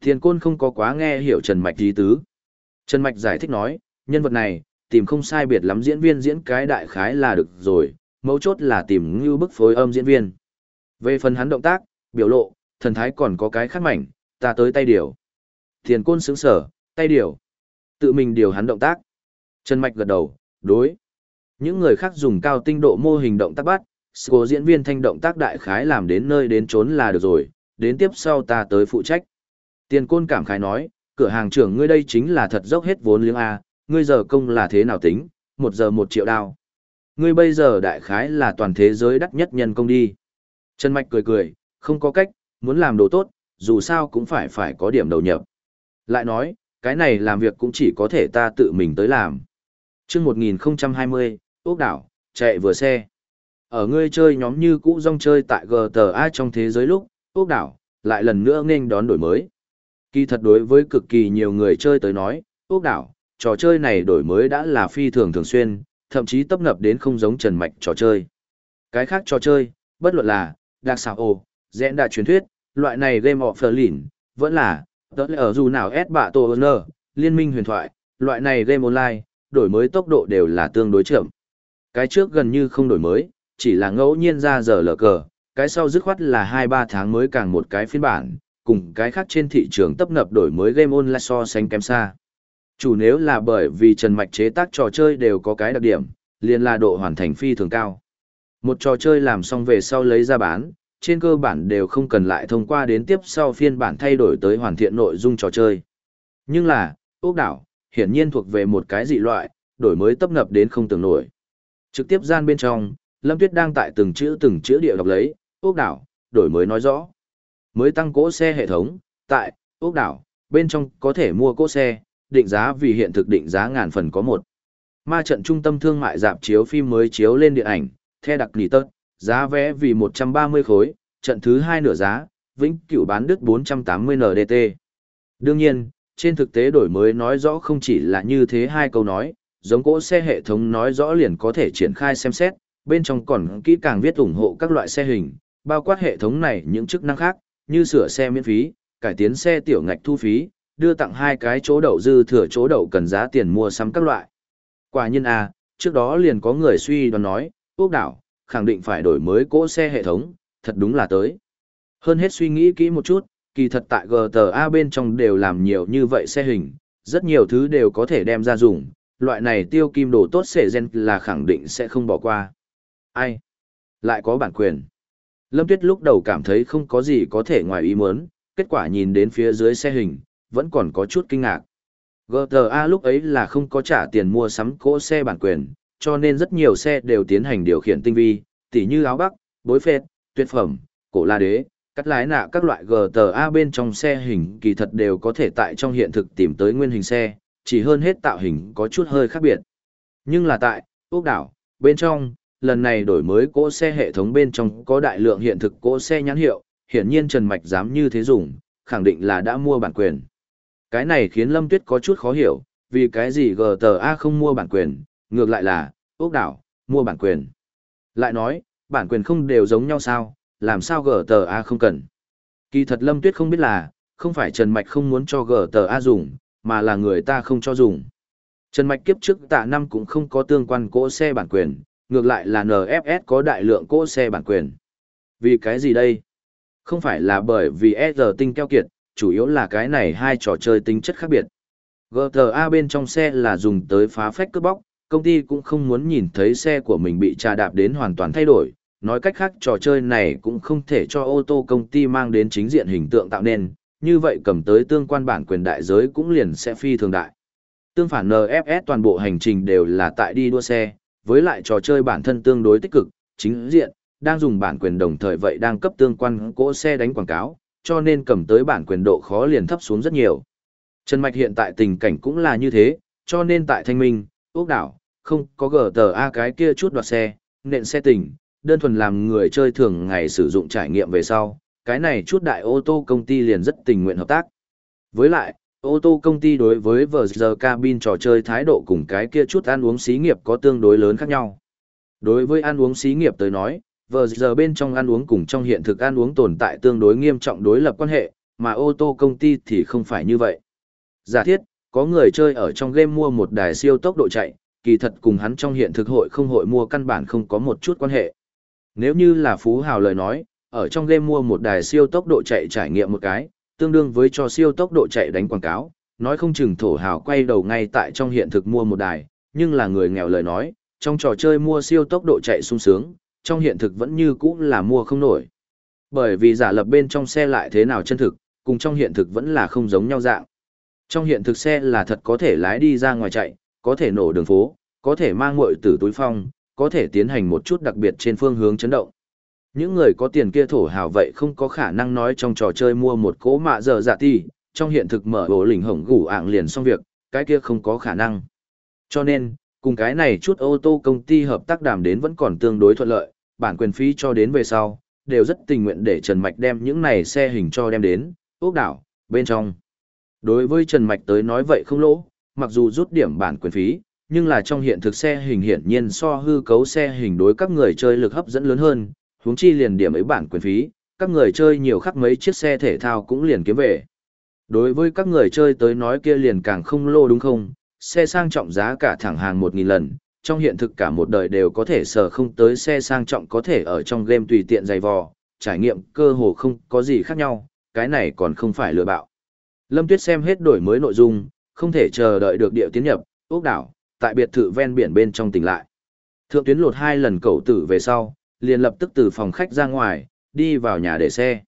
Thiên Côn không có quá nghe hiểu Trần Mạch ý tứ. Trần Mạch giải thích nói, nhân vật này, tìm không sai biệt lắm diễn viên diễn cái đại khái là được rồi, mấu chốt là tìm như bức phối âm diễn viên. Về phần hắn động tác, biểu lộ, thần thái còn có cái khác mảnh, ta tới tay điều. Thiền côn sướng sở, tay điều. Tự mình điều hắn động tác. Trần Mạch gật đầu, đối. Những người khác dùng cao tinh độ mô hình động tác bắt, số diễn viên thanh động tác đại khái làm đến nơi đến trốn là được rồi, đến tiếp sau ta tới phụ trách. Tiền côn cảm khái nói, cửa hàng trưởng ngươi đây chính là thật dốc hết vốn liếng A, ngươi giờ công là thế nào tính, một giờ một triệu đao. Ngươi bây giờ đại khái là toàn thế giới đắt nhất nhân công đi. Trần Mạch cười cười, không có cách, muốn làm đồ tốt, dù sao cũng phải phải có điểm đầu nhập. Lại nói, cái này làm việc cũng chỉ có thể ta tự mình tới làm. chương 1020, ốc đảo, chạy vừa xe. Ở ngươi chơi nhóm như cũ rong chơi tại GTA trong thế giới lúc, ốc đảo, lại lần nữa nên đón đổi mới. Kỳ thật đối với cực kỳ nhiều người chơi tới nói, ốc đảo, trò chơi này đổi mới đã là phi thường thường xuyên, thậm chí tấp nập đến không giống trần mạch trò chơi. Cái khác trò chơi, bất luận là, đặc xảo ồ, dẽn đà truyền thuyết, loại này game of the lìn, vẫn là, tớ ở dù nào S bạ tổ ơn liên minh huyền thoại, loại này game online, đổi mới tốc độ đều là tương đối chậm. Cái trước gần như không đổi mới, chỉ là ngẫu nhiên ra giờ lờ cờ, cái sau dứt khoát là 2-3 tháng mới càng một cái phiên bản, cùng cái khác trên thị trường tấp nập đổi mới game online so sánh kém xa. Chủ nếu là bởi vì Trần Mạch chế tác trò chơi đều có cái đặc điểm, liền là độ hoàn thành phi thường cao. Một trò chơi làm xong về sau lấy ra bán, trên cơ bản đều không cần lại thông qua đến tiếp sau phiên bản thay đổi tới hoàn thiện nội dung trò chơi. Nhưng là, ốc đảo, hiển nhiên thuộc về một cái dị loại, đổi mới tấp nập đến không tưởng nổi. Trực tiếp gian bên trong, Lâm Tuyết đang tại từng chữ từng chữ địa đọc lấy, ốc đảo, đổi mới nói rõ. Mới tăng cỗ xe hệ thống, tại, ốc đảo, bên trong có thể mua cỗ xe, định giá vì hiện thực định giá ngàn phần có một. Ma trận trung tâm thương mại dạp chiếu phim mới chiếu lên điện ảnh, the đặc nỉ tớt, giá vé vì 130 khối, trận thứ hai nửa giá, vĩnh cửu bán đứt 480 NDT. Đương nhiên, trên thực tế đổi mới nói rõ không chỉ là như thế hai câu nói, giống cỗ xe hệ thống nói rõ liền có thể triển khai xem xét, bên trong còn kỹ càng viết ủng hộ các loại xe hình, bao quát hệ thống này những chức năng khác, như sửa xe miễn phí, cải tiến xe tiểu ngạch thu phí, đưa tặng hai cái chỗ đậu dư thừa chỗ đậu cần giá tiền mua sắm các loại. Quả nhiên a, à, trước đó liền có người suy đoán nói, quốc đảo, khẳng định phải đổi mới cỗ xe hệ thống, thật đúng là tới. Hơn hết suy nghĩ kỹ một chút, kỳ thật tại GTA bên trong đều làm nhiều như vậy xe hình, rất nhiều thứ đều có thể đem ra dùng, loại này tiêu kim đồ tốt sẽ gen là khẳng định sẽ không bỏ qua. Ai? Lại có bản quyền. Lâm Tuyết lúc đầu cảm thấy không có gì có thể ngoài ý muốn, kết quả nhìn đến phía dưới xe hình, vẫn còn có chút kinh ngạc. GTA lúc ấy là không có trả tiền mua sắm cỗ xe bản quyền, cho nên rất nhiều xe đều tiến hành điều khiển tinh vi, tỉ như áo bắc, bối phết, tuyệt phẩm, cổ la đế, cắt lái nạ các loại GTA bên trong xe hình kỳ thật đều có thể tại trong hiện thực tìm tới nguyên hình xe, chỉ hơn hết tạo hình có chút hơi khác biệt. Nhưng là tại, ốc đảo, bên trong, lần này đổi mới cỗ xe hệ thống bên trong có đại lượng hiện thực cỗ xe nhãn hiệu, hiển nhiên Trần Mạch dám như thế dùng, khẳng định là đã mua bản quyền. Cái này khiến Lâm Tuyết có chút khó hiểu, vì cái gì GTA không mua bản quyền, ngược lại là, ốc đảo, mua bản quyền. Lại nói, bản quyền không đều giống nhau sao, làm sao GTA không cần. Kỳ thật Lâm Tuyết không biết là, không phải Trần Mạch không muốn cho GTA dùng, mà là người ta không cho dùng. Trần Mạch kiếp trước tạ năm cũng không có tương quan cỗ xe bản quyền, ngược lại là NFS có đại lượng cỗ xe bản quyền. Vì cái gì đây? Không phải là bởi vì S tinh keo kiệt, chủ yếu là cái này hai trò chơi tính chất khác biệt. GTA bên trong xe là dùng tới phá phách cướp bóc, công ty cũng không muốn nhìn thấy xe của mình bị trà đạp đến hoàn toàn thay đổi. Nói cách khác trò chơi này cũng không thể cho ô tô công ty mang đến chính diện hình tượng tạo nên, như vậy cầm tới tương quan bản quyền đại giới cũng liền sẽ phi thường đại. Tương phản NFS toàn bộ hành trình đều là tại đi đua xe, với lại trò chơi bản thân tương đối tích cực, chính diện, đang dùng bản quyền đồng thời vậy đang cấp tương quan cỗ xe đánh quảng cáo, cho nên cầm tới bản quyền độ khó liền thấp xuống rất nhiều. Trần Mạch hiện tại tình cảnh cũng là như thế, cho nên tại Thanh Minh, ốc Đảo, không có gờ tờ A cái kia chút đoạt xe, nện xe tỉnh, đơn thuần làm người chơi thường ngày sử dụng trải nghiệm về sau, cái này chút đại ô tô công ty liền rất tình nguyện hợp tác. Với lại, ô tô công ty đối với vờ giờ cabin trò chơi thái độ cùng cái kia chút ăn uống xí nghiệp có tương đối lớn khác nhau. Đối với ăn uống xí nghiệp tới nói, vờ giờ bên trong ăn uống cùng trong hiện thực ăn uống tồn tại tương đối nghiêm trọng đối lập quan hệ, mà ô tô công ty thì không phải như vậy. Giả thiết, có người chơi ở trong game mua một đài siêu tốc độ chạy, kỳ thật cùng hắn trong hiện thực hội không hội mua căn bản không có một chút quan hệ. Nếu như là phú hào lời nói, ở trong game mua một đài siêu tốc độ chạy trải nghiệm một cái, tương đương với cho siêu tốc độ chạy đánh quảng cáo, nói không chừng thổ hào quay đầu ngay tại trong hiện thực mua một đài, nhưng là người nghèo lời nói, trong trò chơi mua siêu tốc độ chạy sung sướng, trong hiện thực vẫn như cũ là mua không nổi. Bởi vì giả lập bên trong xe lại thế nào chân thực, cùng trong hiện thực vẫn là không giống nhau dạng. Trong hiện thực xe là thật có thể lái đi ra ngoài chạy, có thể nổ đường phố, có thể mang muội tử túi phong, có thể tiến hành một chút đặc biệt trên phương hướng chấn động. Những người có tiền kia thổ hào vậy không có khả năng nói trong trò chơi mua một cỗ mạ giờ dạ ti, trong hiện thực mở bổ lỉnh hổng gủ ạng liền xong việc, cái kia không có khả năng. Cho nên, cùng cái này chút ô tô công ty hợp tác đàm đến vẫn còn tương đối thuận lợi, bản quyền phí cho đến về sau, đều rất tình nguyện để Trần Mạch đem những này xe hình cho đem đến, ốc đảo, bên trong. Đối với Trần Mạch tới nói vậy không lỗ, mặc dù rút điểm bản quyền phí, nhưng là trong hiện thực xe hình hiển nhiên so hư cấu xe hình đối các người chơi lực hấp dẫn lớn hơn, huống chi liền điểm ấy bản quyền phí, các người chơi nhiều khắc mấy chiếc xe thể thao cũng liền kiếm về. Đối với các người chơi tới nói kia liền càng không lô đúng không, xe sang trọng giá cả thẳng hàng 1.000 lần, trong hiện thực cả một đời đều có thể sở không tới xe sang trọng có thể ở trong game tùy tiện dày vò, trải nghiệm cơ hồ không có gì khác nhau, cái này còn không phải lừa bạo. Lâm Tuyết xem hết đổi mới nội dung, không thể chờ đợi được điệu tiến nhập, ốc đảo, tại biệt thự ven biển bên trong tỉnh lại. Thượng tuyến lột hai lần cầu tử về sau, liền lập tức từ phòng khách ra ngoài, đi vào nhà để xe.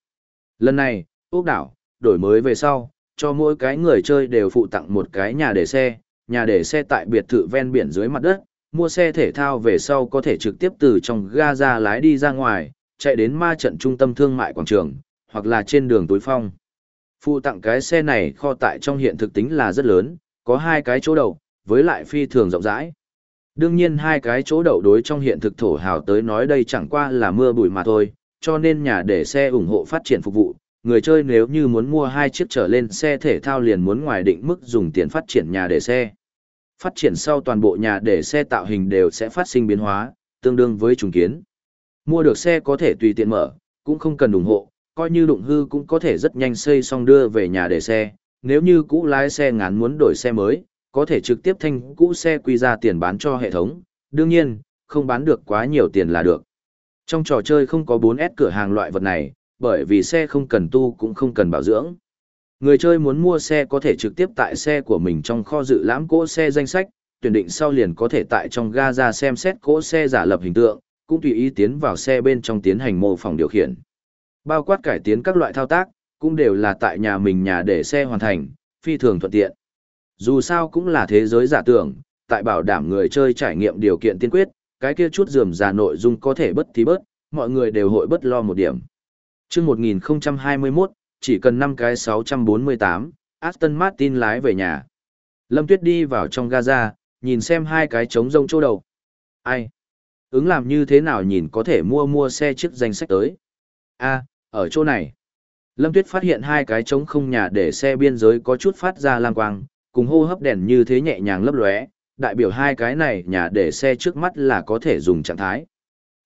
Lần này, ốc đảo, đổi mới về sau, cho mỗi cái người chơi đều phụ tặng một cái nhà để xe, nhà để xe tại biệt thự ven biển dưới mặt đất, mua xe thể thao về sau có thể trực tiếp từ trong ga ra lái đi ra ngoài, chạy đến ma trận trung tâm thương mại quảng trường, hoặc là trên đường tối phong. Phụ tặng cái xe này kho tại trong hiện thực tính là rất lớn, có hai cái chỗ đậu, với lại phi thường rộng rãi. Đương nhiên hai cái chỗ đậu đối trong hiện thực thổ hào tới nói đây chẳng qua là mưa bụi mà thôi, cho nên nhà để xe ủng hộ phát triển phục vụ, người chơi nếu như muốn mua hai chiếc trở lên xe thể thao liền muốn ngoài định mức dùng tiền phát triển nhà để xe. Phát triển sau toàn bộ nhà để xe tạo hình đều sẽ phát sinh biến hóa, tương đương với trùng kiến. Mua được xe có thể tùy tiện mở, cũng không cần ủng hộ, coi như đụng hư cũng có thể rất nhanh xây xong đưa về nhà để xe. Nếu như cũ lái xe ngán muốn đổi xe mới, có thể trực tiếp thanh cũ xe quy ra tiền bán cho hệ thống. Đương nhiên, không bán được quá nhiều tiền là được. Trong trò chơi không có 4S cửa hàng loại vật này, bởi vì xe không cần tu cũng không cần bảo dưỡng. Người chơi muốn mua xe có thể trực tiếp tại xe của mình trong kho dự lãm cỗ xe danh sách, tuyển định sau liền có thể tại trong ga ra xem xét cỗ xe giả lập hình tượng, cũng tùy ý tiến vào xe bên trong tiến hành mô phỏng điều khiển. Bao quát cải tiến các loại thao tác, cũng đều là tại nhà mình nhà để xe hoàn thành, phi thường thuận tiện. Dù sao cũng là thế giới giả tưởng, tại bảo đảm người chơi trải nghiệm điều kiện tiên quyết, cái kia chút dườm già nội dung có thể bất thì bớt, mọi người đều hội bất lo một điểm. Trước 1021, chỉ cần 5 cái 648, Aston Martin lái về nhà. Lâm Tuyết đi vào trong Gaza, nhìn xem hai cái trống rông chỗ đầu. Ai? Ứng làm như thế nào nhìn có thể mua mua xe chiếc danh sách tới. a ở chỗ này. Lâm Tuyết phát hiện hai cái trống không nhà để xe biên giới có chút phát ra lang quang, cùng hô hấp đèn như thế nhẹ nhàng lấp lóe, đại biểu hai cái này nhà để xe trước mắt là có thể dùng trạng thái.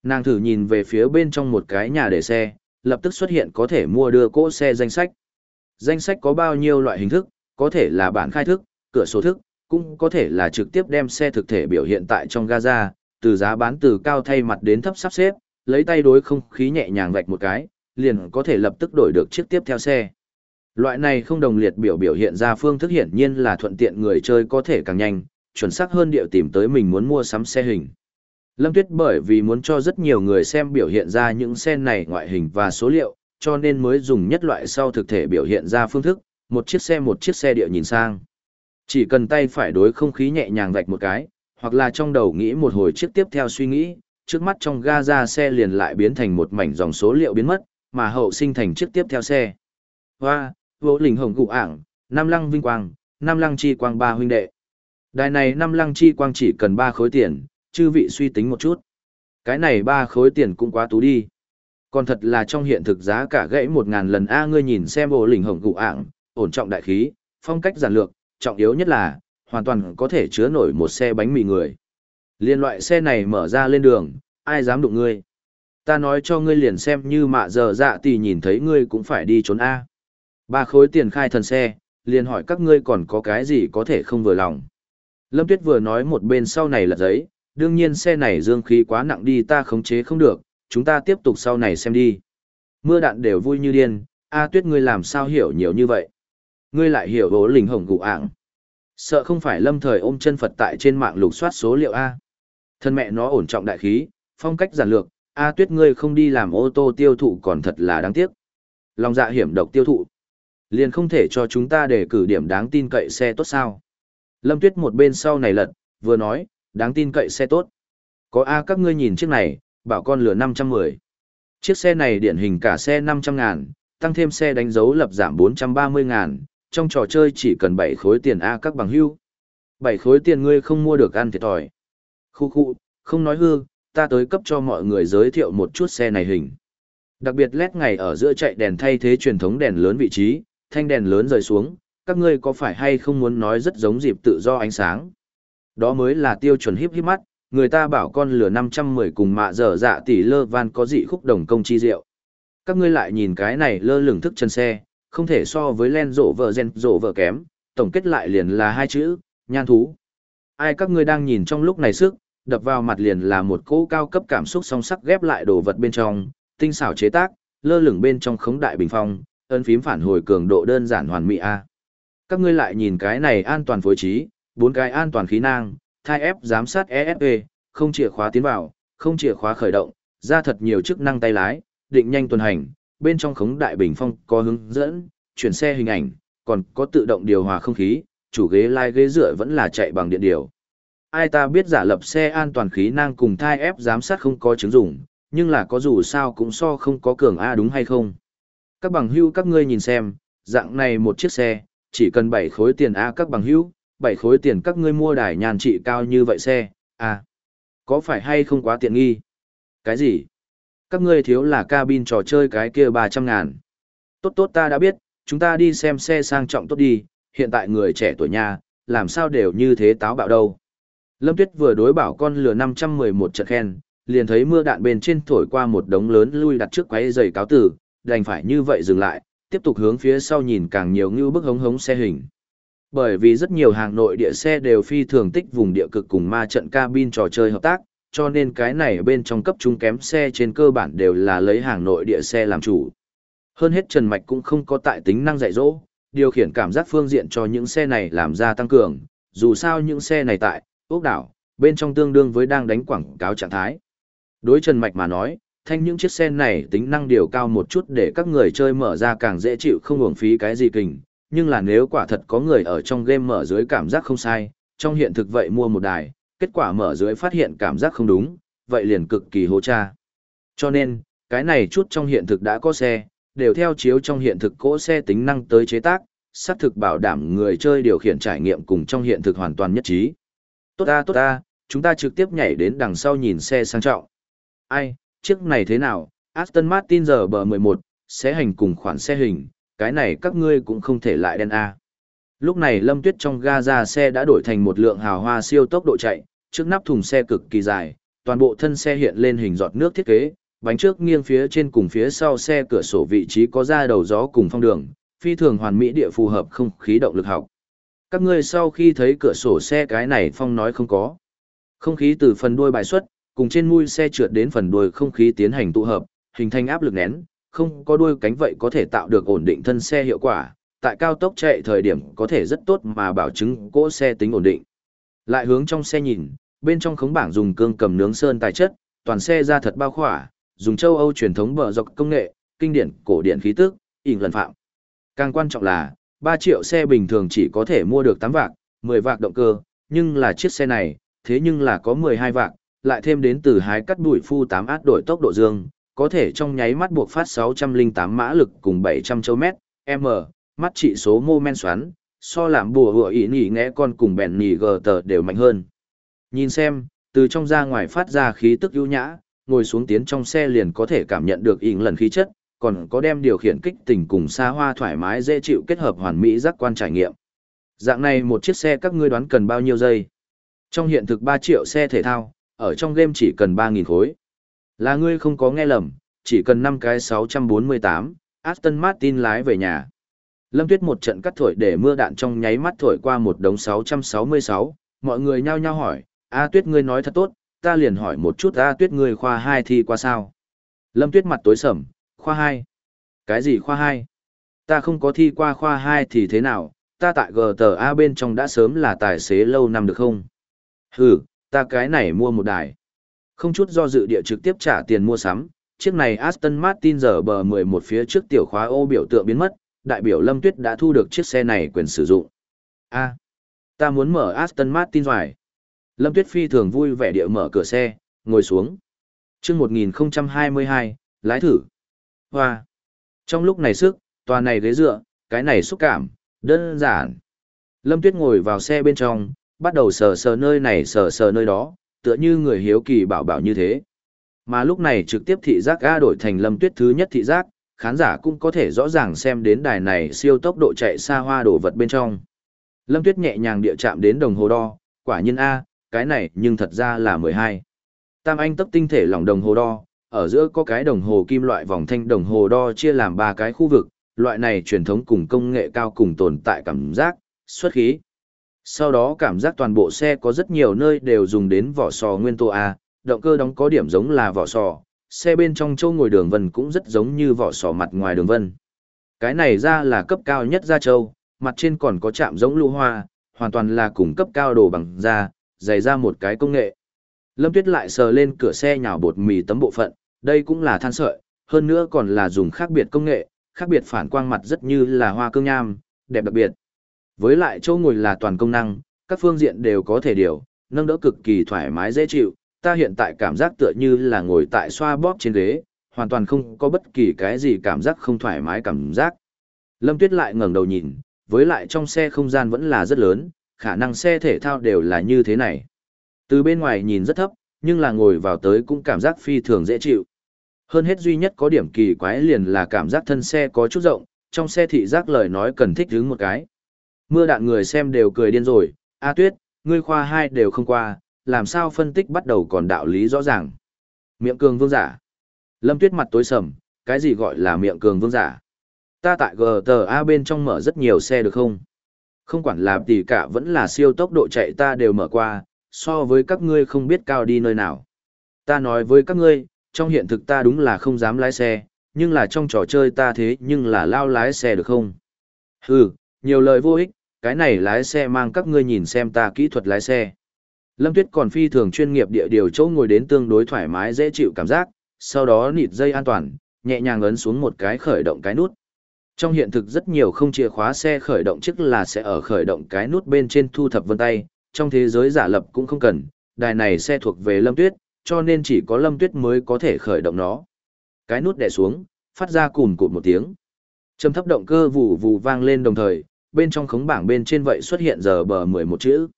Nàng thử nhìn về phía bên trong một cái nhà để xe, lập tức xuất hiện có thể mua đưa cỗ xe danh sách. Danh sách có bao nhiêu loại hình thức, có thể là bản khai thức, cửa sổ thức, cũng có thể là trực tiếp đem xe thực thể biểu hiện tại trong Gaza, từ giá bán từ cao thay mặt đến thấp sắp xếp, lấy tay đối không khí nhẹ nhàng vạch một cái, liền có thể lập tức đổi được chiếc tiếp theo xe. Loại này không đồng liệt biểu biểu hiện ra phương thức hiển nhiên là thuận tiện người chơi có thể càng nhanh, chuẩn xác hơn điệu tìm tới mình muốn mua sắm xe hình. Lâm Tuyết bởi vì muốn cho rất nhiều người xem biểu hiện ra những xe này ngoại hình và số liệu, cho nên mới dùng nhất loại sau thực thể biểu hiện ra phương thức, một chiếc xe một chiếc xe địa nhìn sang. Chỉ cần tay phải đối không khí nhẹ nhàng vạch một cái, hoặc là trong đầu nghĩ một hồi chiếc tiếp theo suy nghĩ, trước mắt trong ga ra xe liền lại biến thành một mảnh dòng số liệu biến mất, mà hậu sinh thành chiếc tiếp theo xe. Hoa, vô lình hồng cụ ảng, Nam Lăng Vinh Quang, Nam Lăng Chi Quang ba huynh đệ. Đài này Nam Lăng Chi Quang chỉ cần ba khối tiền, chư vị suy tính một chút. Cái này ba khối tiền cũng quá tú đi. Còn thật là trong hiện thực giá cả gãy một ngàn lần A ngươi nhìn xem bộ lình hồng cụ ảng, ổn trọng đại khí, phong cách giản lược, trọng yếu nhất là, hoàn toàn có thể chứa nổi một xe bánh mì người. Liên loại xe này mở ra lên đường, ai dám đụng ngươi. Ta nói cho ngươi liền xem như mạ giờ dạ tỷ nhìn thấy ngươi cũng phải đi trốn A. Ba khối tiền khai thần xe, liền hỏi các ngươi còn có cái gì có thể không vừa lòng. Lâm Tuyết vừa nói một bên sau này là giấy, đương nhiên xe này dương khí quá nặng đi ta khống chế không được, chúng ta tiếp tục sau này xem đi. Mưa đạn đều vui như điên, A Tuyết ngươi làm sao hiểu nhiều như vậy? Ngươi lại hiểu bố lình hồng gụ ảng. Sợ không phải lâm thời ôm chân Phật tại trên mạng lục soát số liệu A. Thân mẹ nó ổn trọng đại khí, phong cách giản lược, A Tuyết ngươi không đi làm ô tô tiêu thụ còn thật là đáng tiếc. Lòng dạ hiểm độc tiêu thụ. Liền không thể cho chúng ta để cử điểm đáng tin cậy xe tốt sao. Lâm Tuyết một bên sau này lật, vừa nói, đáng tin cậy xe tốt. Có A các ngươi nhìn chiếc này, bảo con lửa 510. Chiếc xe này điển hình cả xe 500 ngàn, tăng thêm xe đánh dấu lập giảm 430 ngàn, trong trò chơi chỉ cần 7 khối tiền A các bằng hưu. 7 khối tiền ngươi không mua được ăn thiệt thòi. Khu khu, không nói hư, ta tới cấp cho mọi người giới thiệu một chút xe này hình. Đặc biệt led ngày ở giữa chạy đèn thay thế truyền thống đèn lớn vị trí, thanh đèn lớn rời xuống, các ngươi có phải hay không muốn nói rất giống dịp tự do ánh sáng. Đó mới là tiêu chuẩn híp híp mắt, người ta bảo con lửa 510 cùng mạ dở dạ tỷ lơ van có dị khúc đồng công chi diệu. Các ngươi lại nhìn cái này lơ lửng thức chân xe, không thể so với len rộ vợ gen rộ vợ kém, tổng kết lại liền là hai chữ, nhan thú. Ai các ngươi đang nhìn trong lúc này sức, đập vào mặt liền là một cỗ cao cấp cảm xúc song sắc ghép lại đồ vật bên trong, tinh xảo chế tác, lơ lửng bên trong khống đại bình phong, ấn phím phản hồi cường độ đơn giản hoàn mỹ a. Các ngươi lại nhìn cái này an toàn phối trí, bốn cái an toàn khí nang, thai ép giám sát ESP, không chìa khóa tiến vào, không chìa khóa khởi động, ra thật nhiều chức năng tay lái, định nhanh tuần hành, bên trong khống đại bình phong có hướng dẫn, chuyển xe hình ảnh, còn có tự động điều hòa không khí, chủ ghế lai ghế dựa vẫn là chạy bằng điện điều. Ai ta biết giả lập xe an toàn khí năng cùng thai ép giám sát không có chứng dụng, nhưng là có dù sao cũng so không có cường A đúng hay không. Các bằng hữu các ngươi nhìn xem, dạng này một chiếc xe, chỉ cần 7 khối tiền A các bằng hữu, 7 khối tiền các ngươi mua đài nhàn trị cao như vậy xe, À, có phải hay không quá tiện nghi? Cái gì? Các ngươi thiếu là cabin trò chơi cái kia 300 ngàn. Tốt tốt ta đã biết, chúng ta đi xem xe sang trọng tốt đi, hiện tại người trẻ tuổi nhà, làm sao đều như thế táo bạo đâu. Lâm Tuyết vừa đối bảo con lừa 511 trận khen, liền thấy mưa đạn bên trên thổi qua một đống lớn lui đặt trước quấy giày cáo tử, đành phải như vậy dừng lại, tiếp tục hướng phía sau nhìn càng nhiều như bức hống hống xe hình. Bởi vì rất nhiều hàng nội địa xe đều phi thường tích vùng địa cực cùng ma trận cabin trò chơi hợp tác, cho nên cái này bên trong cấp trung kém xe trên cơ bản đều là lấy hàng nội địa xe làm chủ. Hơn hết Trần Mạch cũng không có tại tính năng dạy dỗ, điều khiển cảm giác phương diện cho những xe này làm ra tăng cường, dù sao những xe này tại, ốc đảo, bên trong tương đương với đang đánh quảng cáo trạng thái. Đối Trần Mạch mà nói, thanh những chiếc xe này tính năng điều cao một chút để các người chơi mở ra càng dễ chịu không uổng phí cái gì kình, nhưng là nếu quả thật có người ở trong game mở dưới cảm giác không sai, trong hiện thực vậy mua một đài, kết quả mở dưới phát hiện cảm giác không đúng, vậy liền cực kỳ hô cha. Cho nên, cái này chút trong hiện thực đã có xe, đều theo chiếu trong hiện thực cỗ xe tính năng tới chế tác, xác thực bảo đảm người chơi điều khiển trải nghiệm cùng trong hiện thực hoàn toàn nhất trí. Tốt ta tốt ta, chúng ta trực tiếp nhảy đến đằng sau nhìn xe sang trọng. Ai, chiếc này thế nào, Aston Martin giờ bờ 11, sẽ hành cùng khoản xe hình, cái này các ngươi cũng không thể lại đen A. Lúc này Lâm Tuyết trong ga ra xe đã đổi thành một lượng hào hoa siêu tốc độ chạy, trước nắp thùng xe cực kỳ dài, toàn bộ thân xe hiện lên hình giọt nước thiết kế, bánh trước nghiêng phía trên cùng phía sau xe cửa sổ vị trí có ra đầu gió cùng phong đường, phi thường hoàn mỹ địa phù hợp không khí động lực học. Các ngươi sau khi thấy cửa sổ xe cái này phong nói không có. Không khí từ phần đuôi bài xuất, cùng trên mui xe trượt đến phần đuôi không khí tiến hành tụ hợp, hình thành áp lực nén, không có đuôi cánh vậy có thể tạo được ổn định thân xe hiệu quả, tại cao tốc chạy thời điểm có thể rất tốt mà bảo chứng cỗ xe tính ổn định. Lại hướng trong xe nhìn, bên trong khống bảng dùng cương cầm nướng sơn tài chất, toàn xe ra thật bao khỏa, dùng châu Âu truyền thống bờ dọc công nghệ, kinh điển, cổ điển khí tức, ỉn lần phạm. Càng quan trọng là, 3 triệu xe bình thường chỉ có thể mua được 8 vạc, 10 vạc động cơ, nhưng là chiếc xe này, thế nhưng là có 12 vạc, lại thêm đến từ hái cắt đuổi phu 8 át đổi tốc độ dương, có thể trong nháy mắt buộc phát 608 mã lực cùng 700 châu mét, m, mắt trị số mô men xoắn, so làm bùa hựa ý nhỉ ngẽ con cùng bèn nhỉ gờ tờ đều mạnh hơn. Nhìn xem, từ trong ra ngoài phát ra khí tức ưu nhã, ngồi xuống tiến trong xe liền có thể cảm nhận được ỉn lần khí chất, còn có đem điều khiển kích tình cùng xa hoa thoải mái dễ chịu kết hợp hoàn mỹ giác quan trải nghiệm. Dạng này một chiếc xe các ngươi đoán cần bao nhiêu giây? Trong hiện thực 3 triệu xe thể thao, ở trong game chỉ cần 3.000 khối. Là ngươi không có nghe lầm, chỉ cần 5 cái 648, Aston Martin lái về nhà. Lâm Tuyết một trận cắt thổi để mưa đạn trong nháy mắt thổi qua một đống 666, mọi người nhao nhao hỏi, A Tuyết ngươi nói thật tốt, ta liền hỏi một chút A Tuyết ngươi khoa 2 thi qua sao? Lâm Tuyết mặt tối sầm, khoa 2. Cái gì khoa 2? Ta không có thi qua khoa 2 thì thế nào, ta tại GTA bên trong đã sớm là tài xế lâu năm được không? Hừ, ta cái này mua một đài. Không chút do dự địa trực tiếp trả tiền mua sắm, chiếc này Aston Martin giờ bờ 11 phía trước tiểu khóa ô biểu tượng biến mất, đại biểu Lâm Tuyết đã thu được chiếc xe này quyền sử dụng. A, ta muốn mở Aston Martin rồi. Lâm Tuyết phi thường vui vẻ địa mở cửa xe, ngồi xuống. Chương 1022, lái thử. Hoa. Trong lúc này sức, tòa này ghế dựa, cái này xúc cảm, đơn giản. Lâm Tuyết ngồi vào xe bên trong, bắt đầu sờ sờ nơi này sờ sờ nơi đó, tựa như người hiếu kỳ bảo bảo như thế. Mà lúc này trực tiếp thị giác ga đổi thành lâm tuyết thứ nhất thị giác, khán giả cũng có thể rõ ràng xem đến đài này siêu tốc độ chạy xa hoa đồ vật bên trong. Lâm tuyết nhẹ nhàng địa chạm đến đồng hồ đo, quả nhiên A, cái này nhưng thật ra là 12. Tam anh tấp tinh thể lỏng đồng hồ đo, ở giữa có cái đồng hồ kim loại vòng thanh đồng hồ đo chia làm ba cái khu vực, loại này truyền thống cùng công nghệ cao cùng tồn tại cảm giác, xuất khí. Sau đó cảm giác toàn bộ xe có rất nhiều nơi đều dùng đến vỏ sò nguyên tố A, động cơ đóng có điểm giống là vỏ sò, xe bên trong châu ngồi đường vân cũng rất giống như vỏ sò mặt ngoài đường vân. Cái này ra là cấp cao nhất ra châu, mặt trên còn có chạm giống lưu hoa, hoàn toàn là cùng cấp cao đồ bằng da, dày ra một cái công nghệ. Lâm Tuyết lại sờ lên cửa xe nhào bột mì tấm bộ phận, đây cũng là than sợi, hơn nữa còn là dùng khác biệt công nghệ, khác biệt phản quang mặt rất như là hoa cương nham, đẹp đặc biệt. Với lại chỗ ngồi là toàn công năng, các phương diện đều có thể điều, nâng đỡ cực kỳ thoải mái dễ chịu, ta hiện tại cảm giác tựa như là ngồi tại xoa bóp trên ghế, hoàn toàn không có bất kỳ cái gì cảm giác không thoải mái cảm giác. Lâm Tuyết lại ngẩng đầu nhìn, với lại trong xe không gian vẫn là rất lớn, khả năng xe thể thao đều là như thế này. Từ bên ngoài nhìn rất thấp, nhưng là ngồi vào tới cũng cảm giác phi thường dễ chịu. Hơn hết duy nhất có điểm kỳ quái liền là cảm giác thân xe có chút rộng, trong xe thị giác lời nói cần thích đứng một cái. Mưa đạn người xem đều cười điên rồi, A Tuyết, ngươi khoa hai đều không qua, làm sao phân tích bắt đầu còn đạo lý rõ ràng. Miệng cường vương giả. Lâm Tuyết mặt tối sầm, cái gì gọi là miệng cường vương giả? Ta tại GTA bên trong mở rất nhiều xe được không? Không quản là tỷ cả vẫn là siêu tốc độ chạy ta đều mở qua, so với các ngươi không biết cao đi nơi nào. Ta nói với các ngươi, trong hiện thực ta đúng là không dám lái xe, nhưng là trong trò chơi ta thế nhưng là lao lái xe được không? Hừ, nhiều lời vô ích, cái này lái xe mang các ngươi nhìn xem ta kỹ thuật lái xe. Lâm Tuyết còn phi thường chuyên nghiệp địa điều chỗ ngồi đến tương đối thoải mái dễ chịu cảm giác, sau đó nịt dây an toàn, nhẹ nhàng ấn xuống một cái khởi động cái nút. Trong hiện thực rất nhiều không chìa khóa xe khởi động trước là sẽ ở khởi động cái nút bên trên thu thập vân tay, trong thế giới giả lập cũng không cần, đài này xe thuộc về Lâm Tuyết, cho nên chỉ có Lâm Tuyết mới có thể khởi động nó. Cái nút đè xuống, phát ra cùn cụt một tiếng. Trầm thấp động cơ vù vù vang lên đồng thời, bên trong khống bảng bên trên vậy xuất hiện giờ bờ 11 chữ.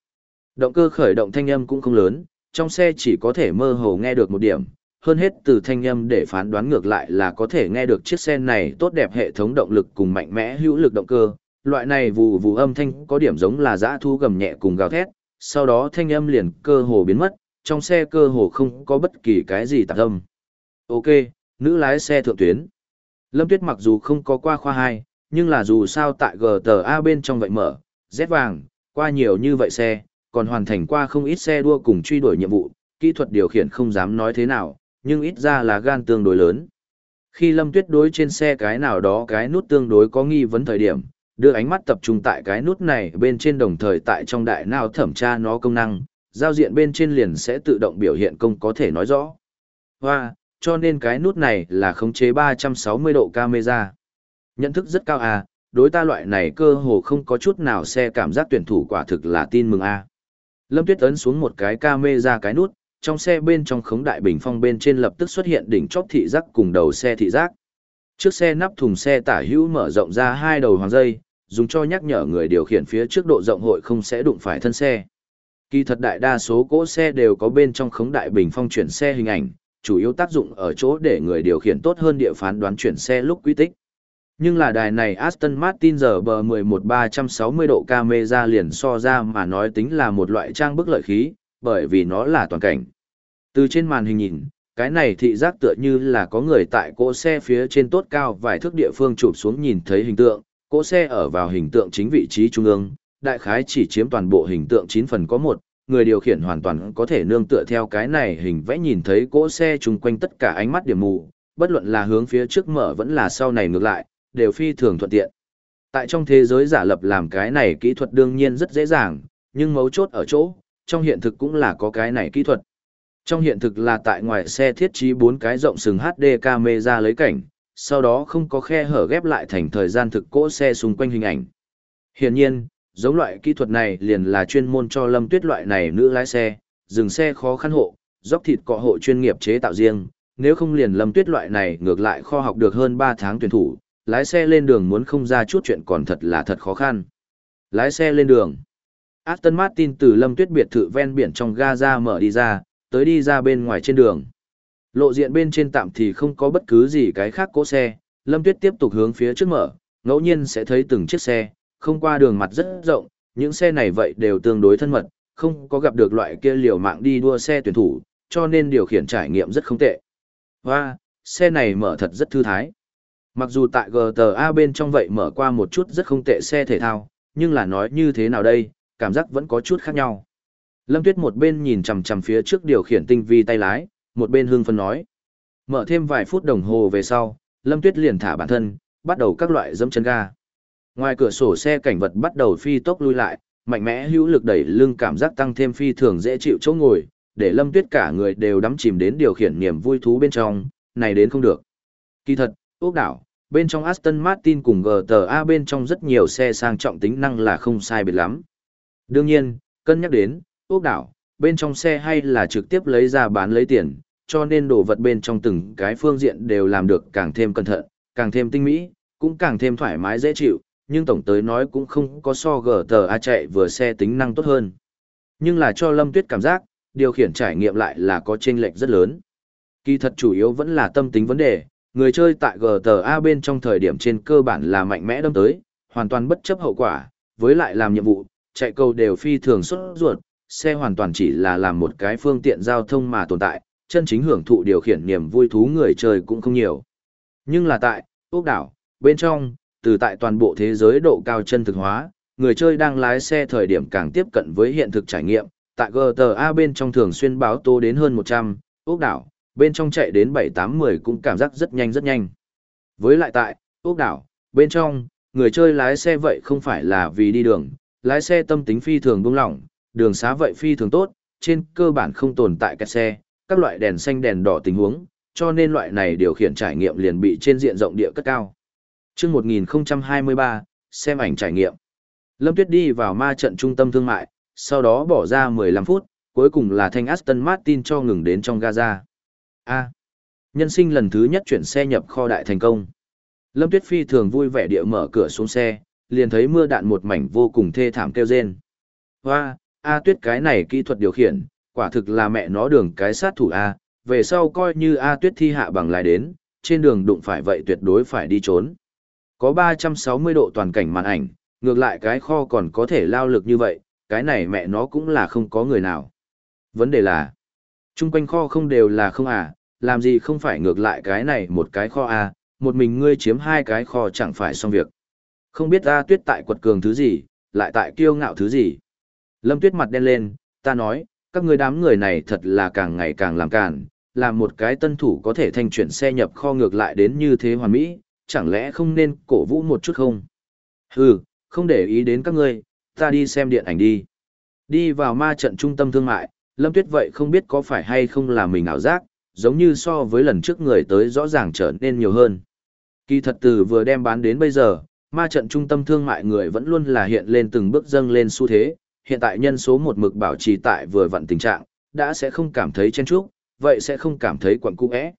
Động cơ khởi động thanh âm cũng không lớn, trong xe chỉ có thể mơ hồ nghe được một điểm, hơn hết từ thanh âm để phán đoán ngược lại là có thể nghe được chiếc xe này tốt đẹp hệ thống động lực cùng mạnh mẽ hữu lực động cơ. Loại này vù vù âm thanh có điểm giống là dã thu gầm nhẹ cùng gào thét, sau đó thanh âm liền cơ hồ biến mất, trong xe cơ hồ không có bất kỳ cái gì tạp âm. Ok, nữ lái xe thượng tuyến. Lâm Tuyết mặc dù không có qua khoa 2, nhưng là dù sao tại GTA bên trong vậy mở, rét vàng, qua nhiều như vậy xe, còn hoàn thành qua không ít xe đua cùng truy đuổi nhiệm vụ, kỹ thuật điều khiển không dám nói thế nào, nhưng ít ra là gan tương đối lớn. Khi Lâm Tuyết đối trên xe cái nào đó cái nút tương đối có nghi vấn thời điểm, đưa ánh mắt tập trung tại cái nút này bên trên đồng thời tại trong đại nào thẩm tra nó công năng, giao diện bên trên liền sẽ tự động biểu hiện công có thể nói rõ. Hoa, cho nên cái nút này là khống chế 360 độ camera. Nhận thức rất cao à, đối ta loại này cơ hồ không có chút nào xe cảm giác tuyển thủ quả thực là tin mừng à. Lâm Tuyết ấn xuống một cái camera cái nút, trong xe bên trong khống đại bình phong bên trên lập tức xuất hiện đỉnh chóp thị giác cùng đầu xe thị giác. Trước xe nắp thùng xe tả hữu mở rộng ra hai đầu hoàng dây, dùng cho nhắc nhở người điều khiển phía trước độ rộng hội không sẽ đụng phải thân xe. Kỳ thật đại đa số cỗ xe đều có bên trong khống đại bình phong chuyển xe hình ảnh, chủ yếu tác dụng ở chỗ để người điều khiển tốt hơn địa phán đoán chuyển xe lúc quy tích. Nhưng là đài này Aston Martin giờ bờ 11-360 độ camera liền so ra mà nói tính là một loại trang bức lợi khí, bởi vì nó là toàn cảnh. Từ trên màn hình nhìn, cái này thị giác tựa như là có người tại cỗ xe phía trên tốt cao vài thước địa phương chụp xuống nhìn thấy hình tượng, cỗ xe ở vào hình tượng chính vị trí trung ương, đại khái chỉ chiếm toàn bộ hình tượng 9 phần có một, người điều khiển hoàn toàn có thể nương tựa theo cái này hình vẽ nhìn thấy cỗ xe chung quanh tất cả ánh mắt điểm mù, bất luận là hướng phía trước mở vẫn là sau này ngược lại, đều phi thường thuận tiện. Tại trong thế giới giả lập làm cái này kỹ thuật đương nhiên rất dễ dàng, nhưng mấu chốt ở chỗ, trong hiện thực cũng là có cái này kỹ thuật. Trong hiện thực là tại ngoài xe thiết trí bốn cái rộng sừng HD camera lấy cảnh, sau đó không có khe hở ghép lại thành thời gian thực cỗ xe xung quanh hình ảnh. Hiển nhiên, giống loại kỹ thuật này liền là chuyên môn cho lâm tuyết loại này nữ lái xe, dừng xe khó khăn hộ, dốc thịt cọ hộ chuyên nghiệp chế tạo riêng, nếu không liền lâm tuyết loại này ngược lại kho học được hơn 3 tháng tuyển thủ, lái xe lên đường muốn không ra chút chuyện còn thật là thật khó khăn. Lái xe lên đường. Aston Martin từ lâm tuyết biệt thự ven biển trong Gaza mở đi ra, tới đi ra bên ngoài trên đường. Lộ diện bên trên tạm thì không có bất cứ gì cái khác cỗ xe, lâm tuyết tiếp tục hướng phía trước mở, ngẫu nhiên sẽ thấy từng chiếc xe, không qua đường mặt rất rộng, những xe này vậy đều tương đối thân mật, không có gặp được loại kia liều mạng đi đua xe tuyển thủ, cho nên điều khiển trải nghiệm rất không tệ. Và, xe này mở thật rất thư thái. Mặc dù tại GTA bên trong vậy mở qua một chút rất không tệ xe thể thao, nhưng là nói như thế nào đây, cảm giác vẫn có chút khác nhau. Lâm Tuyết một bên nhìn chằm chằm phía trước điều khiển tinh vi tay lái, một bên Hương Phân nói. Mở thêm vài phút đồng hồ về sau, Lâm Tuyết liền thả bản thân, bắt đầu các loại dẫm chân ga. Ngoài cửa sổ xe cảnh vật bắt đầu phi tốc lui lại, mạnh mẽ hữu lực đẩy lưng cảm giác tăng thêm phi thường dễ chịu chỗ ngồi, để Lâm Tuyết cả người đều đắm chìm đến điều khiển niềm vui thú bên trong, này đến không được. Kỳ thật, ốc đảo, bên trong Aston Martin cùng GTA bên trong rất nhiều xe sang trọng tính năng là không sai biệt lắm. Đương nhiên, cân nhắc đến, ốc đảo, bên trong xe hay là trực tiếp lấy ra bán lấy tiền, cho nên đồ vật bên trong từng cái phương diện đều làm được càng thêm cẩn thận, càng thêm tinh mỹ, cũng càng thêm thoải mái dễ chịu, nhưng tổng tới nói cũng không có so GTA chạy vừa xe tính năng tốt hơn. Nhưng là cho Lâm Tuyết cảm giác, điều khiển trải nghiệm lại là có chênh lệch rất lớn. Kỳ thật chủ yếu vẫn là tâm tính vấn đề, người chơi tại GTA bên trong thời điểm trên cơ bản là mạnh mẽ đâm tới, hoàn toàn bất chấp hậu quả, với lại làm nhiệm vụ, chạy cầu đều phi thường xuất ruột, xe hoàn toàn chỉ là làm một cái phương tiện giao thông mà tồn tại, chân chính hưởng thụ điều khiển niềm vui thú người chơi cũng không nhiều. Nhưng là tại, ốc đảo, bên trong, từ tại toàn bộ thế giới độ cao chân thực hóa, người chơi đang lái xe thời điểm càng tiếp cận với hiện thực trải nghiệm, tại GTA bên trong thường xuyên báo tố đến hơn 100, ốc đảo, bên trong chạy đến 7-8-10 cũng cảm giác rất nhanh rất nhanh. Với lại tại, ốc đảo, bên trong, người chơi lái xe vậy không phải là vì đi đường, lái xe tâm tính phi thường buông lỏng, đường xá vậy phi thường tốt, trên cơ bản không tồn tại kẹt xe, các loại đèn xanh đèn đỏ tình huống, cho nên loại này điều khiển trải nghiệm liền bị trên diện rộng địa cất cao. Trước 1023, xem ảnh trải nghiệm. Lâm Tuyết đi vào ma trận trung tâm thương mại, sau đó bỏ ra 15 phút, cuối cùng là thanh Aston Martin cho ngừng đến trong Gaza. A. nhân sinh lần thứ nhất chuyển xe nhập kho đại thành công. Lâm Tuyết Phi thường vui vẻ địa mở cửa xuống xe, liền thấy mưa đạn một mảnh vô cùng thê thảm kêu rên. Hoa, A Tuyết cái này kỹ thuật điều khiển, quả thực là mẹ nó đường cái sát thủ A, về sau coi như A Tuyết thi hạ bằng lại đến, trên đường đụng phải vậy tuyệt đối phải đi trốn. Có 360 độ toàn cảnh màn ảnh, ngược lại cái kho còn có thể lao lực như vậy, cái này mẹ nó cũng là không có người nào. Vấn đề là, chung quanh kho không đều là không à, làm gì không phải ngược lại cái này một cái kho à, một mình ngươi chiếm hai cái kho chẳng phải xong việc. Không biết ta tuyết tại quật cường thứ gì, lại tại kiêu ngạo thứ gì. Lâm tuyết mặt đen lên, ta nói, các ngươi đám người này thật là càng ngày càng làm càn, làm một cái tân thủ có thể thanh chuyển xe nhập kho ngược lại đến như thế hoàn mỹ, chẳng lẽ không nên cổ vũ một chút không? Hừ, không để ý đến các ngươi, ta đi xem điện ảnh đi. Đi vào ma trận trung tâm thương mại, Lâm Tuyết vậy không biết có phải hay không là mình ảo giác, giống như so với lần trước người tới rõ ràng trở nên nhiều hơn. Kỳ thật từ vừa đem bán đến bây giờ, ma trận trung tâm thương mại người vẫn luôn là hiện lên từng bước dâng lên xu thế, hiện tại nhân số một mực bảo trì tại vừa vặn tình trạng, đã sẽ không cảm thấy chen chúc, vậy sẽ không cảm thấy quặn cung ẽ.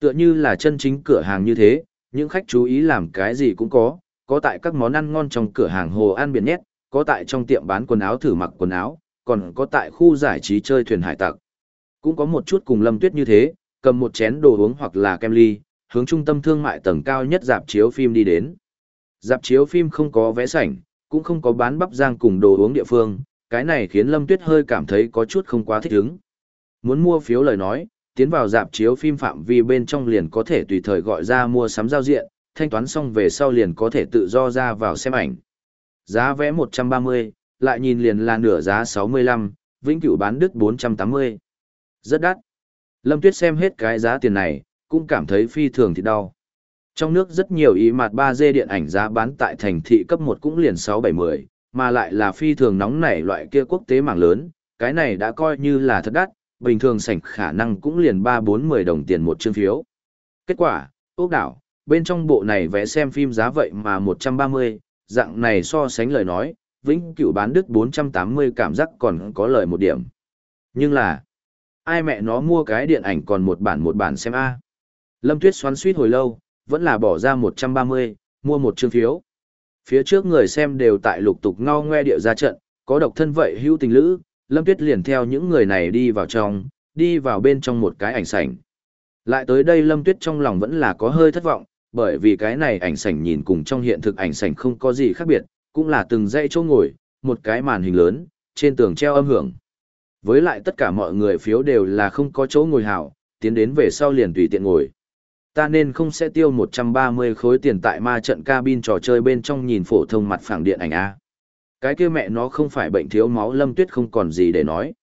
Tựa như là chân chính cửa hàng như thế, những khách chú ý làm cái gì cũng có, có tại các món ăn ngon trong cửa hàng hồ ăn biển nhét, có tại trong tiệm bán quần áo thử mặc quần áo, còn có tại khu giải trí chơi thuyền hải tặc. Cũng có một chút cùng Lâm Tuyết như thế, cầm một chén đồ uống hoặc là kem ly, hướng trung tâm thương mại tầng cao nhất dạp chiếu phim đi đến. Dạp chiếu phim không có vé sảnh, cũng không có bán bắp rang cùng đồ uống địa phương, cái này khiến Lâm Tuyết hơi cảm thấy có chút không quá thích ứng. Muốn mua phiếu lời nói, tiến vào dạp chiếu phim phạm vi bên trong liền có thể tùy thời gọi ra mua sắm giao diện, thanh toán xong về sau liền có thể tự do ra vào xem ảnh. Giá vé 130, lại nhìn liền là nửa giá 65, vĩnh cửu bán đứt 480. Rất đắt. Lâm Tuyết xem hết cái giá tiền này, cũng cảm thấy phi thường thì đau. Trong nước rất nhiều ý mặt 3D điện ảnh giá bán tại thành thị cấp 1 cũng liền 6-7-10, mà lại là phi thường nóng nảy loại kia quốc tế mảng lớn, cái này đã coi như là thật đắt, bình thường sảnh khả năng cũng liền 3-4-10 đồng tiền một chương phiếu. Kết quả, ốc đảo, bên trong bộ này vẽ xem phim giá vậy mà 130, dạng này so sánh lời nói, vĩnh cửu bán đứt 480 cảm giác còn có lời một điểm. Nhưng là, ai mẹ nó mua cái điện ảnh còn một bản một bản xem a Lâm Tuyết xoắn suýt hồi lâu, vẫn là bỏ ra 130, mua một chương phiếu. Phía trước người xem đều tại lục tục ngao ngoe điệu ra trận, có độc thân vậy hữu tình lữ, Lâm Tuyết liền theo những người này đi vào trong, đi vào bên trong một cái ảnh sảnh. Lại tới đây Lâm Tuyết trong lòng vẫn là có hơi thất vọng, bởi vì cái này ảnh sảnh nhìn cùng trong hiện thực ảnh sảnh không có gì khác biệt, cũng là từng dãy chỗ ngồi, một cái màn hình lớn, trên tường treo âm hưởng. Với lại tất cả mọi người phiếu đều là không có chỗ ngồi hảo, tiến đến về sau liền tùy tiện ngồi. Ta nên không sẽ tiêu 130 khối tiền tại ma trận cabin trò chơi bên trong nhìn phổ thông mặt phẳng điện ảnh A. Cái kia mẹ nó không phải bệnh thiếu máu lâm tuyết không còn gì để nói.